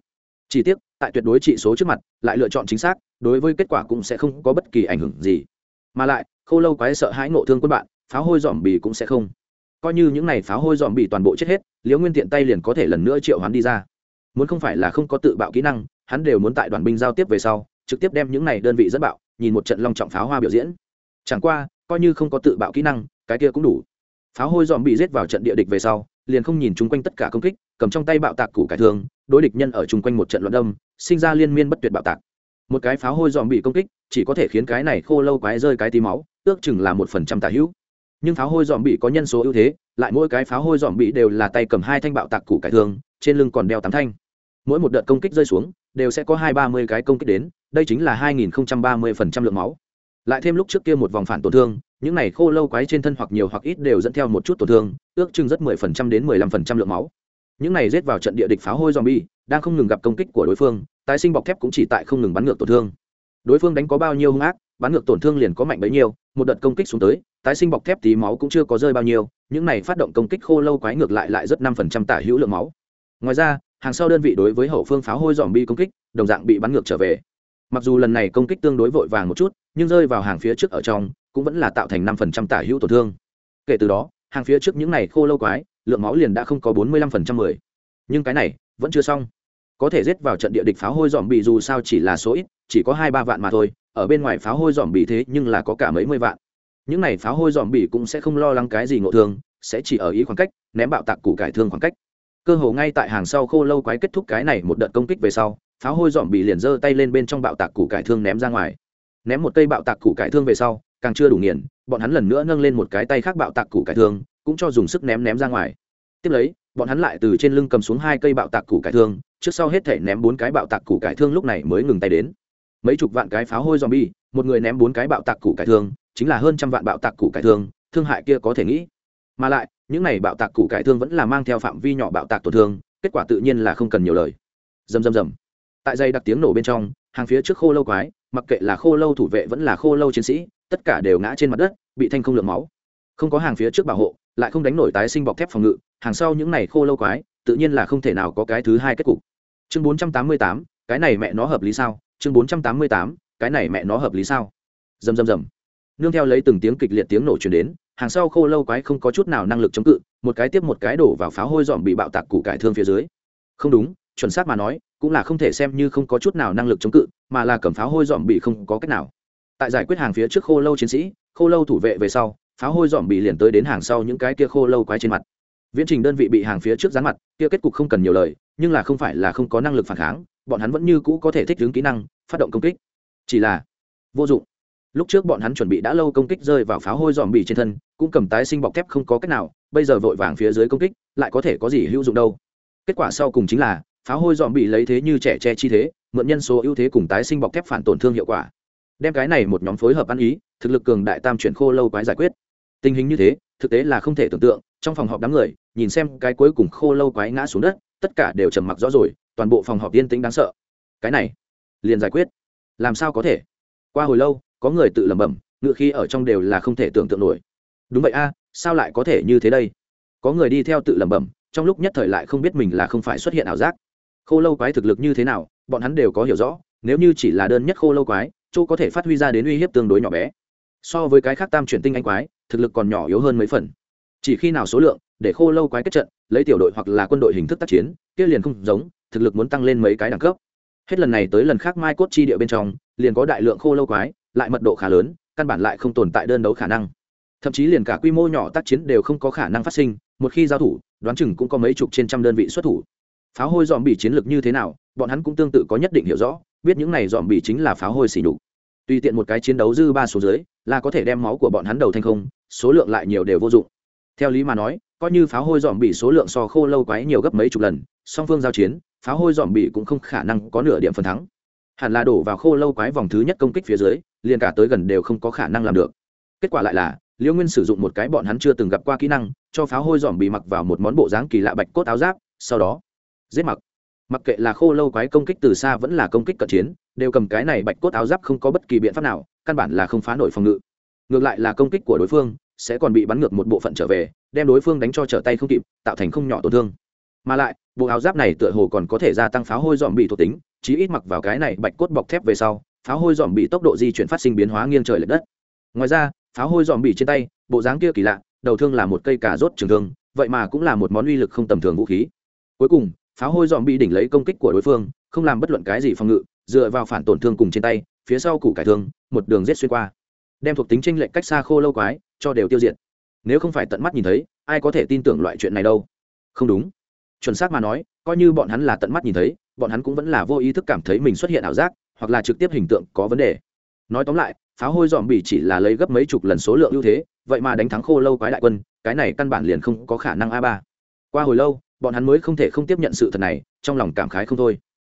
chỉ tiếc, tại tuyệt đối trị số trước mặt, lại lựa chọn chính xác, đối với kết quả cũng sẽ không có bất kỳ ảnh hưởng gì. Mà lại khâu lâu quái sợ hãi ngộ thương quân bạn, pháo hôi dòm bì cũng sẽ không. Coi như những này pháo hôi dòm bì toàn bộ chết hết, liễu nguyên tiện tay liền có thể lần nữa triệu hắn đi ra. Muốn không phải là không có tự bạo kỹ năng, hắn đều muốn tại đoàn binh giao tiếp về sau, trực tiếp đem những này đơn vị dẫn bạo, nhìn một trận long trọng pháo hoa biểu diễn. Chẳng qua, coi như không có tự bạo kỹ năng, cái kia cũng đủ. Pháo hôi dòm bị rết vào trận địa địch về sau, liền không nhìn chung quanh tất cả công kích cầm trong tay bạo tạc củ cải thương, đối địch nhân ở chung quanh một trận loạn đâm sinh ra liên miên bất tuyệt bạo tạc. Một cái pháo hôi dòm bị công kích, chỉ có thể khiến cái này khô lâu quái rơi cái tí máu, ước chừng là một phần trăm tà hữu. Nhưng pháo hôi dòm bị có nhân số ưu thế, lại mỗi cái pháo hôi dòm bị đều là tay cầm hai thanh bạo tạc củ cải thương, trên lưng còn đeo tám thanh. Mỗi một đợt công kích rơi xuống, đều sẽ có hai ba mươi cái công kích đến, đây chính là hai nghìn ba mươi phần trăm lượng máu. Lại thêm lúc trước kia một vòng phản tổn thương, những này khô lâu quái trên thân hoặc nhiều hoặc ít đều dẫn theo một chút tổn thương, ước chừng rất mười phần trăm đến mười lăm phần trăm lượng máu những này rết vào trận địa địch pháo hôi zombie, đang không ngừng gặp công kích của đối phương, tái sinh bọc thép cũng chỉ tại không ngừng bắn ngược tổn thương. Đối phương đánh có bao nhiêu hung ác, bắn ngược tổn thương liền có mạnh bấy nhiêu, một đợt công kích xuống tới, tái sinh bọc thép tí máu cũng chưa có rơi bao nhiêu, những này phát động công kích khô lâu quái ngược lại lại rất năm phần trăm tả hữu lượng máu. Ngoài ra, hàng sau đơn vị đối với hậu phương pháo hôi dòm bi công kích, đồng dạng bị bắn ngược trở về. Mặc dù lần này công kích tương đối vội vàng một chút, nhưng rơi vào hàng phía trước ở trong, cũng vẫn là tạo thành năm phần trăm tả hữu tổn thương. Kể từ đó, hàng phía trước những này khô lâu quái lượng máu liền đã không có bốn mươi lăm phần trăm mười. Nhưng cái này, vẫn chưa xong. Có thể giết vào trận địa địch pháo hôi dòm bị dù sao chỉ là số ít, chỉ có hai ba vạn mà thôi, ở bên ngoài pháo hôi dòm bị thế nhưng là có cả mấy mươi vạn. Những này pháo hôi dòm bị cũng sẽ không lo lắng cái gì ngộ thương, sẽ chỉ ở ý khoảng cách, ném bạo tạc củ cải thương khoảng cách. Cơ hồ ngay tại hàng sau khô lâu quái kết thúc cái này một đợt công kích về sau, pháo hôi dòm bị liền giơ tay lên bên trong bạo tạc củ cải thương ném ra ngoài. Ném một cây bạo tạc củ cải thương về sau, càng chưa đủ nghiền, bọn hắn lần nữa nâng lên một cái tay khác bạo tạc củ cải thương cũng cho dùng sức ném ném ra ngoài. Tiếp lấy, bọn hắn lại từ trên lưng cầm xuống hai cây bạo tạc củ cải thương, trước sau hết thể ném bốn cái bạo tạc củ cải thương lúc này mới ngừng tay đến. Mấy chục vạn cái pháo hôi dòm bi một người ném bốn cái bạo tạc củ cải thương, chính là hơn trăm vạn bạo tạc củ cải thương thương hại kia có thể nghĩ. Mà lại, những này bạo tạc củ cải thương vẫn là mang theo phạm vi nhỏ bạo tạc tổn thương, kết quả tự nhiên là không cần nhiều lời. Dầm dầm dầm tại dây đặc tiếng nổ bên trong, hàng phía trước khô lâu quái, mặc kệ là khô lâu thủ vệ vẫn là khô lâu chiến sĩ, tất cả đều ngã trên mặt đất, bị thanh không lượng máu. Không có hàng phía trước bảo hộ lại không đánh nổi tái sinh bọc thép phòng ngự, hàng sau những này khô lâu quái, tự nhiên là không thể nào có cái thứ hai kết cục. Chương bốn trăm tám mươi tám, cái này mẹ nó hợp lý sao? Chương bốn trăm tám mươi tám, cái này mẹ nó hợp lý sao? Dầm dầm dầm nương theo lấy từng tiếng kịch liệt tiếng nổ chuyển đến, hàng sau khô lâu quái không có chút nào năng lực chống cự, một cái tiếp một cái đổ vào pháo hôi dọn bị bạo tạc củ cải thương phía dưới. Không đúng, chuẩn xác mà nói, cũng là không thể xem như không có chút nào năng lực chống cự, mà là cầm pháo hôi dọn bị không có cách nào. Tại giải quyết hàng phía trước khô lâu chiến sĩ, khô lâu thủ vệ về sau pháo hôi dòm bị liền tới đến hàng sau những cái kia khô lâu quái trên mặt. Viễn trình đơn vị bị hàng phía trước dán mặt, kia kết cục không cần nhiều lời, nhưng là không phải là không có năng lực phản kháng, bọn hắn vẫn như cũ có thể thích ứng kỹ năng, phát động công kích. Chỉ là, vô dụng. Lúc trước bọn hắn chuẩn bị đã lâu công kích rơi vào pháo hôi dòm bị trên thân, cũng cầm tái sinh bọc thép không có cách nào, bây giờ vội vàng phía dưới công kích, lại có thể có gì hữu dụng đâu. Kết quả sau cùng chính là, pháo hôi dòm bị lấy thế như trẻ che chi thế, mượn nhân số ưu thế cùng tái sinh bọc thép phản tổn thương hiệu quả. Đem cái này một nhóm phối hợp ăn ý, thực lực cường đại tam chuyển khô lâu quái giải quyết tình hình như thế, thực tế là không thể tưởng tượng, trong phòng họp đám người, nhìn xem cái cuối cùng khô lâu quái ngã xuống đất, tất cả đều trầm mặc rõ rồi, toàn bộ phòng họp yên tĩnh đáng sợ. Cái này, liền giải quyết. Làm sao có thể? Qua hồi lâu, có người tự lẩm bẩm, ngựa khi ở trong đều là không thể tưởng tượng nổi. Đúng vậy a, sao lại có thể như thế đây? Có người đi theo tự lẩm bẩm, trong lúc nhất thời lại không biết mình là không phải xuất hiện ảo giác. Khô lâu quái thực lực như thế nào, bọn hắn đều có hiểu rõ, nếu như chỉ là đơn nhất khô lâu quái, chỗ có thể phát huy ra đến uy hiếp tương đối nhỏ bé so với cái khác tam chuyển tinh anh quái, thực lực còn nhỏ yếu hơn mấy phần. Chỉ khi nào số lượng để khô lâu quái kết trận, lấy tiểu đội hoặc là quân đội hình thức tác chiến, kia liền không giống, thực lực muốn tăng lên mấy cái đẳng cấp. Hết lần này tới lần khác mai cốt chi địa bên trong, liền có đại lượng khô lâu quái, lại mật độ khá lớn, căn bản lại không tồn tại đơn đấu khả năng. Thậm chí liền cả quy mô nhỏ tác chiến đều không có khả năng phát sinh, một khi giao thủ, đoán chừng cũng có mấy chục trên trăm đơn vị xuất thủ. Pháo hôi dòm bị chiến lược như thế nào, bọn hắn cũng tương tự có nhất định hiểu rõ, biết những này dòm bị chính là pháo hôi xỉ nhục tùy tiện một cái chiến đấu dư ba số dưới, là có thể đem máu của bọn hắn đầu thành không, số lượng lại nhiều đều vô dụng. Theo lý mà nói, coi như pháo hôi dòm bị số lượng so khô lâu quái nhiều gấp mấy chục lần, song phương giao chiến, pháo hôi dòm bị cũng không khả năng có nửa điểm phần thắng. Hẳn là đổ vào khô lâu quái vòng thứ nhất công kích phía dưới, liền cả tới gần đều không có khả năng làm được. Kết quả lại là liễu nguyên sử dụng một cái bọn hắn chưa từng gặp qua kỹ năng, cho pháo hôi dòm bị mặc vào một món bộ dáng kỳ lạ bạch cốt áo giáp, sau đó, giết mặc mặc kệ là khô lâu quái công kích từ xa vẫn là công kích cận chiến, đều cầm cái này bạch cốt áo giáp không có bất kỳ biện pháp nào, căn bản là không phá nổi phòng ngự. Ngược lại là công kích của đối phương, sẽ còn bị bắn ngược một bộ phận trở về, đem đối phương đánh cho trở tay không kịp, tạo thành không nhỏ tổn thương. Mà lại, bộ áo giáp này tựa hồ còn có thể gia tăng pháo hôi dòm bị thuộc tính, chí ít mặc vào cái này bạch cốt bọc thép về sau, pháo hôi dòm bị tốc độ di chuyển phát sinh biến hóa nghiêng trời l ệ đất. Ngoài ra, pháo hôi dòm bị trên tay, bộ dáng kia kỳ lạ, đầu thương là một cây cà rốt trường thương, vậy mà cũng là một món uy lực không tầm thường vũ khí. Cuối cùng pháo hôi dòm bị đỉnh lấy công kích của đối phương, không làm bất luận cái gì phòng ngự, dựa vào phản tổn thương cùng trên tay, phía sau củ cải thương, một đường rết xuyên qua. Đem thuộc tính tranh lệch cách xa khô lâu quái, cho đều tiêu diệt. Nếu không phải tận mắt nhìn thấy, ai có thể tin tưởng loại chuyện này đâu? Không đúng. Chuẩn xác mà nói, coi như bọn hắn là tận mắt nhìn thấy, bọn hắn cũng vẫn là vô ý thức cảm thấy mình xuất hiện ảo giác, hoặc là trực tiếp hình tượng có vấn đề. Nói tóm lại, pháo hôi dòm bỉ chỉ là lấy gấp mấy chục lần số lượng ưu thế, vậy mà đánh thắng khô lâu quái đại quân, cái này căn bản liền không có khả năng a ba. Qua hồi lâu bọn hắn mới không thể không tiếp nhận sự thật này, trong lòng cảm khái không thôi.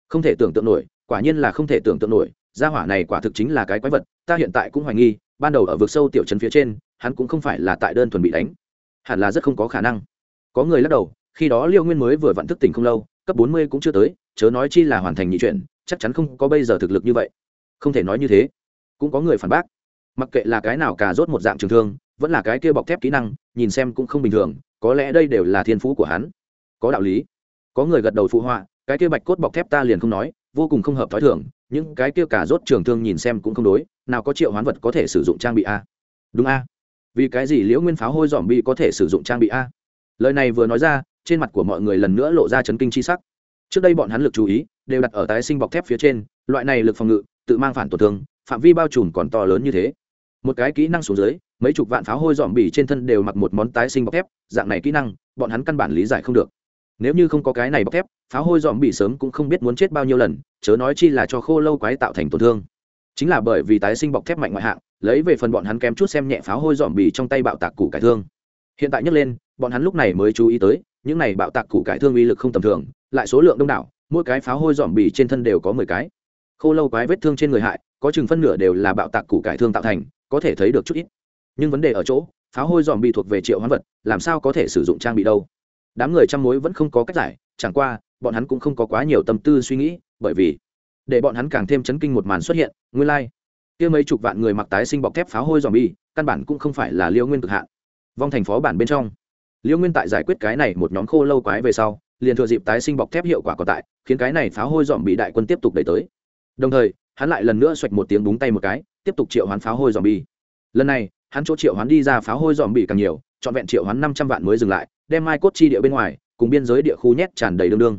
Không thể tưởng tượng nổi, quả nhiên là không thể tưởng tượng nổi, gia hỏa này quả thực chính là cái quái vật, ta hiện tại cũng hoài nghi, ban đầu ở vực sâu tiểu trấn phía trên, hắn cũng không phải là tại đơn thuần bị đánh. Hẳn là rất không có khả năng. Có người lắc đầu, khi đó liêu nguyên mới vừa vặn thức tỉnh không lâu, cấp bốn mươi cũng chưa tới, chớ nói chi là hoàn thành nhị chuyện, chắc chắn không có bây giờ thực lực như vậy. Không thể nói như thế. Cũng có người phản bác. Mặc kệ là cái nào cà rốt một dạng trường thương, vẫn là cái kia bọc thép kỹ năng, nhìn xem cũng không bình thường, có lẽ đây đều là thiên phú của hắn có đạo lý. Có người gật đầu phụ họa, cái kia bạch cốt bọc thép ta liền không nói, vô cùng không hợp thói thường, những cái kia cả rốt trường thương nhìn xem cũng không đối, nào có triệu hoán vật có thể sử dụng trang bị a. Đúng a. Vì cái gì liễu nguyên pháo hôi dòm bi có thể sử dụng trang bị a? Lời này vừa nói ra, trên mặt của mọi người lần nữa lộ ra chấn kinh chi sắc. Trước đây bọn hắn lực chú ý, đều đặt ở tái sinh bọc thép phía trên, loại này lực phòng ngự, tự mang phản tổn thương, phạm vi bao trùm còn to lớn như thế. Một cái kỹ năng xuống dưới, mấy chục vạn pháo hôi dòm bỉ trên thân đều mặc một món tái sinh bọc thép, dạng này kỹ năng, bọn hắn căn bản lý giải không được nếu như không có cái này bọc thép pháo hôi dòm bị sớm cũng không biết muốn chết bao nhiêu lần, chớ nói chi là cho khô lâu quái tạo thành tổn thương. Chính là bởi vì tái sinh bọc thép mạnh ngoại hạng, lấy về phần bọn hắn kém chút xem nhẹ pháo hôi dòm bị trong tay bạo tạc củ cải thương. Hiện tại nhấc lên, bọn hắn lúc này mới chú ý tới, những này bạo tạc củ cải thương uy lực không tầm thường, lại số lượng đông đảo, mỗi cái pháo hôi dòm bị trên thân đều có mười cái. Khô lâu quái vết thương trên người hại, có chừng phân nửa đều là bạo tạc củ cải thương tạo thành, có thể thấy được chút ít. Nhưng vấn đề ở chỗ pháo hôi dòm bị thuộc về triệu hoán vật, làm sao có thể sử dụng trang bị đâu? Đám người chăm mối vẫn không có cách giải, chẳng qua, bọn hắn cũng không có quá nhiều tâm tư suy nghĩ, bởi vì, để bọn hắn càng thêm chấn kinh một màn xuất hiện, nguyên lai、like. kia mấy chục vạn người mặc tái sinh bọc thép pháo hôi dòm bi căn bản cũng không phải là liêu nguyên cực hạn vong thành phó bản bên trong, liêu nguyên tại giải quyết cái này một nhóm khô lâu quái về sau, liền thừa dịp tái sinh bọc thép hiệu quả còn tại, khiến cái này pháo hôi dòm bị đại quân tiếp tục đẩy tới đồng thời, hắn lại lần nữa xoạch một tiếng búng tay một cái, tiếp tục triệu hoán pháo hôi dòm bi lần này, hắn chỗ triệu hoán đi ra pháo hôi dòm bị càng nhiều, trọn vẹn triệu hoán năm trăm vạn mới dừng lại đem mai cốt chi địa bên ngoài, cùng biên giới địa khu nhét tràn đầy đương đương.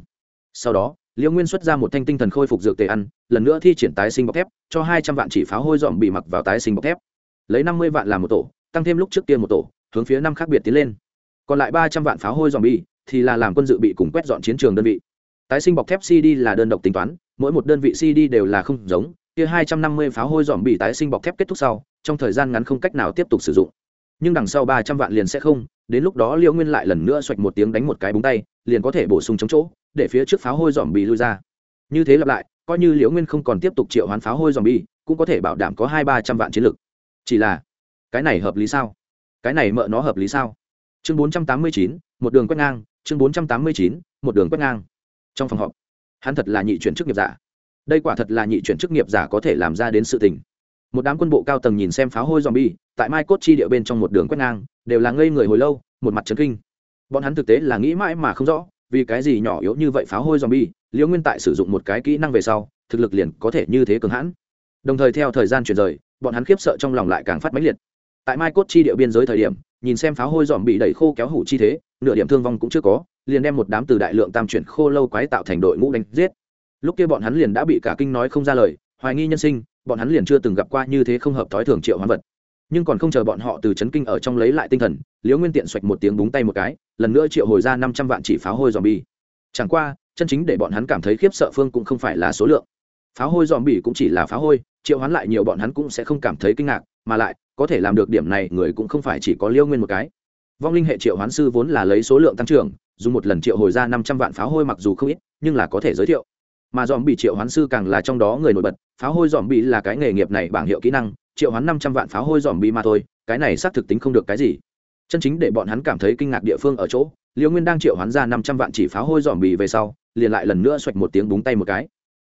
Sau đó, liễu nguyên xuất ra một thanh tinh thần khôi phục dược tề ăn, lần nữa thi triển tái sinh bọc thép, cho hai trăm vạn chỉ pháo hôi dọn bị mặc vào tái sinh bọc thép. Lấy năm mươi vạn làm một tổ, tăng thêm lúc trước tiên một tổ, hướng phía năm khác biệt tiến lên. Còn lại ba trăm vạn pháo hôi dọn bị, thì là làm quân dự bị cùng quét dọn chiến trường đơn vị. Tái sinh bọc thép cd là đơn độc tính toán, mỗi một đơn vị cd đều là không giống, kia hai trăm năm mươi pháo hôi dọn bị tái sinh bọc thép kết thúc sau, trong thời gian ngắn không cách nào tiếp tục sử dụng. Nhưng đằng sau ba trăm vạn liền sẽ không đến lúc đó liễu nguyên lại lần nữa xoạch một tiếng đánh một cái búng tay, liền có thể bổ sung chống chỗ, để phía trước pháo hôi dòm bị lui ra. Như thế lặp lại, coi như liễu nguyên không còn tiếp tục triệu hoán pháo hôi dòm bi cũng có thể bảo đảm có hai ba trăm vạn chiến lực. Chỉ là, cái này hợp lý sao? Cái này mợ nó hợp lý sao? Chương bốn trăm tám mươi chín, một đường quét ngang, chương bốn trăm tám mươi chín, một đường quét ngang. Trong phòng họp, hắn thật là nhị chuyển chức nghiệp giả. Đây quả thật là nhị chuyển chức nghiệp giả có thể làm ra đến sự tình một đám quân bộ cao tầng nhìn xem pháo hôi dòm bi tại mai cốt chi địa bên trong một đường quét ngang, đều là ngây người hồi lâu, một mặt trấn kinh. Bọn hắn thực tế là nghĩ mãi mà không rõ, vì cái gì nhỏ yếu như vậy pháo hôi dòm bi liễu nguyên tại sử dụng một cái kỹ năng về sau, thực lực liền có thể như thế cường hãn. Đồng thời theo thời gian chuyển rời, bọn hắn khiếp sợ trong lòng lại càng phát mãnh liệt. Tại mai cốt chi địa biên giới thời điểm, nhìn xem pháo hôi dòm bị đẩy khô kéo hủ chi thế, nửa điểm thương vong cũng chưa có, liền đem một đám từ đại lượng tam chuyển khô lâu quái tạo thành đội ngũ đánh giết. Lúc kia bọn hắn liền đã bị cả kinh nói không ra lời, hoài nghi nhân sinh bọn hắn liền chưa từng gặp qua như thế không hợp thói thường triệu hoán vật. Nhưng còn không chờ bọn họ từ chấn kinh ở trong lấy lại tinh thần, liễu nguyên tiện xoạch một tiếng búng tay một cái, lần nữa triệu hồi ra năm trăm vạn chỉ pháo hôi dòm bi chẳng qua, chân chính để bọn hắn cảm thấy khiếp sợ phương cũng không phải là số lượng. Pháo hôi dòm bi cũng chỉ là pháo hôi, triệu hoán lại nhiều bọn hắn cũng sẽ không cảm thấy kinh ngạc, mà lại, có thể làm được điểm này người cũng không phải chỉ có liêu nguyên một cái. Vong linh hệ triệu hoán sư vốn là lấy số lượng tăng trưởng, dùng một lần triệu hồi ra năm trăm vạn pháo hôi mặc dù không ít, nhưng là có thể giới thiệu mà dòm bị triệu hoán sư càng là trong đó người nổi bật. Pháo hôi dòm bị là cái nghề nghiệp này bảng hiệu kỹ năng, triệu hoán năm trăm vạn pháo hôi dòm bị mà thôi, cái này xác thực tính không được cái gì. Chân chính để bọn hắn cảm thấy kinh ngạc địa phương ở chỗ, liễu nguyên đang triệu hoán ra năm trăm vạn chỉ pháo hôi dòm bị về sau, liền lại lần nữa xoạch một tiếng búng tay một cái.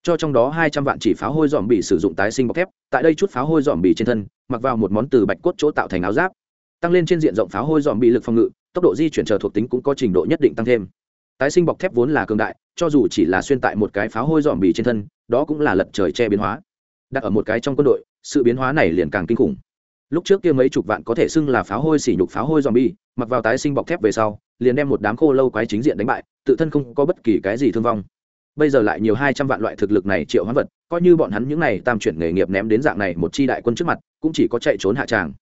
Cho trong đó hai trăm vạn chỉ pháo hôi dòm bị sử dụng tái sinh bọc thép, tại đây chút pháo hôi dòm bị trên thân, mặc vào một món từ bạch cốt chỗ tạo thành áo giáp. Tăng lên trên diện rộng pháo hôi dòm bị lực phòng ngự, tốc độ di chuyển chờ thuộc tính cũng có trình độ nhất định tăng thêm tái sinh bọc thép vốn là cường đại cho dù chỉ là xuyên tại một cái pháo hôi dòm bì trên thân đó cũng là lật trời che biến hóa. Đặt ở một cái trong quân đội sự biến hóa này liền càng kinh khủng. Lúc trước kia mấy chục vạn có thể xưng là pháo hôi xỉ nhục pháo hôi dòm bì, mặc vào tái sinh bọc thép về sau liền đem một đám khô lâu quái chính diện đánh bại tự thân không có bất kỳ cái gì thương vong. Bây giờ lại nhiều hai trăm vạn loại thực lực này triệu hoán vật coi như bọn hắn những này tam chuyển nghề nghiệp ném đến dạng này một chi đại quân trước mặt cũng chỉ có chạy trốn hạ tràng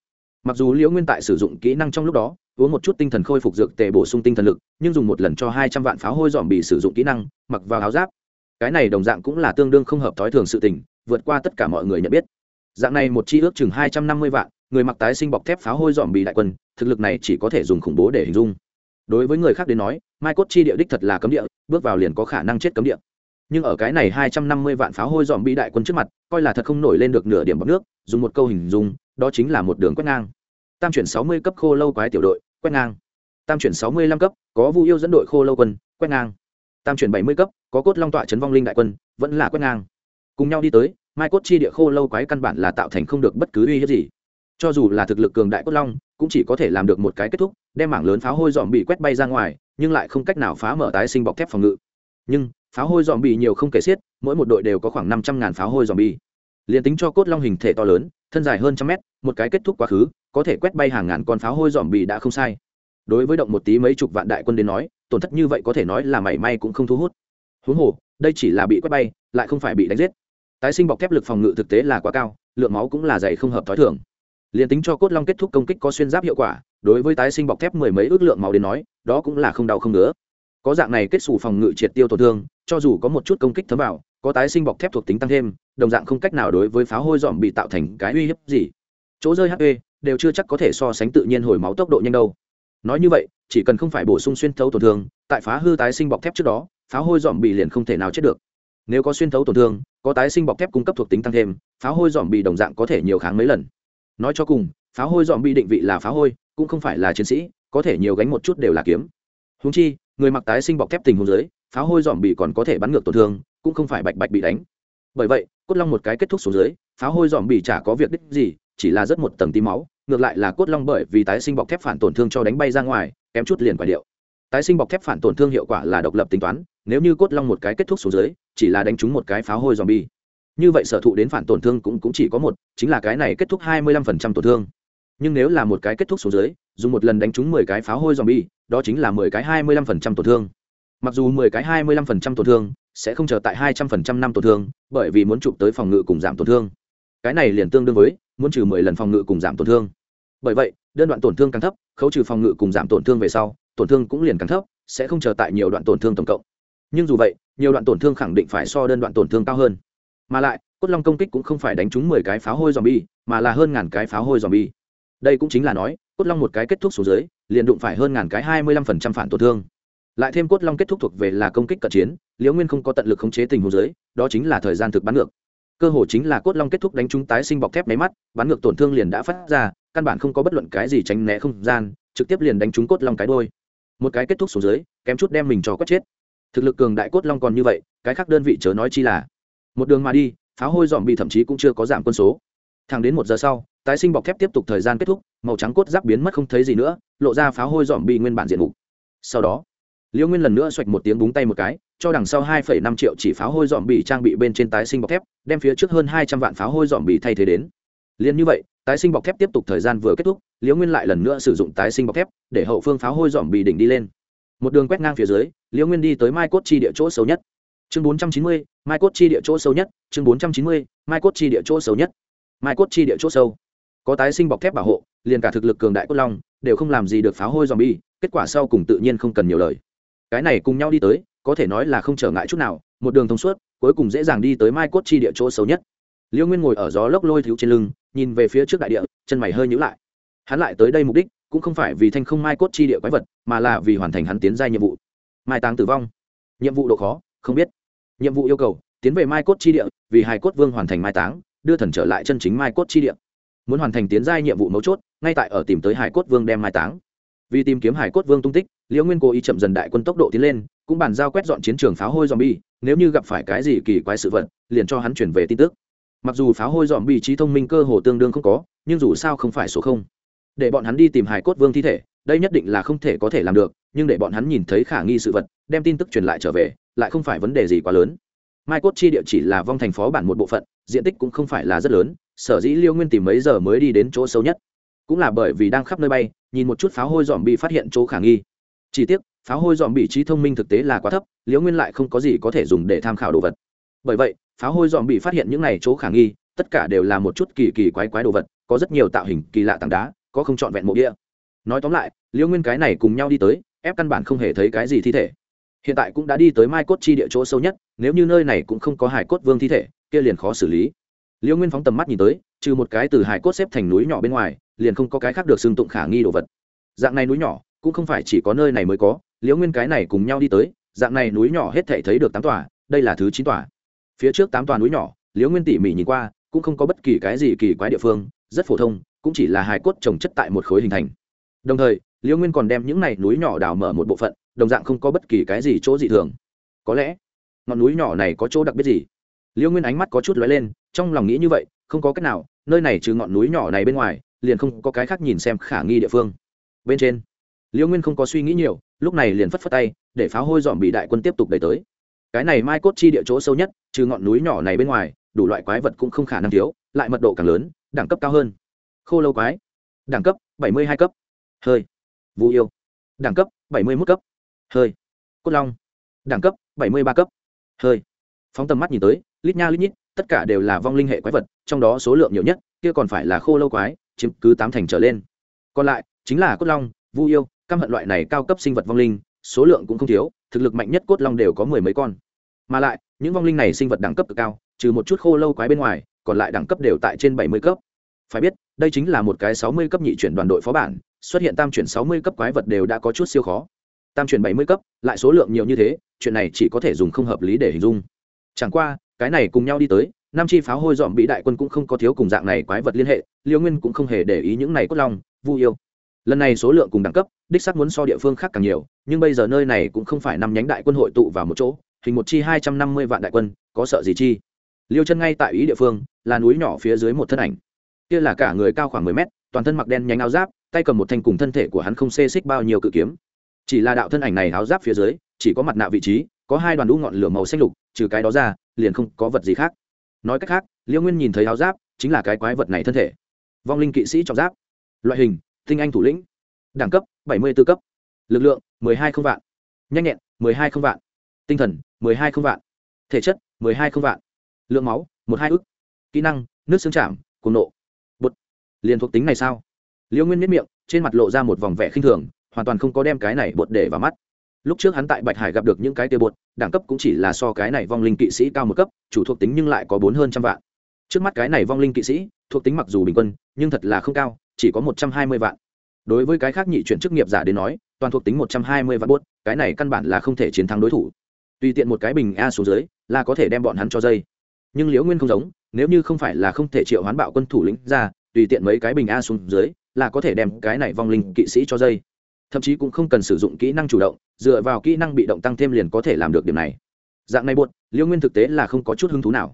mặc dù liễu nguyên tại sử dụng kỹ năng trong lúc đó, uống một chút tinh thần khôi phục dược tề bổ sung tinh thần lực, nhưng dùng một lần cho hai trăm vạn pháo hôi dòm bị sử dụng kỹ năng, mặc vào áo giáp. Cái này đồng dạng cũng là tương đương không hợp thói thường sự tình, vượt qua tất cả mọi người nhận biết. Dạng này một chi ước chừng hai trăm năm mươi vạn, người mặc tái sinh bọc thép pháo hôi dòm bị đại quân, thực lực này chỉ có thể dùng khủng bố để hình dung. Đối với người khác đến nói, mai cốt chi địa đích thật là cấm địa, bước vào liền có khả năng chết cấm địa. Nhưng ở cái này hai trăm năm mươi vạn pháo hôi dòm bị đại quân trước mặt, coi là thật không nổi lên được nửa điểm bọc nước, dùng một câu hình dung đó chính là một đường quét ngang. Tam chuyển sáu mươi cấp khô lâu quái tiểu đội, quét ngang. Tam chuyển sáu mươi lăm cấp, có vu yêu dẫn đội khô lâu quân, quét ngang. Tam chuyển bảy mươi cấp, có cốt long tọa trấn vong linh đại quân, vẫn là quét ngang. Cùng nhau đi tới, mai cốt chi địa khô lâu quái căn bản là tạo thành không được bất cứ uy hiếp gì. Cho dù là thực lực cường đại cốt long, cũng chỉ có thể làm được một cái kết thúc, đem mảng lớn pháo hôi dòm bị quét bay ra ngoài, nhưng lại không cách nào phá mở tái sinh bọc thép phòng ngự. Nhưng pháo hôi dòm bị nhiều không kể xiết, mỗi một đội đều có khoảng năm trăm ngàn pháo hôi dòm bi liền tính cho cốt long hình thể to lớn, thân dài hơn trăm mét một cái kết thúc quá khứ, có thể quét bay hàng ngàn con pháo hôi dòm bị đã không sai. Đối với động một tí mấy chục vạn đại quân đến nói, tổn thất như vậy có thể nói là mảy may cũng không thu hút. Huống hồ, đây chỉ là bị quét bay, lại không phải bị đánh giết. Tái sinh bọc thép lực phòng ngự thực tế là quá cao, lượng máu cũng là dày không hợp t h ó i thường. Liền tính cho cốt long kết thúc công kích có xuyên giáp hiệu quả, đối với tái sinh bọc thép mười mấy ước lượng máu đến nói, đó cũng là không đau không nữa có dạng này kết xù phòng ngự triệt tiêu tổn thương, cho dù có một chút công kích thấm vào, có tái sinh bọc thép thuộc tính tăng thêm, đồng dạng không cách nào đối với pháo hôi dòm bị tạo thành cái uy hiếp gì chỗ rơi hp đều chưa chắc có thể so sánh tự nhiên hồi máu tốc độ nhanh đâu. Nói như vậy, chỉ cần không phải bổ sung xuyên thấu tổn thương, tại phá hư tái sinh bọc thép trước đó pháo hôi dòm bị liền không thể nào chết được. Nếu có xuyên thấu tổn thương, có tái sinh bọc thép cung cấp thuộc tính tăng thêm pháo hôi dòm bị đồng dạng có thể nhiều kháng mấy lần. Nói cho cùng pháo hôi dòm bị định vị là pháo hôi, cũng không phải là chiến sĩ, có thể nhiều gánh một chút đều là kiếm. Húng chi, người mặc tái sinh bọc thép tình huống dưới pháo hôi dòm bị còn có thể bắn ngược tổn thương, cũng không phải bạch bạch bị đánh. Bởi vậy, cốt long một cái kết thúc xuống dưới pháo hôi dòm bị chả có việc đích gì chỉ là rất một tầng tí máu ngược lại là cốt long bởi vì tái sinh bọc thép phản tổn thương cho đánh bay ra ngoài kém chút liền quả điệu. Tái sinh bọc thép phản tổn thương hiệu quả là độc lập tính toán nếu như cốt long một cái kết thúc xuống dưới chỉ là đánh trúng một cái pháo hôi zombie. Như vậy sở thụ đến phản tổn thương cũng, cũng chỉ có một chính là cái này kết thúc hai mươi lăm phần trăm tổn thương. Nhưng nếu là một cái kết thúc xuống dưới dùng một lần đánh trúng mười cái pháo hôi zombie đó chính là mười cái hai mươi lăm phần trăm tổn thương. Mặc dù mười cái hai mươi lăm phần trăm tổn thương sẽ không chờ tại hai trăm phần trăm năm tổn thương bởi vì muốn chụp tới phòng ngự cùng giảm tổn thương. Cái này liền tương đương với muốn trừ mười lần phòng ngự cùng giảm tổn thương. Bởi vậy, đơn đoạn tổn thương càng thấp, khấu trừ phòng ngự cùng giảm tổn thương về sau, tổn thương cũng liền càng thấp, sẽ không chờ tại nhiều đoạn tổn thương tổng cộng. Nhưng dù vậy, nhiều đoạn tổn thương khẳng định phải so đơn đoạn tổn thương cao hơn. Mà lại, cốt long công kích cũng không phải đánh trúng mười cái pháo hôi dòm bi mà là hơn ngàn cái pháo hôi dòm bi đây cũng chính là nói, cốt long một cái kết thúc số dưới, liền đụng phải hơn ngàn cái hai mươi lăm phần trăm phản tổn thương. Lại thêm cốt long kết thúc thuộc về là công kích cận chiến, liễu nguyên không có tận lực khống chế tình huống dưới, đó chính là thời gian thực bắn ngược cơ hồ chính là cốt long kết thúc đánh trúng tái sinh bọc thép máy mắt, bắn ngược tổn thương liền đã phát ra, căn bản không có bất luận cái gì tránh né không gian, trực tiếp liền đánh trúng cốt long cái đôi một cái kết thúc xuống dưới, kém chút đem mình cho quất chết. Thực lực cường đại cốt long còn như vậy, cái khác đơn vị chớ nói chi là. Một đường mà đi, pháo hôi dòm bị thậm chí cũng chưa có giảm quân số. Thẳng đến một giờ sau, tái sinh bọc thép tiếp tục thời gian kết thúc, màu trắng cốt giáp biến mất không thấy gì nữa, lộ ra pháo hôi dòm bị nguyên bản diện mục. Sau đó liễu nguyên lần nữa xoạch một tiếng búng tay một cái, cho đằng sau hai năm triệu chỉ pháo hôi dòm bị trang bị bên trên tái sinh bọc thép, đem phía trước hơn hai trăm vạn pháo hôi dòm bị thay thế đến. Liền như vậy, tái sinh bọc thép tiếp tục thời gian vừa kết thúc liễu nguyên lại lần nữa sử dụng tái sinh bọc thép, để hậu phương pháo hôi dòm bị đỉnh đi lên. Một đường quét ngang phía dưới liễu nguyên đi tới mai cốt chi địa chỗ xấu nhất. Chương bốn trăm chín mươi, mai cốt chi địa chỗ sâu nhất, chương bốn trăm chín mươi, mai cốt chi địa chỗ sâu nhất. Mai cốt chi địa chỗ sâu. Có tái sinh bọc thép bảo hộ, liền cả thực lực cường đại cốt long đều không làm gì được pháo hôi dòm bi kết quả sau cùng tự nhiên không cần nhiều lời cái này cùng nhau đi tới, có thể nói là không trở ngại chút nào, một đường thông suốt, cuối cùng dễ dàng đi tới mai cốt chi địa chỗ xấu nhất. Liễu nguyên ngồi ở gió lốc lôi thiếu trên lưng, nhìn về phía trước đại địa, chân mày hơi nhữ lại. Hắn lại tới đây mục đích, cũng không phải vì thanh không mai cốt chi địa quái vật, mà là vì hoàn thành hắn tiến ra nhiệm vụ. Mai táng tử vong. Nhiệm vụ độ khó, không biết. Nhiệm vụ yêu cầu, tiến về mai cốt chi địa, vì hai cốt vương hoàn thành mai táng, đưa thần trở lại chân chính mai cốt chi địa. Muốn hoàn thành tiến giai nhiệm vụ mấu chốt, ngay tại ở tìm tới hải cốt vương đem mai táng vì tìm kiếm hải cốt vương tung tích, liễu nguyên cố ý chậm dần đại quân tốc độ tiến lên, cũng bàn giao quét dọn chiến trường pháo hôi dòm bi nếu như gặp phải cái gì kỳ quái sự vật, liền cho hắn chuyển về tin tức. Mặc dù pháo hôi dòm bi trí thông minh cơ hồ tương đương không có, nhưng dù sao không phải số không. Để bọn hắn đi tìm hải cốt vương thi thể, đây nhất định là không thể có thể làm được, nhưng để bọn hắn nhìn thấy khả nghi sự vật, đem tin tức truyền lại trở về, lại không phải vấn đề gì quá lớn. Mai cốt chi địa chỉ là vong thành phó bản một bộ phận, diện tích cũng không phải là rất lớn, sở dĩ liêu nguyên tìm mấy giờ mới đi đến chỗ sâu nhất cũng là bởi vì đang khắp nơi bay, nhìn một chút pháo hôi dòm bị phát hiện chỗ khả nghi. Chỉ tiếc, pháo hôi dòm bị trí thông minh thực tế là quá thấp, liễu nguyên lại không có gì có thể dùng để tham khảo đồ vật. Bởi vậy, pháo hôi dòm bị phát hiện những này chỗ khả nghi, tất cả đều là một chút kỳ kỳ quái quái đồ vật, có rất nhiều tạo hình kỳ lạ tảng đá, có không trọn vẹn mộ địa. Nói tóm lại, liễu nguyên cái này cùng nhau đi tới, ép căn bản không hề thấy cái gì thi thể. Hiện tại cũng đã đi tới mai cốt chi địa chỗ sâu nhất, nếu như nơi này cũng không có hải cốt vương thi thể, kia liền khó xử lý. Liễu nguyên phóng tầm mắt nhìn tới, trừ một cái từ hải cốt xếp thành núi nhỏ bên ngoài liền không có cái khác được xưng tụng khả nghi đồ vật. Dạng này núi nhỏ, cũng không phải chỉ có nơi này mới có, liễu nguyên cái này cùng nhau đi tới, dạng này núi nhỏ hết thể thấy được tám tòa, đây là thứ chín tòa. Phía trước tám tòa núi nhỏ, liễu nguyên tỉ mỉ nhìn qua, cũng không có bất kỳ cái gì kỳ quái địa phương, rất phổ thông, cũng chỉ là hải cốt trồng chất tại một khối hình thành. Đồng thời, liễu nguyên còn đem những này núi nhỏ đào mở một bộ phận, đồng dạng không có bất kỳ cái gì chỗ dị thường. Có lẽ, ngọn núi nhỏ này có chỗ đặc biệt gì? Liễu nguyên ánh mắt có chút lóe lên, trong lòng nghĩ như vậy, không có cách nào, nơi này trừ ngọn núi nhỏ này bên ngoài liền không có cái khác nhìn xem khả nghi địa phương. Bên trên liễu nguyên không có suy nghĩ nhiều, lúc này liền phất phất tay, để pháo hôi dọn bị đại quân tiếp tục đẩy tới. Cái này mai cốt chi địa chỗ sâu nhất, trừ ngọn núi nhỏ này bên ngoài, đủ loại quái vật cũng không khả năng thiếu, lại mật độ càng lớn, đẳng cấp cao hơn. Khô lâu quái, đẳng cấp bảy mươi hai cấp. Hơi. Vũ yêu, đẳng cấp bảy mươi mốt cấp. Hơi. Cốt long, đẳng cấp bảy mươi ba cấp. Hơi. Phóng tầm mắt nhìn tới, lít nha lít nhít, tất cả đều là vong linh hệ quái vật, trong đó số lượng nhiều nhất, kia còn phải là khô lâu quái chiếm cứ tám thành trở lên. Còn lại, chính là cốt long, vu yêu, căm hận loại này cao cấp sinh vật vong linh, số lượng cũng không thiếu, thực lực mạnh nhất cốt long đều có mười mấy con. Mà lại, những vong linh này sinh vật đẳng cấp cực cao, trừ một chút khô lâu quái bên ngoài, còn lại đẳng cấp đều tại trên bảy mươi cấp. Phải biết, đây chính là một cái sáu mươi cấp nhị chuyển đoàn đội phó bản, xuất hiện tam chuyển sáu mươi cấp quái vật đều đã có chút siêu khó. Tam chuyển bảy mươi cấp, lại số lượng nhiều như thế, chuyện này chỉ có thể dùng không hợp lý để hình dung. Chẳng qua, cái này cùng nhau đi tới nam chi pháo hôi dọn bị đại quân cũng không có thiếu cùng dạng này quái vật liên hệ, liêu nguyên cũng không hề để ý những này cốt long, vu yêu. Lần này số lượng cùng đẳng cấp, đích sắc muốn so địa phương khác càng nhiều, nhưng bây giờ nơi này cũng không phải năm nhánh đại quân hội tụ vào một chỗ, hình một chi hai trăm năm mươi vạn đại quân, có sợ gì chi? Liêu chân ngay tại ý địa phương, là núi nhỏ phía dưới một thân ảnh. Kia là cả người cao khoảng mười mét, toàn thân mặc đen nhánh áo giáp, tay cầm một thanh cùng thân thể của hắn không xê xích bao nhiêu cự kiếm. Chỉ là đạo thân ảnh này áo giáp phía dưới, chỉ có mặt nạ vị trí, có hai đoàn đũ ngọn lửa màu xanh lục, trừ cái đó ra, liền không có vật gì khác nói cách khác liễu nguyên nhìn thấy áo giáp, chính là cái quái vật này thân thể. Vong linh kỵ sĩ trọng giáp. Loại hình, tinh anh thủ lĩnh. Đẳng cấp, bảy mươi b ố cấp. Lực lượng, mười hai không vạn. Nhanh nhẹn, mười hai không vạn. Tinh thần, mười hai không vạn. Thể chất, mười hai không vạn. Lượng máu, một hai ức. Kỹ năng, nước xương chạm cùng nộ. Bột liền thuộc tính này sao? Liễu nguyên miết miệng, trên mặt lộ ra một vòng vẻ khinh thường, hoàn toàn không có đem cái này bột để vào mắt lúc trước hắn tại bạch hải gặp được những cái tia bột, đẳng cấp cũng chỉ là so cái này vong linh kỵ sĩ cao một cấp, chủ thuộc tính nhưng lại có bốn hơn trăm vạn. Trước mắt cái này vong linh kỵ sĩ, thuộc tính mặc dù bình quân, nhưng thật là không cao, chỉ có một trăm hai mươi vạn. Đối với cái khác nhị chuyển chức nghiệp giả đến nói, toàn thuộc tính một trăm hai mươi vạn bốt cái này căn bản là không thể chiến thắng đối thủ. Tùy tiện một cái bình a xuống dưới, là có thể đem bọn hắn cho dây. Nhưng liễu nguyên không giống, nếu như không phải là không thể triệu hoán bạo quân thủ lĩnh ra, tùy tiện mấy cái bình a xuống dưới, là có thể đem cái này vong linh kỵ sĩ cho dây thậm chí cũng không cần sử dụng kỹ năng chủ động, dựa vào kỹ năng bị động tăng thêm liền có thể làm được điểm này. Dạng này bột liễu nguyên thực tế là không có chút hứng thú nào.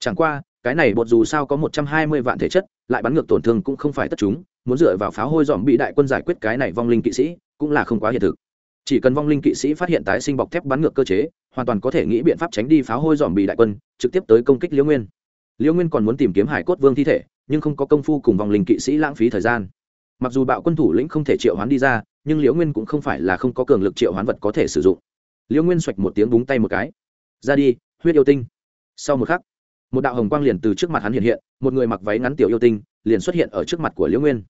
Chẳng qua, cái này bột dù sao có một trăm hai mươi vạn thể chất, lại bắn ngược tổn thương cũng không phải tất chúng, muốn dựa vào pháo hôi dòm bị đại quân giải quyết cái này vong linh kỵ sĩ cũng là không quá hiện thực. Chỉ cần vong linh kỵ sĩ phát hiện tái sinh bọc thép bắn ngược cơ chế, hoàn toàn có thể nghĩ biện pháp tránh đi pháo hôi dòm bị đại quân, trực tiếp tới công kích liễu nguyên. Liễu nguyên còn muốn tìm kiếm hải cốt vương thi thể, nhưng không có công phu cùng vong linh kỵ sĩ lãng phí thời gian. Mặc dù bạo quân thủ lĩnh không thể triệu hoán đi ra nhưng liễu nguyên cũng không phải là không có cường lực triệu hoán vật có thể sử dụng. Liễu nguyên xoạch một tiếng búng tay một cái. Ra đi, huyết yêu tinh. Sau một khắc, một đạo hồng quang liền từ trước mặt hắn hiện hiện, một người mặc váy ngắn tiểu yêu tinh liền xuất hiện ở trước mặt của liễu nguyên.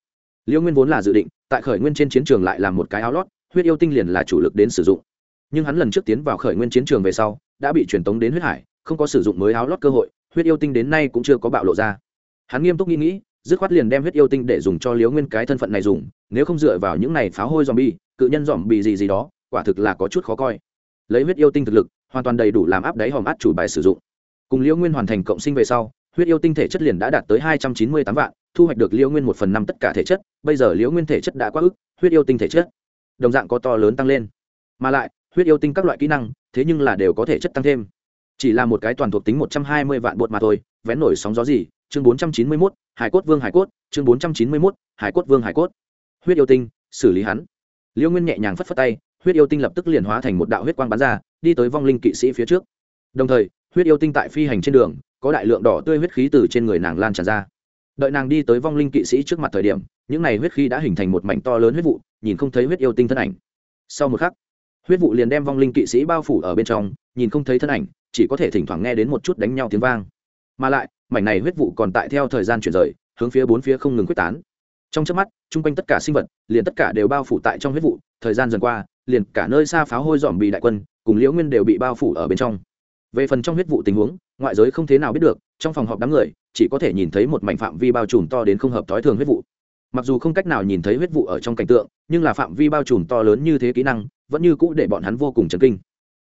Liễu nguyên vốn là dự định, tại khởi nguyên trên chiến trường lại làm một cái áo lót, huyết yêu tinh liền là chủ lực đến sử dụng. Nhưng hắn lần trước tiến vào khởi nguyên chiến trường về sau, đã bị truyền tống đến huyết hải, không có sử dụng mới áo lót cơ hội, huyết yêu tinh đến nay cũng chưa có bạo lộ ra. Hắn nghiêm túc nghĩ nghĩ dứt khoát liền đem huyết yêu tinh để dùng cho liễu nguyên cái thân phận này dùng, nếu không dựa vào những này pháo hôi dòm bi cự nhân dòm bị gì gì đó, quả thực là có chút khó coi. Lấy huyết yêu tinh thực lực, hoàn toàn đầy đủ làm áp đáy hòm át chủ bài sử dụng. Cùng liễu nguyên hoàn thành cộng sinh về sau, huyết yêu tinh thể chất liền đã đạt tới hai trăm chín mươi tám vạn, thu hoạch được liễu nguyên một phần năm tất cả thể chất, bây giờ liễu nguyên thể chất đã quá ức, huyết yêu tinh thể chất đồng dạng có to lớn tăng lên. Mà lại, huyết yêu tinh các loại kỹ năng, thế nhưng là đều có thể chất tăng thêm. Chỉ là một cái toàn thuộc tính một trăm hai mươi vạn bột mà thôi, vén nổi sóng gió gì, chương bốn trăm chín mươi mốt hải cốt vương hải cốt, chương bốn trăm chín mươi mốt, hải cốt vương hải cốt. Huyết yêu tinh, xử lý hắn. Liêu nguyên nhẹ nhàng phất phất tay, huyết yêu tinh lập tức liền hóa thành một đạo huyết quang bắn ra, đi tới vong linh kỵ sĩ phía trước. Đồng thời, huyết yêu tinh tại phi hành trên đường, có đại lượng đỏ tươi huyết khí từ trên người nàng lan tràn ra. Đợi nàng đi tới vong linh kỵ sĩ trước mặt thời điểm, những này huyết khí đã hình thành một mảnh to lớn huyết vụ, nhìn không thấy huyết yêu tinh thân ảnh. Sau một khắc, huyết vụ liền đem vong linh kỵ sĩ bao phủ ở bên trong, nhìn không thấy thân ảnh, chỉ có thể thỉnh thoảng nghe đến một chút đánh nhau tiếng vang. Mà lại mảnh này huyết vụ còn tại theo thời gian chuyển rời, hướng phía bốn phía không ngừng quyết tán. Trong trước mắt, chung quanh tất cả sinh vật, liền tất cả đều bao phủ tại trong huyết vụ, thời gian dần qua, liền cả nơi xa pháo hôi dòm bị đại quân, cùng liễu nguyên đều bị bao phủ ở bên trong. Về phần trong huyết vụ tình huống, ngoại giới không thế nào biết được, trong phòng họp đám người, chỉ có thể nhìn thấy một mảnh phạm vi bao trùm to đến không hợp thói thường huyết vụ. Mặc dù không cách nào nhìn thấy huyết vụ ở trong cảnh tượng, nhưng là phạm vi bao trùm to lớn như thế kỹ năng, vẫn như cũ để bọn hắn vô cùng chấn kinh.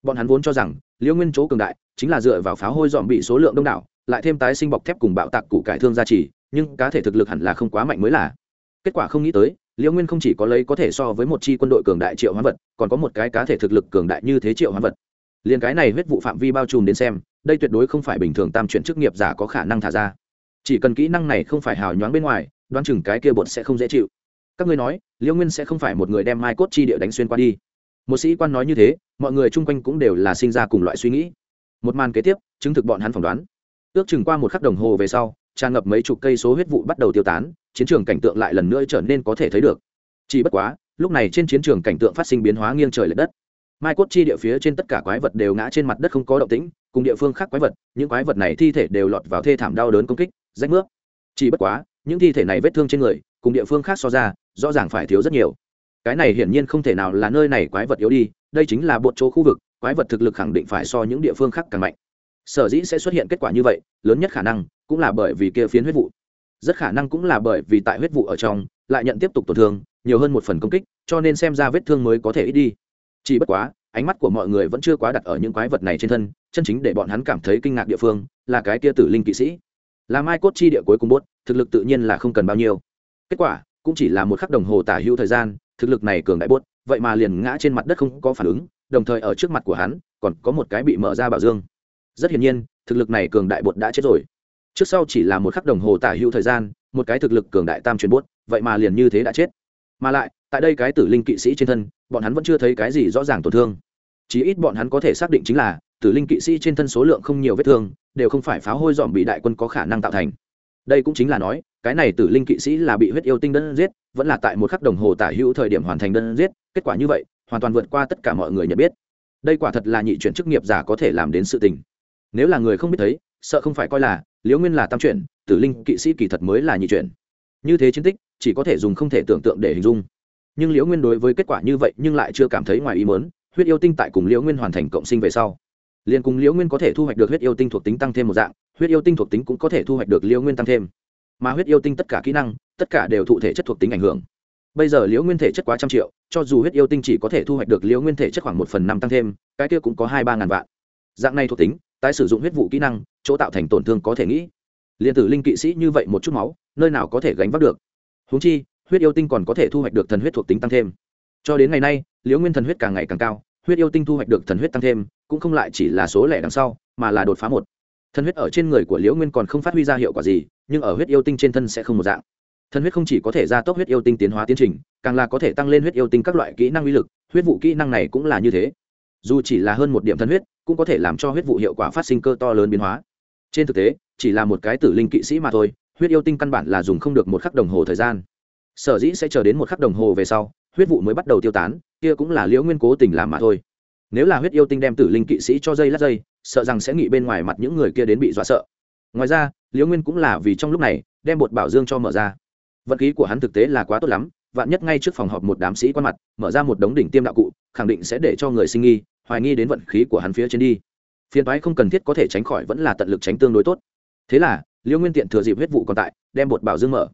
Bọn hắn vốn cho rằng, liễu nguyên chỗ cường đại, chính là dựa vào pháo hôi dòm bị số lượng đông đảo lại thêm tái sinh bọc thép cùng bạo tạc củ cải thương gia trì, nhưng cá thể thực lực hẳn là không quá mạnh mới là. Kết quả không nghĩ tới, liễu nguyên không chỉ có lấy có thể so với một chi quân đội cường đại triệu hoán vật, còn có một cái cá thể thực lực cường đại như thế triệu hoán vật. Liền cái này huyết vụ phạm vi bao trùm đến xem, đây tuyệt đối không phải bình thường tam chuyển chức nghiệp giả có khả năng thả ra. Chỉ cần kỹ năng này không phải hào nhoáng bên ngoài, đoán chừng cái kia bột sẽ không dễ chịu. Các ngươi nói, liễu nguyên sẽ không phải một người đem mai cốt chi địa đánh xuyên qua đi. Một sĩ quan nói như thế, mọi người chung quanh cũng đều là sinh ra cùng loại suy nghĩ. Một màn kế tiếp, chứng thực bọn hắn phỏng đoán ước chừng qua một khắc đồng hồ về sau, tràn ngập mấy chục cây số huyết vụ bắt đầu tiêu tán, chiến trường cảnh tượng lại lần nữa trở nên có thể thấy được. Chỉ bất quá, lúc này trên chiến trường cảnh tượng phát sinh biến hóa nghiêng trời l ệ đất. Mai cốt chi địa phía trên tất cả quái vật đều ngã trên mặt đất không có động tĩnh, cùng địa phương khác quái vật, những quái vật này thi thể đều lọt vào thê thảm đau đớn công kích, rách nước chỉ bất quá, những thi thể này vết thương trên người, cùng địa phương khác so ra, rõ ràng phải thiếu rất nhiều. Cái này hiển nhiên không thể nào là nơi này quái vật yếu đi, đây chính là bột chỗ khu vực, quái vật thực lực khẳng định phải so những địa phương khác càng mạnh sở dĩ sẽ xuất hiện kết quả như vậy, lớn nhất khả năng cũng là bởi vì kia phiến huyết vụ. Rất khả năng cũng là bởi vì tại huyết vụ ở trong, lại nhận tiếp tục tổn thương, nhiều hơn một phần công kích, cho nên xem ra vết thương mới có thể ít đi. Chỉ bất quá, ánh mắt của mọi người vẫn chưa quá đặt ở những quái vật này trên thân, chân chính để bọn hắn cảm thấy kinh ngạc địa phương là cái kia tử linh kỵ sĩ. Là mai cốt chi địa cuối cùng bốt, thực lực tự nhiên là không cần bao nhiêu. Kết quả, cũng chỉ là một khắc đồng hồ tả hữu thời gian, thực lực này cường đại bốt, vậy mà liền ngã trên mặt đất không có phản ứng, đồng thời ở trước mặt của hắn, còn có một cái bị mở ra bảo dương rất hiển nhiên, thực lực này cường đại bột đã chết rồi. Trước sau chỉ là một khắc đồng hồ tả hữu thời gian, một cái thực lực cường đại tam truyền bốt vậy mà liền như thế đã chết. Mà lại, tại đây cái tử linh kỵ sĩ trên thân, bọn hắn vẫn chưa thấy cái gì rõ ràng tổn thương. Chí ít bọn hắn có thể xác định chính là, tử linh kỵ sĩ trên thân số lượng không nhiều vết thương, đều không phải pháo hôi dọn bị đại quân có khả năng tạo thành. Đây cũng chính là nói, cái này tử linh kỵ sĩ là bị huyết yêu tinh đơn giết, vẫn là tại một khắc đồng hồ tả hữu thời điểm hoàn thành đơn giết, kết quả như vậy, hoàn toàn vượt qua tất cả mọi người nhận biết. Đây quả thật là nhị chuyển chức nghiệp giả có thể làm đến sự tình nếu là người không biết thấy, sợ không phải coi là liễu nguyên là tam chuyển, tử linh kỵ sĩ kỳ thật mới là nhị chuyển. Như thế chiến tích, chỉ có thể dùng không thể tưởng tượng để hình dung. Nhưng liễu nguyên đối với kết quả như vậy nhưng lại chưa cảm thấy ngoài ý mớn huyết yêu tinh tại cùng liễu nguyên hoàn thành cộng sinh về sau. Liền cùng liễu nguyên có thể thu hoạch được huyết yêu tinh thuộc tính tăng thêm một dạng, huyết yêu tinh thuộc tính cũng có thể thu hoạch được liễu nguyên tăng thêm. Mà huyết yêu tinh tất cả kỹ năng, tất cả đều thụ thể chất thuộc tính ảnh hưởng. Bây giờ liễu nguyên thể chất quá trăm triệu, cho dù huyết yêu tinh chỉ có thể thu hoạch được liễu nguyên thể chất khoảng một phần năm tăng thêm, cái kia cũng có hai ba ngàn vạn. Dạng này thuộc tính tái sử dụng huyết vụ kỹ năng, chỗ tạo thành tổn thương có thể nghĩ. Liền tử linh kỵ sĩ như vậy một chút máu, nơi nào có thể gánh vác được? Húng chi, huyết yêu tinh còn có thể thu hoạch được thần huyết thuộc tính tăng thêm. Cho đến ngày nay, liễu nguyên thần huyết càng ngày càng cao, huyết yêu tinh thu hoạch được thần huyết tăng thêm, cũng không lại chỉ là số lẻ đằng sau, mà là đột phá một. Thần huyết ở trên người của liễu nguyên còn không phát huy ra hiệu quả gì, nhưng ở huyết yêu tinh trên thân sẽ không một dạng. Thần huyết không chỉ có thể gia tốc huyết yêu tinh tiến hóa tiến trình, càng là có thể tăng lên huyết yêu tinh các loại kỹ năng uy lực, huyết vụ kỹ năng này cũng là như thế. Dù chỉ là hơn một điểm thần huyết cũng có thể làm cho huyết vụ hiệu quả phát sinh cơ to lớn biến hóa. Trên thực tế, chỉ là một cái tử linh kỵ sĩ mà thôi, huyết yêu tinh căn bản là dùng không được một khắc đồng hồ thời gian. Sở dĩ sẽ chờ đến một khắc đồng hồ về sau, huyết vụ mới bắt đầu tiêu tán, kia cũng là liễu nguyên cố tình làm mà thôi. Nếu là huyết yêu tinh đem tử linh kỵ sĩ cho dây lát dây, sợ rằng sẽ nghĩ bên ngoài mặt những người kia đến bị dọa sợ. Ngoài ra, liễu nguyên cũng là vì trong lúc này, đem bột bảo dương cho mở ra. Vận khí của hắn thực tế là quá tốt lắm vạn nhất ngay trước phòng họp một đám sĩ quan mặt, mở ra một đống đỉnh tiêm đạo cụ, khẳng định sẽ để cho người sinh nghi, hoài nghi đến vận khí của hắn phía trên đi. Phiền toái không cần thiết có thể tránh khỏi vẫn là tận lực tránh tương đối tốt. Thế là liễu nguyên tiện thừa dịp huyết vụ còn tại, đem bột bảo dương mở.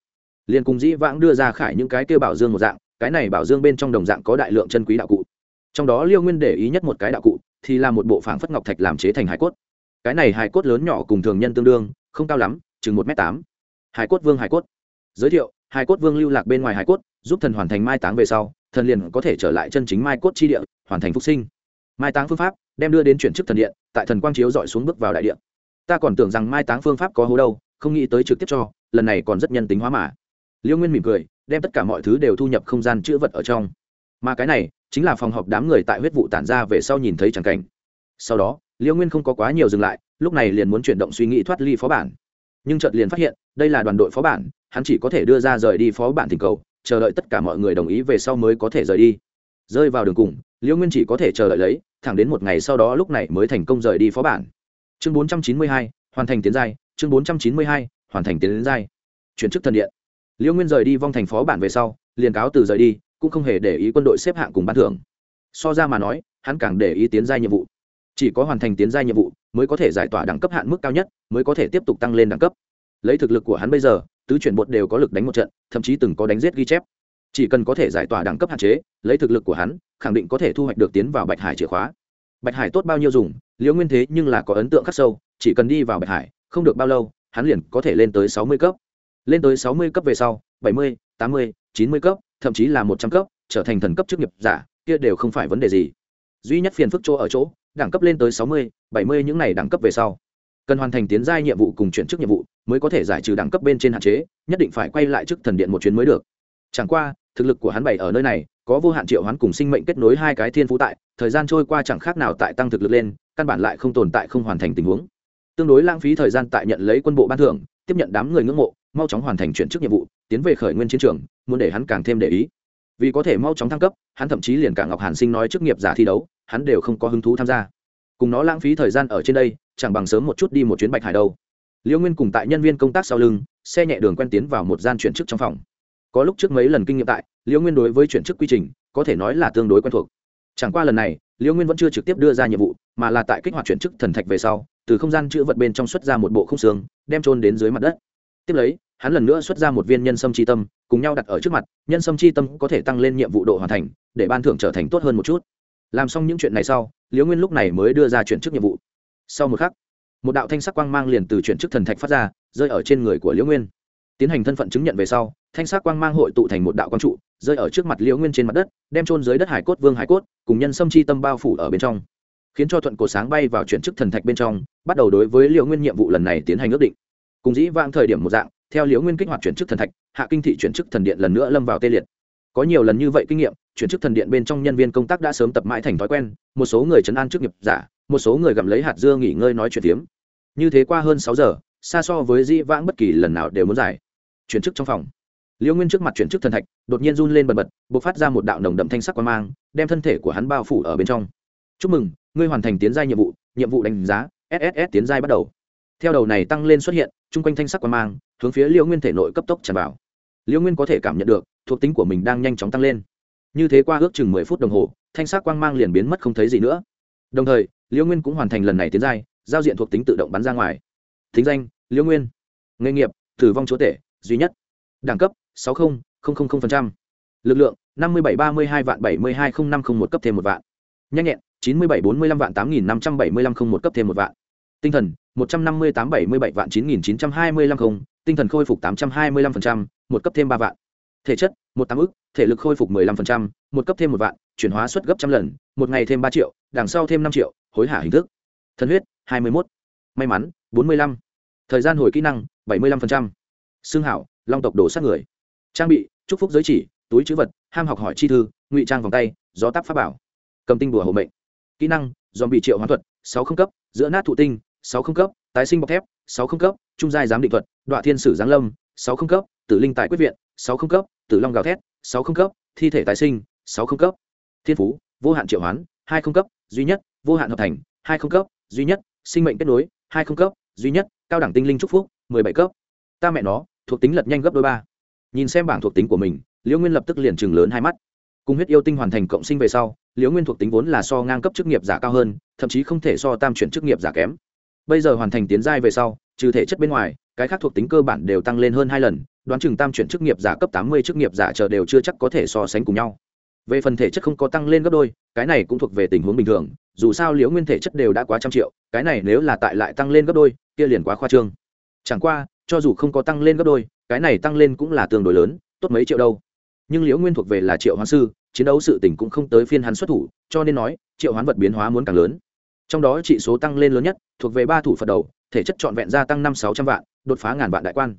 Liền cùng dĩ vãng đưa ra khải những cái kêu bảo dương một dạng, cái này bảo dương bên trong đồng dạng có đại lượng chân quý đạo cụ. Trong đó liêu nguyên để ý nhất một cái đạo cụ, thì là một bộ phảng phất ngọc thạch làm chế thành hải cốt. Cái này hải cốt lớn nhỏ cùng thường nhân tương đương, không cao lắm, chừng một m tám. Hải cốt vương hải cốt. Giới thiệu hải cốt vương lưu lạc bên ngoài hải cốt, giúp thần hoàn thành mai táng về sau, thần liền có thể trở lại chân chính mai cốt chi địa, hoàn thành phục sinh. Mai táng phương pháp, đem đưa đến chuyển chức thần điện, tại thần quang chiếu dọi xuống bước vào đại điện ta còn tưởng rằng mai táng phương pháp có hố đâu, không nghĩ tới trực tiếp cho, lần này còn rất nhân tính hóa mà. Liêu nguyên mỉm cười, đem tất cả mọi thứ đều thu nhập không gian chữ vật ở trong. Mà cái này, chính là phòng họp đám người tại huyết vụ tản ra về sau nhìn thấy tràng cảnh. Sau đó, liêu nguyên không có quá nhiều dừng lại, lúc này liền muốn chuyển động suy nghĩ thoát ly phó bản. Nhưng chợt liền phát hiện, đây là đoàn đội phó bản hắn chỉ có thể đưa ra rời đi phó bản thỉnh cầu chờ đợi tất cả mọi người đồng ý về sau mới có thể rời đi. Rơi vào đường cùng liêu nguyên chỉ có thể chờ đợi lấy thẳng đến một ngày sau đó lúc này mới thành công rời đi phó bản. Chương 492, hoàn thành tiến giai chương 492, hoàn thành tiến giai. Chuyển chức thần điện. Liêu nguyên rời đi vong thành phó bản về sau liền cáo từ rời đi cũng không hề để ý quân đội xếp hạng cùng ban thưởng. So ra mà nói hắn càng để ý tiến giai nhiệm vụ. Chỉ có hoàn thành tiến giai nhiệm vụ mới có thể giải tỏa đẳng cấp hạn mức cao nhất mới có thể tiếp tục tăng lên đẳng cấp. Lấy thực lực của hắn bây giờ tứ chuyển bột đều có lực đánh một trận, thậm chí từng có đánh giết ghi chép. Chỉ cần có thể giải tỏa đẳng cấp hạn chế, lấy thực lực của hắn, khẳng định có thể thu hoạch được tiến vào bạch hải chìa khóa. Bạch hải tốt bao nhiêu dùng, liễu nguyên thế nhưng là có ấn tượng khắc sâu, chỉ cần đi vào bạch hải, không được bao lâu, hắn liền có thể lên tới sáu mươi cấp. Lên tới sáu mươi cấp về sau, bảy mươi, tám mươi, chín mươi cấp, thậm chí là một trăm cấp, trở thành thần cấp chức nghiệp giả, kia đều không phải vấn đề gì. Duy nhất phiền phức chỗ ở chỗ, đẳng cấp lên tới sáu mươi, bảy mươi, những này đẳng cấp về sau cần hoàn thành tiến giai nhiệm vụ cùng chuyển chức nhiệm vụ mới có thể giải trừ đẳng cấp bên trên hạn chế, nhất định phải quay lại trước thần điện một chuyến mới được. Chẳng qua, thực lực của hắn bảy ở nơi này, có vô hạn triệu hắn cùng sinh mệnh kết nối hai cái thiên phú tại, thời gian trôi qua chẳng khác nào tại tăng thực lực lên, căn bản lại không tồn tại không hoàn thành tình huống. Tương đối lãng phí thời gian tại nhận lấy quân bộ ban thưởng, tiếp nhận đám người ngưỡng mộ, mau chóng hoàn thành chuyển chức nhiệm vụ, tiến về khởi nguyên chiến trường, muốn để hắn càng thêm để ý. Vì có thể mau chóng thăng cấp, hắn thậm chí liền cả ngọc hàn sinh nói chức nghiệp giả thi đấu, hắn đều không có hứng thú tham gia cùng nó lãng phí thời gian ở trên đây, chẳng bằng sớm một chút đi một chuyến bạch hải đâu. Liễu nguyên cùng tại nhân viên công tác sau lưng, xe nhẹ đường quen tiến vào một gian chuyển chức trong phòng. Có lúc trước mấy lần kinh nghiệm tại liễu nguyên đối với chuyển chức quy trình, có thể nói là tương đối quen thuộc. Chẳng qua lần này liễu nguyên vẫn chưa trực tiếp đưa ra nhiệm vụ, mà là tại kích hoạt chuyển chức thần thạch về sau, từ không gian chữ vật bên trong xuất ra một bộ không xương, đem trôn đến dưới mặt đất. Tiếp lấy, hắn lần nữa xuất ra một viên nhân sâm chi tâm, cùng nhau đặt ở trước mặt, nhân sâm chi tâm có thể tăng lên nhiệm vụ độ hoàn thành, để ban thưởng trở thành tốt hơn một chút làm xong những chuyện này sau, liễu nguyên lúc này mới đưa ra chuyển chức nhiệm vụ. Sau một khắc, một đạo thanh sắc quang mang liền từ chuyển chức thần thạch phát ra, rơi ở trên người của liễu nguyên. Tiến hành thân phận chứng nhận về sau, thanh sắc quang mang hội tụ thành một đạo quang trụ, rơi ở trước mặt liễu nguyên trên mặt đất, đem trôn dưới đất hải cốt, vương hải cốt, cùng nhân sâm chi tâm bao phủ ở bên trong. Khiến cho thuận cổ sáng bay vào chuyển chức thần thạch bên trong, bắt đầu đối với liễu nguyên nhiệm vụ lần này tiến hành ước định. Cùng dĩ vãng thời điểm một dạng, theo liễu nguyên kích hoạt chuyển chức thần thạch, hạ kinh thị chuyển chức thần điện lần nữa lâm vào tê liệt có nhiều lần như vậy kinh nghiệm, chuyển chức thần điện bên trong nhân viên công tác đã sớm tập mãi thành thói quen, một số người chấn an trước nghiệp giả, một số người gặm lấy hạt dưa nghỉ ngơi nói chuyện tiếm như thế qua hơn sáu giờ, xa so với dĩ vãng bất kỳ lần nào đều muốn giải. Chuyển chức trong phòng. Liễu nguyên trước mặt chuyển chức thần thạch, đột nhiên run lên bần bật b ộ c phát ra một đạo nồng đậm thanh sắc quan mang, đem thân thể của hắn bao phủ ở bên trong. Chúc mừng, ngươi hoàn thành tiến giai nhiệm vụ nhiệm vụ đánh giá sss tiến giai bắt đầu. Theo đầu này tăng lên xuất hiện, chung quanh thanh sắc quan mang hướng phía liễu nguyên thể nội cấp tốc tràn vào. Liễu nguyên có thể cảm nhận được thuộc tính của mình đang nhanh chóng tăng lên. Như thế qua ước chừng mười phút đồng hồ, thanh sắc quang mang liền biến mất không thấy gì nữa. Đồng thời, liễu nguyên cũng hoàn thành lần này tiến giai, giao diện thuộc tính tự động bắn ra ngoài. Thính danh, liễu nguyên. Nghề nghiệp, tử vong chúa tể, duy nhất. Đẳng cấp, sáu mươi lực lượng, năm mươi bảy ba mươi hai vạn bảy mươi hai không năm không một cấp thêm một vạn. Nhanh nhẹn, chín mươi bảy bốn mươi lăm vạn tám nghìn năm trăm bảy mươi lăm không một cấp thêm một vạn. Tinh thần, một trăm năm mươi tám bảy mươi bảy vạn chín nghìn chín trăm hai mươi lăm không. Tinh thần khôi phục tám trăm hai mươi lăm phần trăm, một cấp thêm ba vạn thể chất, một tám ức, thể lực khôi phục mười lăm phần trăm, một cấp thêm một vạn, chuyển hóa suất gấp trăm lần, một ngày thêm ba triệu, đằng sau thêm năm triệu, hối hả hình thức. Thân huyết, hai mươi mốt. May mắn, bốn mươi lăm. Thời gian hồi kỹ năng, bảy mươi lăm phần trăm. Xương hảo, long tộc đổ sát người. Trang bị, chúc phúc giới chỉ, túi chữ vật, ham học hỏi chi thư, ngụy trang vòng tay, gió táp pháp bảo. Cầm tinh bùa hộ mệnh. Kỹ năng dòm bị triệu hoán thuật, sáu không cấp, giữa nát thụ tinh, sáu không cấp, tái sinh bọc thép, sáu không cấp, trung giai giám định thuật đoạn thiên sử giáng lâm, sáu không cấp, tử linh tại quyết viện sáu không cấp, tử long gào thét, sáu không cấp, thi thể tái sinh, sáu không cấp. Thiên phú, vô hạn triệu hoán, hai không cấp, duy nhất, vô hạn hợp thành, hai không cấp, duy nhất, sinh mệnh kết nối, hai không cấp, duy nhất, cao đẳng tinh linh trúc phúc, mười bảy cấp. Ta mẹ nó, thuộc tính lật nhanh gấp đôi ba. Nhìn xem bảng thuộc tính của mình, liễu nguyên lập tức liền chừng lớn hai mắt. Cùng huyết yêu tinh hoàn thành cộng sinh về sau, liễu nguyên thuộc tính vốn là so ngang cấp chức nghiệp giả cao hơn, thậm chí không thể so tam chuyển chức nghiệp giả kém. Bây giờ hoàn thành tiến giai về sau, trừ thể chất bên ngoài, cái khác thuộc tính cơ bản đều tăng lên hơn hai lần đoán chừng tam chuyển chức nghiệp giả cấp tám mươi chức nghiệp giả chờ đều chưa chắc có thể so sánh cùng nhau. Về phần thể chất không có tăng lên gấp đôi, cái này cũng thuộc về tình huống bình thường, dù sao liễu nguyên thể chất đều đã quá trăm triệu, cái này nếu là tại lại tăng lên gấp đôi, kia liền quá khoa trương. Chẳng qua, cho dù không có tăng lên gấp đôi, cái này tăng lên cũng là tương đối lớn, tốt mấy triệu đâu. Nhưng liễu nguyên thuộc về là triệu hoán sư, chiến đấu sự tình cũng không tới phiên hắn xuất thủ, cho nên nói, triệu hoán vật biến hóa muốn càng lớn. Trong đó trị số tăng lên lớn nhất, thuộc về ba thủ phật đầu, thể chất trọn vẹn gia tăng năm sáu trăm vạn, đột phá ngàn vạn đại quan.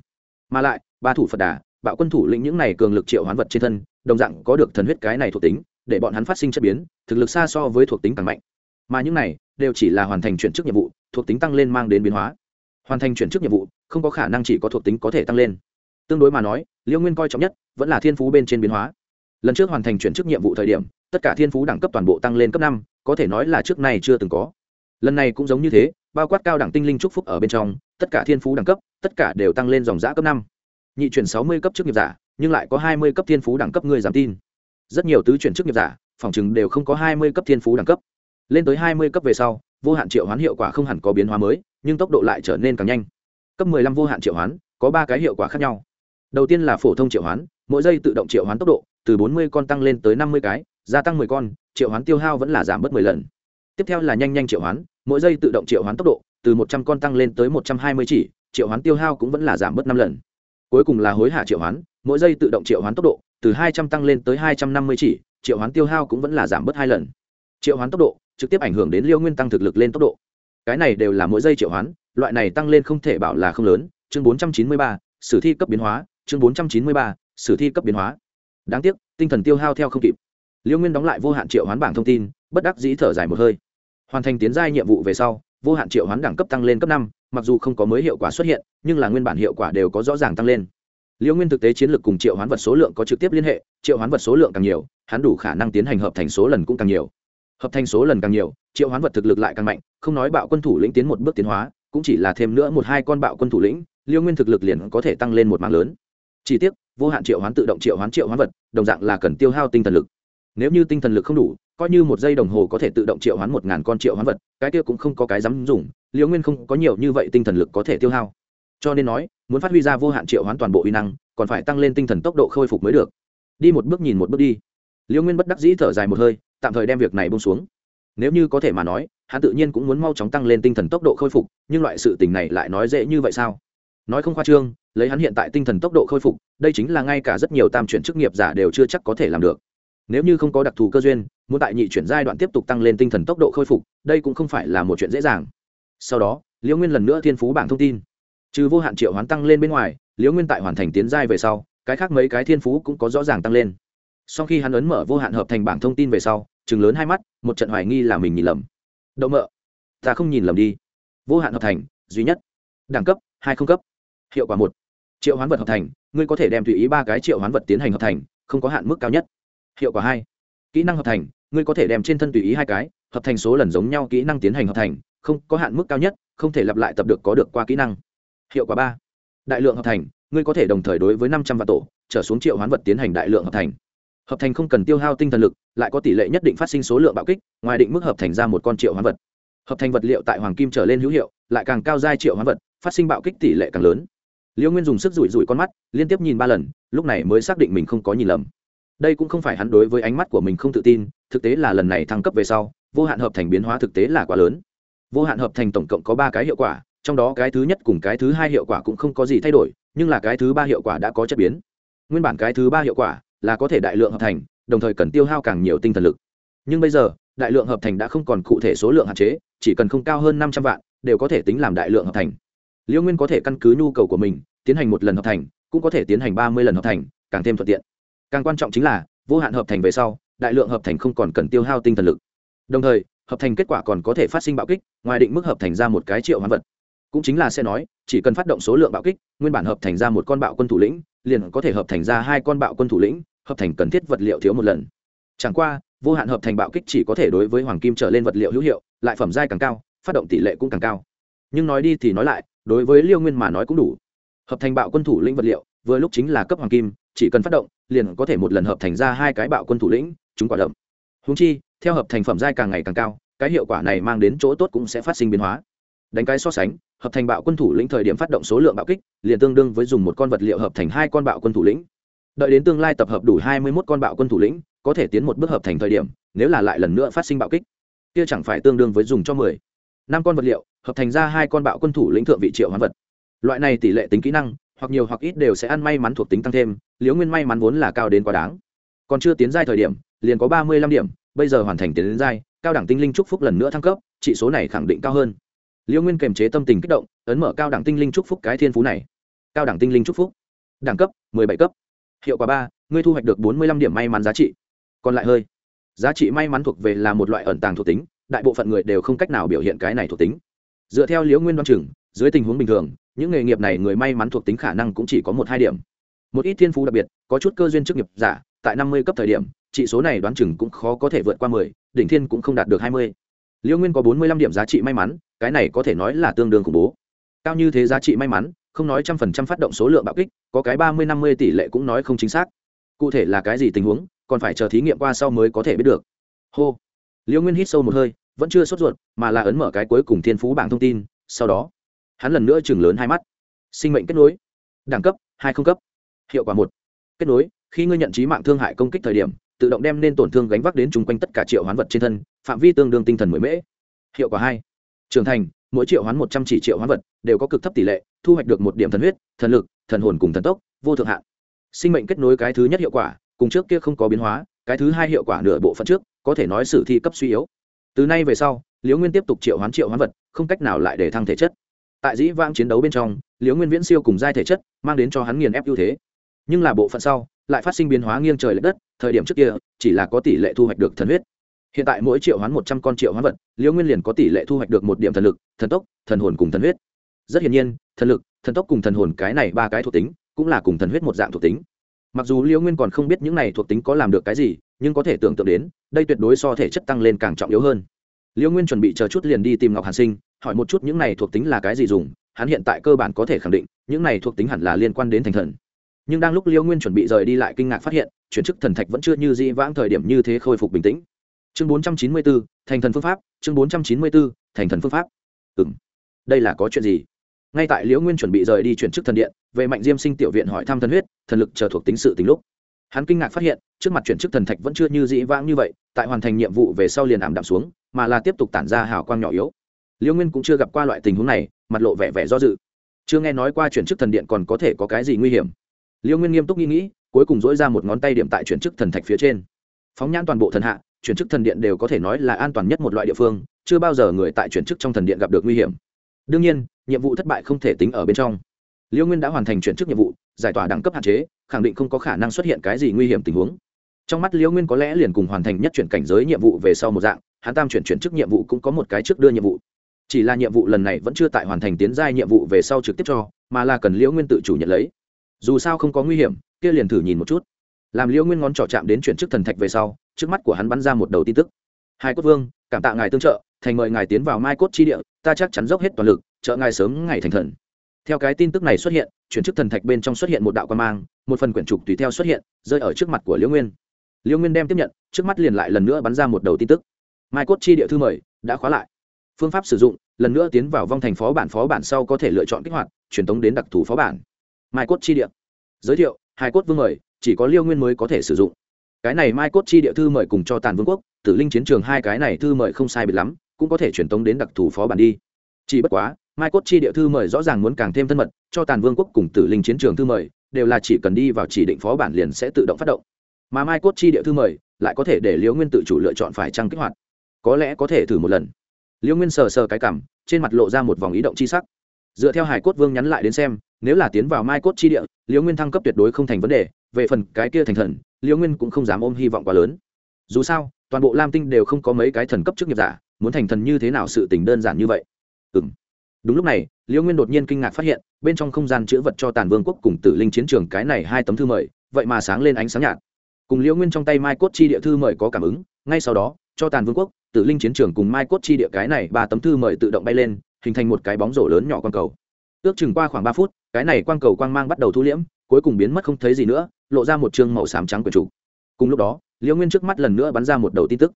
Mà lại ba thủ phật đà, bạo quân thủ lĩnh những này cường lực triệu hoán vật trên thân, đồng dạng có được thần huyết cái này thuộc tính, để bọn hắn phát sinh chất biến, thực lực xa so với thuộc tính càng mạnh. Mà những này đều chỉ là hoàn thành chuyển chức nhiệm vụ, thuộc tính tăng lên mang đến biến hóa. Hoàn thành chuyển chức nhiệm vụ, không có khả năng chỉ có thuộc tính có thể tăng lên. Tương đối mà nói, liêu nguyên coi trọng nhất vẫn là thiên phú bên trên biến hóa. Lần trước hoàn thành chuyển chức nhiệm vụ thời điểm, tất cả thiên phú đẳng cấp toàn bộ tăng lên cấp năm, có thể nói là trước này chưa từng có. Lần này cũng giống như thế, bao quát cao đẳng tinh linh trúc phúc ở bên trong, tất cả thiên phú đẳng cấp, tất cả đều tăng lên dòng giã cấp năm nhị chuyển sáu mươi cấp chức nghiệp giả, nhưng lại có hai mươi cấp thiên phú đẳng cấp người giảm tin. Rất nhiều tứ chuyển chức nghiệp giả, phòng chừng đều không có hai mươi cấp thiên phú đẳng cấp. Lên tới hai mươi cấp về sau, vô hạn triệu hoán hiệu quả không hẳn có biến hóa mới, nhưng tốc độ lại trở nên càng nhanh. Cấp mười lăm vô hạn triệu hoán, có ba cái hiệu quả khác nhau. Đầu tiên là phổ thông triệu hoán, mỗi giây tự động triệu hoán tốc độ, từ bốn mươi con tăng lên tới năm mươi cái, gia tăng mười con, triệu hoán tiêu hao vẫn là giảm bớt mười lần. Tiếp theo là nhanh nhanh triệu hoán, mỗi giây tự động triệu hoán tốc độ, từ một trăm con tăng lên tới một trăm hai mươi chỉ, triệu hoán tiêu hao cũng vẫn là giảm bớt năm lần cuối cùng là hối hả triệu hoán, mỗi giây tự động triệu hoán tốc độ, từ hai trăm tăng lên tới hai trăm năm mươi chỉ, triệu hoán tiêu hao cũng vẫn là giảm bớt hai lần. Triệu hoán tốc độ trực tiếp ảnh hưởng đến liêu nguyên tăng thực lực lên tốc độ. Cái này đều là mỗi giây triệu hoán, loại này tăng lên không thể bảo là không lớn, chương bốn trăm chín mươi ba, sử thi cấp biến hóa, chương bốn trăm chín mươi ba, sử thi cấp biến hóa. Đáng tiếc, tinh thần tiêu hao theo không kịp. Liêu nguyên đóng lại vô hạn triệu hoán bảng thông tin, bất đắc dĩ thở dài một hơi. Hoàn thành tiến giai nhiệm vụ về sau, vô hạn triệu hoán đẳng cấp tăng lên cấp năm mặc dù không có mới hiệu quả xuất hiện, nhưng là nguyên bản hiệu quả đều có rõ ràng tăng lên. Liêu nguyên thực tế chiến lược cùng triệu hoán vật số lượng có trực tiếp liên hệ, triệu hoán vật số lượng càng nhiều, hắn đủ khả năng tiến hành hợp thành số lần cũng càng nhiều. Hợp thành số lần càng nhiều, triệu hoán vật thực lực lại càng mạnh, không nói bạo quân thủ lĩnh tiến một bước tiến hóa, cũng chỉ là thêm nữa một hai con bạo quân thủ lĩnh, liêu nguyên thực lực liền có thể tăng lên một mạng lớn. Chỉ tiếc, vô hạn triệu hoán tự động triệu hoán triệu hoán vật, đồng dạng là cần tiêu hao tinh thần lực. Nếu như tinh thần lực không đủ coi như một giây đồng hồ có thể tự động triệu hoán một ngàn con triệu hoán vật, cái kia cũng không có cái dám dùng liều nguyên không có nhiều như vậy tinh thần lực có thể tiêu hao. Cho nên nói, muốn phát huy ra vô hạn triệu hoán toàn bộ uy năng, còn phải tăng lên tinh thần tốc độ khôi phục mới được. Đi một bước nhìn một bước đi. Liều nguyên bất đắc dĩ thở dài một hơi, tạm thời đem việc này bông xuống. Nếu như có thể mà nói, hắn tự nhiên cũng muốn mau chóng tăng lên tinh thần tốc độ khôi phục, nhưng loại sự tình này lại nói dễ như vậy sao? Nói không khoa trương, lấy hắn hiện tại tinh thần tốc độ khôi phục, đây chính là ngay cả rất nhiều tam chuyển chức nghiệp giả đều chưa chắc có thể làm được. Nếu như không có đặc thù cơ duyên muốn tại nhị chuyển giai đoạn tiếp tục tăng lên tinh thần tốc độ khôi phục, đây cũng không phải là một chuyện dễ dàng. Sau đó, liễu nguyên lần nữa thiên phú bảng thông tin. Trừ vô hạn triệu hoán tăng lên bên ngoài, liễu nguyên tại hoàn thành tiến giai về sau, cái khác mấy cái thiên phú cũng có rõ ràng tăng lên. Sau khi hắn ấn mở vô hạn hợp thành bảng thông tin về sau chừng lớn hai mắt, một trận hoài nghi là mình nhìn lầm. Đậu mợ, ta không nhìn lầm đi. Vô hạn hợp thành, duy nhất. Đẳng cấp, hai không cấp. Hiệu quả một. Triệu hoán vật hợp thành, ngươi có thể đem tùy ý ba cái triệu hoán vật tiến hành hợp thành, không có hạn mức cao nhất. Hiệu quả hai. Kỹ năng hợp thành ngươi có thể đem trên thân tùy ý hai cái, hợp thành số lần giống nhau kỹ năng tiến hành hợp thành, không có hạn mức cao nhất, không thể lặp lại tập được có được qua kỹ năng. Hiệu quả ba. Đại lượng hợp thành, ngươi có thể đồng thời đối với năm trăm vạn tổ, trở xuống triệu hoán vật tiến hành đại lượng hợp thành. Hợp thành không cần tiêu hao tinh thần lực, lại có tỷ lệ nhất định phát sinh số lượng bạo kích, ngoài định mức hợp thành ra một con triệu hoán vật. Hợp thành vật liệu tại hoàng kim trở lên hữu hiệu, lại càng cao giai triệu hoán vật, phát sinh bạo kích tỷ lệ càng lớn. Liêu nguyên dùng sức rủi rủi con mắt, liên tiếp nhìn ba lần, lúc này mới xác định mình không có nhìn lầm đây cũng không phải hắn đối với ánh mắt của mình không tự tin, thực tế là lần này thăng cấp về sau, vô hạn hợp thành biến hóa thực tế là quá lớn. Vô hạn hợp thành tổng cộng có ba cái hiệu quả, trong đó cái thứ nhất cùng cái thứ hai hiệu quả cũng không có gì thay đổi, nhưng là cái thứ ba hiệu quả đã có chất biến. Nguyên bản cái thứ ba hiệu quả là có thể đại lượng hợp thành, đồng thời cần tiêu hao càng nhiều tinh thần lực. Nhưng bây giờ, đại lượng hợp thành đã không còn cụ thể số lượng hạn chế, chỉ cần không cao hơn năm trăm vạn, đều có thể tính làm đại lượng hợp thành. Liễu nguyên có thể căn cứ nhu cầu của mình, tiến hành một lần hợp thành, cũng có thể tiến hành ba mươi lần hợp thành, càng thêm thuận tiện càng quan trọng chính là, vô hạn hợp thành về sau, đại lượng hợp thành không còn cần tiêu hao tinh thần lực. Đồng thời, hợp thành kết quả còn có thể phát sinh bạo kích, ngoài định mức hợp thành ra một cái triệu hoán vật. Cũng chính là sẽ nói, chỉ cần phát động số lượng bạo kích, nguyên bản hợp thành ra một con bạo quân thủ lĩnh, liền có thể hợp thành ra hai con bạo quân thủ lĩnh, hợp thành cần thiết vật liệu thiếu một lần. Chẳng qua, vô hạn hợp thành bạo kích chỉ có thể đối với hoàng kim trở lên vật liệu hữu hiệu, lại phẩm giai càng cao, phát động tỷ lệ cũng càng cao. Nhưng nói đi thì nói lại, đối với liêu nguyên mà nói cũng đủ. Hợp thành bạo quân thủ lĩnh vật liệu vừa lúc chính là cấp hoàng kim, chỉ cần phát động, liền có thể một lần hợp thành ra hai cái bạo quân thủ lĩnh, chúng quả đậm. Húng chi, theo hợp thành phẩm giai càng ngày càng cao, cái hiệu quả này mang đến chỗ tốt cũng sẽ phát sinh biến hóa. Đánh cái so sánh, hợp thành bạo quân thủ lĩnh thời điểm phát động số lượng bạo kích, liền tương đương với dùng một con vật liệu hợp thành hai con bạo quân thủ lĩnh. Đợi đến tương lai tập hợp đủ hai mươi mốt con bạo quân thủ lĩnh, có thể tiến một bước hợp thành thời điểm, nếu là lại lần nữa phát sinh bạo kích, kia chẳng phải tương đương với dùng cho mười năm con vật liệu, hợp thành ra hai con bạo quân thủ lĩnh thượng vị triệu hoán vật. Loại này tỷ lệ tính kỹ năng hoặc nhiều hoặc ít đều sẽ ăn may mắn thuộc tính tăng thêm, Liễu nguyên may mắn vốn là cao đến quá đáng. Còn chưa tiến giai thời điểm, liền có ba mươi lăm điểm, bây giờ hoàn thành tiến đến giai, cao đẳng tinh linh trúc phúc lần nữa thăng cấp trị số này khẳng định cao hơn. Liễu nguyên kềm chế tâm tình kích động, ấn mở cao đẳng tinh linh trúc phúc cái thiên phú này. Cao đẳng tinh linh trúc phúc. Đẳng cấp, mười bảy cấp. Hiệu quả ba, ngươi thu hoạch được bốn mươi lăm điểm may mắn giá trị. Còn lại hơi. Giá trị may mắn thuộc về là một loại ẩn tàng thuộc tính, đại bộ phận người đều không cách nào biểu hiện cái này thuộc tính. Dựa theo liễu nguyên đoan chừng, dưới tình huống bình thường những nghề nghiệp này người may mắn thuộc tính khả năng cũng chỉ có một hai điểm. Một ít thiên phú đặc biệt, có chút cơ duyên chức nghiệp giả, tại năm mươi cấp thời điểm trị số này đoán chừng cũng khó có thể vượt qua mười, đỉnh thiên cũng không đạt được hai mươi. Liễu nguyên có bốn mươi lăm điểm giá trị may mắn, cái này có thể nói là tương đương khủng bố. Cao như thế giá trị may mắn, không nói trăm phần trăm phát động số lượng bạo kích, có cái ba mươi năm mươi tỷ lệ cũng nói không chính xác. Cụ thể là cái gì tình huống, còn phải chờ thí nghiệm qua sau mới có thể biết được. Hô. Liễu nguyên hít sâu một hơi, vẫn chưa sốt ruột, mà là ấn mở cái cuối cùng thiên phú bảng thông tin, sau đó hắn lần nữa chừng lớn hai mắt. Sinh mệnh kết nối. Đẳng cấp, hai không cấp. Hiệu quả một. Kết nối, khi ngươi nhận trí mạng thương hại công kích thời điểm, tự động đem nên tổn thương gánh vác đến chung quanh tất cả triệu hoán vật trên thân, phạm vi tương đương tinh thần mới mễ. Hiệu quả hai. Trưởng thành, mỗi triệu hoán một trăm chỉ triệu hoán vật đều có cực thấp tỷ lệ, thu hoạch được một điểm thần huyết, thần lực, thần hồn cùng thần tốc, vô thượng hạn. Sinh mệnh kết nối cái thứ nhất hiệu quả, cùng trước kia không có biến hóa, cái thứ hai hiệu quả nửa bộ phận trước, có thể nói sử thi cấp suy yếu. Từ nay về sau, liễu nguyên tiếp tục triệu hoán triệu hoán vật, không cách nào lại để thăng thể chất tại dĩ vãng chiến đấu bên trong, liễu nguyên viễn siêu cùng giai thể chất, mang đến cho hắn nghiền ép ưu thế. Nhưng là bộ phận sau, lại phát sinh biến hóa nghiêng trời l ệ đất, thời điểm trước kia, chỉ là có tỷ lệ thu hoạch được thần huyết. Hiện tại mỗi triệu hoán một trăm con triệu hoán vật, liễu nguyên liền có tỷ lệ thu hoạch được một điểm thần lực, thần tốc, thần hồn cùng thần huyết. Rất hiển nhiên, thần lực, thần tốc cùng thần hồn cái này ba cái thuộc tính, cũng là cùng thần huyết một dạng thuộc tính. Mặc dù liễu nguyên còn không biết những này thuộc tính có làm được cái gì, nhưng có thể tưởng tượng đến, đây tuyệt đối so thể chất tăng lên càng trọng yếu hơn. Liễu nguyên chuẩn bị chờ chút liền đi tìm ngọc hàn sinh hỏi một chút những này thuộc tính là cái gì dùng, hắn hiện tại cơ bản có thể khẳng định, những này thuộc tính hẳn là liên quan đến thành thần. Nhưng đang lúc liễu nguyên chuẩn bị rời đi lại kinh ngạc phát hiện, chuyển chức thần thạch vẫn chưa như dĩ vãng thời điểm như thế khôi phục bình tĩnh. Chương bốn trăm chín mươi bốn thành thần phương pháp, chương bốn trăm chín mươi bốn thành thần phương pháp. Ừ m đây là có chuyện gì? Ngay tại liễu nguyên chuẩn bị rời đi chuyển chức thần điện về mạnh diêm sinh tiểu viện hỏi thăm thần huyết, thần lực chờ thuộc tính sự tính lúc. Hắn kinh ngạc phát hiện, trước mặt chuyển chức thần thạch vẫn chưa như dĩ vãng như vậy, tại hoàn thành nhiệm vụ về sau liền ảm đạm xuống, mà là tiếp tục tản ra hào quang nhỏ yếu liễu nguyên cũng chưa gặp qua loại tình huống này, mặt lộ vẻ vẻ do dự. Chưa nghe nói qua chuyển chức thần điện còn có thể có cái gì nguy hiểm. Liễu nguyên nghiêm túc nghĩ nghĩ, cuối cùng dỗi ra một ngón tay điểm tại chuyển chức thần thạch phía trên. Phóng nhãn toàn bộ thần hạ, chuyển chức thần điện đều có thể nói là an toàn nhất một loại địa phương, chưa bao giờ người tại chuyển chức trong thần điện gặp được nguy hiểm. Đương nhiên, nhiệm vụ thất bại không thể tính ở bên trong. Liễu nguyên đã hoàn thành chuyển chức nhiệm vụ, giải tỏa đẳng cấp hạn chế, khẳng định không có khả năng xuất hiện cái gì nguy hiểm tình huống. Trong mắt liễu nguyên có lẽ liền cùng hoàn thành nhất chuyển cảnh giới nhiệm vụ về sau một dạng, hắn tam chuyển chuyển chức nhiệm vụ cũng có một cái trước đưa nhiệm vụ chỉ là nhiệm vụ lần này vẫn chưa tại hoàn thành tiến giai nhiệm vụ về sau trực tiếp cho, mà là cần liễu nguyên tự chủ nhận lấy. Dù sao không có nguy hiểm, kia liền thử nhìn một chút. Làm liễu nguyên ngón trỏ chạm đến chuyển chức thần thạch về sau, trước mắt của hắn bắn ra một đầu tin tức. Hai cốt vương, cảm tạ ngài tương trợ, thành mời ngài tiến vào mai cốt chi địa, ta chắc chắn dốc hết toàn lực, trợ ngài sớm ngày thành thần. Theo cái tin tức này xuất hiện, chuyển chức thần thạch bên trong xuất hiện một đạo quan mang, một phần quyển trục tùy theo xuất hiện, rơi ở trước mặt của liễu nguyên. Liễu nguyên đem tiếp nhận, trước mắt liền lại lần nữa bắn ra một đầu tin tức. Mai cốt chi địa thư mời, đã khóa lại phương pháp sử dụng, lần nữa tiến vào vong thành phó bản phó bản sau có thể lựa chọn kích hoạt, truyền tống đến đặc thù phó bản. Mai cốt chi địa. Giới thiệu hai cốt vương mời, chỉ có liêu nguyên mới có thể sử dụng. Cái này mai cốt chi địa thư mời cùng cho tàn vương quốc, tử linh chiến trường hai cái này thư mời không sai biệt lắm, cũng có thể truyền tống đến đặc thù phó bản đi. Chỉ bất quá, mai cốt chi địa thư mời rõ ràng muốn càng thêm thân mật, cho tàn vương quốc cùng tử linh chiến trường thư mời, đều là chỉ cần đi vào chỉ định phó bản liền sẽ tự động phát động. Mà mai cốt chi địa thư mời, lại có thể để liễu nguyên tự chủ lựa chọn phải trăng kích hoạt. Có lẽ có thể thử một lần liễu nguyên sờ sờ cái cảm, trên mặt lộ ra một vòng ý động c h i sắc. Dựa theo hải cốt vương nhắn lại đến xem, nếu là tiến vào mai cốt chi địa liễu nguyên thăng cấp tuyệt đối không thành vấn đề, về phần cái kia thành thần liễu nguyên cũng không dám ôm hy vọng quá lớn. Dù sao, toàn bộ lam tinh đều không có mấy cái thần cấp chức nghiệp giả, muốn thành thần như thế nào sự tình đơn giản như vậy? Ừ m đúng lúc này liễu nguyên đột nhiên kinh ngạc phát hiện, bên trong không gian chữ vật cho tàn vương quốc cùng tử linh chiến trường cái này hai tấm thư mời, vậy mà sáng lên ánh sáng nhạt. Cùng liễu nguyên trong tay mai cốt chi địa thư mời có cảm ứng, ngay sau đó, cho tàn vương quốc tử linh chiến trường cùng mai cốt chi địa cái này ba tấm thư mời tự động bay lên, hình thành một cái bóng rổ lớn nhỏ quang cầu. Ước chừng qua khoảng ba phút, cái này quang cầu quang mang bắt đầu thu liễm, cuối cùng biến mất không thấy gì nữa, lộ ra một chương màu xám trắng quyển trục cùng lúc đó liễu nguyên trước mắt lần nữa bắn ra một đầu tin tức.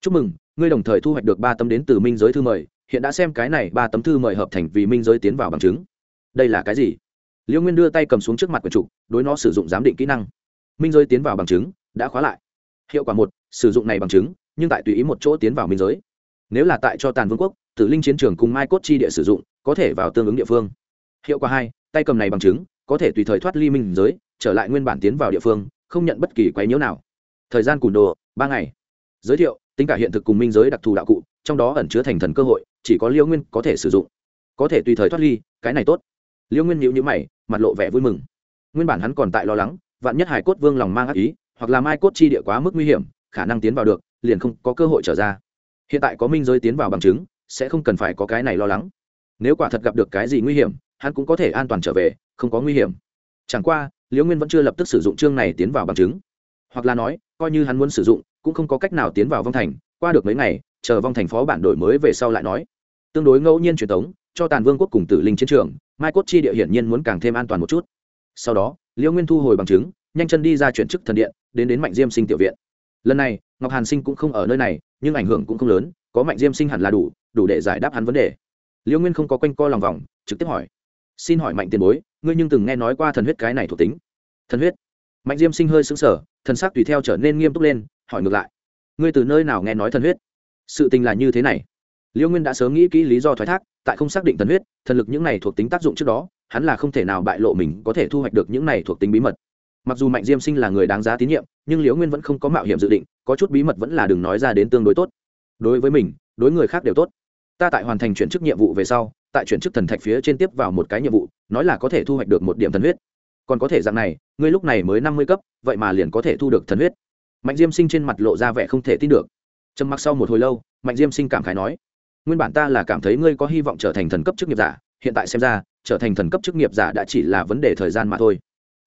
Chúc mừng, ngươi đồng thời thu hoạch được ba tấm đến từ minh giới thư mời, hiện đã xem cái này ba tấm thư mời hợp thành vì minh giới tiến vào bằng chứng. Đây là cái gì? Liễu nguyên đưa tay cầm xuống trước mặt quyển trục đối nó sử dụng giám định kỹ năng. Minh giới tiến vào bằng chứng, đã khóa lại. Hiệu quả một, sử dụng này bằng chứng nhưng tại tùy ý một chỗ tiến vào minh giới. Nếu là tại cho tàn vương quốc, tử linh chiến trường cùng mai cốt chi địa sử dụng, có thể vào tương ứng địa phương. Hiệu quả hai, tay cầm này bằng chứng, có thể tùy thời thoát ly minh giới, trở lại nguyên bản tiến vào địa phương, không nhận bất kỳ quấy nhiễu nào. Thời gian cùn đồ, ba ngày. Giới thiệu, tính cả hiện thực cùng minh giới đặc thù đạo cụ, trong đó ẩn chứa thành thần cơ hội, chỉ có liêu nguyên có thể sử dụng. Có thể tùy thời thoát ly, cái này tốt. Liêu nguyên nhịu nhữ mày, mặt lộ vẻ vui mừng. Nguyên bản hắn còn tại lo lắng, vạn nhất hải cốt vương lòng mang ác ý, hoặc là mai cốt chi địa quá mức nguy hiểm, khả năng tiến vào được liền không có cơ hội trở ra. Hiện tại có minh giới tiến vào bằng chứng, sẽ không cần phải có cái này lo lắng. Nếu quả thật gặp được cái gì nguy hiểm, hắn cũng có thể an toàn trở về, không có nguy hiểm. Chẳng qua, liễu nguyên vẫn chưa lập tức sử dụng chương này tiến vào bằng chứng. Hoặc là nói, coi như hắn muốn sử dụng, cũng không có cách nào tiến vào vong thành. Qua được mấy ngày, chờ vong thành phó bản đổi mới về sau lại nói. Tương đối ngẫu nhiên truyền thống cho tàn vương quốc cùng tử linh chiến trường, mai cốt chi địa hiển nhiên muốn càng thêm an toàn một chút. Sau đó, liễu nguyên thu hồi bằng chứng, nhanh chân đi ra chuyển chức thần điện, đến đến mạnh diêm sinh tiểu viện. Lần này ngọc hàn sinh cũng không ở nơi này, nhưng ảnh hưởng cũng không lớn, có mạnh diêm sinh hẳn là đủ đủ để giải đáp hắn vấn đề. Liễu nguyên không có quanh co lòng vòng, trực tiếp hỏi. Xin hỏi mạnh tiền bối, ngươi nhưng từng nghe nói qua thần huyết cái này thuộc tính? Thần huyết? Mạnh diêm sinh hơi xứng sở thần sắc tùy theo trở nên nghiêm túc lên, hỏi ngược lại. Ngươi từ nơi nào nghe nói thần huyết? Sự tình là như thế này. Liễu nguyên đã sớm nghĩ kỹ lý do thoái thác, tại không xác định thần huyết, thần lực những này thuộc tính tác dụng trước đó, hắn là không thể nào bại lộ mình có thể thu hoạch được những này thuộc tính bí mật. Mặc dù mạnh diêm sinh là người đáng giá tín nhiệm nhưng liễu nguyên vẫn không có mạo hiểm dự định, có chút bí mật vẫn là đừng nói ra đến tương đối tốt. Đối với mình, đối người khác đều tốt. Ta tại hoàn thành chuyển chức nhiệm vụ về sau, tại chuyển chức thần thạch phía trên tiếp vào một cái nhiệm vụ, nói là có thể thu hoạch được một điểm thần huyết. Còn có thể dạng này, ngươi lúc này mới năm mươi cấp, vậy mà liền có thể thu được thần huyết. Mạnh diêm sinh trên mặt lộ ra vẻ không thể tin được. Trầm mặc sau một hồi lâu, mạnh diêm sinh cảm khái nói, nguyên bản ta là cảm thấy ngươi có hy vọng trở thành thần cấp chức nghiệp giả, hiện tại xem ra, trở thành thần cấp chức nghiệp giả đã chỉ là vấn đề thời gian mà thôi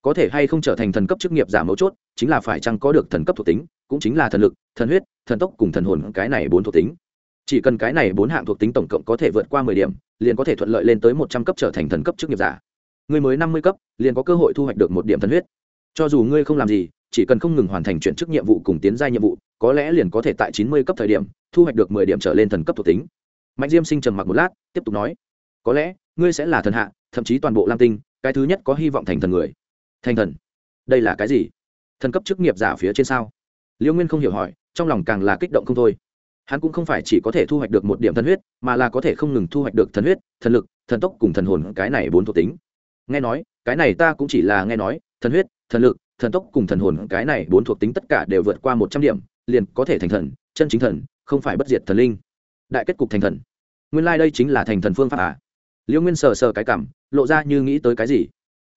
có thể hay không trở thành thần cấp chức nghiệp giả mấu chốt, chính là phải chăng có được thần cấp thuộc tính, cũng chính là thần lực, thần huyết, thần tốc cùng thần hồn, cái này bốn thuộc tính. Chỉ cần cái này bốn hạng thuộc tính tổng cộng có thể vượt qua mười điểm, liền có thể thuận lợi lên tới một trăm cấp trở thành thần cấp chức nghiệp giả. Người mới năm mươi cấp, liền có cơ hội thu hoạch được một điểm thần huyết. Cho dù ngươi không làm gì, chỉ cần không ngừng hoàn thành chuyển chức nhiệm vụ cùng tiến gia nhiệm vụ, có lẽ liền có thể tại chín mươi cấp thời điểm, thu hoạch được mười điểm trở lên thần cấp thuộc tính. Mạnh diêm sinh trầm mặc một lát, tiếp tục nói, có lẽ ngươi sẽ là thần hạ, thậm chí toàn bộ lam tinh, cái thứ nhất có hy vọng thành thần người thành thần, đây là cái gì? Thần cấp chức nghiệp giả phía trên sao? Liễu nguyên không hiểu hỏi, trong lòng càng là kích động không thôi. Hắn cũng không phải chỉ có thể thu hoạch được một điểm thần huyết, mà là có thể không ngừng thu hoạch được thần huyết, thần lực, thần tốc cùng thần hồn, cái này bốn thuộc tính. Nghe nói, cái này ta cũng chỉ là nghe nói, thần huyết, thần lực, thần tốc cùng thần hồn, cái này bốn thuộc tính tất cả đều vượt qua một trăm điểm, liền có thể thành thần, chân chính thần, không phải bất diệt thần linh. Đại kết cục thành thần. Nguyên lai、like、đây chính là thành thần phương pháp à? Liễu nguyên sờ sờ cái cảm, lộ ra như nghĩ tới cái gì?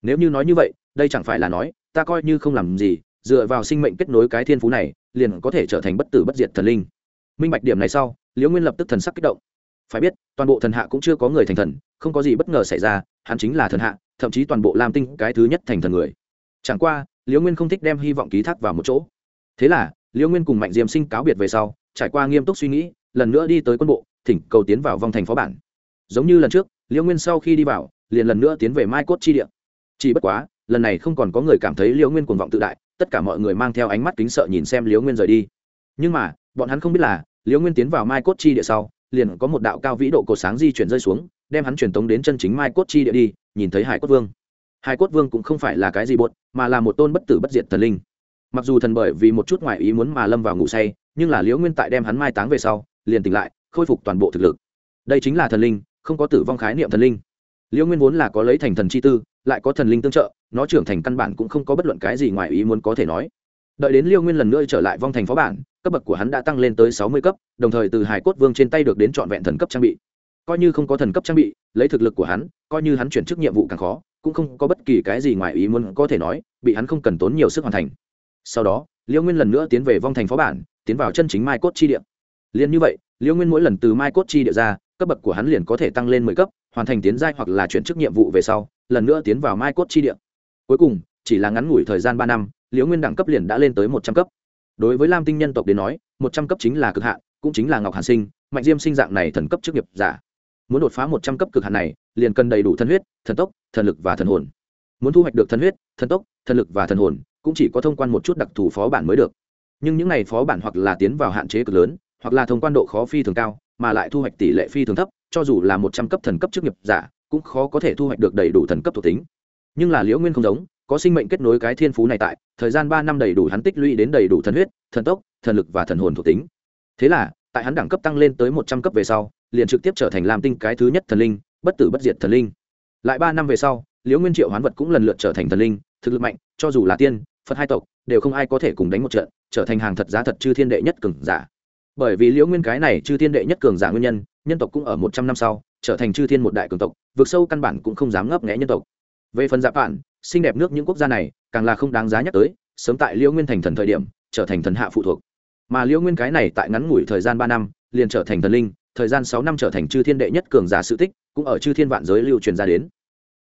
Nếu như nói như vậy đây chẳng phải là nói, ta coi như không làm gì, dựa vào sinh mệnh kết nối cái thiên phú này, liền có thể trở thành bất tử bất diệt thần linh. Minh bạch điểm này sau, liễu nguyên lập tức thần sắc kích động. Phải biết, toàn bộ thần hạ cũng chưa có người thành thần, không có gì bất ngờ xảy ra, hắn chính là thần hạ, thậm chí toàn bộ lam tinh cái thứ nhất thành thần người. Chẳng qua, liễu nguyên không thích đem hy vọng ký thác vào một chỗ. Thế là, liễu nguyên cùng mạnh diêm sinh cáo biệt về sau, trải qua nghiêm túc suy nghĩ, lần nữa đi tới quân bộ, thỉnh cầu tiến vào vòng thành phó bản. Giống như lần trước, liễu nguyên sau khi đi vào, liền lần nữa tiến về mai cốt chi địa. Chỉ bất quá lần này không còn có người cảm thấy liễu nguyên cuồng vọng tự đại, tất cả mọi người mang theo ánh mắt kính sợ nhìn xem liễu nguyên rời đi. Nhưng mà, bọn hắn không biết là, liễu nguyên tiến vào mai cốt chi địa sau, liền có một đạo cao vĩ độ cổ sáng di chuyển rơi xuống, đem hắn truyền tống đến chân chính mai cốt chi địa đi, nhìn thấy hải cốt vương. Hải cốt vương cũng không phải là cái gì bột, mà là một tôn bất tử bất diệt thần linh. Mặc dù thần bởi vì một chút ngoại ý muốn mà lâm vào ngủ say, nhưng là liễu nguyên tại đem hắn mai táng về sau, liền tỉnh lại, khôi phục toàn bộ thực lực. Đây chính là thần linh, không có tử vong khái niệm thần linh. Liễu nguyên vốn là có lấy thành thần chi tư lại có thần linh tương trợ, nó trưởng thành căn bản cũng không có bất luận cái gì ngoài ý muốn có thể nói. Đợi đến liêu nguyên lần nữa trở lại vong thành phó bản, cấp bậc của hắn đã tăng lên tới sáu mươi cấp, đồng thời từ hải cốt vương trên tay được đến trọn vẹn thần cấp trang bị. Coi như không có thần cấp trang bị, lấy thực lực của hắn, coi như hắn chuyển chức nhiệm vụ càng khó, cũng không có bất kỳ cái gì ngoài ý muốn có thể nói, bị hắn không cần tốn nhiều sức hoàn thành. Sau đó, liêu nguyên lần nữa tiến về vong thành phó bản, tiến vào chân chính mai cốt chi địa. Liền như vậy, liêu nguyên mỗi lần từ mai cốt chi địa ra, cấp bậc của hắn liền có thể tăng lên mười cấp, hoàn thành tiến giai hoặc là chuyển chức nhiệm vụ về sau lần nữa tiến vào mai cốt chi địa. Cuối cùng, chỉ là ngắn ngủi thời gian ba năm, liễu nguyên đẳng cấp liền đã lên tới một trăm cấp. Đối với lam tinh nhân tộc đến nói, một trăm cấp chính là cực hạn, cũng chính là ngọc hàn sinh, mạnh diêm sinh dạng này thần cấp chức nghiệp giả. Muốn đột phá một trăm cấp cực hạn này, liền cần đầy đủ thân huyết, thần tốc, thần lực và thần hồn. Muốn thu hoạch được thần huyết, thần tốc, thần lực và thần hồn, cũng chỉ có thông quan một chút đặc thù phó bản mới được. Nhưng những n à y phó bản hoặc là tiến vào hạn chế cực lớn, hoặc là thông quan độ khó phi thường cao, mà lại thu hoạch tỷ lệ phi thường thấp, cho dù là một trăm cấp thần cấp chức nghiệp giả cũng khó có thể thu hoạch được đầy đủ thần cấp thuộc tính. Nhưng là liễu nguyên không giống, có sinh mệnh kết nối cái thiên phú này tại, thời gian ba năm đầy đủ hắn tích lũy đến đầy đủ thần huyết, thần tốc, thần lực và thần hồn thuộc tính. Thế là, tại hắn đẳng cấp tăng lên tới một trăm cấp về sau, liền trực tiếp trở thành làm tinh cái thứ nhất thần linh, bất tử bất diệt thần linh. Lại ba năm về sau, liễu nguyên triệu hoán vật cũng lần lượt trở thành thần linh, thực lực mạnh, cho dù là tiên, phật hai tộc, đều không ai có thể cùng đánh một trận, trở thành hàng thật giá thật chư thiên đệ nhất cường giả. Bởi vì liễu nguyên cái này chư thiên đệ nhất cường giả nguyên nhân nhân tộc cũng ở một trăm năm sau, trở thành chư thiên một đại cường tộc vượt sâu căn bản cũng không dám ngấp nghẽ nhân tộc. Về phần dạ phản xinh đẹp nước những quốc gia này, càng là không đáng giá nhắc tới, sớm tại liễu nguyên thành thần thời điểm, trở thành thần hạ phụ thuộc. Mà liễu nguyên cái này tại ngắn ngủi thời gian ba năm, liền trở thành thần linh, thời gian sáu năm trở thành chư thiên đệ nhất cường giả sự tích, cũng ở chư thiên vạn giới lưu truyền ra đến.